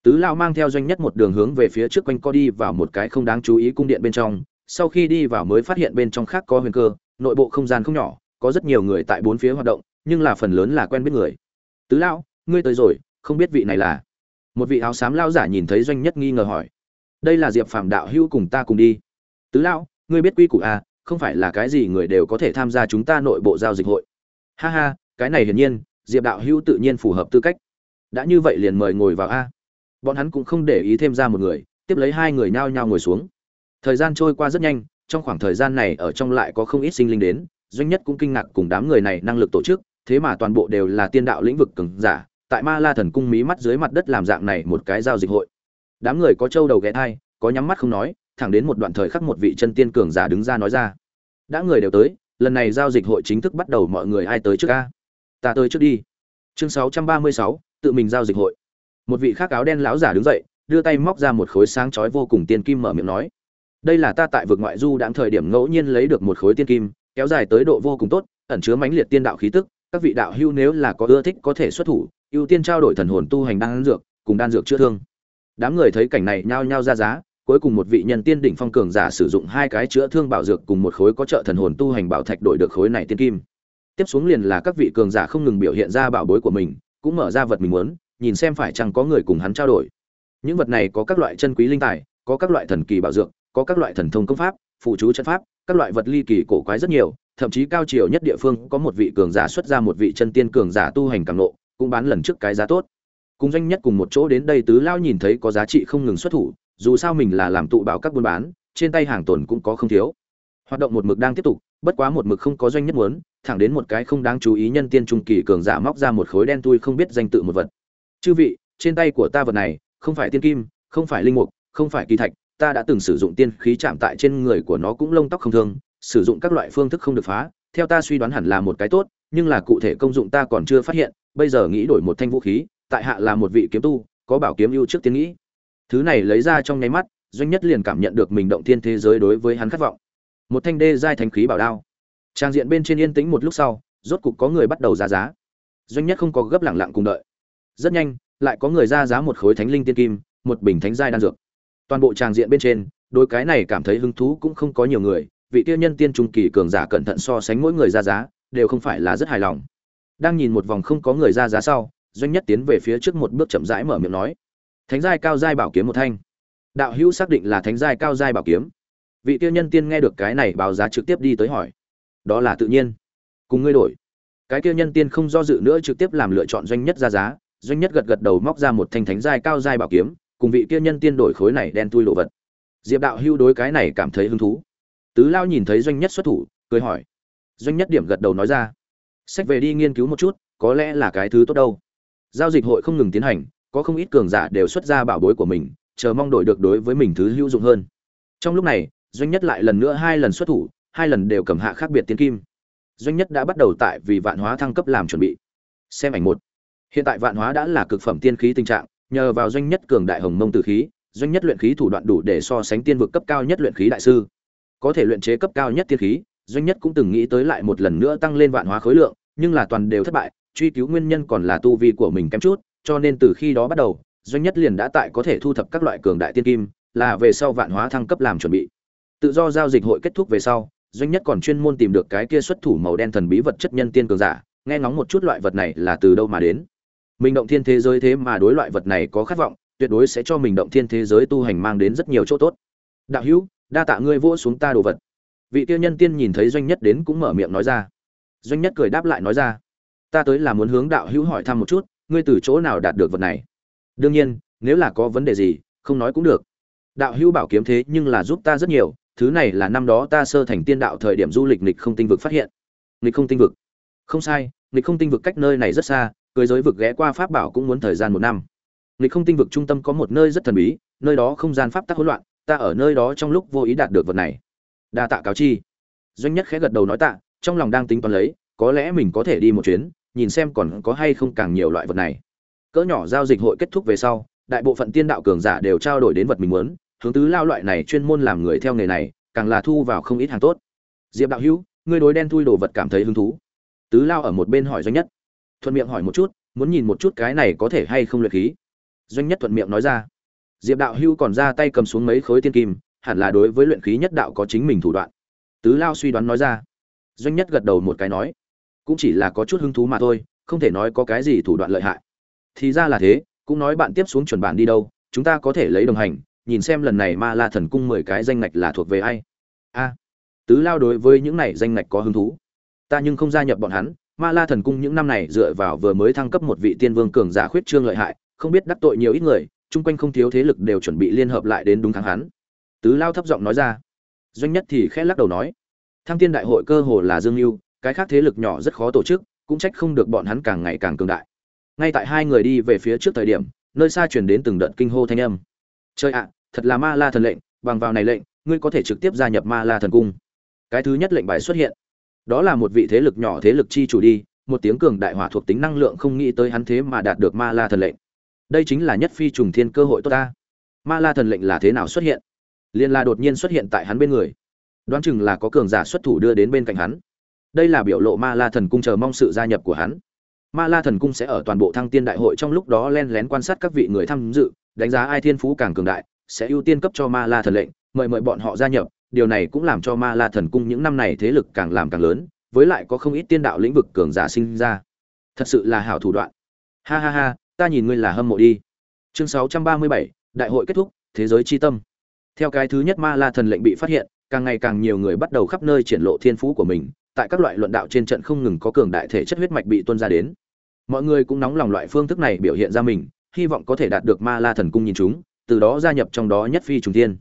Tứ lao mang theo doanh nhất một đường hướng về phía trước quanh co đi vào một cái không đáng chú ý cung điện bên trong. Sau khi đi vào mới phát hiện bên trong khác có huyền cơ, nội bộ không gian không nhỏ có rất nhiều người tại bốn phía hoạt động, nhưng là phần lớn là quen biết người. Tứ lão, ngươi tới rồi, không biết vị này là? Một vị áo xám lao giả nhìn thấy doanh nhất nghi ngờ hỏi. Đây là diệp phạm đạo hữu cùng ta cùng đi. Tứ lão, ngươi biết quy củ à không phải là cái gì người đều có thể tham gia chúng ta nội bộ giao dịch hội. Ha ha, cái này hiển nhiên, diệp đạo hữu tự nhiên phù hợp tư cách. Đã như vậy liền mời ngồi vào a. Bọn hắn cũng không để ý thêm ra một người, tiếp lấy hai người nhao nhao ngồi xuống. Thời gian trôi qua rất nhanh, trong khoảng thời gian này ở trong lại có không ít sinh linh đến doanh nhất cũng kinh ngạc cùng đám người này năng lực tổ chức thế mà toàn bộ đều là tiên đạo lĩnh vực cường giả tại ma la thần cung mí mắt dưới mặt đất làm dạng này một cái giao dịch hội. Đám người có trâu đầu ghé thai có nhắm mắt không nói thẳng đến một đoạn thời khắc một vị chân tiên cường giả đứng ra nói ra. Đã người đều tới lần này giao dịch hội chính thức bắt đầu mọi người ai tới trước ca? Ta tới trước đi. Chương 636, tự mình giao dịch hội. Một vị khác áo đen lão giả đứng dậy đưa tay móc ra một khối sáng chói vô cùng tiên kim mở miệng nói. Đây là ta tại vực ngoại du đang thời điểm ngẫu nhiên lấy được một khối tiên kim kéo dài tới độ vô cùng tốt, ẩn chứa mãnh liệt tiên đạo khí tức, các vị đạo hưu nếu là có ưa thích có thể xuất thủ, ưu tiên trao đổi thần hồn tu hành đan dược, cùng đan dược chữa thương. Đám người thấy cảnh này nhao nhao ra giá, cuối cùng một vị nhân tiên đỉnh phong cường giả sử dụng hai cái chữa thương bảo dược cùng một khối có trợ thần hồn tu hành bảo thạch đổi được khối này tiên kim. Tiếp xuống liền là các vị cường giả không ngừng biểu hiện ra bảo bối của mình, cũng mở ra vật mình muốn, nhìn xem phải chăng có người cùng hắn trao đổi. Những vật này có các loại chân quý linh tài, có các loại thần kỳ bảo dược, có các loại thần thông công pháp phụ chú chân pháp, các loại vật ly kỳ cổ quái rất nhiều, thậm chí cao triều nhất địa phương có một vị cường giả xuất ra một vị chân tiên cường giả tu hành càng nộ cũng bán lần trước cái giá tốt. Cùng doanh nhất cùng một chỗ đến đây tứ lao nhìn thấy có giá trị không ngừng xuất thủ, dù sao mình là làm tụ bảo các buôn bán, trên tay hàng tồn cũng có không thiếu. Hoạt động một mực đang tiếp tục, bất quá một mực không có doanh nhất muốn, thẳng đến một cái không đáng chú ý nhân tiên trung kỳ cường giả móc ra một khối đen tui không biết danh tự một vật. Chư vị, trên tay của ta vật này, không phải tiên kim, không phải linh mục, không phải kỳ thạch ta đã từng sử dụng tiên khí chạm tại trên người của nó cũng lông tóc không thương, sử dụng các loại phương thức không được phá, theo ta suy đoán hẳn là một cái tốt, nhưng là cụ thể công dụng ta còn chưa phát hiện, bây giờ nghĩ đổi một thanh vũ khí, tại hạ là một vị kiếm tu, có bảo kiếm ưu trước tiên nghĩ. Thứ này lấy ra trong nháy mắt, doanh nhất liền cảm nhận được mình động thiên thế giới đối với hắn khát vọng. Một thanh đê giai thánh khí bảo đao. Trang diện bên trên yên tĩnh một lúc sau, rốt cục có người bắt đầu ra giá. Doanh nhất không có gấp lẳng lặng cùng đợi. Rất nhanh, lại có người ra giá một khối thánh linh tiên kim, một bình thánh giai đan dược toàn bộ tràng diện bên trên đôi cái này cảm thấy hứng thú cũng không có nhiều người, vị tiêu nhân tiên trung kỳ cường giả cẩn thận so sánh mỗi người ra giá, đều không phải là rất hài lòng. Đang nhìn một vòng không có người ra giá sau, doanh nhất tiến về phía trước một bước chậm rãi mở miệng nói, thánh giai cao giai bảo kiếm một thanh. Đạo hữu xác định là thánh giai cao giai bảo kiếm. Vị tiêu nhân tiên nghe được cái này báo giá trực tiếp đi tới hỏi, đó là tự nhiên. Cùng ngươi đổi. Cái tiêu nhân tiên không do dự nữa trực tiếp làm lựa chọn doanh nhất ra giá. Doanh nhất gật gật đầu móc ra một thanh thánh giai cao giai bảo kiếm cùng vị kia nhân tiên đổi khối này đen tui lộ vật. Diệp đạo hưu đối cái này cảm thấy hứng thú. Tứ lao nhìn thấy doanh nhất xuất thủ, cười hỏi. Doanh nhất điểm gật đầu nói ra. Sách về đi nghiên cứu một chút, có lẽ là cái thứ tốt đâu. Giao dịch hội không ngừng tiến hành, có không ít cường giả đều xuất ra bảo bối của mình, chờ mong đổi được đối với mình thứ hữu dụng hơn. Trong lúc này, doanh nhất lại lần nữa hai lần xuất thủ, hai lần đều cầm hạ khác biệt tiến kim. Doanh nhất đã bắt đầu tại vì vạn hóa thăng cấp làm chuẩn bị. Xem ảnh một. Hiện tại vạn hóa đã là cực phẩm tiên khí tình trạng nhờ vào doanh nhất cường đại hồng mông tử khí, doanh nhất luyện khí thủ đoạn đủ để so sánh tiên vực cấp cao nhất luyện khí đại sư. Có thể luyện chế cấp cao nhất tiên khí, doanh nhất cũng từng nghĩ tới lại một lần nữa tăng lên vạn hóa khối lượng, nhưng là toàn đều thất bại, truy cứu nguyên nhân còn là tu vi của mình kém chút, cho nên từ khi đó bắt đầu, doanh nhất liền đã tại có thể thu thập các loại cường đại tiên kim, là về sau vạn hóa thăng cấp làm chuẩn bị. Tự do giao dịch hội kết thúc về sau, doanh nhất còn chuyên môn tìm được cái kia xuất thủ màu đen thần bí vật chất nhân tiên cường giả, nghe ngóng một chút loại vật này là từ đâu mà đến mình động thiên thế giới thế mà đối loại vật này có khát vọng, tuyệt đối sẽ cho mình động thiên thế giới tu hành mang đến rất nhiều chỗ tốt. Đạo hữu, đa tạ ngươi vỗ xuống ta đồ vật. Vị tiêu nhân tiên nhìn thấy doanh nhất đến cũng mở miệng nói ra. Doanh nhất cười đáp lại nói ra. Ta tới là muốn hướng đạo hữu hỏi thăm một chút, ngươi từ chỗ nào đạt được vật này? Đương nhiên, nếu là có vấn đề gì, không nói cũng được. Đạo hữu bảo kiếm thế nhưng là giúp ta rất nhiều, thứ này là năm đó ta sơ thành tiên đạo thời điểm du lịch nghịch không tinh vực phát hiện. Nghịch không tinh vực. Không sai, nghịch không tinh vực cách nơi này rất xa cưới giới vực ghé qua pháp bảo cũng muốn thời gian một năm. Nghịch không tinh vực trung tâm có một nơi rất thần bí, nơi đó không gian pháp tắc hỗn loạn, ta ở nơi đó trong lúc vô ý đạt được vật này. Đa tạ cáo chi. Doanh nhất khẽ gật đầu nói tạ, trong lòng đang tính toán lấy, có lẽ mình có thể đi một chuyến, nhìn xem còn có hay không càng nhiều loại vật này. Cỡ nhỏ giao dịch hội kết thúc về sau, đại bộ phận tiên đạo cường giả đều trao đổi đến vật mình muốn, hướng tứ lao loại này chuyên môn làm người theo nghề này, càng là thu vào không ít hàng tốt. Diệp đạo hữu, ngươi đối đen thui đồ vật cảm thấy hứng thú. Tứ lao ở một bên hỏi doanh nhất thuận miệng hỏi một chút, muốn nhìn một chút cái này có thể hay không luyện khí. Doanh nhất thuận miệng nói ra. Diệp đạo Hưu còn ra tay cầm xuống mấy khối tiên kim, hẳn là đối với luyện khí nhất đạo có chính mình thủ đoạn. Tứ lao suy đoán nói ra. Doanh nhất gật đầu một cái nói, cũng chỉ là có chút hứng thú mà thôi, không thể nói có cái gì thủ đoạn lợi hại. Thì ra là thế, cũng nói bạn tiếp xuống chuẩn bản đi đâu, chúng ta có thể lấy đồng hành, nhìn xem lần này ma la thần cung mười cái danh ngạch là thuộc về ai. A. Tứ lao đối với những này danh ngạch có hứng thú. Ta nhưng không gia nhập bọn hắn ma la thần cung những năm này dựa vào vừa mới thăng cấp một vị tiên vương cường giả khuyết trương lợi hại, không biết đắc tội nhiều ít người, chung quanh không thiếu thế lực đều chuẩn bị liên hợp lại đến đúng tháng hắn. Tứ lao thấp giọng nói ra. Doanh nhất thì khẽ lắc đầu nói, thăng tiên đại hội cơ hồ là dương mưu cái khác thế lực nhỏ rất khó tổ chức, cũng trách không được bọn hắn càng ngày càng cường đại. Ngay tại hai người đi về phía trước thời điểm, nơi xa truyền đến từng đợt kinh hô thanh âm. Chơi ạ, thật là ma la thần lệnh, bằng vào này lệnh, ngươi có thể trực tiếp gia nhập ma la thần cung. Cái thứ nhất lệnh bài xuất hiện đó là một vị thế lực nhỏ thế lực chi chủ đi, một tiếng cường đại hỏa thuộc tính năng lượng không nghĩ tới hắn thế mà đạt được ma la thần lệnh. Đây chính là nhất phi trùng thiên cơ hội tốt ta. Ma la thần lệnh là thế nào xuất hiện? Liên la đột nhiên xuất hiện tại hắn bên người. Đoán chừng là có cường giả xuất thủ đưa đến bên cạnh hắn. Đây là biểu lộ ma la thần cung chờ mong sự gia nhập của hắn. Ma la thần cung sẽ ở toàn bộ thăng tiên đại hội trong lúc đó len lén quan sát các vị người tham dự, đánh giá ai thiên phú càng cường đại, sẽ ưu tiên cấp cho ma la thần lệnh, mời mời bọn họ gia nhập điều này cũng làm cho ma la thần cung những năm này thế lực càng làm càng lớn với lại có không ít tiên đạo lĩnh vực cường giả sinh ra. Thật sự là hảo thủ đoạn. Ha ha ha ta nhìn ngươi là hâm mộ đi. Chương 637, đại hội kết thúc thế giới chi tâm. Theo cái thứ nhất ma la thần lệnh bị phát hiện càng ngày càng nhiều người bắt đầu khắp nơi triển lộ thiên phú của mình tại các loại luận đạo trên trận không ngừng có cường đại thể chất huyết mạch bị tuân ra đến. Mọi người cũng nóng lòng loại phương thức này biểu hiện ra mình hy vọng có thể đạt được ma la thần cung nhìn chúng từ đó gia nhập trong đó nhất phi trùng tiên.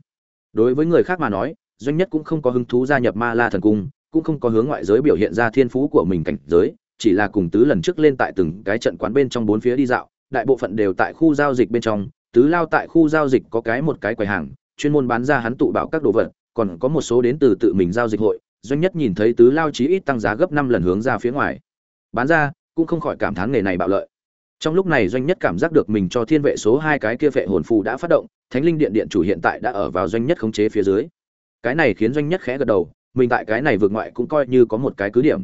đối với người khác mà nói doanh nhất cũng không có hứng thú gia nhập ma la thần cung, cũng không có hướng ngoại giới biểu hiện ra thiên phú của mình cảnh giới, chỉ là cùng tứ lần trước lên tại từng cái trận quán bên trong bốn phía đi dạo, đại bộ phận đều tại khu giao dịch bên trong, tứ lao tại khu giao dịch có cái một cái quầy hàng, chuyên môn bán ra hắn tụ bảo các đồ vật, còn có một số đến từ tự mình giao dịch hội, doanh nhất nhìn thấy tứ lao chí ít tăng giá gấp năm lần hướng ra phía ngoài. Bán ra, cũng không khỏi cảm thán nghề này bạo lợi. Trong lúc này doanh nhất cảm giác được mình cho thiên vệ số hai cái kia vệ hồn phù đã phát động, thánh linh điện điện chủ hiện tại đã ở vào doanh nhất khống chế phía dưới cái này khiến doanh nhất khẽ gật đầu, mình tại cái này vượt ngoại cũng coi như có một cái cứ điểm.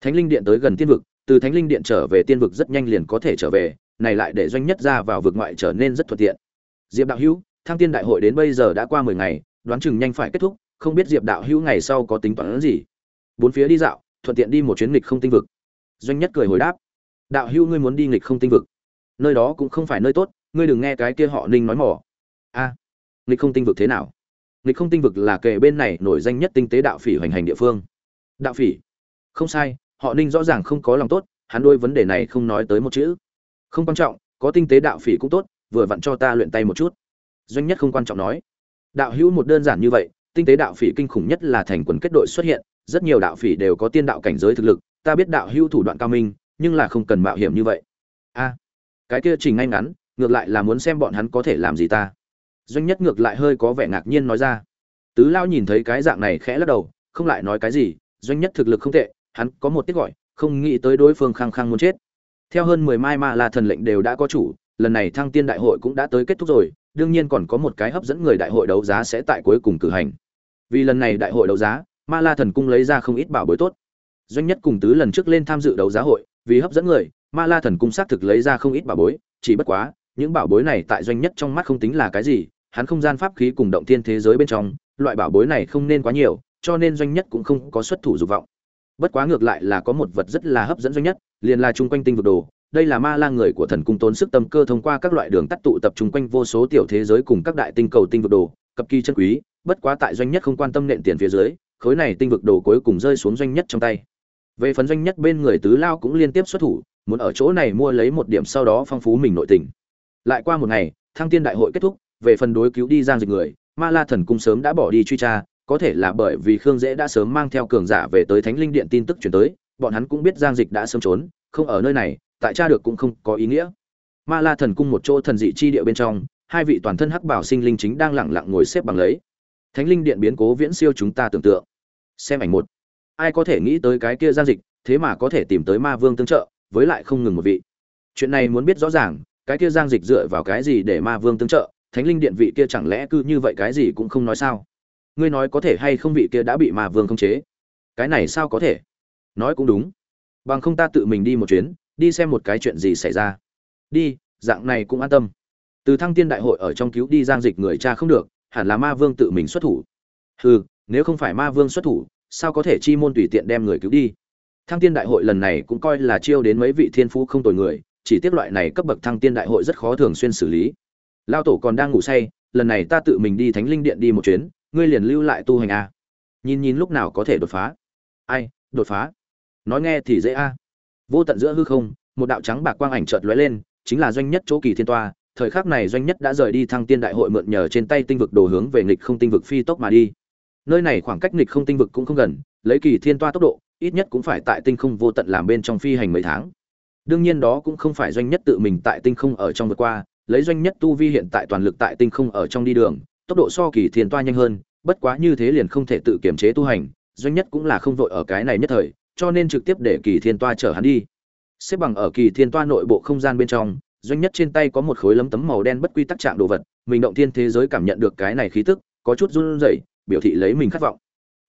Thánh linh điện tới gần tiên vực, từ thánh linh điện trở về tiên vực rất nhanh liền có thể trở về, này lại để doanh nhất ra vào vượt ngoại trở nên rất thuận tiện. Diệp đạo hữu, thăng tiên đại hội đến bây giờ đã qua mười ngày, đoán chừng nhanh phải kết thúc, không biết diệp đạo hữu ngày sau có tính toán gì? Bốn phía đi dạo, thuận tiện đi một chuyến nghịch không tinh vực. Doanh nhất cười hồi đáp, đạo hữu ngươi muốn đi nghịch không tinh vực? Nơi đó cũng không phải nơi tốt, ngươi đừng nghe cái kia họ ninh nói mỏ. A, nghịch không tinh vực thế nào? Nghịch không tinh vực là kề bên này nổi danh nhất tinh tế đạo phỉ hoành hành địa phương. Đạo phỉ? Không sai, họ ninh rõ ràng không có lòng tốt, hắn đôi vấn đề này không nói tới một chữ. Không quan trọng, có tinh tế đạo phỉ cũng tốt, vừa vặn cho ta luyện tay một chút. Doanh nhất không quan trọng nói. Đạo hữu một đơn giản như vậy, tinh tế đạo phỉ kinh khủng nhất là thành quần kết đội xuất hiện, rất nhiều đạo phỉ đều có tiên đạo cảnh giới thực lực, ta biết đạo hữu thủ đoạn cao minh, nhưng là không cần mạo hiểm như vậy. A, cái kia trình ngay ngắn, ngược lại là muốn xem bọn hắn có thể làm gì ta doanh nhất ngược lại hơi có vẻ ngạc nhiên nói ra. Tứ lao nhìn thấy cái dạng này khẽ lắc đầu, không lại nói cái gì, doanh nhất thực lực không tệ, hắn có một tiết gọi, không nghĩ tới đối phương khăng khăng muốn chết. Theo hơn mười mai ma la thần lệnh đều đã có chủ, lần này thăng tiên đại hội cũng đã tới kết thúc rồi, đương nhiên còn có một cái hấp dẫn người đại hội đấu giá sẽ tại cuối cùng cử hành. Vì lần này đại hội đấu giá, ma la thần cung lấy ra không ít bảo bối tốt. Doanh nhất cùng tứ lần trước lên tham dự đấu giá hội, vì hấp dẫn người, ma la thần cung xác thực lấy ra không ít bảo bối, chỉ bất quá, những bảo bối này tại doanh nhất trong mắt không tính là cái gì hắn không gian pháp khí cùng động thiên thế giới bên trong, loại bảo bối này không nên quá nhiều, cho nên doanh nhất cũng không có xuất thủ dục vọng. Bất quá ngược lại là có một vật rất là hấp dẫn doanh nhất, liền là chung quanh tinh vực đồ. Đây là ma la người của thần cung tốn sức tâm cơ thông qua các loại đường tắt tụ tập chung quanh vô số tiểu thế giới cùng các đại tinh cầu tinh vực đồ, cập kỳ chân quý, bất quá tại doanh nhất không quan tâm nện tiền phía dưới, khối này tinh vực đồ cuối cùng rơi xuống doanh nhất trong tay. Về phần doanh nhất bên người tứ lao cũng liên tiếp xuất thủ, muốn ở chỗ này mua lấy một điểm sau đó phong phú mình nội tình. Lại qua một ngày, thăng tiên đại hội kết thúc về phần đối cứu đi giang dịch người, ma la thần cung sớm đã bỏ đi truy tra, có thể là bởi vì khương dễ đã sớm mang theo cường giả về tới thánh linh điện tin tức chuyển tới, bọn hắn cũng biết giang dịch đã sớm trốn, không ở nơi này, tại cha được cũng không có ý nghĩa. Ma la thần cung một chỗ thần dị chi địa bên trong, hai vị toàn thân hắc bảo sinh linh chính đang lẳng lặng ngồi xếp bằng lấy. Thánh linh điện biến cố viễn siêu chúng ta tưởng tượng. Xem ảnh một. Ai có thể nghĩ tới cái kia giang dịch, thế mà có thể tìm tới ma vương tương trợ, với lại không ngừng một vị. Chuyện này muốn biết rõ ràng, cái kia giang dịch dựa vào cái gì để ma vương tương trợ? Thánh linh điện vị kia chẳng lẽ cứ như vậy cái gì cũng không nói sao? Ngươi nói có thể hay không vị kia đã bị mà vương khống chế? Cái này sao có thể? Nói cũng đúng. Bằng không ta tự mình đi một chuyến, đi xem một cái chuyện gì xảy ra. Đi, dạng này cũng an tâm. Từ thăng tiên đại hội ở trong cứu đi giang dịch người cha không được, hẳn là ma vương tự mình xuất thủ. Ừ nếu không phải ma vương xuất thủ, sao có thể chi môn tùy tiện đem người cứu đi? Thăng tiên đại hội lần này cũng coi là chiêu đến mấy vị thiên phú không tồi người, chỉ tiếc loại này cấp bậc thăng tiên đại hội rất khó thường xuyên xử lý lao tổ còn đang ngủ say, lần này ta tự mình đi thánh linh điện đi một chuyến, ngươi liền lưu lại tu hành a nhìn nhìn lúc nào có thể đột phá. Ai, đột phá? Nói nghe thì dễ a. Vô tận giữa hư không, một đạo trắng bạc quang ảnh chợt lóe lên, chính là doanh nhất chỗ kỳ thiên toa. Thời khắc này doanh nhất đã rời đi thăng tiên đại hội mượn nhờ trên tay tinh vực đồ hướng về nghịch không tinh vực phi tốc mà đi. Nơi này khoảng cách nghịch không tinh vực cũng không gần, lấy kỳ thiên toa tốc độ, ít nhất cũng phải tại tinh không vô tận làm bên trong phi hành mấy tháng. Đương nhiên đó cũng không phải doanh nhất tự mình tại tinh không ở trong vượt qua lấy doanh nhất tu vi hiện tại toàn lực tại tinh không ở trong đi đường, tốc độ so kỳ thiên toa nhanh hơn, bất quá như thế liền không thể tự kiểm chế tu hành, doanh nhất cũng là không vội ở cái này nhất thời, cho nên trực tiếp để kỳ thiên toa chở hắn đi. Xếp bằng ở kỳ thiên toa nội bộ không gian bên trong, doanh nhất trên tay có một khối lấm tấm màu đen bất quy tắc trạng đồ vật, mình động thiên thế giới cảm nhận được cái này khí tức, có chút run rẩy, biểu thị lấy mình khát vọng.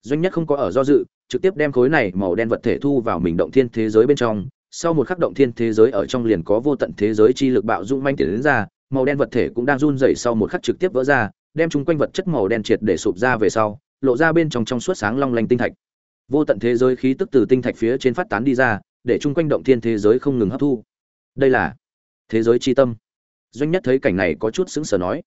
Doanh nhất không có ở do dự, trực tiếp đem khối này màu đen vật thể thu vào mình động thiên thế giới bên trong sau một khắc động thiên thế giới ở trong liền có vô tận thế giới chi lực bạo dung manh tiến đến ra, màu đen vật thể cũng đang run rẩy sau một khắc trực tiếp vỡ ra, đem chung quanh vật chất màu đen triệt để sụp ra về sau, lộ ra bên trong trong suốt sáng long lanh tinh thạch. Vô tận thế giới khí tức từ tinh thạch phía trên phát tán đi ra, để chung quanh động thiên thế giới không ngừng hấp thu. Đây là thế giới chi tâm. Doanh nhất thấy cảnh này có chút sững sờ nói,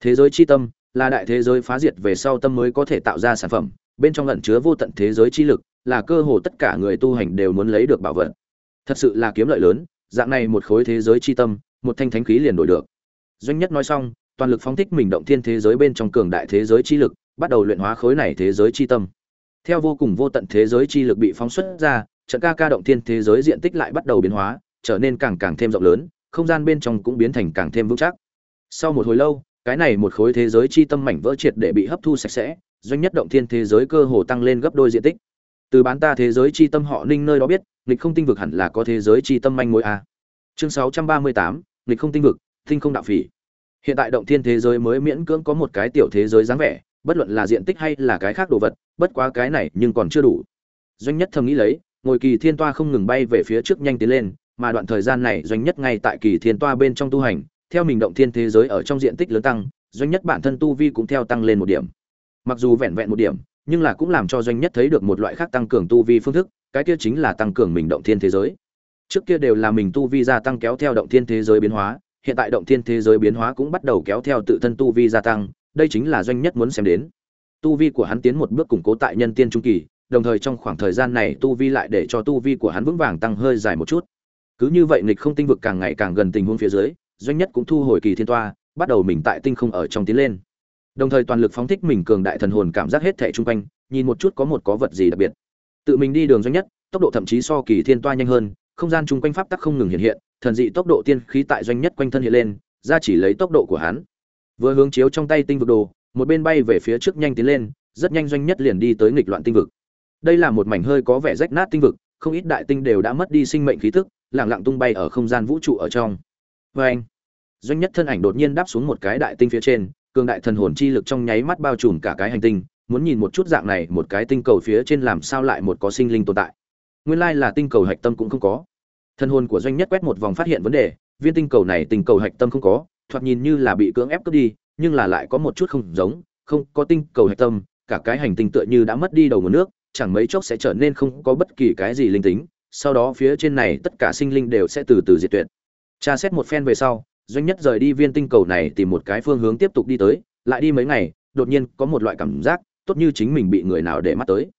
thế giới chi tâm là đại thế giới phá diệt về sau tâm mới có thể tạo ra sản phẩm, bên trong ẩn chứa vô tận thế giới chi lực, là cơ hồ tất cả người tu hành đều muốn lấy được bảo vật thật sự là kiếm lợi lớn, dạng này một khối thế giới chi tâm, một thanh thánh khí liền đổi được. Doanh nhất nói xong, toàn lực phóng thích mình động thiên thế giới bên trong cường đại thế giới chi lực, bắt đầu luyện hóa khối này thế giới chi tâm. Theo vô cùng vô tận thế giới chi lực bị phóng xuất ra, trận ca ca động thiên thế giới diện tích lại bắt đầu biến hóa, trở nên càng càng thêm rộng lớn, không gian bên trong cũng biến thành càng thêm vững chắc. Sau một hồi lâu, cái này một khối thế giới chi tâm mảnh vỡ triệt để bị hấp thu sạch sẽ, doanh nhất động thiên thế giới cơ hồ tăng lên gấp đôi diện tích từ bán ta thế giới chi tâm họ ninh nơi đó biết, nghịch không tinh vực hẳn là có thế giới chi tâm manh mối a chương sáu trăm ba mươi tám, nghịch không tinh vực, tinh không đạo phỉ. Hiện tại động thiên thế giới mới miễn cưỡng có một cái tiểu thế giới dáng vẻ, bất luận là diện tích hay là cái khác đồ vật, bất quá cái này nhưng còn chưa đủ. Doanh nhất thầm nghĩ lấy, ngồi kỳ thiên toa không ngừng bay về phía trước nhanh tiến lên, mà đoạn thời gian này doanh nhất ngay tại kỳ thiên toa bên trong tu hành, theo mình động thiên thế giới ở trong diện tích lớn tăng, doanh nhất bản thân tu vi cũng theo tăng lên một điểm. Mặc dù vẹn vẹn một điểm nhưng là cũng làm cho doanh nhất thấy được một loại khác tăng cường tu vi phương thức, cái kia chính là tăng cường mình động thiên thế giới. Trước kia đều là mình tu vi gia tăng kéo theo động thiên thế giới biến hóa, hiện tại động thiên thế giới biến hóa cũng bắt đầu kéo theo tự thân tu vi gia tăng, đây chính là doanh nhất muốn xem đến. Tu vi của hắn tiến một bước củng cố tại nhân tiên trung kỳ, đồng thời trong khoảng thời gian này tu vi lại để cho tu vi của hắn vững vàng tăng hơi dài một chút. Cứ như vậy nghịch không tinh vực càng ngày càng gần tình huống phía dưới, doanh nhất cũng thu hồi kỳ thiên toa, bắt đầu mình tại tinh không ở trong tiến lên đồng thời toàn lực phóng thích mình cường đại thần hồn cảm giác hết thảy chung quanh, nhìn một chút có một có vật gì đặc biệt. Tự mình đi đường doanh nhất, tốc độ thậm chí so kỳ thiên toa nhanh hơn, không gian chung quanh pháp tắc không ngừng hiện hiện, thần dị tốc độ tiên khí tại doanh nhất quanh thân hiện lên, ra chỉ lấy tốc độ của hắn. Vừa hướng chiếu trong tay tinh vực đồ, một bên bay về phía trước nhanh tiến lên, rất nhanh doanh nhất liền đi tới nghịch loạn tinh vực. Đây là một mảnh hơi có vẻ rách nát tinh vực, không ít đại tinh đều đã mất đi sinh mệnh khí tức lẳng lặng tung bay ở không gian vũ trụ ở trong. Vê anh doanh nhất thân ảnh đột nhiên đáp xuống một cái đại tinh phía trên cường đại thần hồn chi lực trong nháy mắt bao trùm cả cái hành tinh, muốn nhìn một chút dạng này một cái tinh cầu phía trên làm sao lại một có sinh linh tồn tại. Nguyên lai là tinh cầu hạch tâm cũng không có. Thần hồn của doanh nhất quét một vòng phát hiện vấn đề, viên tinh cầu này tinh cầu hạch tâm không có, thoạt nhìn như là bị cưỡng ép cướp đi, nhưng là lại có một chút không giống, không có tinh cầu hạch tâm, cả cái hành tinh tựa như đã mất đi đầu nguồn nước, chẳng mấy chốc sẽ trở nên không có bất kỳ cái gì linh tính, sau đó phía trên này tất cả sinh linh đều sẽ từ từ diệt tuyệt. Tra xét một phen về sau doanh nhất rời đi viên tinh cầu này tìm một cái phương hướng tiếp tục đi tới, lại đi mấy ngày, đột nhiên có một loại cảm giác tốt như chính mình bị người nào để mắt tới.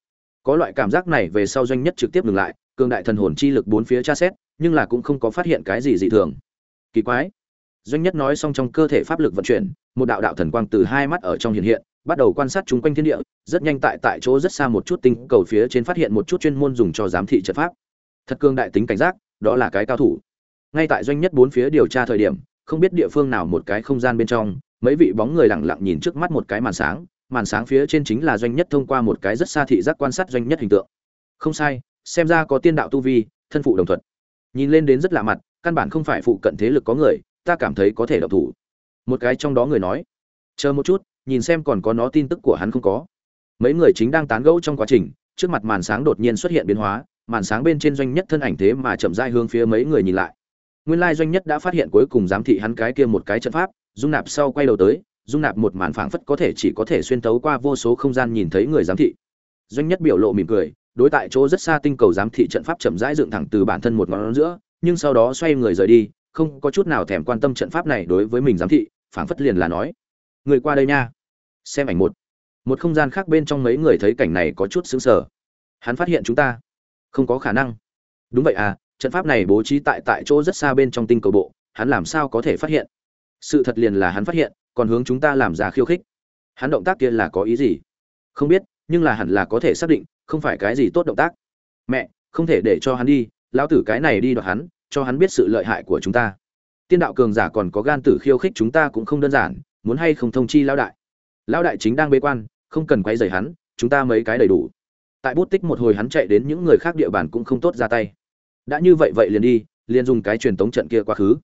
Có loại cảm giác này về sau doanh nhất trực tiếp ngừng lại, cường đại thần hồn chi lực bốn phía tra xét, nhưng là cũng không có phát hiện cái gì dị thường. Kỳ quái. Doanh nhất nói xong trong cơ thể pháp lực vận chuyển, một đạo đạo thần quang từ hai mắt ở trong hiện hiện, bắt đầu quan sát chung quanh thiên địa, rất nhanh tại tại chỗ rất xa một chút tinh cầu phía trên phát hiện một chút chuyên môn dùng cho giám thị trận pháp. Thật cương đại tính cảnh giác, đó là cái cao thủ. Ngay tại doanh nhất bốn phía điều tra thời điểm không biết địa phương nào một cái không gian bên trong, mấy vị bóng người lặng lặng nhìn trước mắt một cái màn sáng màn sáng phía trên chính là doanh nhất thông qua một cái rất xa thị giác quan sát doanh nhất hình tượng. Không sai, xem ra có tiên đạo tu vi, thân phụ đồng thuận. Nhìn lên đến rất lạ mặt, căn bản không phải phụ cận thế lực có người, ta cảm thấy có thể độc thủ. Một cái trong đó người nói, chờ một chút, nhìn xem còn có nó tin tức của hắn không có. Mấy người chính đang tán gẫu trong quá trình, trước mặt màn sáng đột nhiên xuất hiện biến hóa, màn sáng bên trên doanh nhất thân ảnh thế mà chậm rãi hướng phía mấy người nhìn lại nguyên lai doanh nhất đã phát hiện cuối cùng giám thị hắn cái kia một cái trận pháp, dung nạp sau quay đầu tới, dung nạp một màn phảng phất có thể chỉ có thể xuyên tấu qua vô số không gian nhìn thấy người giám thị. Doanh nhất biểu lộ mỉm cười, đối tại chỗ rất xa tinh cầu giám thị trận pháp chậm rãi dựng thẳng từ bản thân một ngón giữa, nhưng sau đó xoay người rời đi, không có chút nào thèm quan tâm trận pháp này đối với mình giám thị, phảng phất liền là nói, người qua đây nha, xem ảnh một. Một không gian khác bên trong mấy người thấy cảnh này có chút xứng sở hắn phát hiện chúng ta. Không có khả năng. Đúng vậy à trận pháp này bố trí tại tại chỗ rất xa bên trong tinh cầu bộ, hắn làm sao có thể phát hiện? Sự thật liền là hắn phát hiện, còn hướng chúng ta làm ra khiêu khích. Hắn động tác kia là có ý gì? Không biết, nhưng là hẳn là có thể xác định, không phải cái gì tốt động tác. Mẹ, không thể để cho hắn đi, lão tử cái này đi đoạt hắn, cho hắn biết sự lợi hại của chúng ta. Tiên đạo cường giả còn có gan tử khiêu khích chúng ta cũng không đơn giản, muốn hay không thông chi lão đại. Lão đại chính đang bế quan, không cần quay rời hắn, chúng ta mấy cái đầy đủ. Tại bút tích một hồi hắn chạy đến những người khác địa bàn cũng không tốt ra tay đã như vậy vậy liền đi, liền dùng cái truyền tống trận kia quá khứ.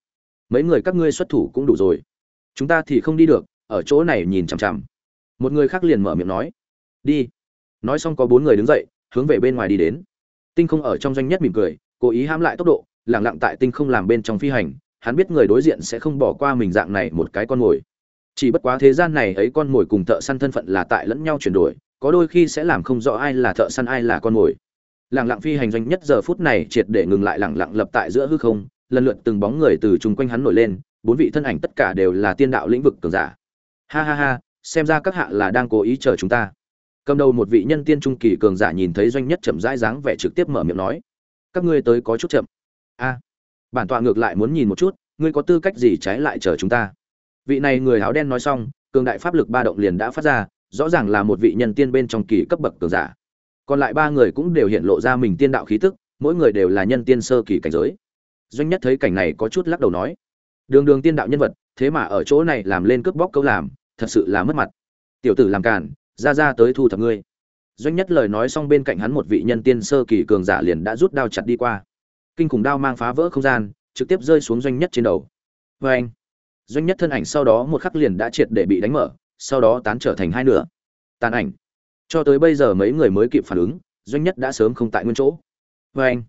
Mấy người các ngươi xuất thủ cũng đủ rồi. Chúng ta thì không đi được, ở chỗ này nhìn chằm chằm. Một người khác liền mở miệng nói. Đi. Nói xong có bốn người đứng dậy, hướng về bên ngoài đi đến. Tinh không ở trong doanh nhất mỉm cười, cố ý hãm lại tốc độ, lẳng lặng tại tinh không làm bên trong phi hành, hắn biết người đối diện sẽ không bỏ qua mình dạng này một cái con mồi. Chỉ bất quá thế gian này ấy con mồi cùng thợ săn thân phận là tại lẫn nhau chuyển đổi, có đôi khi sẽ làm không rõ ai là thợ săn ai là con mồi lẳng lặng phi hành doanh nhất giờ phút này triệt để ngừng lại lẳng lặng lập tại giữa hư không, lần lượt từng bóng người từ chung quanh hắn nổi lên, bốn vị thân ảnh tất cả đều là tiên đạo lĩnh vực cường giả. Ha ha ha, xem ra các hạ là đang cố ý chờ chúng ta. Cầm đầu một vị nhân tiên trung kỳ cường giả nhìn thấy doanh nhất chậm rãi dáng vẻ trực tiếp mở miệng nói, các ngươi tới có chút chậm. A, bản tọa ngược lại muốn nhìn một chút, ngươi có tư cách gì trái lại chờ chúng ta? Vị này người áo đen nói xong, cường đại pháp lực ba động liền đã phát ra, rõ ràng là một vị nhân tiên bên trong kỳ cấp bậc cường giả còn lại ba người cũng đều hiện lộ ra mình tiên đạo khí tức, mỗi người đều là nhân tiên sơ kỳ cảnh giới. Doanh nhất thấy cảnh này có chút lắc đầu nói, đường đường tiên đạo nhân vật, thế mà ở chỗ này làm lên cướp bóc câu làm, thật sự là mất mặt. Tiểu tử làm càn, ra ra tới thu thập ngươi. Doanh nhất lời nói xong bên cạnh hắn một vị nhân tiên sơ kỳ cường giả liền đã rút đao chặt đi qua. Kinh khủng đao mang phá vỡ không gian, trực tiếp rơi xuống doanh nhất trên đầu. Vê anh, doanh nhất thân ảnh sau đó một khắc liền đã triệt để bị đánh mở, sau đó tán trở thành hai nửa. Tàn ảnh cho tới bây giờ mấy người mới kịp phản ứng, doanh nhất đã sớm không tại nguyên chỗ. Vê anh,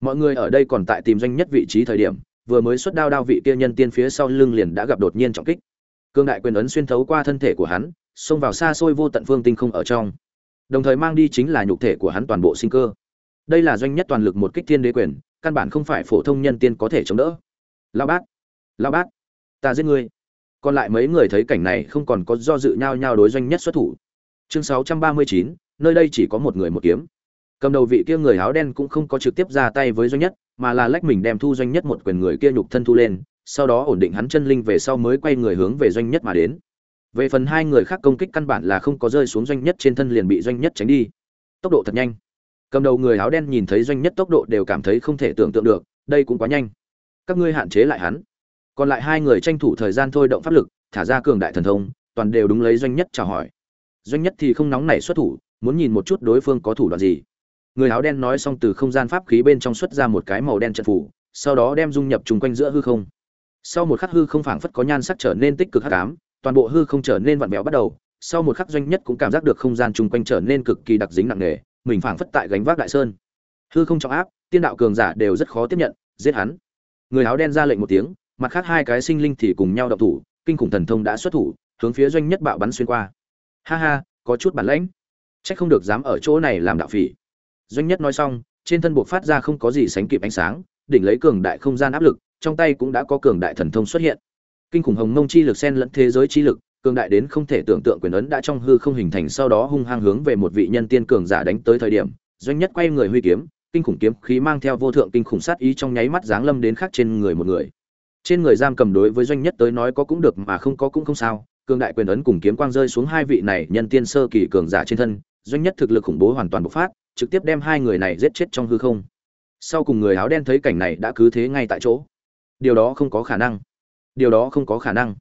mọi người ở đây còn tại tìm doanh nhất vị trí thời điểm, vừa mới xuất đao đao vị kia nhân tiên phía sau lưng liền đã gặp đột nhiên trọng kích. Cương đại quyền ấn xuyên thấu qua thân thể của hắn, xông vào xa xôi vô tận phương tinh không ở trong. Đồng thời mang đi chính là nhục thể của hắn toàn bộ sinh cơ. Đây là doanh nhất toàn lực một kích thiên đế quyền, căn bản không phải phổ thông nhân tiên có thể chống đỡ. Lao bát lao bát, ta giết ngươi. Còn lại mấy người thấy cảnh này không còn có do dự nhau nhau đối doanh nhất xuất thủ chương sáu trăm ba mươi chín, nơi đây chỉ có một người một kiếm. Cầm đầu vị kia người áo đen cũng không có trực tiếp ra tay với doanh nhất, mà là lách mình đem thu doanh nhất một quyền người kia nhục thân thu lên, sau đó ổn định hắn chân linh về sau mới quay người hướng về doanh nhất mà đến. Về phần hai người khác công kích căn bản là không có rơi xuống doanh nhất trên thân liền bị doanh nhất tránh đi. Tốc độ thật nhanh. Cầm đầu người áo đen nhìn thấy doanh nhất tốc độ đều cảm thấy không thể tưởng tượng được, đây cũng quá nhanh. Các ngươi hạn chế lại hắn. Còn lại hai người tranh thủ thời gian thôi động pháp lực, thả ra cường đại thần thông, toàn đều đúng lấy doanh nhất chào hỏi doanh nhất thì không nóng nảy xuất thủ, muốn nhìn một chút đối phương có thủ đoạn gì. Người áo đen nói xong từ không gian pháp khí bên trong xuất ra một cái màu đen trận phủ, sau đó đem dung nhập chung quanh giữa hư không. Sau một khắc hư không phảng phất có nhan sắc trở nên tích cực hắc ám, toàn bộ hư không trở nên vặn vẹo bắt đầu. Sau một khắc doanh nhất cũng cảm giác được không gian chung quanh trở nên cực kỳ đặc dính nặng nề, mình phảng phất tại gánh vác đại sơn. Hư không trọng áp, tiên đạo cường giả đều rất khó tiếp nhận, giết hắn. Người áo đen ra lệnh một tiếng, mặt khác hai cái sinh linh thì cùng nhau động thủ, kinh khủng thần thông đã xuất thủ, hướng phía doanh nhất bạo bắn xuyên qua ha ha, có chút bản lãnh. Trách không được dám ở chỗ này làm đạo phỉ. Doanh nhất nói xong, trên thân buộc phát ra không có gì sánh kịp ánh sáng, đỉnh lấy cường đại không gian áp lực, trong tay cũng đã có cường đại thần thông xuất hiện. Kinh khủng hồng mông chi lực xen lẫn thế giới chi lực, cường đại đến không thể tưởng tượng quyền ấn đã trong hư không hình thành sau đó hung hăng hướng về một vị nhân tiên cường giả đánh tới thời điểm, doanh nhất quay người huy kiếm, kinh khủng kiếm khí mang theo vô thượng kinh khủng sát ý trong nháy mắt giáng lâm đến khác trên người một người. Trên người giam cầm đối với doanh nhất tới nói có cũng được mà không có cũng không sao cường đại quyền ấn cùng kiếm quang rơi xuống hai vị này nhân tiên sơ kỳ cường giả trên thân, doanh nhất thực lực khủng bố hoàn toàn bộc phát, trực tiếp đem hai người này giết chết trong hư không. Sau cùng người áo đen thấy cảnh này đã cứ thế ngay tại chỗ. Điều đó không có khả năng. Điều đó không có khả năng.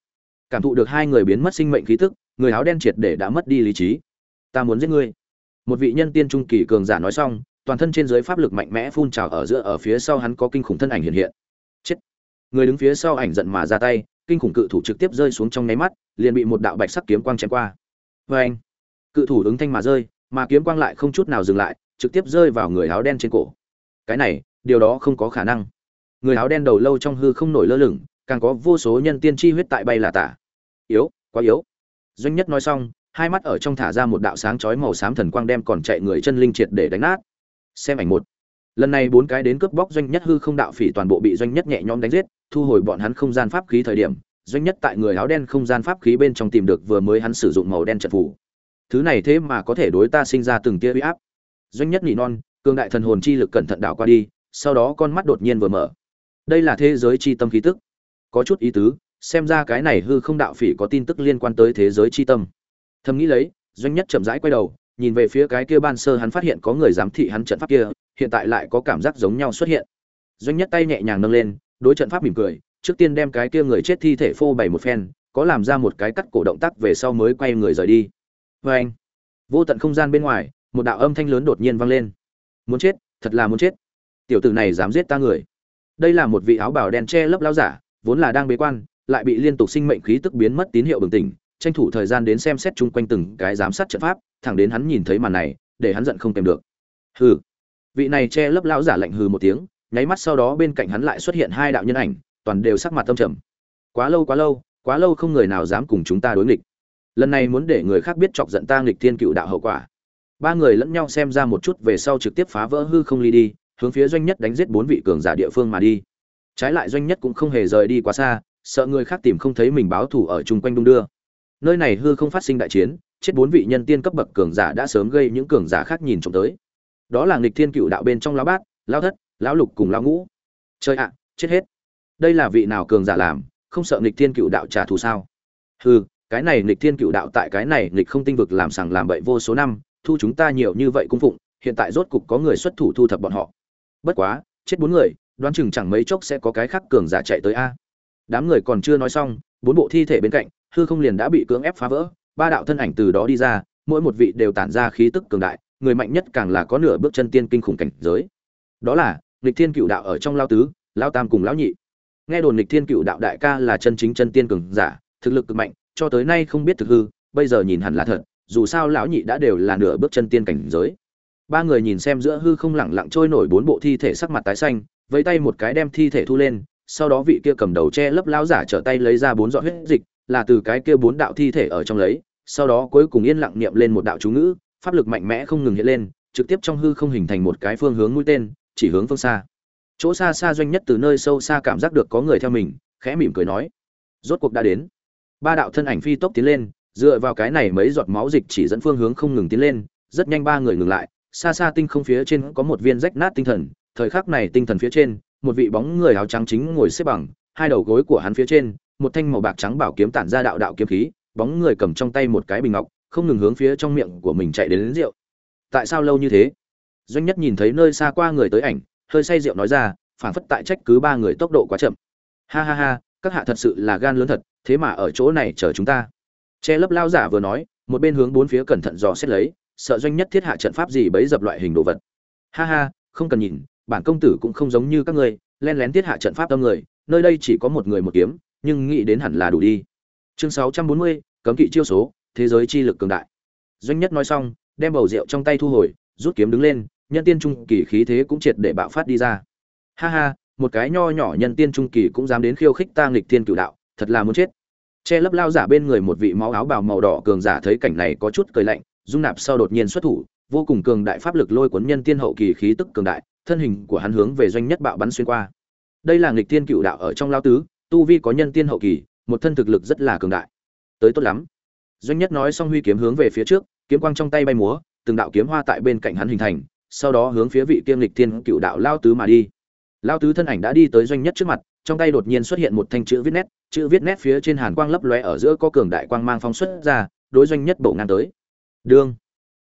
Cảm thụ được hai người biến mất sinh mệnh khí tức, người áo đen triệt để đã mất đi lý trí. Ta muốn giết ngươi. Một vị nhân tiên trung kỳ cường giả nói xong, toàn thân trên dưới pháp lực mạnh mẽ phun trào ở giữa, ở phía sau hắn có kinh khủng thân ảnh hiện hiện. Chết. Người đứng phía sau ảnh giận mà ra tay kinh khủng cự thủ trực tiếp rơi xuống trong nháy mắt, liền bị một đạo bạch sắc kiếm quang chém qua. Oeng! anh, cự thủ ứng thanh mà rơi, mà kiếm quang lại không chút nào dừng lại, trực tiếp rơi vào người áo đen trên cổ. Cái này, điều đó không có khả năng. Người áo đen đầu lâu trong hư không nổi lơ lửng, càng có vô số nhân tiên chi huyết tại bay là tả. Yếu, quá yếu. Doanh nhất nói xong, hai mắt ở trong thả ra một đạo sáng chói màu xám thần quang đem còn chạy người chân linh triệt để đánh nát. Xem ảnh một. Lần này bốn cái đến cướp bóc doanh nhất hư không đạo phỉ toàn bộ bị doanh nhất nhẹ nhõm đánh giết thu hồi bọn hắn không gian pháp khí thời điểm, doanh nhất tại người áo đen không gian pháp khí bên trong tìm được vừa mới hắn sử dụng màu đen trận phủ thứ này thế mà có thể đối ta sinh ra từng tia uy áp. Doanh nhất nỉ non, cường đại thần hồn chi lực cẩn thận đảo qua đi, sau đó con mắt đột nhiên vừa mở. Đây là thế giới chi tâm khí tức. Có chút ý tứ, xem ra cái này hư không đạo phỉ có tin tức liên quan tới thế giới chi tâm. Thầm nghĩ lấy, doanh nhất chậm rãi quay đầu, nhìn về phía cái kia ban sơ hắn phát hiện có người giám thị hắn trận pháp kia, hiện tại lại có cảm giác giống nhau xuất hiện. Doanh nhất tay nhẹ nhàng nâng lên đối trận pháp mỉm cười, trước tiên đem cái kia người chết thi thể phô bày một phen, có làm ra một cái cắt cổ động tác về sau mới quay người rời đi. Vê anh, vô tận không gian bên ngoài, một đạo âm thanh lớn đột nhiên vang lên. Muốn chết, thật là muốn chết. Tiểu tử này dám giết ta người. Đây là một vị áo bào đen che lấp lao giả, vốn là đang bế quan, lại bị liên tục sinh mệnh khí tức biến mất tín hiệu bừng tỉnh, tranh thủ thời gian đến xem xét chung quanh từng cái giám sát trận pháp, thẳng đến hắn nhìn thấy màn này, để hắn giận không kèm được. Hừ. Vị này che lấp lão giả lạnh hừ một tiếng nháy mắt sau đó bên cạnh hắn lại xuất hiện hai đạo nhân ảnh, toàn đều sắc mặt tâm trầm. Quá lâu quá lâu quá lâu không người nào dám cùng chúng ta đối nghịch. Lần này muốn để người khác biết chọc giận ta nghịch thiên cựu đạo hậu quả. Ba người lẫn nhau xem ra một chút về sau trực tiếp phá vỡ hư không ly đi, hướng phía doanh nhất đánh giết bốn vị cường giả địa phương mà đi. Trái lại doanh nhất cũng không hề rời đi quá xa, sợ người khác tìm không thấy mình báo thủ ở chung quanh đung đưa. Nơi này hư không phát sinh đại chiến, chết bốn vị nhân tiên cấp bậc cường giả đã sớm gây những cường giả khác nhìn trộm tới. Đó là nghịch thiên cựu đạo bên trong lão bát, lão thất lão lục cùng lão ngũ. Chơi ạ, chết hết. Đây là vị nào cường giả làm, không sợ nghịch thiên cựu đạo trả thù sao? Hừ, cái này nghịch thiên cựu đạo tại cái này nghịch không tinh vực làm sằng làm bậy vô số năm, thu chúng ta nhiều như vậy cung phụng, hiện tại rốt cục có người xuất thủ thu thập bọn họ. Bất quá, chết bốn người, đoán chừng chẳng mấy chốc sẽ có cái khác cường giả chạy tới a. Đám người còn chưa nói xong, bốn bộ thi thể bên cạnh, hư không liền đã bị cưỡng ép phá vỡ, ba đạo thân ảnh từ đó đi ra, mỗi một vị đều tản ra khí tức cường đại, người mạnh nhất càng là có nửa bước chân tiên kinh khủng cảnh giới. Đó là lịch thiên cựu đạo ở trong lao tứ, lao tam cùng lão nhị. Nghe đồn lịch thiên cựu đạo đại ca là chân chính chân tiên cường giả, thực lực cực mạnh, cho tới nay không biết thực hư, bây giờ nhìn hẳn là thật, dù sao lão nhị đã đều là nửa bước chân tiên cảnh giới. Ba người nhìn xem giữa hư không lẳng lặng trôi nổi bốn bộ thi thể sắc mặt tái xanh, vẫy tay một cái đem thi thể thu lên, sau đó vị kia cầm đầu che lấp lão giả trở tay lấy ra bốn giọt huyết dịch, là từ cái kia bốn đạo thi thể ở trong lấy, sau đó cuối cùng yên lặng niệm lên một đạo chú ngữ, pháp lực mạnh mẽ không ngừng hiện lên, trực tiếp trong hư không hình thành một cái phương hướng mũi tên chỉ hướng phương xa. Chỗ xa xa doanh nhất từ nơi sâu xa cảm giác được có người theo mình khẽ mỉm cười nói rốt cuộc đã đến. Ba đạo thân ảnh phi tốc tiến lên dựa vào cái này mấy giọt máu dịch chỉ dẫn phương hướng không ngừng tiến lên rất nhanh ba người ngừng lại xa xa tinh không phía trên có một viên rách nát tinh thần thời khắc này tinh thần phía trên một vị bóng người áo trắng chính ngồi xếp bằng hai đầu gối của hắn phía trên một thanh màu bạc trắng bảo kiếm tản ra đạo đạo kiếm khí bóng người cầm trong tay một cái bình ngọc không ngừng hướng phía trong miệng của mình chạy đến, đến rượu. Tại sao lâu như thế? Doanh nhất nhìn thấy nơi xa qua người tới ảnh, hơi say rượu nói ra, phảng phất tại trách cứ ba người tốc độ quá chậm. Ha ha ha, các hạ thật sự là gan lớn thật, thế mà ở chỗ này chờ chúng ta. Che lấp lao giả vừa nói, một bên hướng bốn phía cẩn thận dò xét lấy, sợ doanh nhất thiết hạ trận pháp gì bấy dập loại hình đồ vật. Ha ha, không cần nhìn, bản công tử cũng không giống như các ngươi, len lén thiết hạ trận pháp tâm người, nơi đây chỉ có một người một kiếm, nhưng nghĩ đến hẳn là đủ đi. Chương sáu trăm bốn mươi, cấm kỵ chiêu số, thế giới chi lực cường đại. Doanh nhất nói xong, đem bầu rượu trong tay thu hồi, rút kiếm đứng lên nhân tiên trung kỳ khí thế cũng triệt để bạo phát đi ra. Ha ha, một cái nho nhỏ nhân tiên trung kỳ cũng dám đến khiêu khích ta nghịch thiên cửu đạo, thật là muốn chết. Che lấp lao giả bên người một vị máu áo bào màu đỏ cường giả thấy cảnh này có chút cười lạnh, dung nạp sau đột nhiên xuất thủ, vô cùng cường đại pháp lực lôi cuốn nhân tiên hậu kỳ khí tức cường đại, thân hình của hắn hướng về doanh nhất bạo bắn xuyên qua. Đây là nghịch tiên cửu đạo ở trong lao tứ, tu vi có nhân tiên hậu kỳ, một thân thực lực rất là cường đại. Tới tốt lắm. Doanh nhất nói xong huy kiếm hướng về phía trước, kiếm quang trong tay bay múa, từng đạo kiếm hoa tại bên cạnh hắn hình thành sau đó hướng phía vị tiêm lịch tiên cựu đạo lao tứ mà đi. Lao tứ thân ảnh đã đi tới doanh nhất trước mặt, trong tay đột nhiên xuất hiện một thanh chữ viết nét, chữ viết nét phía trên hàn quang lấp lóe ở giữa có cường đại quang mang phong xuất ra, đối doanh nhất bổ ngang tới. Đương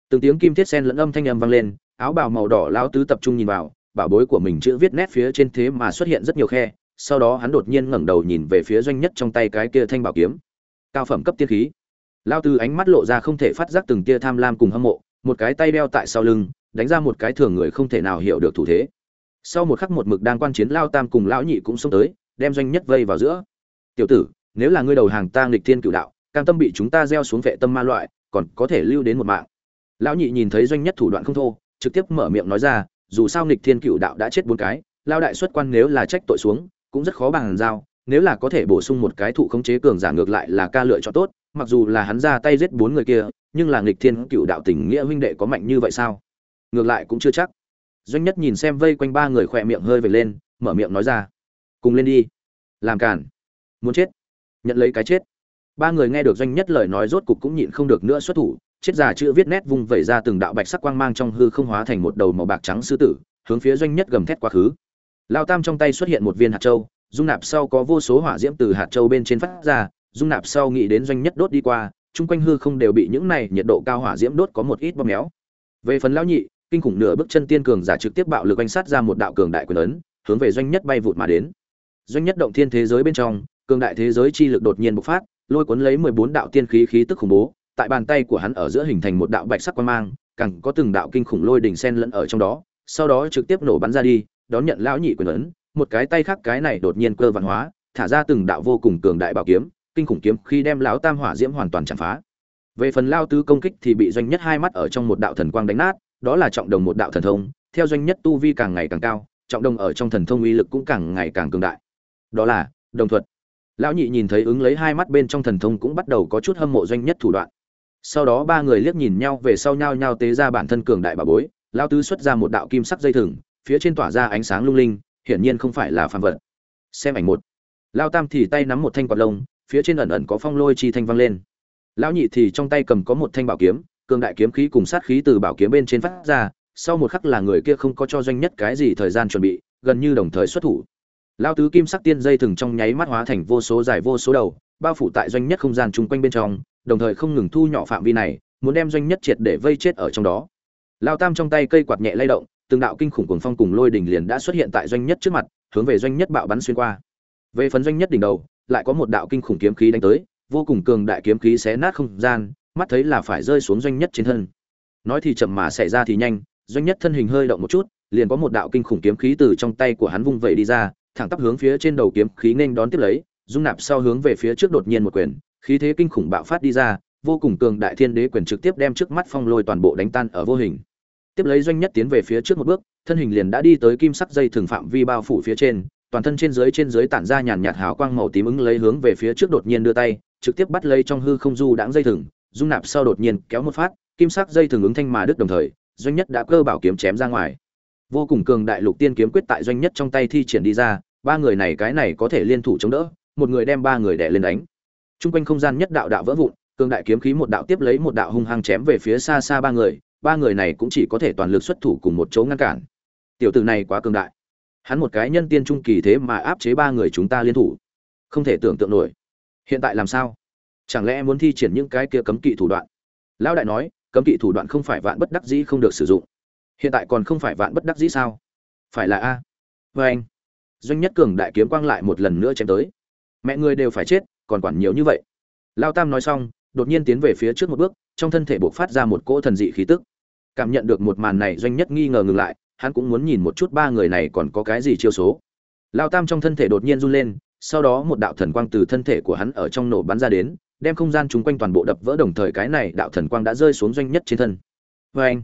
từng tiếng kim thiết sen lẫn âm thanh âm vang lên, áo bào màu đỏ lao tứ tập trung nhìn vào, bảo bối của mình chữ viết nét phía trên thế mà xuất hiện rất nhiều khe, sau đó hắn đột nhiên ngẩng đầu nhìn về phía doanh nhất trong tay cái kia thanh bảo kiếm. Cao phẩm cấp tiên khí. Lao tứ ánh mắt lộ ra không thể phát giác từng tia tham lam cùng hâm mộ, một cái tay đeo tại sau lưng đánh ra một cái thường người không thể nào hiểu được thủ thế. Sau một khắc một mực đang quan chiến, lao tam cùng lão nhị cũng xông tới, đem doanh nhất vây vào giữa. Tiểu tử, nếu là ngươi đầu hàng ta nghịch thiên cửu đạo, cam tâm bị chúng ta gieo xuống vệ tâm ma loại, còn có thể lưu đến một mạng. Lão nhị nhìn thấy doanh nhất thủ đoạn không thô, trực tiếp mở miệng nói ra, dù sao nghịch thiên cửu đạo đã chết bốn cái, lao đại xuất quan nếu là trách tội xuống, cũng rất khó bằng giao, nếu là có thể bổ sung một cái thụ khống chế cường giả ngược lại là ca lựa cho tốt, mặc dù là hắn ra tay giết bốn người kia, nhưng là nghịch thiên cựu đạo tình nghĩa huynh đệ có mạnh như vậy sao? Ngược lại cũng chưa chắc. Doanh nhất nhìn xem vây quanh ba người khỏe miệng hơi về lên, mở miệng nói ra. Cùng lên đi. Làm cản. Muốn chết. Nhận lấy cái chết. Ba người nghe được doanh nhất lời nói rốt cục cũng nhịn không được nữa xuất thủ, chết già chữ viết nét vung vẩy ra từng đạo bạch sắc quang mang trong hư không hóa thành một đầu màu bạc trắng sư tử, hướng phía doanh nhất gầm thét quá khứ. Lao tam trong tay xuất hiện một viên hạt châu, dung nạp sau có vô số hỏa diễm từ hạt châu bên trên phát ra, dung nạp sau nghĩ đến doanh nhất đốt đi qua, chung quanh hư không đều bị những này nhiệt độ cao hỏa diễm đốt có một ít bóp méo. Về phần lão nhị kinh khủng nửa bước chân tiên cường giả trực tiếp bạo lực oanh sát ra một đạo cường đại quyền ấn, hướng về doanh nhất bay vụt mà đến. Doanh nhất động thiên thế giới bên trong, cường đại thế giới chi lực đột nhiên bộc phát, lôi cuốn lấy mười bốn đạo tiên khí khí tức khủng bố, tại bàn tay của hắn ở giữa hình thành một đạo bạch sắc quang mang, càng có từng đạo kinh khủng lôi đỉnh sen lẫn ở trong đó, sau đó trực tiếp nổ bắn ra đi, đón nhận lão nhị quyền ấn, một cái tay khác cái này đột nhiên cơ văn hóa, thả ra từng đạo vô cùng cường đại bảo kiếm, kinh khủng kiếm khi đem lão tam hỏa diễm hoàn toàn chạm phá. Về phần lao tứ công kích thì bị doanh nhất hai mắt ở trong một đạo thần quang đánh nát đó là trọng đồng một đạo thần thông, theo doanh nhất tu vi càng ngày càng cao, trọng đồng ở trong thần thông uy lực cũng càng ngày càng cường đại. Đó là, đồng thuật. Lão nhị nhìn thấy ứng lấy hai mắt bên trong thần thông cũng bắt đầu có chút hâm mộ doanh nhất thủ đoạn. Sau đó ba người liếc nhìn nhau về sau nhau nhau tế ra bản thân cường đại bà bối lao tứ xuất ra một đạo kim sắc dây thừng, phía trên tỏa ra ánh sáng lung linh, hiển nhiên không phải là phàm vật. Xem ảnh một. Lao tam thì tay nắm một thanh quạt lông, phía trên ẩn ẩn có phong lôi chi thanh vang lên. Lão nhị thì trong tay cầm có một thanh bảo kiếm cường đại kiếm khí cùng sát khí từ bảo kiếm bên trên phát ra, sau một khắc là người kia không có cho doanh nhất cái gì thời gian chuẩn bị, gần như đồng thời xuất thủ. Lao tứ kim sắc tiên dây thừng trong nháy mắt hóa thành vô số dài vô số đầu, bao phủ tại doanh nhất không gian chung quanh bên trong, đồng thời không ngừng thu nhỏ phạm vi này, muốn đem doanh nhất triệt để vây chết ở trong đó. Lao tam trong tay cây quạt nhẹ lay động, từng đạo kinh khủng cuồng phong cùng lôi đỉnh liền đã xuất hiện tại doanh nhất trước mặt, hướng về doanh nhất bạo bắn xuyên qua. Về phần doanh nhất đỉnh đầu, lại có một đạo kinh khủng kiếm khí đánh tới, vô cùng cường đại kiếm khí xé nát không gian mắt thấy là phải rơi xuống doanh nhất trên thân. Nói thì chậm mà xảy ra thì nhanh, doanh nhất thân hình hơi động một chút, liền có một đạo kinh khủng kiếm khí từ trong tay của hắn vung vẩy đi ra, thẳng tắp hướng phía trên đầu kiếm khí nên đón tiếp lấy, dung nạp sau hướng về phía trước đột nhiên một quyền, khí thế kinh khủng bạo phát đi ra, vô cùng cường đại thiên đế quyền trực tiếp đem trước mắt phong lôi toàn bộ đánh tan ở vô hình. Tiếp lấy doanh nhất tiến về phía trước một bước, thân hình liền đã đi tới kim sắc dây thường phạm vi bao phủ phía trên, toàn thân trên dưới trên dưới tản ra nhàn nhạt hào quang màu tím ứng lấy hướng về phía trước đột nhiên đưa tay, trực tiếp bắt lấy trong hư không du đãng dây thừng dung nạp sau đột nhiên kéo một phát, kim sắc dây thường ứng thanh mà đứt đồng thời, doanh nhất đã cơ bảo kiếm chém ra ngoài. Vô cùng cường đại lục tiên kiếm quyết tại doanh nhất trong tay thi triển đi ra, ba người này cái này có thể liên thủ chống đỡ, một người đem ba người đè lên đánh. Trung quanh không gian nhất đạo đạo vỡ vụn, cường đại kiếm khí một đạo tiếp lấy một đạo hung hăng chém về phía xa xa ba người ba người này cũng chỉ có thể toàn lực xuất thủ cùng một chỗ ngăn cản. Tiểu tử này quá cường đại. Hắn một cái nhân tiên trung kỳ thế mà áp chế ba người chúng ta liên thủ. Không thể tưởng tượng nổi. Hiện tại làm sao? Chẳng lẽ muốn thi triển những cái kia cấm kỵ thủ đoạn? Lão đại nói, cấm kỵ thủ đoạn không phải vạn bất đắc dĩ không được sử dụng. Hiện tại còn không phải vạn bất đắc dĩ sao? Phải là a. Vê anh, doanh nhất cường đại kiếm quang lại một lần nữa chém tới. Mẹ người đều phải chết, còn quản nhiều như vậy. Lao tam nói xong, đột nhiên tiến về phía trước một bước, trong thân thể buộc phát ra một cỗ thần dị khí tức. Cảm nhận được một màn này, doanh nhất nghi ngờ ngừng lại, hắn cũng muốn nhìn một chút ba người này còn có cái gì chiêu số. Lao tam trong thân thể đột nhiên run lên, sau đó một đạo thần quang từ thân thể của hắn ở trong nổ bắn ra đến đem không gian chung quanh toàn bộ đập vỡ đồng thời cái này đạo thần quang đã rơi xuống doanh nhất trên thân. Vê anh,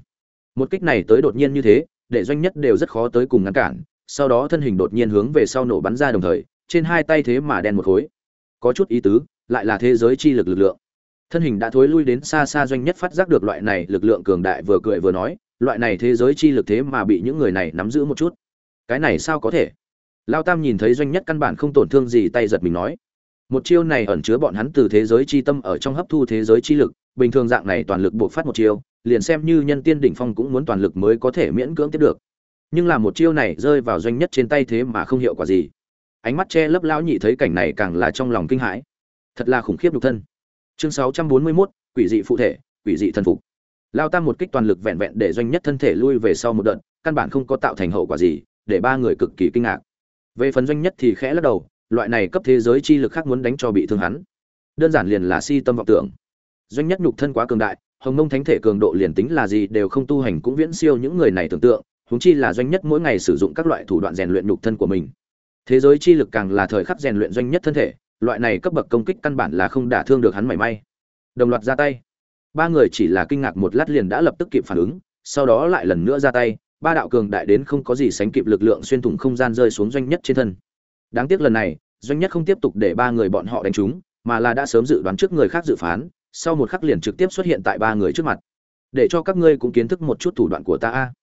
một kích này tới đột nhiên như thế, để doanh nhất đều rất khó tới cùng ngăn cản, sau đó thân hình đột nhiên hướng về sau nổ bắn ra đồng thời, trên hai tay thế mà đen một khối. Có chút ý tứ, lại là thế giới chi lực lực lượng. Thân hình đã thối lui đến xa xa doanh nhất phát giác được loại này lực lượng cường đại vừa cười vừa nói, loại này thế giới chi lực thế mà bị những người này nắm giữ một chút. Cái này sao có thể? Lao tam nhìn thấy doanh nhất căn bản không tổn thương gì, tay giật mình nói một chiêu này ẩn chứa bọn hắn từ thế giới chi tâm ở trong hấp thu thế giới chi lực bình thường dạng này toàn lực buộc phát một chiêu liền xem như nhân tiên đỉnh phong cũng muốn toàn lực mới có thể miễn cưỡng tiếp được. Nhưng là một chiêu này rơi vào doanh nhất trên tay thế mà không hiệu quả gì. Ánh mắt che lấp lão nhị thấy cảnh này càng là trong lòng kinh hãi. Thật là khủng khiếp nhục thân. Chương 641, quỷ dị phụ thể quỷ dị thân phục. Lao tam một kích toàn lực vẹn vẹn để doanh nhất thân thể lui về sau một đợt căn bản không có tạo thành hậu quả gì để ba người cực kỳ kinh ngạc. Về phần doanh nhất thì khẽ lắc đầu loại này cấp thế giới chi lực khác muốn đánh cho bị thương hắn. Đơn giản liền là si tâm vọng tưởng. Doanh nhất nhục thân quá cường đại, hồng mông thánh thể cường độ liền tính là gì đều không tu hành cũng viễn siêu những người này tưởng tượng, huống chi là doanh nhất mỗi ngày sử dụng các loại thủ đoạn rèn luyện nhục thân của mình. Thế giới chi lực càng là thời khắc rèn luyện doanh nhất thân thể, loại này cấp bậc công kích căn bản là không đả thương được hắn mảy may. Đồng loạt ra tay. Ba người chỉ là kinh ngạc một lát liền đã lập tức kịp phản ứng, sau đó lại lần nữa ra tay, ba đạo cường đại đến không có gì sánh kịp lực lượng xuyên thủng không gian rơi xuống doanh nhất trên thân đáng tiếc lần này, doanh nhất không tiếp tục để ba người bọn họ đánh trúng, mà là đã sớm dự đoán trước người khác dự phán, sau một khắc liền trực tiếp xuất hiện tại ba người trước mặt. Để cho các ngươi cũng kiến thức một chút thủ đoạn của ta a.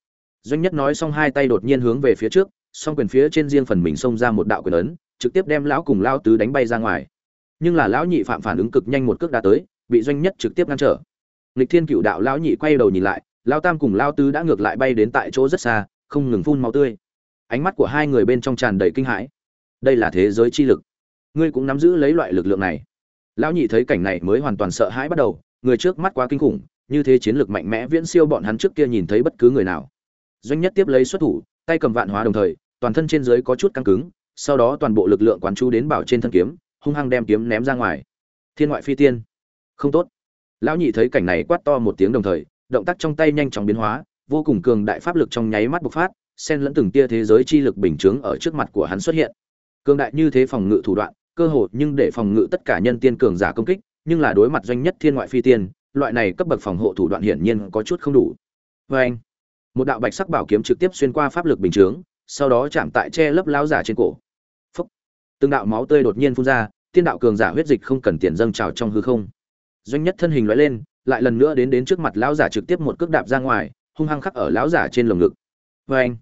Doanh nhất nói xong hai tay đột nhiên hướng về phía trước, song quyền phía trên riêng phần mình xông ra một đạo quyền ấn, trực tiếp đem lão cùng lao tứ đánh bay ra ngoài. Nhưng là lão nhị phạm phản ứng cực nhanh một cước đã tới, bị doanh nhất trực tiếp ngăn trở. Lịch thiên cựu đạo lão nhị quay đầu nhìn lại, lao tam cùng lao tứ đã ngược lại bay đến tại chỗ rất xa, không ngừng phun máu tươi. Ánh mắt của hai người bên trong tràn đầy kinh hãi đây là thế giới chi lực. Ngươi cũng nắm giữ lấy loại lực lượng này. Lão nhị thấy cảnh này mới hoàn toàn sợ hãi bắt đầu, người trước mắt quá kinh khủng, như thế chiến lược mạnh mẽ viễn siêu bọn hắn trước kia nhìn thấy bất cứ người nào. Doanh nhất tiếp lấy xuất thủ, tay cầm vạn hóa đồng thời, toàn thân trên dưới có chút căng cứng, sau đó toàn bộ lực lượng quán chú đến bảo trên thân kiếm, hung hăng đem kiếm ném ra ngoài. Thiên ngoại phi tiên. Không tốt. Lão nhị thấy cảnh này quát to một tiếng đồng thời, động tác trong tay nhanh chóng biến hóa, vô cùng cường đại pháp lực trong nháy mắt bộc phát, xen lẫn từng tia thế giới chi lực bình chướng ở trước mặt của hắn xuất hiện cường đại như thế phòng ngự thủ đoạn, cơ hội nhưng để phòng ngự tất cả nhân tiên cường giả công kích, nhưng là đối mặt doanh nhất thiên ngoại phi tiên, loại này cấp bậc phòng hộ thủ đoạn hiển nhiên có chút không đủ. Vê anh, một đạo bạch sắc bảo kiếm trực tiếp xuyên qua pháp lực bình chướng, sau đó chạm tại che lấp lão giả trên cổ. Phúc. từng đạo máu tươi đột nhiên phun ra, tiên đạo cường giả huyết dịch không cần tiền dâng trào trong hư không. Doanh nhất thân hình loại lên, lại lần nữa đến đến trước mặt lão giả trực tiếp một cước đạp ra ngoài, hung hăng khắc ở lão giả trên lồng ngực. Vê anh,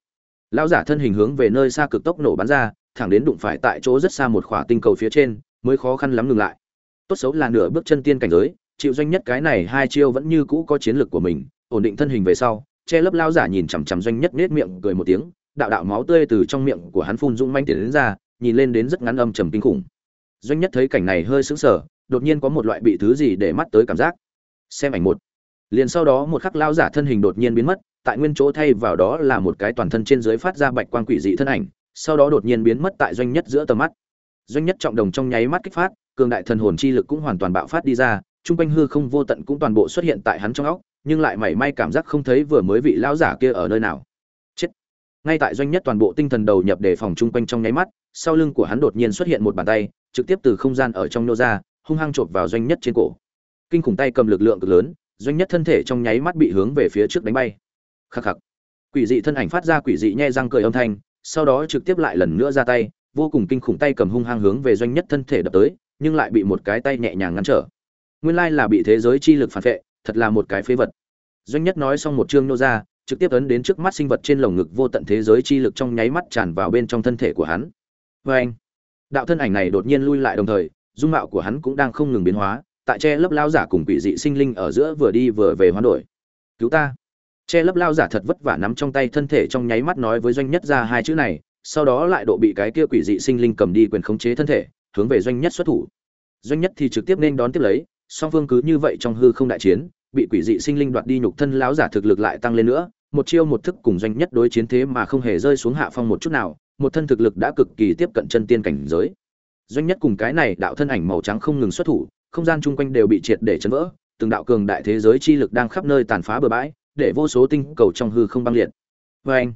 lão giả thân hình hướng về nơi xa cực tốc nổ bắn ra thẳng đến đụng phải tại chỗ rất xa một khỏa tinh cầu phía trên, mới khó khăn lắm ngừng lại. Tốt xấu là nửa bước chân tiên cảnh giới, chịu doanh nhất cái này hai chiêu vẫn như cũ có chiến lược của mình, ổn định thân hình về sau, che lấp lao giả nhìn chằm chằm doanh nhất nết miệng cười một tiếng, đạo đạo máu tươi từ trong miệng của hắn phun rung manh tiến đến ra, nhìn lên đến rất ngắn âm trầm kinh khủng. Doanh nhất thấy cảnh này hơi sững sờ, đột nhiên có một loại bị thứ gì để mắt tới cảm giác. Xem ảnh một. Liền sau đó một khắc lao giả thân hình đột nhiên biến mất, tại nguyên chỗ thay vào đó là một cái toàn thân trên dưới phát ra bạch quang quỷ dị thân ảnh sau đó đột nhiên biến mất tại doanh nhất giữa tầm mắt. Doanh nhất trọng đồng trong nháy mắt kích phát, cường đại thần hồn chi lực cũng hoàn toàn bạo phát đi ra trung quanh hư không vô tận cũng toàn bộ xuất hiện tại hắn trong óc, nhưng lại mảy may cảm giác không thấy vừa mới vị lão giả kia ở nơi nào. Chết. Ngay tại doanh nhất toàn bộ tinh thần đầu nhập để phòng trung quanh trong nháy mắt, sau lưng của hắn đột nhiên xuất hiện một bàn tay, trực tiếp từ không gian ở trong nô ra, hung hăng chộp vào doanh nhất trên cổ. Kinh khủng tay cầm lực lượng cực lớn, doanh nhất thân thể trong nháy mắt bị hướng về phía trước đánh bay. Khắc khắc. Quỷ dị thân ảnh phát ra quỷ dị nhe răng cười âm thanh sau đó trực tiếp lại lần nữa ra tay, vô cùng kinh khủng tay cầm hung hăng hướng về doanh nhất thân thể đập tới, nhưng lại bị một cái tay nhẹ nhàng ngăn trở. Nguyên lai là bị thế giới chi lực phản vệ, thật là một cái phế vật. Doanh nhất nói xong một chương nô ra, trực tiếp ấn đến trước mắt sinh vật trên lồng ngực vô tận thế giới chi lực trong nháy mắt tràn vào bên trong thân thể của hắn. Vê anh đạo thân ảnh này đột nhiên lui lại đồng thời, dung mạo của hắn cũng đang không ngừng biến hóa, tại che lấp lao giả cùng quỷ dị sinh linh ở giữa vừa đi vừa về hoán đổi. Cứu ta che lấp lao giả thật vất vả nắm trong tay thân thể trong nháy mắt nói với doanh nhất ra hai chữ này, sau đó lại độ bị cái kia quỷ dị sinh linh cầm đi quyền khống chế thân thể, hướng về doanh nhất xuất thủ. Doanh nhất thì trực tiếp nên đón tiếp lấy, song phương cứ như vậy trong hư không đại chiến, bị quỷ dị sinh linh đoạt đi nhục thân lão giả thực lực lại tăng lên nữa, một chiêu một thức cùng doanh nhất đối chiến thế mà không hề rơi xuống hạ phong một chút nào, một thân thực lực đã cực kỳ tiếp cận chân tiên cảnh giới. Doanh nhất cùng cái này đạo thân ảnh màu trắng không ngừng xuất thủ, không gian chung quanh đều bị triệt để chấn vỡ, từng đạo cường đại thế giới chi lực đang khắp nơi tàn phá bừa bãi để vô số tinh cầu trong hư không băng liệt. Vê anh,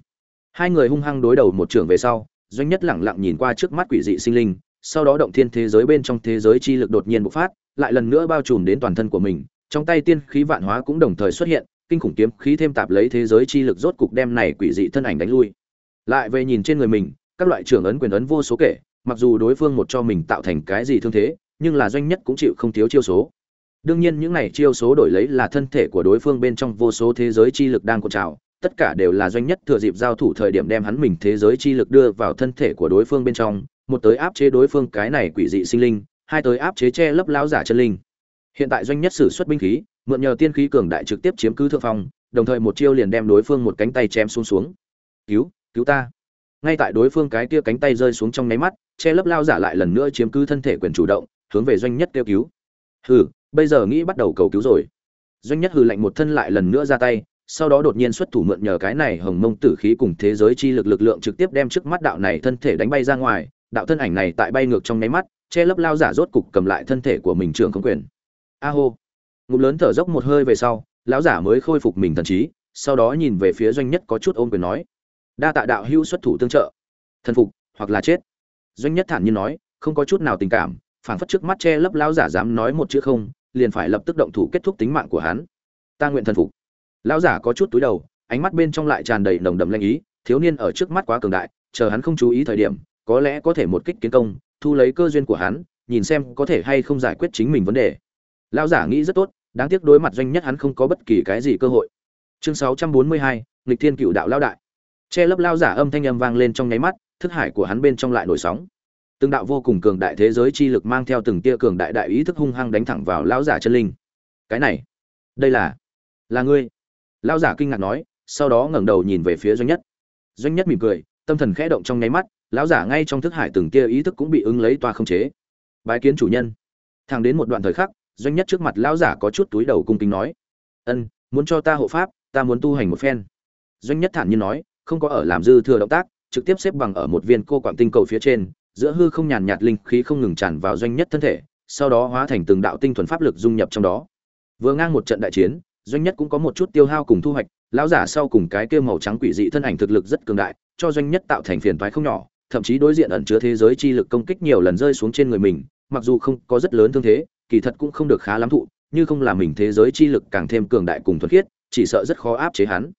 hai người hung hăng đối đầu một trường về sau, doanh nhất lẳng lặng nhìn qua trước mắt quỷ dị sinh linh, sau đó động thiên thế giới bên trong thế giới chi lực đột nhiên bộc phát, lại lần nữa bao trùm đến toàn thân của mình, trong tay tiên khí vạn hóa cũng đồng thời xuất hiện, kinh khủng kiếm khí thêm tạp lấy thế giới chi lực rốt cục đem này quỷ dị thân ảnh đánh lui. Lại về nhìn trên người mình, các loại trưởng ấn quyền ấn vô số kể, mặc dù đối phương một cho mình tạo thành cái gì thương thế, nhưng là doanh nhất cũng chịu không thiếu chiêu số đương nhiên những này chiêu số đổi lấy là thân thể của đối phương bên trong vô số thế giới chi lực đang cuộn trào, tất cả đều là doanh nhất thừa dịp giao thủ thời điểm đem hắn mình thế giới chi lực đưa vào thân thể của đối phương bên trong, một tới áp chế đối phương cái này quỷ dị sinh linh, hai tới áp chế che lấp lão giả chân linh. Hiện tại doanh nhất sử xuất binh khí, mượn nhờ tiên khí cường đại trực tiếp chiếm cứ thượng phong, đồng thời một chiêu liền đem đối phương một cánh tay chém xuống xuống. Cứu cứu ta. Ngay tại đối phương cái kia cánh tay rơi xuống trong nháy mắt, che lấp lao giả lại lần nữa chiếm cứ thân thể quyền chủ động, hướng về doanh nhất kêu cứu. Hừ bây giờ nghĩ bắt đầu cầu cứu rồi. Doanh nhất hừ lạnh một thân lại lần nữa ra tay, sau đó đột nhiên xuất thủ mượn nhờ cái này hồng mông tử khí cùng thế giới chi lực lực lượng trực tiếp đem trước mắt đạo này thân thể đánh bay ra ngoài. Đạo thân ảnh này tại bay ngược trong nháy mắt, che lấp lao giả rốt cục cầm lại thân thể của mình trường không quyền. A hô. Ngụm lớn thở dốc một hơi về sau, lão giả mới khôi phục mình thần trí, sau đó nhìn về phía doanh nhất có chút ôm quyền nói, đa tạ đạo hữu xuất thủ tương trợ. Thần phục hoặc là chết. Doanh nhất thản nhiên nói, không có chút nào tình cảm, phảng phất trước mắt che lấp lão giả dám nói một chữ không liền phải lập tức động thủ kết thúc tính mạng của hắn. Ta nguyện thần phục. Lão giả có chút túi đầu ánh mắt bên trong lại tràn đầy nồng đậm lanh ý thiếu niên ở trước mắt quá cường đại chờ hắn không chú ý thời điểm có lẽ có thể một kích kiến công thu lấy cơ duyên của hắn nhìn xem có thể hay không giải quyết chính mình vấn đề. Lão giả nghĩ rất tốt đáng tiếc đối mặt doanh nhất hắn không có bất kỳ cái gì cơ hội. Chương 642, nghịch thiên cựu đạo lão đại. Che lấp lao giả âm thanh âm vang lên trong nháy mắt thức hải của hắn bên trong lại nổi sóng từng đạo vô cùng cường đại thế giới chi lực mang theo từng tia cường đại đại ý thức hung hăng đánh thẳng vào lão giả chân linh. Cái này, đây là là ngươi. Lão giả kinh ngạc nói, sau đó ngẩng đầu nhìn về phía doanh nhất. Doanh nhất mỉm cười, tâm thần khẽ động trong nháy mắt, lão giả ngay trong thức hải từng tia ý thức cũng bị ứng lấy toa không chế. Bái kiến chủ nhân. Thang đến một đoạn thời khắc, doanh nhất trước mặt lão giả có chút túi đầu cung kính nói, ân, muốn cho ta hộ pháp, ta muốn tu hành một phen. Doanh nhất thản nhiên nói, không có ở làm dư thừa động tác, trực tiếp xếp bằng ở một viên cô quảng tinh cầu phía trên giữa hư không nhàn nhạt linh khí không ngừng tràn vào doanh nhất thân thể, sau đó hóa thành từng đạo tinh thuần pháp lực dung nhập trong đó. Vừa ngang một trận đại chiến, doanh nhất cũng có một chút tiêu hao cùng thu hoạch, lão giả sau cùng cái kia màu trắng quỷ dị thân ảnh thực lực rất cường đại, cho doanh nhất tạo thành phiền toái không nhỏ, thậm chí đối diện ẩn chứa thế giới chi lực công kích nhiều lần rơi xuống trên người mình, mặc dù không có rất lớn thương thế, kỳ thật cũng không được khá lắm thụ, như không làm mình thế giới chi lực càng thêm cường đại cùng thuần khiết, chỉ sợ rất khó áp chế hắn.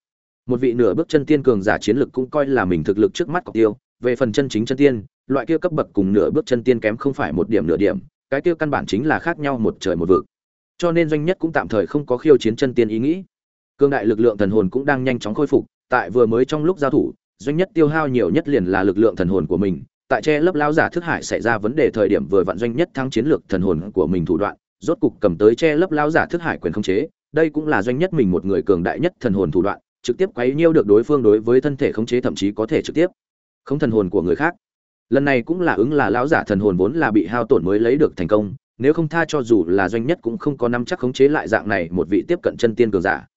Một vị nửa bước chân tiên cường giả chiến lực cũng coi là mình thực lực trước mắt cọc tiêu về phần chân chính chân tiên, loại kia cấp bậc cùng nửa bước chân tiên kém không phải một điểm nửa điểm, cái kia căn bản chính là khác nhau một trời một vực. Cho nên doanh nhất cũng tạm thời không có khiêu chiến chân tiên ý nghĩ. Cương đại lực lượng thần hồn cũng đang nhanh chóng khôi phục, tại vừa mới trong lúc giao thủ, doanh nhất tiêu hao nhiều nhất liền là lực lượng thần hồn của mình, tại che lấp lao giả thức hải xảy ra vấn đề thời điểm vừa vặn doanh nhất thắng chiến lược thần hồn của mình thủ đoạn, rốt cục cầm tới che lấp lao giả thức hải quyền khống chế, đây cũng là doanh nhất mình một người cường đại nhất thần hồn thủ đoạn, trực tiếp quấy nhiêu được đối phương đối với thân thể khống chế thậm chí có thể trực tiếp không thần hồn của người khác. Lần này cũng là ứng là lão giả thần hồn vốn là bị hao tổn mới lấy được thành công, nếu không tha cho dù là doanh nhất cũng không có nắm chắc khống chế lại dạng này một vị tiếp cận chân tiên cường giả.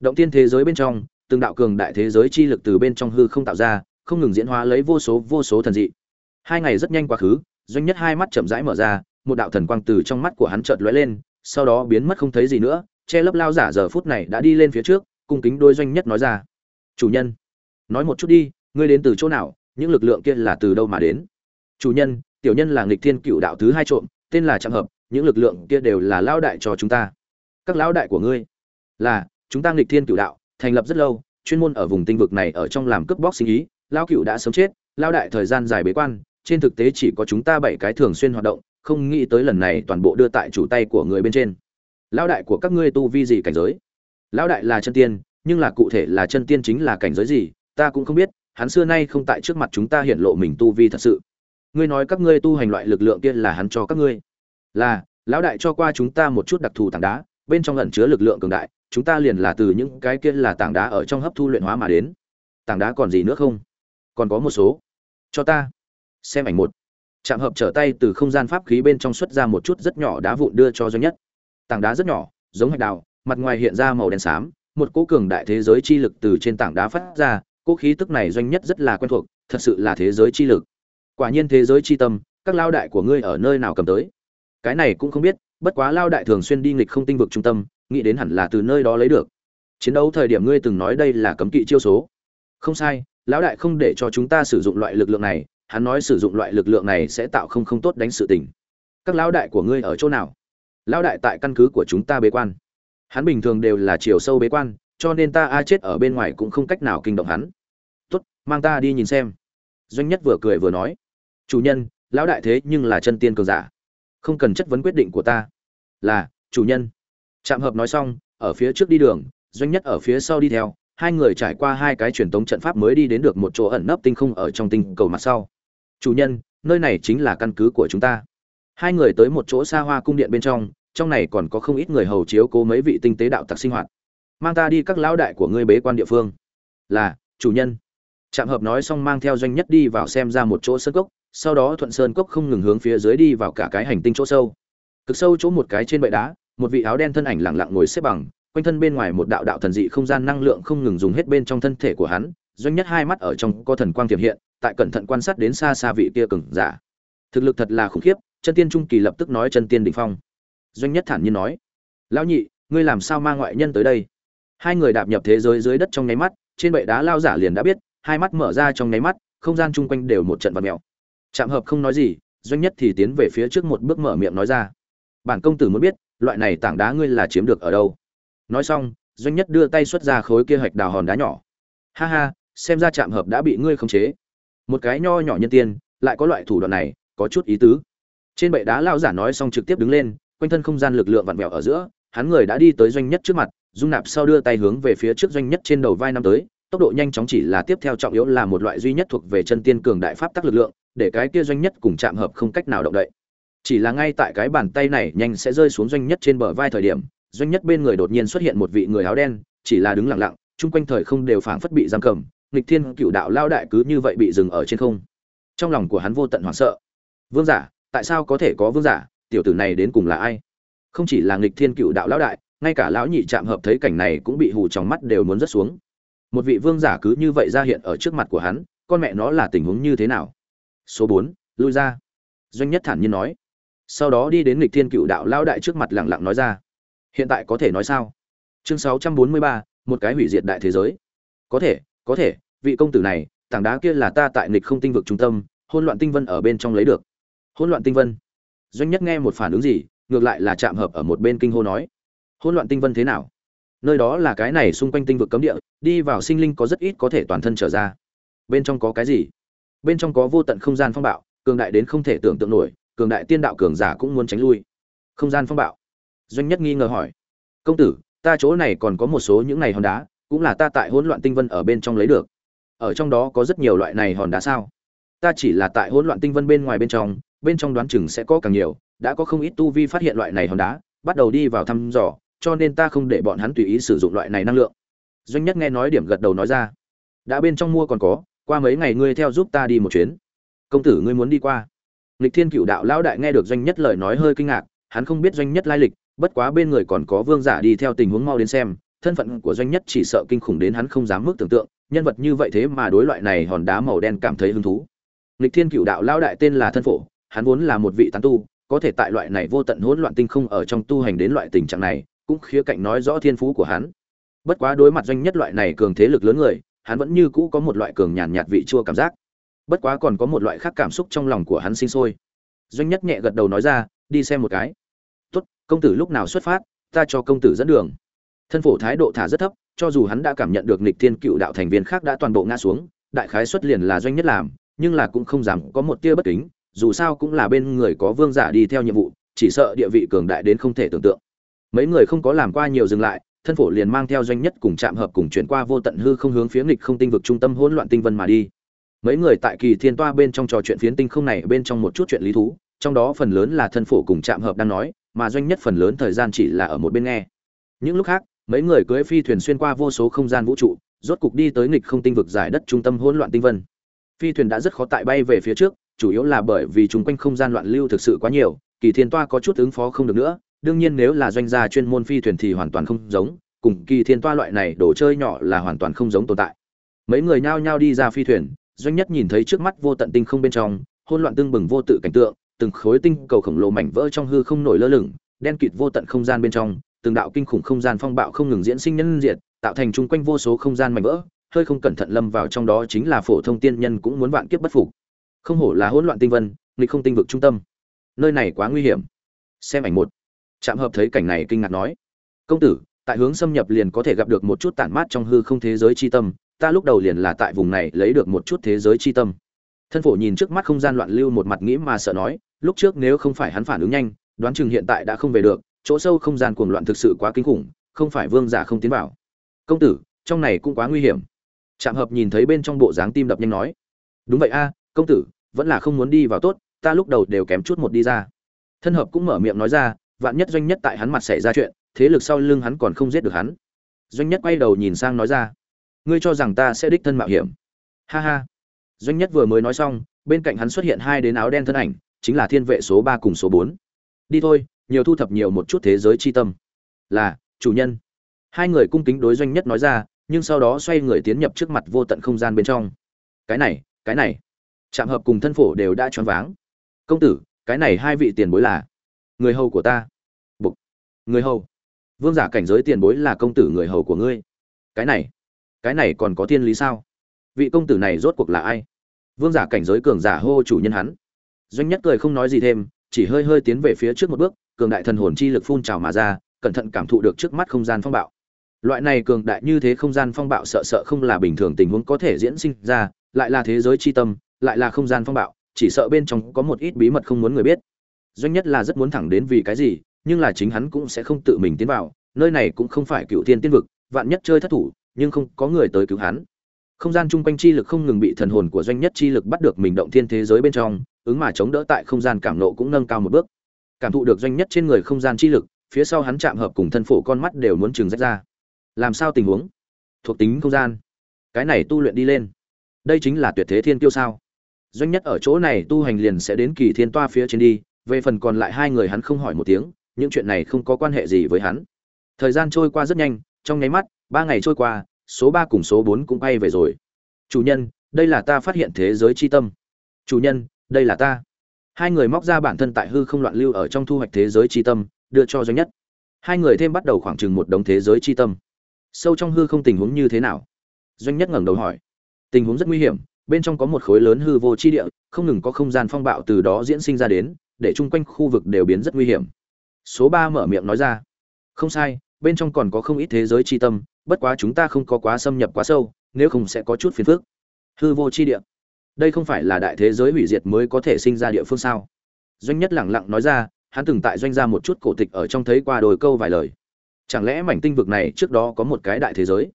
Động tiên thế giới bên trong, từng đạo cường đại thế giới chi lực từ bên trong hư không tạo ra, không ngừng diễn hóa lấy vô số vô số thần dị. Hai ngày rất nhanh quá khứ, doanh nhất hai mắt chậm rãi mở ra, một đạo thần quang từ trong mắt của hắn chợt lóe lên, sau đó biến mất không thấy gì nữa, che lấp lao giả giờ phút này đã đi lên phía trước, cung kính đôi doanh nhất nói ra. Chủ nhân, nói một chút đi, ngươi đến từ chỗ nào những lực lượng kia là từ đâu mà đến? Chủ nhân, tiểu nhân là nghịch thiên cựu đạo thứ hai trộm, tên là trang hợp, những lực lượng kia đều là lao đại cho chúng ta. Các lão đại của ngươi là, chúng ta nghịch thiên cựu đạo, thành lập rất lâu, chuyên môn ở vùng tinh vực này ở trong làm cướp bóc sinh ý lao cựu đã sớm chết lao đại thời gian dài bế quan, trên thực tế chỉ có chúng ta bảy cái thường xuyên hoạt động, không nghĩ tới lần này toàn bộ đưa tại chủ tay của người bên trên. Lao đại của các ngươi tu vi gì cảnh giới? Lão đại là chân tiên, nhưng là cụ thể là chân tiên chính là cảnh giới gì, ta cũng không biết hắn xưa nay không tại trước mặt chúng ta hiện lộ mình tu vi thật sự. Ngươi nói các ngươi tu hành loại lực lượng kia là hắn cho các ngươi. Là, lão đại cho qua chúng ta một chút đặc thù tảng đá, bên trong ẩn chứa lực lượng cường đại, chúng ta liền là từ những cái kia là tảng đá ở trong hấp thu luyện hóa mà đến. Tảng đá còn gì nữa không? Còn có một số. Cho ta. Xem ảnh một. Trạm hợp trở tay từ không gian pháp khí bên trong xuất ra một chút rất nhỏ đá vụn đưa cho doanh nhất. Tảng đá rất nhỏ, giống hạch đào, mặt ngoài hiện ra màu đen xám, một cỗ cường đại thế giới chi lực từ trên tảng đá phát ra cỗ khí tức này doanh nhất rất là quen thuộc, thật sự là thế giới chi lực. Quả nhiên thế giới chi tâm, các lao đại của ngươi ở nơi nào cầm tới? Cái này cũng không biết, bất quá lao đại thường xuyên đi nghịch không tinh vực trung tâm, nghĩ đến hẳn là từ nơi đó lấy được. Chiến đấu thời điểm ngươi từng nói đây là cấm kỵ chiêu số. Không sai, lão đại không để cho chúng ta sử dụng loại lực lượng này, hắn nói sử dụng loại lực lượng này sẽ tạo không không tốt đánh sự tình. Các lão đại của ngươi ở chỗ nào? Lão đại tại căn cứ của chúng ta bế quan. Hắn bình thường đều là chiều sâu bế quan cho nên ta a chết ở bên ngoài cũng không cách nào kinh động hắn. Tốt, mang ta đi nhìn xem. Doanh nhất vừa cười vừa nói. Chủ nhân, lão đại thế nhưng là chân tiên cường giả. Không cần chất vấn quyết định của ta. Là, chủ nhân. Trạm hợp nói xong, ở phía trước đi đường, doanh nhất ở phía sau đi theo, hai người trải qua hai cái truyền tống trận pháp mới đi đến được một chỗ ẩn nấp tinh không ở trong tinh cầu mặt sau. Chủ nhân, nơi này chính là căn cứ của chúng ta. Hai người tới một chỗ xa hoa cung điện bên trong trong này còn có không ít người hầu chiếu cố mấy vị tinh tế đạo tặc sinh hoạt mang ta đi các lão đại của ngươi bế quan địa phương. Là, chủ nhân. Trạm hợp nói xong mang theo doanh nhất đi vào xem ra một chỗ sơn cốc, sau đó thuận sơn cốc không ngừng hướng phía dưới đi vào cả cái hành tinh chỗ sâu. Cực sâu chỗ một cái trên bệ đá, một vị áo đen thân ảnh lặng lặng ngồi xếp bằng, quanh thân bên ngoài một đạo đạo thần dị không gian năng lượng không ngừng dùng hết bên trong thân thể của hắn, doanh nhất hai mắt ở trong có thần quang tiềm hiện, tại cẩn thận quan sát đến xa xa vị kia cừng giả. Thực lực thật là khủng khiếp, chân tiên trung kỳ lập tức nói chân tiên đỉnh phong. Doanh nhất thản nhiên nói, lão nhị, ngươi làm sao mang ngoại nhân tới đây? Hai người đạp nhập thế giới dưới đất trong nháy mắt, trên bệ đá lao giả liền đã biết, hai mắt mở ra trong nháy mắt, không gian chung quanh đều một trận vật mèo. Chạm hợp không nói gì, doanh nhất thì tiến về phía trước một bước mở miệng nói ra. Bản công tử muốn biết, loại này tảng đá ngươi là chiếm được ở đâu? Nói xong, doanh nhất đưa tay xuất ra khối kia hạch đào hòn đá nhỏ. Ha ha, xem ra trạm hợp đã bị ngươi khống chế. Một cái nho nhỏ nhân tiên, lại có loại thủ đoạn này, có chút ý tứ. Trên bệ đá lao giả nói xong trực tiếp đứng lên, quanh thân không gian lực lượng vặn vẹo ở giữa hắn người đã đi tới doanh nhất trước mặt, dung nạp sau đưa tay hướng về phía trước doanh nhất trên đầu vai năm tới, tốc độ nhanh chóng chỉ là tiếp theo trọng yếu là một loại duy nhất thuộc về chân tiên cường đại pháp tắc lực lượng, để cái kia doanh nhất cùng chạm hợp không cách nào động đậy. Chỉ là ngay tại cái bàn tay này nhanh sẽ rơi xuống doanh nhất trên bờ vai thời điểm, doanh nhất bên người đột nhiên xuất hiện một vị người áo đen, chỉ là đứng lặng lặng, chung quanh thời không đều phảng phất bị giam cầm, nghịch thiên cựu đạo lao đại cứ như vậy bị dừng ở trên không. Trong lòng của hắn vô tận hoảng sợ. Vương giả, tại sao có thể có vương giả? Tiểu tử này đến cùng là ai? Không chỉ là nghịch thiên cựu đạo lão đại, ngay cả lão nhị chạm hợp thấy cảnh này cũng bị hù trong mắt đều muốn rớt xuống. Một vị vương giả cứ như vậy ra hiện ở trước mặt của hắn, con mẹ nó là tình huống như thế nào? Số bốn, lui ra. Doanh nhất thản nhiên nói. Sau đó đi đến nghịch thiên cựu đạo lão đại trước mặt lẳng lặng nói ra. Hiện tại có thể nói sao? Chương sáu trăm bốn mươi ba, một cái hủy diệt đại thế giới. Có thể có thể, vị công tử này, tảng đá kia là ta tại nghịch không tinh vực trung tâm hôn loạn tinh vân ở bên trong lấy được. Hôn loạn tinh vân. Doanh nhất nghe một phản ứng gì ngược lại là chạm hợp ở một bên kinh hô nói, hỗn loạn tinh vân thế nào? Nơi đó là cái này xung quanh tinh vực cấm địa, đi vào sinh linh có rất ít có thể toàn thân trở ra. Bên trong có cái gì? Bên trong có vô tận không gian phong bạo, cường đại đến không thể tưởng tượng nổi, cường đại tiên đạo cường giả cũng muốn tránh lui. Không gian phong bạo. Doanh nhất nghi ngờ hỏi, công tử, ta chỗ này còn có một số những này hòn đá, cũng là ta tại hỗn loạn tinh vân ở bên trong lấy được. Ở trong đó có rất nhiều loại này hòn đá sao? Ta chỉ là tại hỗn loạn tinh vân bên ngoài bên trong bên trong đoán chừng sẽ có càng nhiều đã có không ít tu vi phát hiện loại này hòn đá, bắt đầu đi vào thăm dò, cho nên ta không để bọn hắn tùy ý sử dụng loại này năng lượng. Doanh nhất nghe nói điểm gật đầu nói ra, đã bên trong mua còn có, qua mấy ngày ngươi theo giúp ta đi một chuyến. Công tử, ngươi muốn đi qua? Lịch thiên cựu đạo lão đại nghe được doanh nhất lời nói hơi kinh ngạc, hắn không biết doanh nhất lai lịch, bất quá bên người còn có vương giả đi theo tình huống mau đến xem, thân phận của doanh nhất chỉ sợ kinh khủng đến hắn không dám mức tưởng tượng, nhân vật như vậy thế mà đối loại này hòn đá màu đen cảm thấy hứng thú. Lịch thiên cựu đạo lão đại tên là thân phổ, hắn vốn là một vị tán tu có thể tại loại này vô tận hỗn loạn tinh không ở trong tu hành đến loại tình trạng này, cũng khía cạnh nói rõ thiên phú của hắn. Bất quá đối mặt doanh nhất loại này cường thế lực lớn người, hắn vẫn như cũ có một loại cường nhàn nhạt vị chua cảm giác. Bất quá còn có một loại khác cảm xúc trong lòng của hắn sinh sôi. Doanh nhất nhẹ gật đầu nói ra, đi xem một cái. Tốt, công tử lúc nào xuất phát, ta cho công tử dẫn đường. Thân phổ thái độ thả rất thấp, cho dù hắn đã cảm nhận được lịch thiên cựu đạo thành viên khác đã toàn bộ ngã xuống, đại khái xuất liền là doanh nhất làm, nhưng là cũng không dám có một tia bất kính dù sao cũng là bên người có vương giả đi theo nhiệm vụ, chỉ sợ địa vị cường đại đến không thể tưởng tượng. Mấy người không có làm qua nhiều dừng lại, thân phổ liền mang theo doanh nhất cùng chạm hợp cùng chuyển qua vô tận hư không hướng phía nghịch không tinh vực trung tâm hỗn loạn tinh vân mà đi. Mấy người tại kỳ thiên toa bên trong trò chuyện phiến tinh không này bên trong một chút chuyện lý thú, trong đó phần lớn là thân phổ cùng chạm hợp đang nói, mà doanh nhất phần lớn thời gian chỉ là ở một bên nghe. Những lúc khác, mấy người cưỡi phi thuyền xuyên qua vô số không gian vũ trụ, rốt cục đi tới nghịch không tinh vực giải đất trung tâm hỗn loạn tinh vân. Phi thuyền đã rất khó tại bay về phía trước chủ yếu là bởi vì chúng quanh không gian loạn lưu thực sự quá nhiều kỳ thiên toa có chút ứng phó không được nữa đương nhiên nếu là doanh gia chuyên môn phi thuyền thì hoàn toàn không giống cùng kỳ thiên toa loại này đồ chơi nhỏ là hoàn toàn không giống tồn tại. Mấy người nhao nhao đi ra phi thuyền doanh nhất nhìn thấy trước mắt vô tận tinh không bên trong hỗn loạn tương bừng vô tự cảnh tượng từng khối tinh cầu khổng lồ mảnh vỡ trong hư không nổi lơ lửng đen kịt vô tận không gian bên trong từng đạo kinh khủng không gian phong bạo không ngừng diễn sinh nhân diệt, tạo thành chung quanh vô số không gian mảnh vỡ hơi không cẩn thận lâm vào trong đó chính là phổ thông tiên nhân cũng muốn vạn kiếp bất phục không hổ là hỗn loạn tinh vân, nghịch không tinh vực trung tâm. Nơi này quá nguy hiểm. Xem ảnh một. Trạm hợp thấy cảnh này kinh ngạc nói. Công tử, tại hướng xâm nhập liền có thể gặp được một chút tản mát trong hư không thế giới chi tâm, ta lúc đầu liền là tại vùng này lấy được một chút thế giới chi tâm. Thân phổ nhìn trước mắt không gian loạn lưu một mặt nghĩ mà sợ nói, lúc trước nếu không phải hắn phản ứng nhanh, đoán chừng hiện tại đã không về được, chỗ sâu không gian cuồng loạn thực sự quá kinh khủng, không phải vương giả không tiến vào. Công tử, trong này cũng quá nguy hiểm. Trạm hợp nhìn thấy bên trong bộ dáng tim đập nhanh nói. Đúng vậy a, công tử vẫn là không muốn đi vào tốt, ta lúc đầu đều kém chút một đi ra. Thân hợp cũng mở miệng nói ra, vạn nhất doanh nhất tại hắn mặt xảy ra chuyện, thế lực sau lưng hắn còn không giết được hắn. Doanh nhất quay đầu nhìn sang nói ra, ngươi cho rằng ta sẽ đích thân mạo hiểm. Ha ha. Doanh nhất vừa mới nói xong, bên cạnh hắn xuất hiện hai đến áo đen thân ảnh, chính là thiên vệ số ba cùng số bốn. Đi thôi, nhiều thu thập nhiều một chút thế giới chi tâm. Là, chủ nhân. Hai người cung kính đối doanh nhất nói ra, nhưng sau đó xoay người tiến nhập trước mặt vô tận không gian bên trong. Cái này cái này trạm hợp cùng thân phổ đều đã choáng váng. Công tử, cái này hai vị tiền bối là? Người hầu của ta. Bục. Người hầu. Vương giả cảnh giới tiền bối là công tử người hầu của ngươi. Cái này. Cái này còn có thiên lý sao? Vị công tử này rốt cuộc là ai? Vương giả cảnh giới cường giả hô chủ nhân hắn. Doanh nhất cười không nói gì thêm, chỉ hơi hơi tiến về phía trước một bước, cường đại thần hồn chi lực phun trào mà ra, cẩn thận cảm thụ được trước mắt không gian phong bạo. Loại này cường đại như thế không gian phong bạo sợ sợ không là bình thường tình huống có thể diễn sinh ra, lại là thế giới chi tâm lại là không gian phong bạo, chỉ sợ bên trong có một ít bí mật không muốn người biết. Doanh nhất là rất muốn thẳng đến vì cái gì, nhưng là chính hắn cũng sẽ không tự mình tiến vào, nơi này cũng không phải cựu thiên tiên vực, vạn nhất chơi thất thủ, nhưng không có người tới cứu hắn. Không gian chung quanh chi lực không ngừng bị thần hồn của doanh nhất chi lực bắt được mình động thiên thế giới bên trong, ứng mà chống đỡ tại không gian cảm nộ cũng nâng cao một bước. Cảm thụ được doanh nhất trên người không gian chi lực, phía sau hắn chạm hợp cùng thân phổ con mắt đều muốn trừng rách ra. Làm sao tình huống? Thuộc tính không gian. Cái này tu luyện đi lên. Đây chính là tuyệt thế thiên tiêu sao? Doanh nhất ở chỗ này tu hành liền sẽ đến kỳ thiên toa phía trên đi, về phần còn lại hai người hắn không hỏi một tiếng, những chuyện này không có quan hệ gì với hắn. Thời gian trôi qua rất nhanh, trong nháy mắt, ba ngày trôi qua, số ba cùng số bốn cũng bay về rồi. Chủ nhân, đây là ta phát hiện thế giới c h i tâm. Chủ nhân, đây là ta. Hai người móc ra bản thân tại hư không loạn lưu ở trong thu hoạch thế giới c h i tâm, đưa cho doanh nhất. Hai người thêm bắt đầu khoảng chừng một đống thế giới c h i tâm. Sâu trong hư không tình huống như thế nào? Doanh nhất ngẩng đầu hỏi. Tình huống rất nguy hiểm bên trong có một khối lớn hư vô chi địa, không ngừng có không gian phong bạo từ đó diễn sinh ra đến, để chung quanh khu vực đều biến rất nguy hiểm. Số ba mở miệng nói ra. Không sai, bên trong còn có không ít thế giới chi tâm, bất quá chúng ta không có quá xâm nhập quá sâu, nếu không sẽ có chút phiền phức. Hư vô chi địa. Đây không phải là đại thế giới hủy diệt mới có thể sinh ra địa phương sao? Doanh nhất lẳng lặng nói ra, hắn từng tại doanh ra một chút cổ tịch ở trong thấy qua đôi câu vài lời. Chẳng lẽ mảnh tinh vực này trước đó có một cái đại thế giới?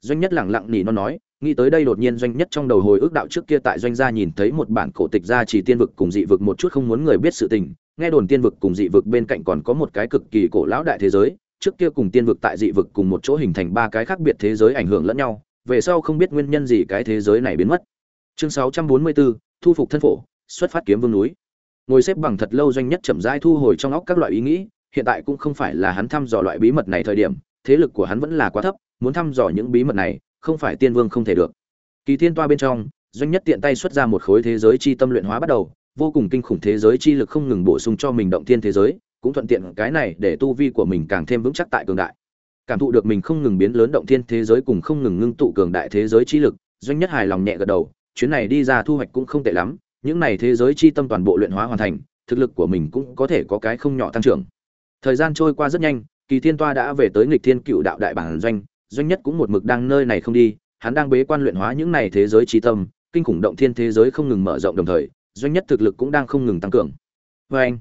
Doanh nhất lẳng lặng nỉ nó nói nghĩ tới đây đột nhiên doanh nhất trong đầu hồi ước đạo trước kia tại doanh gia nhìn thấy một bản cổ tịch gia chỉ tiên vực cùng dị vực một chút không muốn người biết sự tình nghe đồn tiên vực cùng dị vực bên cạnh còn có một cái cực kỳ cổ lão đại thế giới trước kia cùng tiên vực tại dị vực cùng một chỗ hình thành ba cái khác biệt thế giới ảnh hưởng lẫn nhau, về sau không biết nguyên nhân gì cái thế giới này biến mất. Chương 644, thu phục thân phổ, xuất phát kiếm vương núi. Ngồi xếp bằng thật lâu doanh nhất chậm rãi thu hồi trong óc các loại ý nghĩ, hiện tại cũng không phải là hắn thăm dò loại bí mật này thời điểm, thế lực của hắn vẫn là quá thấp, muốn thăm dò những bí mật này, không phải tiên vương không thể được. Kỳ Thiên Toa bên trong, doanh nhất tiện tay xuất ra một khối thế giới chi tâm luyện hóa bắt đầu, vô cùng kinh khủng thế giới chi lực không ngừng bổ sung cho mình động thiên thế giới, cũng thuận tiện cái này để tu vi của mình càng thêm vững chắc tại cường đại cảm thụ được mình không ngừng biến lớn động thiên thế giới cùng không ngừng ngưng tụ cường đại thế giới chi lực doanh nhất hài lòng nhẹ gật đầu chuyến này đi ra thu hoạch cũng không tệ lắm những này thế giới chi tâm toàn bộ luyện hóa hoàn thành thực lực của mình cũng có thể có cái không nhỏ tăng trưởng thời gian trôi qua rất nhanh kỳ thiên toa đã về tới nghịch thiên cựu đạo đại bản doanh doanh nhất cũng một mực đang nơi này không đi, hắn đang bế quan luyện hóa những này thế giới trí tâm, kinh khủng động thiên thế giới không ngừng mở rộng đồng thời, doanh nhất thực lực cũng đang không ngừng tăng cường. Vê anh,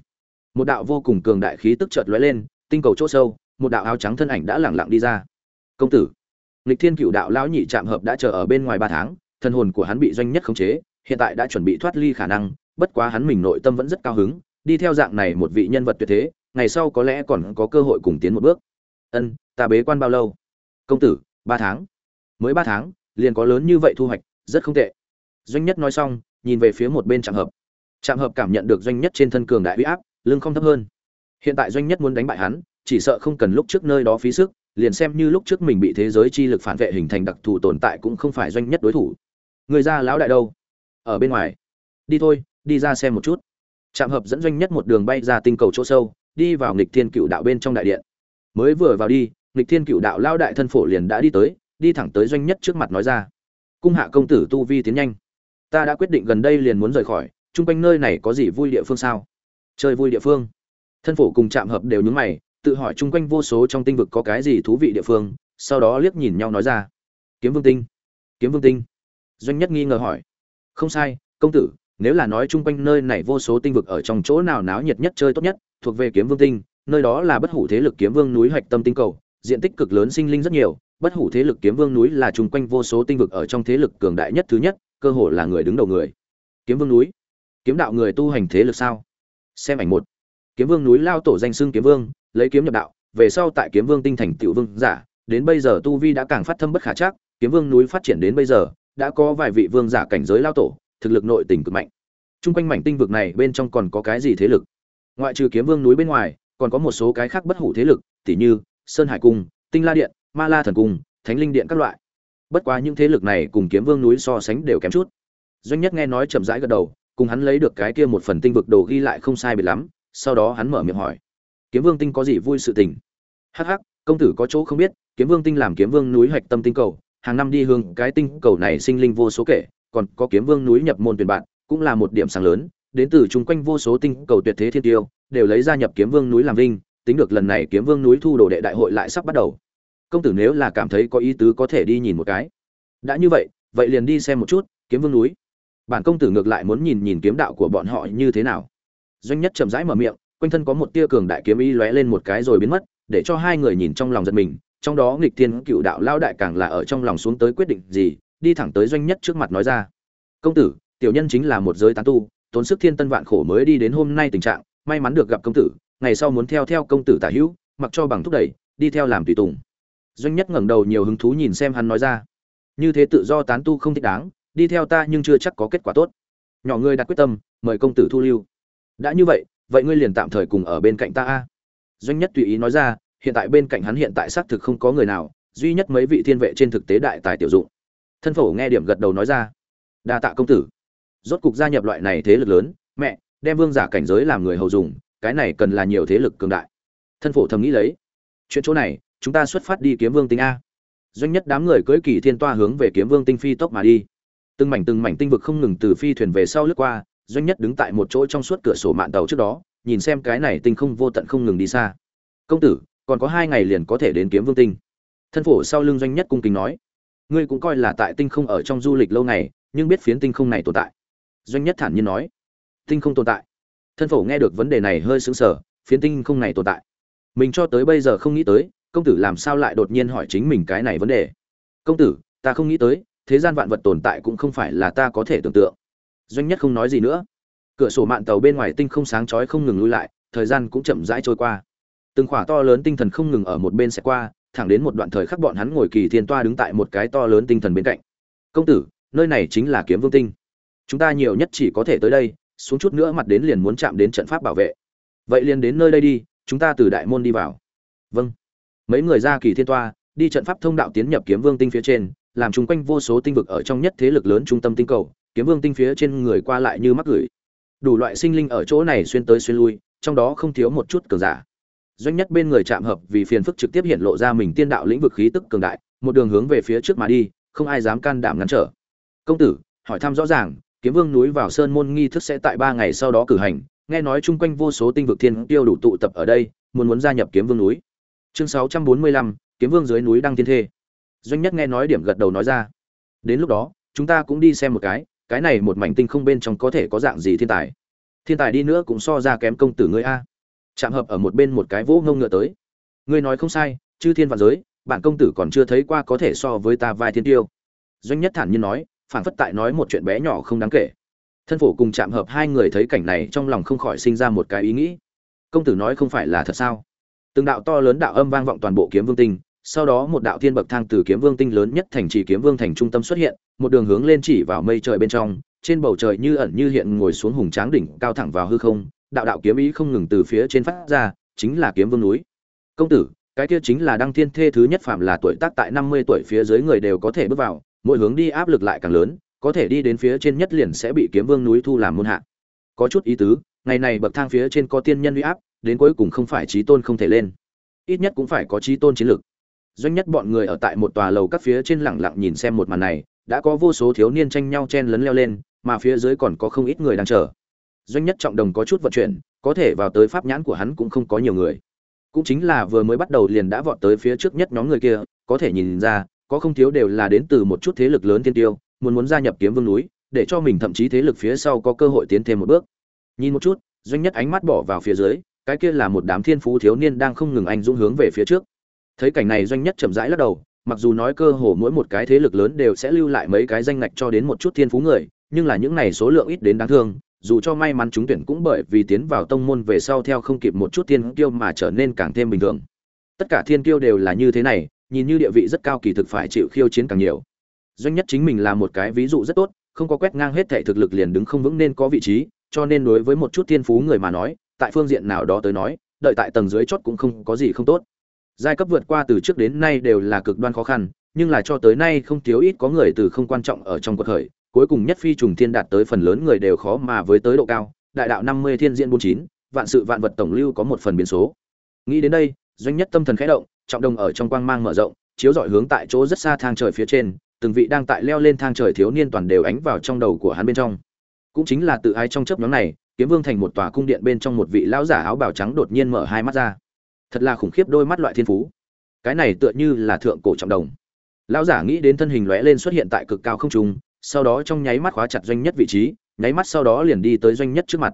một đạo vô cùng cường đại khí tức chợt lóe lên, tinh cầu chỗ sâu, một đạo áo trắng thân ảnh đã lẳng lặng đi ra. Công tử, lịch thiên cựu đạo lão nhị trạm hợp đã chờ ở bên ngoài ba tháng thân hồn của hắn bị doanh nhất khống chế, hiện tại đã chuẩn bị thoát ly khả năng, bất quá hắn mình nội tâm vẫn rất cao hứng, đi theo dạng này một vị nhân vật tuyệt thế, ngày sau có lẽ còn có cơ hội cùng tiến một bước. Ân, ta bế quan bao lâu? Công tử, ba tháng. Mới ba tháng, liền có lớn như vậy thu hoạch, rất không tệ. Doanh nhất nói xong, nhìn về phía một bên trạm hợp. Trạm hợp cảm nhận được doanh nhất trên thân cường đại huy áp lương không thấp hơn. Hiện tại doanh nhất muốn đánh bại hắn, chỉ sợ không cần lúc trước nơi đó phí sức, liền xem như lúc trước mình bị thế giới chi lực phản vệ hình thành đặc thù tồn tại cũng không phải doanh nhất đối thủ. Người ra lão đại đâu? Ở bên ngoài. Đi thôi, đi ra xem một chút. Trạm hợp dẫn doanh nhất một đường bay ra tinh cầu chỗ sâu, đi vào nghịch thiên cựu đạo bên trong đại điện. Mới vừa vào đi Lịch thiên cựu đạo lao đại thân phổ liền đã đi tới, đi thẳng tới doanh nhất trước mặt nói ra. Cung hạ công tử tu vi tiến nhanh. Ta đã quyết định gần đây liền muốn rời khỏi, chung quanh nơi này có gì vui địa phương sao? Chơi vui địa phương. Thân phổ cùng chạm hợp đều nhúng mày, tự hỏi chung quanh vô số trong tinh vực có cái gì thú vị địa phương, sau đó liếc nhìn nhau nói ra. Kiếm vương tinh. Kiếm vương tinh. Doanh nhất nghi ngờ hỏi. Không sai, công tử, nếu là nói chung quanh nơi này vô số tinh vực ở trong chỗ nào náo nhiệt nhất, chơi tốt nhất, thuộc về kiếm vương tinh, nơi đó là bất hủ thế lực kiếm vương núi hạch tâm tinh cầu diện tích cực lớn sinh linh rất nhiều, bất hủ thế lực kiếm vương núi là chung quanh vô số tinh vực ở trong thế lực cường đại nhất thứ nhất, cơ hồ là người đứng đầu người. Kiếm vương núi. Kiếm đạo người tu hành thế lực sao? Xem ảnh một. Kiếm vương núi lao tổ danh xưng kiếm vương, lấy kiếm nhập đạo, về sau tại kiếm vương tinh thành tiểu vương giả, đến bây giờ tu vi đã càng phát thâm bất khả chắc, kiếm vương núi phát triển đến bây giờ, đã có vài vị vương giả cảnh giới lao tổ, thực lực nội tình cực mạnh. Chung quanh mảnh tinh vực này bên trong còn có cái gì thế lực? Ngoại trừ kiếm vương núi bên ngoài, còn có một số cái khác bất hủ thế lực, tỉ như sơn hải cung, tinh la điện, ma la thần cung, thánh linh điện các loại bất quá những thế lực này cùng kiếm vương núi so sánh đều kém chút doanh nhất nghe nói chậm rãi gật đầu, cùng hắn lấy được cái kia một phần tinh vực đồ ghi lại không sai biệt lắm, sau đó hắn mở miệng hỏi, kiếm vương tinh có gì vui sự tình hắc hắc, công tử có chỗ không biết, kiếm vương tinh làm kiếm vương núi hoạch tâm tinh cầu, hàng năm đi hướng cái tinh cầu này sinh linh vô số kể, còn có kiếm vương núi nhập môn tuyển bạn, cũng là một điểm sáng lớn, đến từ chung quanh vô số tinh cầu tuyệt thế thiên tiêu, đều lấy gia nhập kiếm vương núi làm linh tính được lần này kiếm vương núi thu đồ đệ đại hội lại sắp bắt đầu. Công tử nếu là cảm thấy có ý tứ có thể đi nhìn một cái. Đã như vậy vậy liền đi xem một chút, kiếm vương núi. Bản công tử ngược lại muốn nhìn nhìn kiếm đạo của bọn họ như thế nào. Doanh nhất chậm rãi mở miệng, quanh thân có một tia cường đại kiếm ý lóe lên một cái rồi biến mất, để cho hai người nhìn trong lòng giật mình, trong đó nghịch thiên cựu đạo lao đại càng là ở trong lòng xuống tới quyết định gì, đi thẳng tới doanh nhất trước mặt nói ra. Công tử, tiểu nhân chính là một giới tán tu, tốn sức thiên tân vạn khổ mới đi đến hôm nay tình trạng, may mắn được gặp công tử ngày sau muốn theo theo công tử tả hữu, mặc cho bằng thúc đẩy, đi theo làm tùy tùng. Doanh nhất ngẩng đầu nhiều hứng thú nhìn xem hắn nói ra. Như thế tự do tán tu không thích đáng, đi theo ta nhưng chưa chắc có kết quả tốt. Nhỏ ngươi đặt quyết tâm, mời công tử thu lưu. Đã như vậy vậy ngươi liền tạm thời cùng ở bên cạnh ta a. Doanh nhất tùy ý nói ra, hiện tại bên cạnh hắn hiện tại xác thực không có người nào, duy nhất mấy vị thiên vệ trên thực tế đại tài tiểu dụng. Thân phổ nghe điểm gật đầu nói ra. Đa tạ công tử. Rốt cục gia nhập loại này thế lực lớn, mẹ, đem vương giả cảnh giới làm người hầu dùng cái này cần là nhiều thế lực cường đại. Thân phổ thầm nghĩ lấy. Chuyện chỗ này, chúng ta xuất phát đi kiếm vương tinh a. Doanh nhất đám người cưỡi kỳ thiên toa hướng về kiếm vương tinh phi tốc mà đi. Từng mảnh từng mảnh tinh vực không ngừng từ phi thuyền về sau lướt qua, doanh nhất đứng tại một chỗ trong suốt cửa sổ mạn tàu trước đó, nhìn xem cái này tinh không vô tận không ngừng đi xa. Công tử, còn có hai ngày liền có thể đến kiếm vương tinh. Thân phổ sau lưng doanh nhất cung kính nói. Ngươi cũng coi là tại tinh không ở trong du lịch lâu ngày, nhưng biết phiến tinh không này tồn tại. Doanh nhất thản nhiên nói. Tinh không tồn tại? Thân phổ nghe được vấn đề này hơi sững sờ, phiến tinh không này tồn tại. Mình cho tới bây giờ không nghĩ tới, công tử làm sao lại đột nhiên hỏi chính mình cái này vấn đề. Công tử, ta không nghĩ tới, thế gian vạn vật tồn tại cũng không phải là ta có thể tưởng tượng. Doanh nhất không nói gì nữa. Cửa sổ mạn tàu bên ngoài tinh không sáng chói không ngừng lui lại, thời gian cũng chậm rãi trôi qua. Từng khỏa to lớn tinh thần không ngừng ở một bên sẽ qua, thẳng đến một đoạn thời khắc bọn hắn ngồi kỳ thiên toa đứng tại một cái to lớn tinh thần bên cạnh. Công tử, nơi này chính là kiếm vương tinh. Chúng ta nhiều nhất chỉ có thể tới đây xuống chút nữa mặt đến liền muốn chạm đến trận pháp bảo vệ. Vậy liền đến nơi đây đi, chúng ta từ đại môn đi vào. Vâng. Mấy người ra kỳ thiên toa, đi trận pháp thông đạo tiến nhập kiếm vương tinh phía trên, làm chung quanh vô số tinh vực ở trong nhất thế lực lớn trung tâm tinh cầu, kiếm vương tinh phía trên người qua lại như mắc gửi. Đủ loại sinh linh ở chỗ này xuyên tới xuyên lui, trong đó không thiếu một chút cường giả. Doanh nhất bên người chạm hợp vì phiền phức trực tiếp hiện lộ ra mình tiên đạo lĩnh vực khí tức cường đại, một đường hướng về phía trước mà đi, không ai dám can đảm ngăn trở. Công tử, hỏi thăm rõ ràng kiếm vương núi vào sơn môn nghi thức sẽ tại ba ngày sau đó cử hành. Nghe nói chung quanh vô số tinh vực thiên tiêu đủ tụ tập ở đây, muốn muốn gia nhập kiếm vương núi. Chương sáu trăm bốn mươi lăm, kiếm vương dưới núi đăng thiên thê. Doanh nhất nghe nói điểm gật đầu nói ra. Đến lúc đó, chúng ta cũng đi xem một cái cái này một mảnh tinh không bên trong có thể có dạng gì thiên tài. Thiên tài đi nữa cũng so ra kém công tử ngươi a. Chạm hợp ở một bên một cái vỗ ngông ngựa tới. Ngươi nói không sai, chư thiên vạn giới bản công tử còn chưa thấy qua có thể so với ta vai thiên tiêu. Doanh nhất thản nhiên nói phản phất tại nói một chuyện bé nhỏ không đáng kể. Thân phổ cùng chạm hợp hai người thấy cảnh này trong lòng không khỏi sinh ra một cái ý nghĩ. Công tử nói không phải là thật sao? Từng đạo to lớn đạo âm vang vọng toàn bộ kiếm vương tinh, sau đó một đạo thiên bậc thang từ kiếm vương tinh lớn nhất thành trì kiếm vương thành trung tâm xuất hiện, một đường hướng lên chỉ vào mây trời bên trong, trên bầu trời như ẩn như hiện ngồi xuống hùng tráng đỉnh cao thẳng vào hư không, đạo đạo kiếm ý không ngừng từ phía trên phát ra, chính là kiếm vương núi. Công tử, cái kia chính là đăng thiên thê thứ nhất phạm là tuổi tác tại năm mươi tuổi phía dưới người đều có thể bước vào mỗi hướng đi áp lực lại càng lớn, có thể đi đến phía trên nhất liền sẽ bị kiếm vương núi thu làm môn hạ. Có chút ý tứ, ngày này bậc thang phía trên có tiên nhân uy áp, đến cuối cùng không phải trí tôn không thể lên. Ít nhất cũng phải có trí tôn chiến lực. Doanh nhất bọn người ở tại một tòa lầu các phía trên lẳng lặng nhìn xem một màn này, đã có vô số thiếu niên tranh nhau chen lấn leo lên, mà phía dưới còn có không ít người đang chờ. Doanh nhất trọng đồng có chút vận chuyển, có thể vào tới pháp nhãn của hắn cũng không có nhiều người. Cũng chính là vừa mới bắt đầu liền đã vọt tới phía trước nhất nhóm người kia, có thể nhìn ra có không thiếu đều là đến từ một chút thế lực lớn tiên tiêu, muốn muốn gia nhập kiếm vương núi, để cho mình thậm chí thế lực phía sau có cơ hội tiến thêm một bước. Nhìn một chút, doanh nhất ánh mắt bỏ vào phía dưới, cái kia là một đám thiên phú thiếu niên đang không ngừng anh dũng hướng về phía trước. Thấy cảnh này doanh nhất chậm rãi lắc đầu, mặc dù nói cơ hồ mỗi một cái thế lực lớn đều sẽ lưu lại mấy cái danh ngạch cho đến một chút thiên phú người, nhưng là những này số lượng ít đến đáng thương, dù cho may mắn chúng tuyển cũng bởi vì tiến vào tông môn về sau theo không kịp một chút thiên kiêu mà trở nên càng thêm bình thường. Tất cả thiên kiêu đều là như thế này nhìn như địa vị rất cao kỳ thực phải chịu khiêu chiến càng nhiều. Doanh nhất chính mình là một cái ví dụ rất tốt, không có quét ngang hết thảy thực lực liền đứng không vững nên có vị trí, cho nên đối với một chút thiên phú người mà nói, tại phương diện nào đó tới nói, đợi tại tầng dưới chót cũng không có gì không tốt. Giai cấp vượt qua từ trước đến nay đều là cực đoan khó khăn, nhưng là cho tới nay không thiếu ít có người từ không quan trọng ở trong cuộc khởi, cuối cùng nhất phi trùng thiên đạt tới phần lớn người đều khó mà với tới độ cao, đại đạo năm mươi thiên diễn bốn chín, vạn sự vạn vật tổng lưu có một phần biến số. Nghĩ đến đây, doanh nhất tâm thần khẽ động trọng đồng ở trong quang mang mở rộng, chiếu dọi hướng tại chỗ rất xa thang trời phía trên, từng vị đang tại leo lên thang trời thiếu niên toàn đều ánh vào trong đầu của hắn bên trong. Cũng chính là tự ái trong chớp nhóm này, kiếm vương thành một tòa cung điện bên trong một vị lão giả áo bào trắng đột nhiên mở hai mắt ra. Thật là khủng khiếp đôi mắt loại thiên phú. Cái này tựa như là thượng cổ trọng đồng. Lão giả nghĩ đến thân hình lóe lên xuất hiện tại cực cao không trung, sau đó trong nháy mắt khóa chặt doanh nhất vị trí, nháy mắt sau đó liền đi tới doanh nhất trước mặt.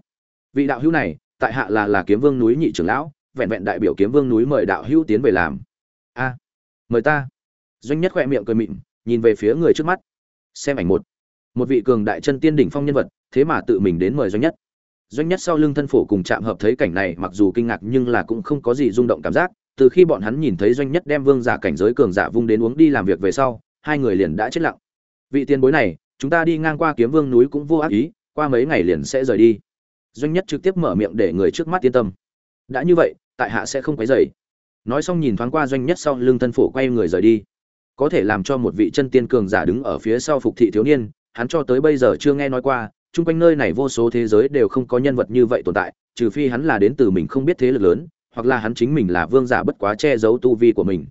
Vị đạo hữu này, tại hạ là là kiếm vương núi nhị trưởng lão, vẹn vẹn đại biểu kiếm vương núi mời đạo hữu tiến về làm a, mời ta. Doanh nhất khoe miệng cười mịn, nhìn về phía người trước mắt. Xem ảnh một. Một vị cường đại chân tiên đỉnh phong nhân vật, thế mà tự mình đến mời doanh nhất. Doanh nhất sau lưng thân phổ cùng chạm hợp thấy cảnh này, mặc dù kinh ngạc nhưng là cũng không có gì rung động cảm giác. Từ khi bọn hắn nhìn thấy doanh nhất đem vương giả cảnh giới cường giả vung đến uống đi làm việc về sau, hai người liền đã chết lặng. Vị tiền bối này, chúng ta đi ngang qua kiếm vương núi cũng vô ác ý, qua mấy ngày liền sẽ rời đi. Doanh nhất trực tiếp mở miệng để người trước mắt yên tâm. Đã như vậy, tại hạ sẽ không quấy rầy nói xong nhìn thoáng qua doanh nhất sau lưng thân phổ quay người rời đi. Có thể làm cho một vị chân tiên cường giả đứng ở phía sau phục thị thiếu niên, hắn cho tới bây giờ chưa nghe nói qua, chung quanh nơi này vô số thế giới đều không có nhân vật như vậy tồn tại, trừ phi hắn là đến từ mình không biết thế lực lớn, hoặc là hắn chính mình là vương giả bất quá che giấu tu vi của mình.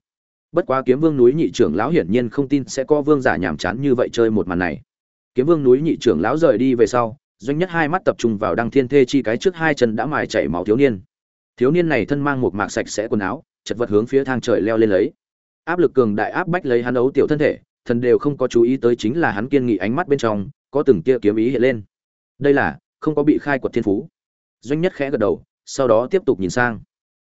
Bất quá kiếm vương núi nhị trưởng lão hiển nhiên không tin sẽ có vương giả nhàm chán như vậy chơi một màn này. Kiếm vương núi nhị trưởng lão rời đi về sau, doanh nhất hai mắt tập trung vào đăng thiên thê chi cái trước hai chân đã mài chảy máu thiếu niên. Thiếu niên này thân mang một mạc sạch sẽ quần áo chật vật hướng phía thang trời leo lên lấy. Áp lực cường đại áp bách lấy hắn ấu tiểu thân thể, thần đều không có chú ý tới chính là hắn kiên nghị ánh mắt bên trong, có từng tia kiếm ý hiện lên. Đây là, không có bị khai quật thiên phú. Doanh nhất khẽ gật đầu, sau đó tiếp tục nhìn sang.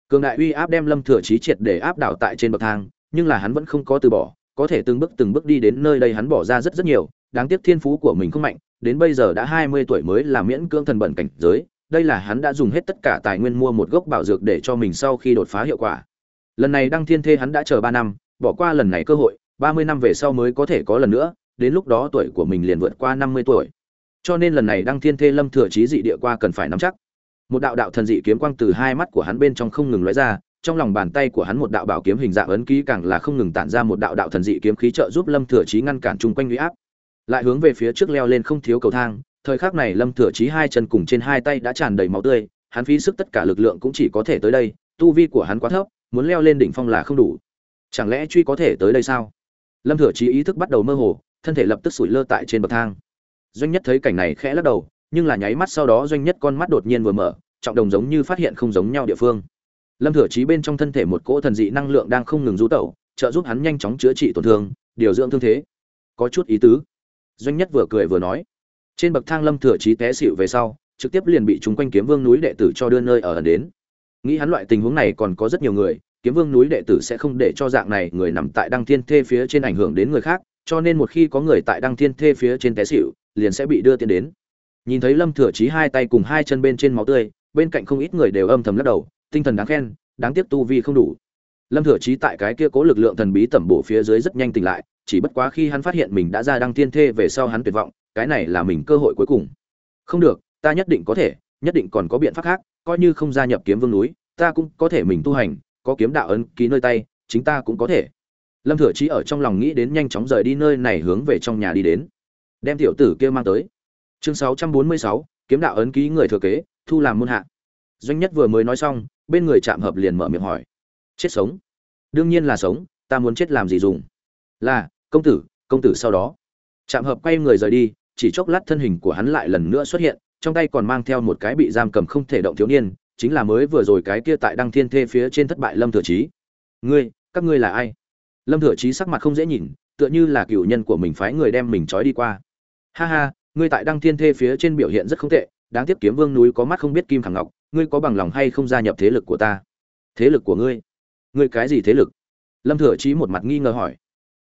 Cường đại uy áp đem lâm thừa trí triệt để áp đảo tại trên bậc thang, nhưng là hắn vẫn không có từ bỏ, có thể từng bước từng bước đi đến nơi đây hắn bỏ ra rất rất nhiều, đáng tiếc thiên phú của mình không mạnh, đến bây giờ đã hai mươi tuổi mới là miễn cưỡng thần bẩn cảnh giới, đây là hắn đã dùng hết tất cả tài nguyên mua một gốc bảo dược để cho mình sau khi đột phá hiệu quả lần này đăng thiên thê hắn đã chờ ba năm, bỏ qua lần này cơ hội, ba mươi năm về sau mới có thể có lần nữa, đến lúc đó tuổi của mình liền vượt qua năm mươi tuổi. Cho nên lần này đăng thiên thê lâm thừa trí dị địa qua cần phải nắm chắc. Một đạo đạo thần dị kiếm quang từ hai mắt của hắn bên trong không ngừng lóe ra, trong lòng bàn tay của hắn một đạo bảo kiếm hình dạng ấn ký càng là không ngừng tản ra một đạo đạo thần dị kiếm khí trợ giúp lâm thừa trí ngăn cản chung quanh uy áp. Lại hướng về phía trước leo lên không thiếu cầu thang, thời khắc này lâm thừa trí hai chân cùng trên hai tay đã tràn đầy máu tươi, hắn phí sức tất cả lực lượng cũng chỉ có thể tới đây, tu vi của hắn quá thấp muốn leo lên đỉnh phong là không đủ. Chẳng lẽ truy có thể tới đây sao? Lâm thừa trí ý thức bắt đầu mơ hồ, thân thể lập tức sủi lơ tại trên bậc thang. Doanh nhất thấy cảnh này khẽ lắc đầu, nhưng là nháy mắt sau đó doanh nhất con mắt đột nhiên vừa mở, trọng đồng giống như phát hiện không giống nhau địa phương. Lâm thừa trí bên trong thân thể một cỗ thần dị năng lượng đang không ngừng rú tẩu, trợ giúp hắn nhanh chóng chữa trị tổn thương, điều dưỡng thương thế. Có chút ý tứ. Doanh nhất vừa cười vừa nói. Trên bậc thang lâm thừa trí té xịu về sau, trực tiếp liền bị chúng quanh kiếm vương núi đệ tử cho đưa nơi ở đến nghĩ hắn loại tình huống này còn có rất nhiều người, kiếm vương núi đệ tử sẽ không để cho dạng này người nằm tại đăng thiên thê phía trên ảnh hưởng đến người khác, cho nên một khi có người tại đăng thiên thê phía trên té xịu liền sẽ bị đưa tiền đến. Nhìn thấy lâm thừa chí hai tay cùng hai chân bên trên máu tươi, bên cạnh không ít người đều âm thầm lắc đầu, tinh thần đáng khen, đáng tiếc tu vi không đủ. Lâm thừa chí tại cái kia cố lực lượng thần bí tẩm bổ phía dưới rất nhanh tỉnh lại, chỉ bất quá khi hắn phát hiện mình đã ra đăng thiên thê về sau hắn tuyệt vọng, cái này là mình cơ hội cuối cùng. Không được, ta nhất định có thể, nhất định còn có biện pháp khác coi như không gia nhập kiếm vương núi ta cũng có thể mình tu hành có kiếm đạo ấn ký nơi tay chính ta cũng có thể. Lâm thừa chí ở trong lòng nghĩ đến nhanh chóng rời đi nơi này hướng về trong nhà đi đến. Đem tiểu tử kia mang tới. Chương 646, kiếm đạo ấn ký người thừa kế thu làm môn hạ. Doanh nhất vừa mới nói xong bên người chạm hợp liền mở miệng hỏi. Chết sống. Đương nhiên là sống ta muốn chết làm gì dùng? Là công tử công tử sau đó. Chạm hợp quay người rời đi chỉ chốc lát thân hình của hắn lại lần nữa xuất hiện trong tay còn mang theo một cái bị giam cầm không thể động thiếu niên, chính là mới vừa rồi cái kia tại đăng thiên thê phía trên thất bại lâm thừa trí ngươi, các ngươi là ai? Lâm thừa trí sắc mặt không dễ nhìn, tựa như là cựu nhân của mình phái người đem mình trói đi qua. Ha ha, ngươi tại đăng thiên thê phía trên biểu hiện rất không tệ, đáng tiếc kiếm vương núi có mắt không biết kim khẳng ngọc, ngươi có bằng lòng hay không gia nhập thế lực của ta? Thế lực của ngươi? Ngươi cái gì thế lực? Lâm thừa chí một mặt nghi ngờ hỏi.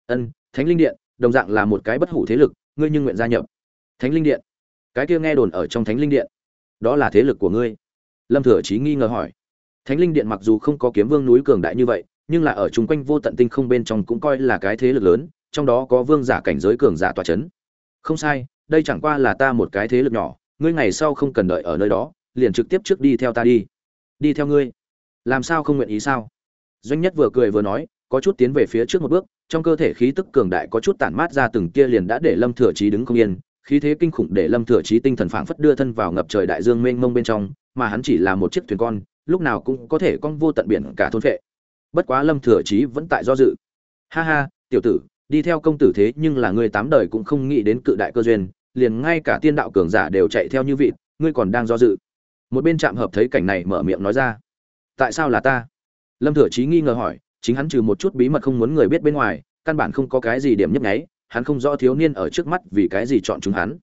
Ân, thánh linh điện, đồng dạng là một cái bất hủ thế lực, ngươi nhưng nguyện gia nhập. Thánh linh điện cái kia nghe đồn ở trong thánh linh điện. Đó là thế lực của ngươi? Lâm thừa chí nghi ngờ hỏi. Thánh linh điện mặc dù không có kiếm vương núi cường đại như vậy, nhưng là ở chung quanh vô tận tinh không bên trong cũng coi là cái thế lực lớn, trong đó có vương giả cảnh giới cường giả tòa chấn. Không sai, đây chẳng qua là ta một cái thế lực nhỏ, ngươi ngày sau không cần đợi ở nơi đó, liền trực tiếp trước đi theo ta đi. Đi theo ngươi? Làm sao không nguyện ý sao? Doanh nhất vừa cười vừa nói, có chút tiến về phía trước một bước, trong cơ thể khí tức cường đại có chút tản mát ra từng kia liền đã để lâm thừa trí đứng không yên khí thế kinh khủng để lâm thừa trí tinh thần phảng phất đưa thân vào ngập trời đại dương mênh mông bên trong, mà hắn chỉ là một chiếc thuyền con, lúc nào cũng có thể con vô tận biển cả thôn phệ. Bất quá lâm thừa trí vẫn tại do dự. Ha ha, tiểu tử, đi theo công tử thế nhưng là ngươi tám đời cũng không nghĩ đến cự đại cơ duyên, liền ngay cả tiên đạo cường giả đều chạy theo như vị ngươi còn đang do dự. Một bên trạm hợp thấy cảnh này mở miệng nói ra. Tại sao là ta? Lâm thừa chí nghi ngờ hỏi, chính hắn trừ một chút bí mật không muốn người biết bên ngoài, căn bản không có cái gì điểm nhấp nháy hắn không rõ thiếu niên ở trước mắt vì cái gì chọn chúng hắn.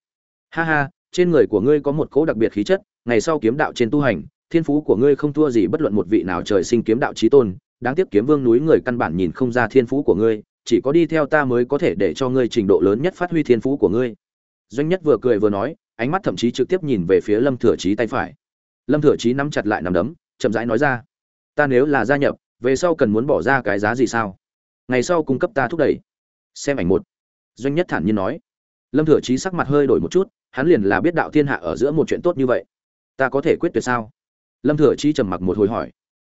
Ha ha, trên người của ngươi có một cố đặc biệt khí chất, ngày sau kiếm đạo trên tu hành, thiên phú của ngươi không thua gì bất luận một vị nào trời sinh kiếm đạo chí tôn. Đáng tiếc kiếm vương núi người căn bản nhìn không ra thiên phú của ngươi, chỉ có đi theo ta mới có thể để cho ngươi trình độ lớn nhất phát huy thiên phú của ngươi. Doanh nhất vừa cười vừa nói, ánh mắt thậm chí trực tiếp nhìn về phía lâm thừa chí tay phải. Lâm thừa chí nắm chặt lại nắm đấm, chậm rãi nói ra, ta nếu là gia nhập, về sau cần muốn bỏ ra cái giá gì sao? Ngày sau cung cấp ta thúc đẩy. Xem ảnh một doanh nhất thản nhiên nói. Lâm thừa chí sắc mặt hơi đổi một chút, hắn liền là biết đạo thiên hạ ở giữa một chuyện tốt như vậy. Ta có thể quyết tuyệt sao? Lâm thừa chí trầm mặc một hồi hỏi.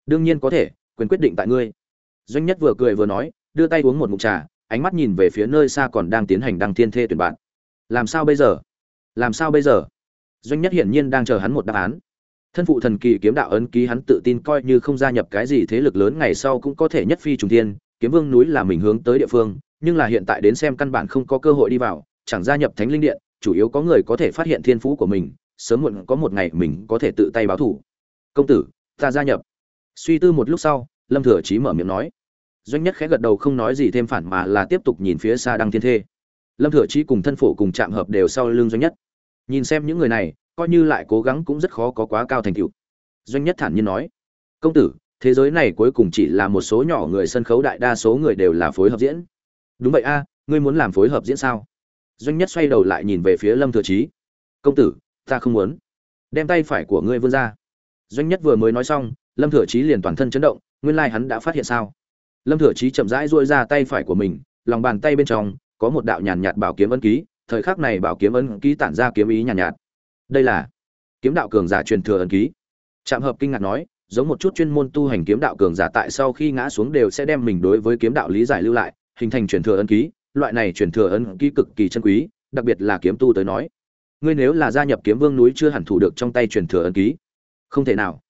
Đương nhiên có thể, quyền quyết định tại ngươi. Doanh nhất vừa cười vừa nói, đưa tay uống một ngụm trà, ánh mắt nhìn về phía nơi xa còn đang tiến hành đăng thiên thê tuyển bạn. Làm sao bây giờ? Làm sao bây giờ? Doanh nhất hiển nhiên đang chờ hắn một đáp án. Thân phụ thần kỳ kiếm đạo ấn ký hắn tự tin coi như không gia nhập cái gì thế lực lớn ngày sau cũng có thể nhất phi trùng thiên, kiếm vương núi là mình hướng tới địa phương nhưng là hiện tại đến xem căn bản không có cơ hội đi vào, chẳng gia nhập thánh linh điện, chủ yếu có người có thể phát hiện thiên phú của mình, sớm muộn có một ngày mình có thể tự tay báo thủ. Công tử, ta gia nhập. Suy tư một lúc sau, lâm thừa chí mở miệng nói. Doanh nhất khẽ gật đầu không nói gì thêm phản mà là tiếp tục nhìn phía xa đăng thiên thê. Lâm thừa chí cùng thân phổ cùng chạm hợp đều sau lưng doanh nhất. Nhìn xem những người này, coi như lại cố gắng cũng rất khó có quá cao thành tựu. Doanh nhất thản nhiên nói. Công tử, thế giới này cuối cùng chỉ là một số nhỏ người sân khấu đại đa số người đều là phối hợp diễn đúng vậy a ngươi muốn làm phối hợp diễn sao? Doanh nhất xoay đầu lại nhìn về phía lâm thừa chí. Công tử ta không muốn. Đem tay phải của ngươi vươn ra. Doanh nhất vừa mới nói xong lâm thừa chí liền toàn thân chấn động nguyên lai hắn đã phát hiện sao? Lâm thừa chí chậm rãi duỗi ra tay phải của mình lòng bàn tay bên trong có một đạo nhàn nhạt bảo kiếm ấn ký thời khắc này bảo kiếm ấn ký tản ra kiếm ý nhàn nhạt, nhạt đây là kiếm đạo cường giả truyền thừa ấn ký. Trạm hợp kinh ngạc nói giống một chút chuyên môn tu hành kiếm đạo cường giả tại sau khi ngã xuống đều sẽ đem mình đối với kiếm đạo lý giải lưu lại hình thành truyền thừa ấn ký, loại này truyền thừa ấn ký cực kỳ chân quý, đặc biệt là kiếm tu tới nói. Ngươi nếu là gia nhập kiếm vương núi chưa hẳn thủ được trong tay truyền thừa ấn ký. Không thể nào.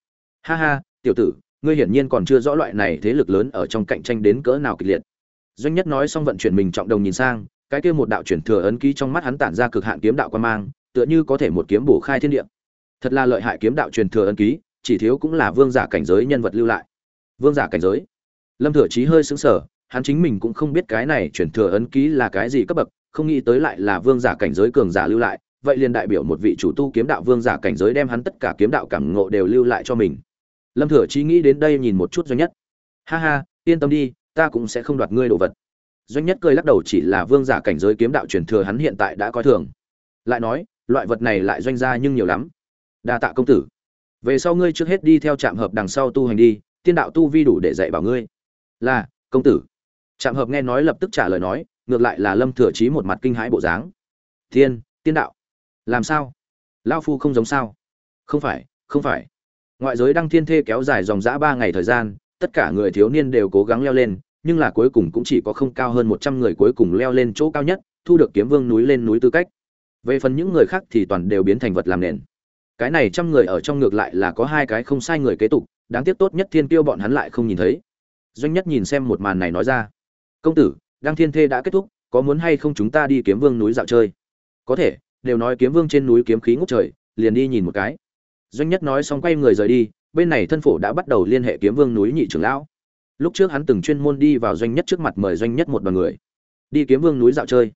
Ha ha, tiểu tử, ngươi hiển nhiên còn chưa rõ loại này thế lực lớn ở trong cạnh tranh đến cỡ nào kịch liệt. Doanh nhất nói xong vận chuyển mình trọng đồng nhìn sang, cái kia một đạo truyền thừa ấn ký trong mắt hắn tản ra cực hạn kiếm đạo quan mang, tựa như có thể một kiếm bổ khai thiên địa. Thật là lợi hại kiếm đạo truyền thừa ấn ký, chỉ thiếu cũng là vương giả cảnh giới nhân vật lưu lại. Vương giả cảnh giới. Lâm thừa chí hơi sững sờ hắn chính mình cũng không biết cái này truyền thừa ấn ký là cái gì cấp bậc, không nghĩ tới lại là vương giả cảnh giới cường giả lưu lại, vậy liền đại biểu một vị chủ tu kiếm đạo vương giả cảnh giới đem hắn tất cả kiếm đạo cảm ngộ đều lưu lại cho mình. Lâm thừa chí nghĩ đến đây nhìn một chút doanh nhất. Ha ha, yên tâm đi, ta cũng sẽ không đoạt ngươi đồ vật. Doanh nhất cười lắc đầu chỉ là vương giả cảnh giới kiếm đạo truyền thừa hắn hiện tại đã coi thường. Lại nói, loại vật này lại doanh ra nhưng nhiều lắm. Đa tạ công tử. Về sau ngươi trước hết đi theo trạm hợp đằng sau tu hành đi, tiên đạo tu vi đủ để dạy bảo ngươi. Là, công tử trạm hợp nghe nói lập tức trả lời nói, ngược lại là lâm thừa chí một mặt kinh hãi bộ dáng. Thiên, tiên đạo, làm sao? Lão phu không giống sao? Không phải không phải. Ngoại giới đăng thiên thê kéo dài dòng dã ba ngày thời gian, tất cả người thiếu niên đều cố gắng leo lên, nhưng là cuối cùng cũng chỉ có không cao hơn một trăm người cuối cùng leo lên chỗ cao nhất, thu được kiếm vương núi lên núi tư cách. Về phần những người khác thì toàn đều biến thành vật làm nền. Cái này trăm người ở trong ngược lại là có hai cái không sai người kế tục, đáng tiếc tốt nhất thiên tiêu bọn hắn lại không nhìn thấy. Doanh nhất nhìn xem một màn này nói ra công tử, đăng thiên thê đã kết thúc, có muốn hay không chúng ta đi kiếm vương núi dạo chơi? Có thể, đều nói kiếm vương trên núi kiếm khí ngút trời, liền đi nhìn một cái. Doanh nhất nói xong quay người rời đi, bên này thân phổ đã bắt đầu liên hệ kiếm vương núi nhị trưởng lão. Lúc trước hắn từng chuyên môn đi vào doanh nhất trước mặt mời doanh nhất một đoàn người. Đi kiếm vương núi dạo chơi.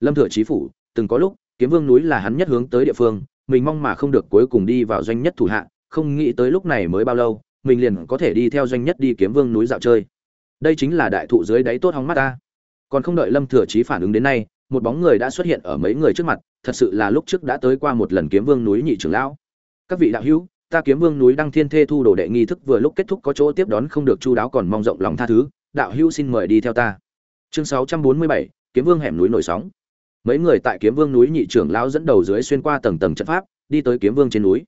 Lâm thừa chí phủ, từng có lúc, kiếm vương núi là hắn nhất hướng tới địa phương, mình mong mà không được cuối cùng đi vào doanh nhất thủ hạ, không nghĩ tới lúc này mới bao lâu, mình liền có thể đi theo doanh nhất đi kiếm vương núi dạo chơi đây chính là đại thụ dưới đáy tốt hóng mắt ta. Còn không đợi lâm thừa chí phản ứng đến nay một bóng người đã xuất hiện ở mấy người trước mặt thật sự là lúc trước đã tới qua một lần kiếm vương núi nhị trưởng lão. Các vị đạo hữu ta kiếm vương núi đăng thiên thê thu đồ đệ nghi thức vừa lúc kết thúc có chỗ tiếp đón không được chu đáo còn mong rộng lòng tha thứ đạo hữu xin mời đi theo ta. Chương 647, kiếm vương hẻm núi nổi sóng. Mấy người tại kiếm vương núi nhị trưởng lão dẫn đầu dưới xuyên qua tầng tầng trận pháp đi tới kiếm vương trên núi.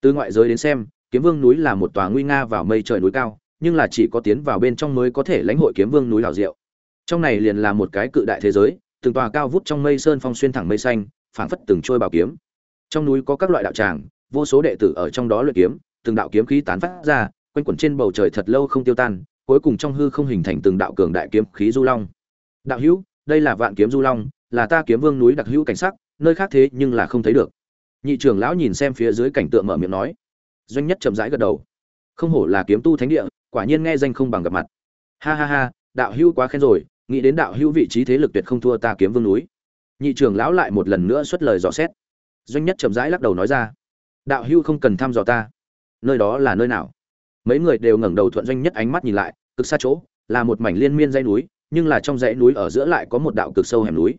Từ ngoại giới đến xem kiếm vương núi là một tòa nguy nga vào mây trời núi cao nhưng là chỉ có tiến vào bên trong mới có thể lãnh hội kiếm vương núi lão diệu. Trong này liền là một cái cự đại thế giới, từng tòa cao vút trong mây sơn phong xuyên thẳng mây xanh, phảng phất từng trôi bảo kiếm. Trong núi có các loại đạo tràng, vô số đệ tử ở trong đó luyện kiếm, từng đạo kiếm khí tán phát ra, quanh quẩn trên bầu trời thật lâu không tiêu tan, cuối cùng trong hư không hình thành từng đạo cường đại kiếm khí du long. Đạo hữu, đây là vạn kiếm du long, là ta kiếm vương núi đặc hữu cảnh sắc, nơi khác thế nhưng là không thấy được. Nhị trưởng lão nhìn xem phía dưới cảnh tượng mở miệng nói. Doanh nhất chậm rãi gật đầu. Không hổ là kiếm tu thánh địa quả nhiên nghe danh không bằng gặp mặt. Ha ha ha, đạo hữu quá khen rồi, nghĩ đến đạo hữu vị trí thế lực tuyệt không thua ta kiếm vương núi. Nhị trưởng lão lại một lần nữa xuất lời dò xét. Doanh nhất chậm rãi lắc đầu nói ra, đạo hữu không cần thăm dò ta. Nơi đó là nơi nào? Mấy người đều ngẩng đầu thuận doanh nhất ánh mắt nhìn lại, cực xa chỗ, là một mảnh liên miên dãy núi, nhưng là trong dãy núi ở giữa lại có một đạo cực sâu hẻm núi.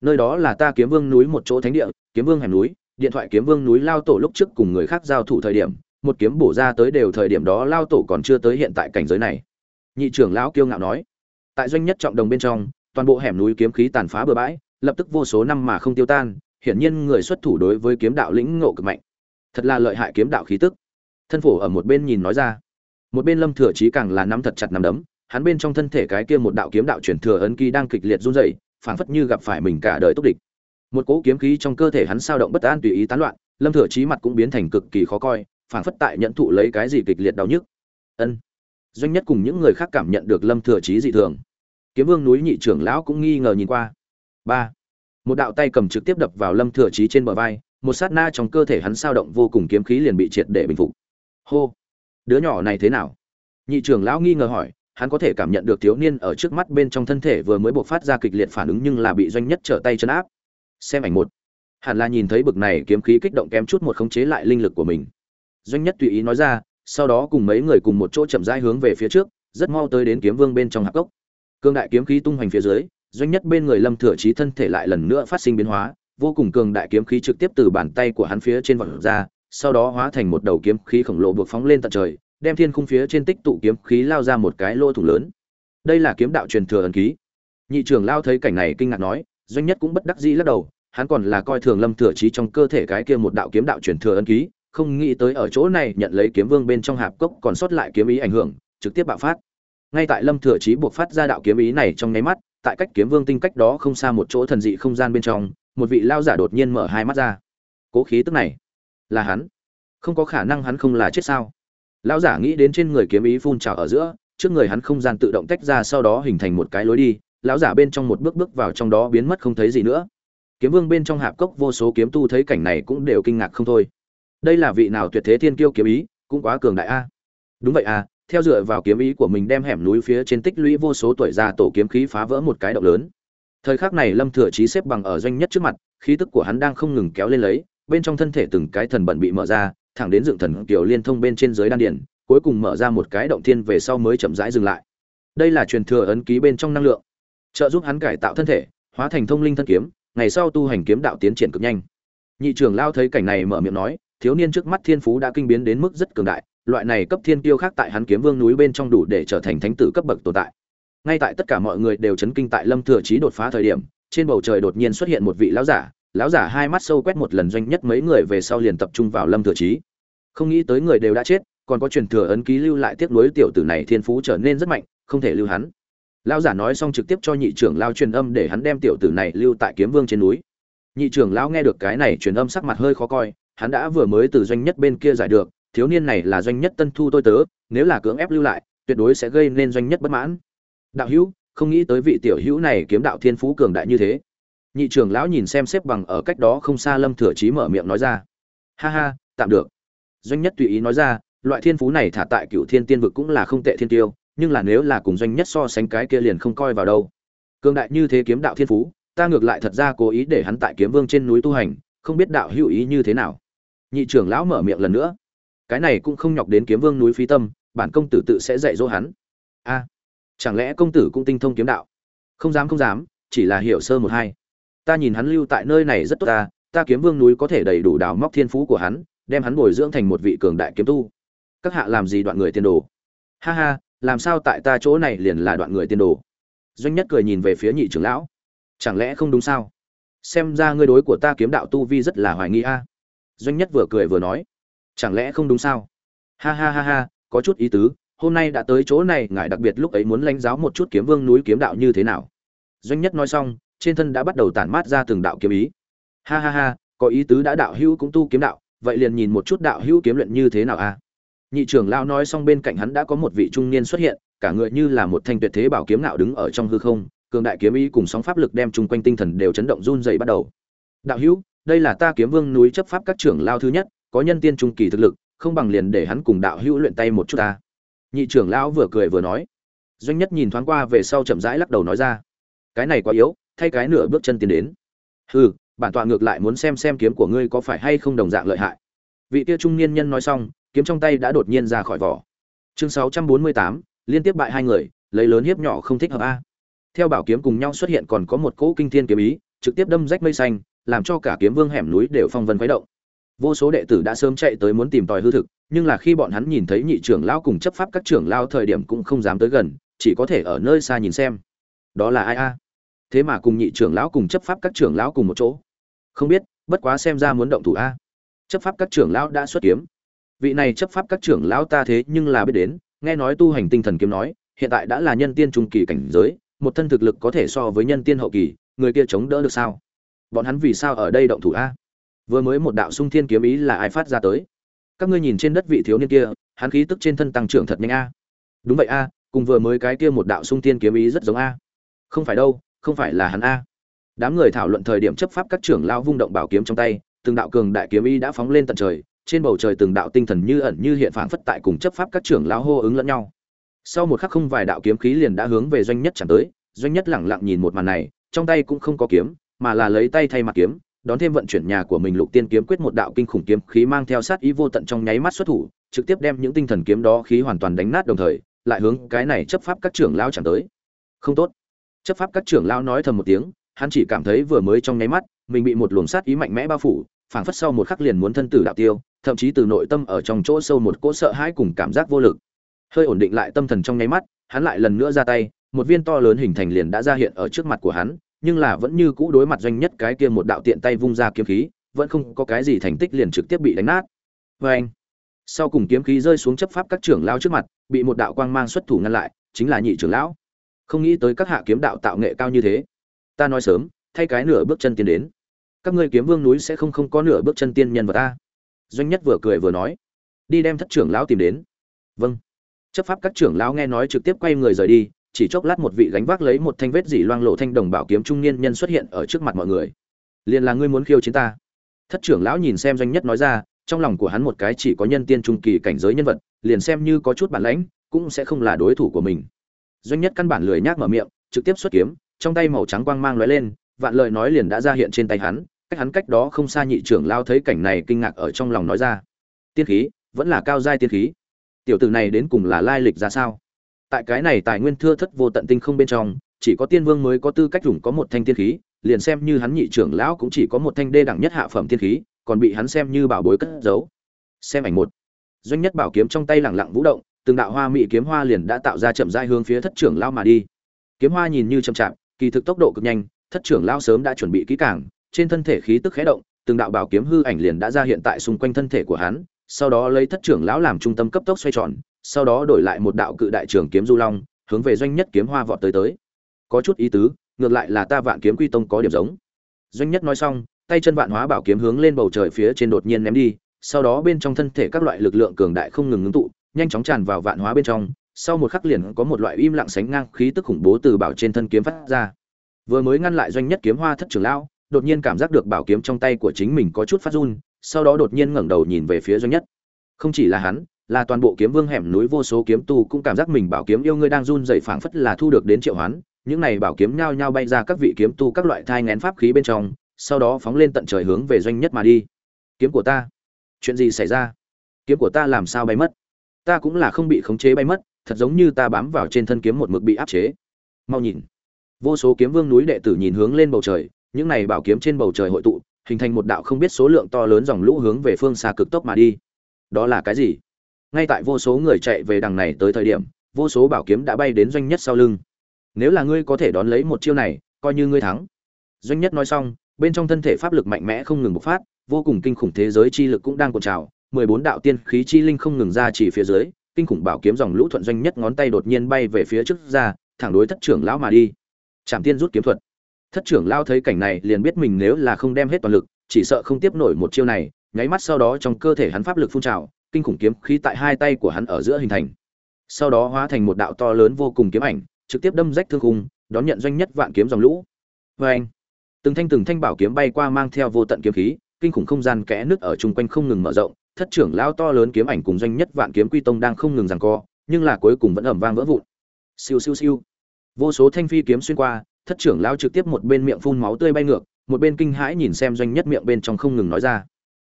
Nơi đó là ta kiếm vương núi một chỗ thánh địa, kiếm vương hẻm núi, điện thoại kiếm vương núi lao tổ lúc trước cùng người khác giao thủ thời điểm một kiếm bổ ra tới đều thời điểm đó lao tổ còn chưa tới hiện tại cảnh giới này. Nhị trưởng lão kiêu ngạo nói, tại doanh nhất trọng đồng bên trong, toàn bộ hẻm núi kiếm khí tàn phá bừa bãi, lập tức vô số năm mà không tiêu tan, hiển nhiên người xuất thủ đối với kiếm đạo lĩnh ngộ cực mạnh. Thật là lợi hại kiếm đạo khí tức. Thân phổ ở một bên nhìn nói ra. Một bên lâm thừa trí càng là nắm thật chặt nắm đấm, hắn bên trong thân thể cái kia một đạo kiếm đạo truyền thừa ấn ký đang kịch liệt run rẩy, phảng phất như gặp phải mình cả đời túc địch. Một cỗ kiếm khí trong cơ thể hắn sao động bất an tùy ý tán loạn, lâm thừa trí mặt cũng biến thành cực kỳ khó coi phảng phất tại nhận thụ lấy cái gì kịch liệt đau nhức. Ân. Doanh nhất cùng những người khác cảm nhận được lâm thừa chí dị thường. Kiếm vương núi nhị trưởng lão cũng nghi ngờ nhìn qua. Ba. Một đạo tay cầm trực tiếp đập vào lâm thừa chí trên bờ vai, một sát na trong cơ thể hắn sao động vô cùng kiếm khí liền bị triệt để bình phục. Hô. Đứa nhỏ này thế nào? Nhị trưởng lão nghi ngờ hỏi, hắn có thể cảm nhận được thiếu niên ở trước mắt bên trong thân thể vừa mới buộc phát ra kịch liệt phản ứng nhưng là bị doanh nhất trở tay chân áp. Xem ảnh một. Hẳn là nhìn thấy bực này kiếm khí kích động kém chút một khống chế lại linh lực của mình doanh nhất tùy ý nói ra, sau đó cùng mấy người cùng một chỗ chậm rãi hướng về phía trước, rất mau tới đến kiếm vương bên trong hạp gốc cương đại kiếm khí tung hoành phía dưới, doanh nhất bên người lâm thừa trí thân thể lại lần nữa phát sinh biến hóa, vô cùng cường đại kiếm khí trực tiếp từ bàn tay của hắn phía trên vọt ra, sau đó hóa thành một đầu kiếm khí khổng lồ buộc phóng lên tận trời, đem thiên khung phía trên tích tụ kiếm khí lao ra một cái lỗ thủng lớn. Đây là kiếm đạo truyền thừa ấn ký. Nhị trưởng lao thấy cảnh này kinh ngạc nói, doanh nhất cũng bất đắc dĩ lắc đầu, hắn còn là coi thường lâm thừa trí trong cơ thể cái kia một đạo kiếm đạo truyền thừa ấn ký không nghĩ tới ở chỗ này nhận lấy kiếm vương bên trong hạp cốc còn sót lại kiếm ý ảnh hưởng, trực tiếp bạo phát. Ngay tại lâm thừa trí buộc phát ra đạo kiếm ý này trong nháy mắt, tại cách kiếm vương tinh cách đó không xa một chỗ thần dị không gian bên trong, một vị lao giả đột nhiên mở hai mắt ra. Cố khí tức này, là hắn. Không có khả năng hắn không là chết sao? Lão giả nghĩ đến trên người kiếm ý phun trào ở giữa, trước người hắn không gian tự động tách ra sau đó hình thành một cái lối đi, lão giả bên trong một bước bước vào trong đó biến mất không thấy gì nữa. Kiếm vương bên trong hạp cốc vô số kiếm tu thấy cảnh này cũng đều kinh ngạc không thôi đây là vị nào tuyệt thế thiên kiêu kiếm ý, cũng quá cường đại a. Đúng vậy a, theo dựa vào kiếm ý của mình đem hẻm núi phía trên tích lũy vô số tuổi già tổ kiếm khí phá vỡ một cái động lớn. Thời khắc này lâm thừa chí xếp bằng ở doanh nhất trước mặt, khí tức của hắn đang không ngừng kéo lên lấy, bên trong thân thể từng cái thần bẩn bị mở ra, thẳng đến dựng thần kiểu liên thông bên trên dưới đan điển cuối cùng mở ra một cái động thiên về sau mới chậm rãi dừng lại. Đây là truyền thừa ấn ký bên trong năng lượng. Trợ giúp hắn cải tạo thân thể, hóa thành thông linh thân kiếm, ngày sau tu hành kiếm đạo tiến triển cực nhanh. Nhị trưởng lao thấy cảnh này mở miệng nói thiếu niên trước mắt thiên phú đã kinh biến đến mức rất cường đại, loại này cấp thiên tiêu khác tại hắn kiếm vương núi bên trong đủ để trở thành thánh tử cấp bậc tồn tại. Ngay tại tất cả mọi người đều chấn kinh tại lâm thừa chí đột phá thời điểm, trên bầu trời đột nhiên xuất hiện một vị lão giả lão giả hai mắt sâu quét một lần doanh nhất mấy người về sau liền tập trung vào lâm thừa chí. Không nghĩ tới người đều đã chết, còn có truyền thừa ấn ký lưu lại tiếp nối tiểu tử này thiên phú trở nên rất mạnh, không thể lưu hắn. Lão giả nói xong trực tiếp cho nhị trưởng lao truyền âm để hắn đem tiểu tử này lưu tại kiếm vương trên núi. Nhị trưởng lão nghe được cái này truyền âm sắc mặt hơi khó coi hắn đã vừa mới từ doanh nhất bên kia giải được, thiếu niên này là doanh nhất tân thu tôi tớ, nếu là cưỡng ép lưu lại, tuyệt đối sẽ gây nên doanh nhất bất mãn. Đạo hữu, không nghĩ tới vị tiểu hữu này kiếm đạo thiên phú cường đại như thế. Nhị trưởng lão nhìn xem xếp bằng ở cách đó không xa lâm thừa chí mở miệng nói ra. Ha ha, tạm được. Doanh nhất tùy ý nói ra, loại thiên phú này thả tại cựu thiên tiên vực cũng là không tệ thiên tiêu, nhưng là nếu là cùng doanh nhất so sánh cái kia liền không coi vào đâu. Cường đại như thế kiếm đạo thiên phú, ta ngược lại thật ra cố ý để hắn tại kiếm vương trên núi tu hành, không biết đạo hữu ý như thế nào nhị trưởng lão mở miệng lần nữa. Cái này cũng không nhọc đến kiếm vương núi phí tâm, bản công tử tự sẽ dạy dỗ hắn. A, chẳng lẽ công tử cũng tinh thông kiếm đạo? Không dám không dám, chỉ là hiểu sơ một hai. Ta nhìn hắn lưu tại nơi này rất tốt ta ta kiếm vương núi có thể đầy đủ đào móc thiên phú của hắn, đem hắn bồi dưỡng thành một vị cường đại kiếm tu. Các hạ làm gì đoạn người tiên đồ? Ha ha, làm sao tại ta chỗ này liền là đoạn người tiên đồ? Doanh nhất cười nhìn về phía nhị trưởng lão. Chẳng lẽ không đúng sao? Xem ra ngươi đối của ta kiếm đạo tu vi rất là hoài nghi a doanh nhất vừa cười vừa nói, chẳng lẽ không đúng sao? Ha ha ha ha, có chút ý tứ, hôm nay đã tới chỗ này, ngài đặc biệt lúc ấy muốn lãnh giáo một chút kiếm vương núi kiếm đạo như thế nào? Doanh nhất nói xong, trên thân đã bắt đầu tản mát ra từng đạo kiếm ý. Ha ha ha, có ý tứ đã, đạo hữu cũng tu kiếm đạo, vậy liền nhìn một chút đạo hữu kiếm luyện như thế nào a nhị trưởng lao nói xong bên cạnh hắn đã có một vị trung niên xuất hiện, cả người như là một thanh tuyệt thế bảo kiếm nạo đứng ở trong hư không, cường đại kiếm ý cùng sóng pháp lực đem chung quanh tinh thần đều chấn động run dày bắt đầu. Đạo hữu đây là ta kiếm vương núi chấp pháp các trưởng lao thứ nhất có nhân tiên trung kỳ thực lực không bằng liền để hắn cùng đạo hữu luyện tay một chút ta. Nhị trưởng lão vừa cười vừa nói. Doanh nhất nhìn thoáng qua về sau chậm rãi lắc đầu nói ra. Cái này quá yếu thay cái nửa bước chân tiến đến. Hừ bản tọa ngược lại muốn xem xem kiếm của ngươi có phải hay không đồng dạng lợi hại. Vị kia trung niên nhân nói xong kiếm trong tay đã đột nhiên ra khỏi vỏ. Chương 648, liên tiếp bại hai người lấy lớn hiếp nhỏ không thích hợp a. Theo bảo kiếm cùng nhau xuất hiện còn có một cỗ kinh thiên kiếm ý trực tiếp đâm rách mây xanh làm cho cả kiếm vương hẻm núi đều phong vân khuấy động. Vô số đệ tử đã sớm chạy tới muốn tìm tòi hư thực, nhưng là khi bọn hắn nhìn thấy nhị trưởng lão cùng chấp pháp các trưởng lão thời điểm cũng không dám tới gần, chỉ có thể ở nơi xa nhìn xem. Đó là ai a? Thế mà cùng nhị trưởng lão cùng chấp pháp các trưởng lão cùng một chỗ. Không biết, bất quá xem ra muốn động thủ a. Chấp pháp các trưởng lão đã xuất kiếm. Vị này chấp pháp các trưởng lão ta thế nhưng là biết đến, nghe nói tu hành tinh thần kiếm nói, hiện tại đã là nhân tiên trung kỳ cảnh giới, một thân thực lực có thể so với nhân tiên hậu kỳ, người kia chống đỡ được sao? Bọn hắn vì sao ở đây động thủ a? Vừa mới một đạo sung thiên kiếm ý là ai phát ra tới? Các ngươi nhìn trên đất vị thiếu niên kia, hắn khí tức trên thân tăng trưởng thật nhanh a. Đúng vậy a, cùng vừa mới cái kia một đạo sung thiên kiếm ý rất giống a. Không phải đâu, không phải là hắn a. Đám người thảo luận thời điểm chấp pháp các trưởng lao vung động bảo kiếm trong tay, từng đạo cường đại kiếm ý đã phóng lên tận trời, trên bầu trời từng đạo tinh thần như ẩn như hiện phảng phất tại cùng chấp pháp các trưởng lao hô ứng lẫn nhau. Sau một khắc không vài đạo kiếm khí liền đã hướng về doanh nhất chẳng tới, doanh nhất lẳng lặng nhìn một màn này, trong tay cũng không có kiếm mà là lấy tay thay mặt kiếm, đón thêm vận chuyển nhà của mình lục tiên kiếm quyết một đạo kinh khủng kiếm khí mang theo sát ý vô tận trong nháy mắt xuất thủ, trực tiếp đem những tinh thần kiếm đó khí hoàn toàn đánh nát đồng thời, lại hướng cái này chấp pháp các trưởng lao chẳng tới. Không tốt. Chấp pháp các trưởng lao nói thầm một tiếng, hắn chỉ cảm thấy vừa mới trong nháy mắt, mình bị một luồng sát ý mạnh mẽ bao phủ, phảng phất sau một khắc liền muốn thân tử đạo tiêu, thậm chí từ nội tâm ở trong chỗ sâu một cỗ sợ hãi cùng cảm giác vô lực. Hơi ổn định lại tâm thần trong nháy mắt, hắn lại lần nữa ra tay, một viên to lớn hình thành liền đã ra hiện ở trước mặt của hắn nhưng là vẫn như cũ đối mặt doanh nhất cái kia một đạo tiện tay vung ra kiếm khí, vẫn không có cái gì thành tích liền trực tiếp bị đánh nát. Và anh, sau cùng kiếm khí rơi xuống chấp pháp các trưởng lao trước mặt, bị một đạo quang mang xuất thủ ngăn lại, chính là nhị trưởng lão. Không nghĩ tới các hạ kiếm đạo tạo nghệ cao như thế. Ta nói sớm, thay cái nửa bước chân tiến đến. Các ngươi kiếm vương núi sẽ không không có nửa bước chân tiên nhân vật ta. Doanh nhất vừa cười vừa nói. Đi đem thất trưởng lão tìm đến. Vâng. Chấp pháp các trưởng lão nghe nói trực tiếp quay người rời đi chỉ chốc lát một vị gánh vác lấy một thanh vết dỉ loang lộ thanh đồng bảo kiếm trung niên nhân xuất hiện ở trước mặt mọi người. Liền là ngươi muốn khiêu chiến ta. Thất trưởng lão nhìn xem doanh nhất nói ra, trong lòng của hắn một cái chỉ có nhân tiên trung kỳ cảnh giới nhân vật, liền xem như có chút bản lãnh, cũng sẽ không là đối thủ của mình. Doanh nhất căn bản lười nhác mở miệng, trực tiếp xuất kiếm, trong tay màu trắng quang mang lóe lên, vạn lời nói liền đã ra hiện trên tay hắn, cách hắn cách đó không xa nhị trưởng lao thấy cảnh này kinh ngạc ở trong lòng nói ra. Tiên khí, vẫn là cao giai tiên khí. Tiểu tử này đến cùng là lai lịch ra sao? Tại cái này tài nguyên thưa thất vô tận tinh không bên trong, chỉ có tiên vương mới có tư cách dùng có một thanh tiên khí, liền xem như hắn nhị trưởng lão cũng chỉ có một thanh đê đẳng nhất hạ phẩm tiên khí, còn bị hắn xem như bảo bối cất giấu. Xem ảnh một. Doanh nhất bảo kiếm trong tay lẳng lặng vũ động, từng đạo hoa mỹ kiếm hoa liền đã tạo ra chậm rãi hướng phía thất trưởng lão mà đi. Kiếm hoa nhìn như chậm chạp, kỳ thực tốc độ cực nhanh, thất trưởng lão sớm đã chuẩn bị kỹ càng, trên thân thể khí tức khẽ động, từng đạo bảo kiếm hư ảnh liền đã ra hiện tại xung quanh thân thể của hắn, sau đó lấy thất trưởng lão làm trung tâm cấp tốc xoay tròn sau đó đổi lại một đạo cự đại trường kiếm du long, hướng về doanh nhất kiếm hoa vọt tới tới. Có chút ý tứ, ngược lại là ta vạn kiếm quy tông có điểm giống. Doanh nhất nói xong, tay chân vạn hóa bảo kiếm hướng lên bầu trời phía trên đột nhiên ném đi, sau đó bên trong thân thể các loại lực lượng cường đại không ngừng ngưng tụ, nhanh chóng tràn vào vạn hóa bên trong, sau một khắc liền có một loại im lặng sánh ngang khí tức khủng bố từ bảo trên thân kiếm phát ra. Vừa mới ngăn lại doanh nhất kiếm hoa thất trưởng lão, đột nhiên cảm giác được bảo kiếm trong tay của chính mình có chút phát run, sau đó đột nhiên ngẩng đầu nhìn về phía doanh nhất. Không chỉ là hắn là toàn bộ kiếm vương hẻm núi vô số kiếm tu cũng cảm giác mình bảo kiếm yêu ngươi đang run dậy phảng phất là thu được đến triệu hoán. Những này bảo kiếm nhao nhao bay ra các vị kiếm tu các loại thai ngén pháp khí bên trong, sau đó phóng lên tận trời hướng về doanh nhất mà đi. Kiếm của ta. Chuyện gì xảy ra? Kiếm của ta làm sao bay mất? Ta cũng là không bị khống chế bay mất, thật giống như ta bám vào trên thân kiếm một mực bị áp chế. Mau nhìn. Vô số kiếm vương núi đệ tử nhìn hướng lên bầu trời, những này bảo kiếm trên bầu trời hội tụ, hình thành một đạo không biết số lượng to lớn dòng lũ hướng về phương xa cực tốc mà đi. Đó là cái gì? Ngay tại vô số người chạy về đằng này tới thời điểm, vô số bảo kiếm đã bay đến doanh nhất sau lưng. Nếu là ngươi có thể đón lấy một chiêu này, coi như ngươi thắng. Doanh nhất nói xong, bên trong thân thể pháp lực mạnh mẽ không ngừng bộc phát, vô cùng kinh khủng thế giới chi lực cũng đang cột trào, mười bốn đạo tiên khí chi linh không ngừng ra chỉ phía dưới, kinh khủng bảo kiếm dòng lũ thuận doanh nhất ngón tay đột nhiên bay về phía trước ra, thẳng đối thất trưởng lão mà đi. Trạm tiên rút kiếm thuật. Thất trưởng lão thấy cảnh này liền biết mình nếu là không đem hết toàn lực, chỉ sợ không tiếp nổi một chiêu này, nháy mắt sau đó trong cơ thể hắn pháp lực phun trào kinh khủng kiếm khí tại hai tay của hắn ở giữa hình thành. Sau đó hóa thành một đạo to lớn vô cùng kiếm ảnh, trực tiếp đâm rách thương khung, đón nhận doanh nhất vạn kiếm dòng lũ. Vê anh, từng thanh từng thanh bảo kiếm bay qua mang theo vô tận kiếm khí, kinh khủng không gian kẽ nước ở chung quanh không ngừng mở rộng, thất trưởng lao to lớn kiếm ảnh cùng doanh nhất vạn kiếm quy tông đang không ngừng giằng co, nhưng là cuối cùng vẫn ẩm vang vỡ vụn. Siêu siêu siêu. Vô số thanh phi kiếm xuyên qua, thất trưởng lao trực tiếp một bên miệng phun máu tươi bay ngược, một bên kinh hãi nhìn xem doanh nhất miệng bên trong không ngừng nói ra.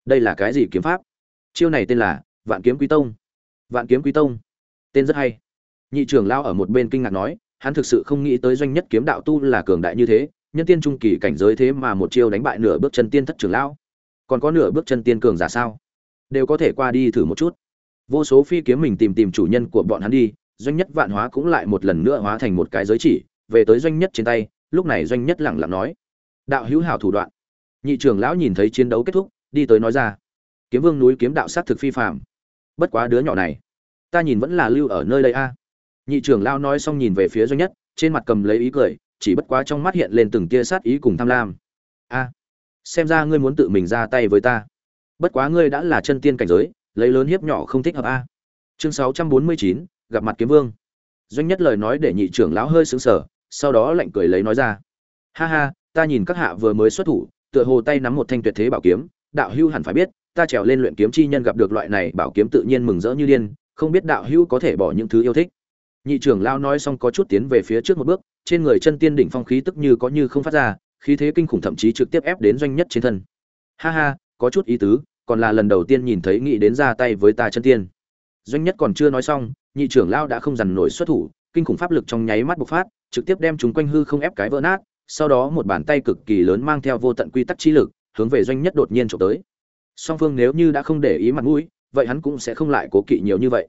Đây là cái gì kiếm pháp? Chiêu này tên là vạn kiếm quý tông. Vạn kiếm quý tông. Tên rất hay. Nhị trưởng lao ở một bên kinh ngạc nói, hắn thực sự không nghĩ tới doanh nhất kiếm đạo tu là cường đại như thế, nhân tiên trung kỳ cảnh giới thế mà một chiêu đánh bại nửa bước chân tiên thất trưởng lão. Còn có nửa bước chân tiên cường giả sao? Đều có thể qua đi thử một chút. Vô số phi kiếm mình tìm tìm chủ nhân của bọn hắn đi, doanh nhất vạn hóa cũng lại một lần nữa hóa thành một cái giới chỉ, về tới doanh nhất trên tay, lúc này doanh nhất lẳng lặng nói, đạo hữu hảo thủ đoạn. Nhị trưởng lão nhìn thấy chiến đấu kết thúc, đi tới nói ra, kiếm vương núi kiếm đạo sát thực phi phạm bất quá đứa nhỏ này, ta nhìn vẫn là lưu ở nơi đây a. Nhị trưởng lão nói xong nhìn về phía doanh nhất, trên mặt cầm lấy ý cười, chỉ bất quá trong mắt hiện lên từng tia sát ý cùng tham lam. A, xem ra ngươi muốn tự mình ra tay với ta. Bất quá ngươi đã là chân tiên cảnh giới, lấy lớn hiếp nhỏ không thích hợp a. Chương sáu trăm bốn mươi chín, gặp mặt kiếm vương. Doanh nhất lời nói để nhị trưởng lão hơi sững sờ, sau đó lạnh cười lấy nói ra. Ha ha, ta nhìn các hạ vừa mới xuất thủ, tựa hồ tay nắm một thanh tuyệt thế bảo kiếm, đạo hưu hẳn phải biết ta trèo lên luyện kiếm chi nhân gặp được loại này, bảo kiếm tự nhiên mừng rỡ như điên, không biết đạo hưu có thể bỏ những thứ yêu thích. Nhị trưởng lão nói xong có chút tiến về phía trước một bước, trên người chân tiên đỉnh phong khí tức như có như không phát ra, khí thế kinh khủng thậm chí trực tiếp ép đến doanh nhất trên thân. Ha ha, có chút ý tứ, còn là lần đầu tiên nhìn thấy nghĩ đến ra tay với ta chân tiên. Doanh nhất còn chưa nói xong, nhị trưởng lão đã không dằn nổi xuất thủ, kinh khủng pháp lực trong nháy mắt bộc phát, trực tiếp đem chúng quanh hư không ép cái vỡ nát, sau đó một bàn tay cực kỳ lớn mang theo vô tận quy tắc chi lực, hướng về doanh nhất đột nhiên chụp tới song phương nếu như đã không để ý mặt mũi, vậy hắn cũng sẽ không lại cố kỵ nhiều như vậy.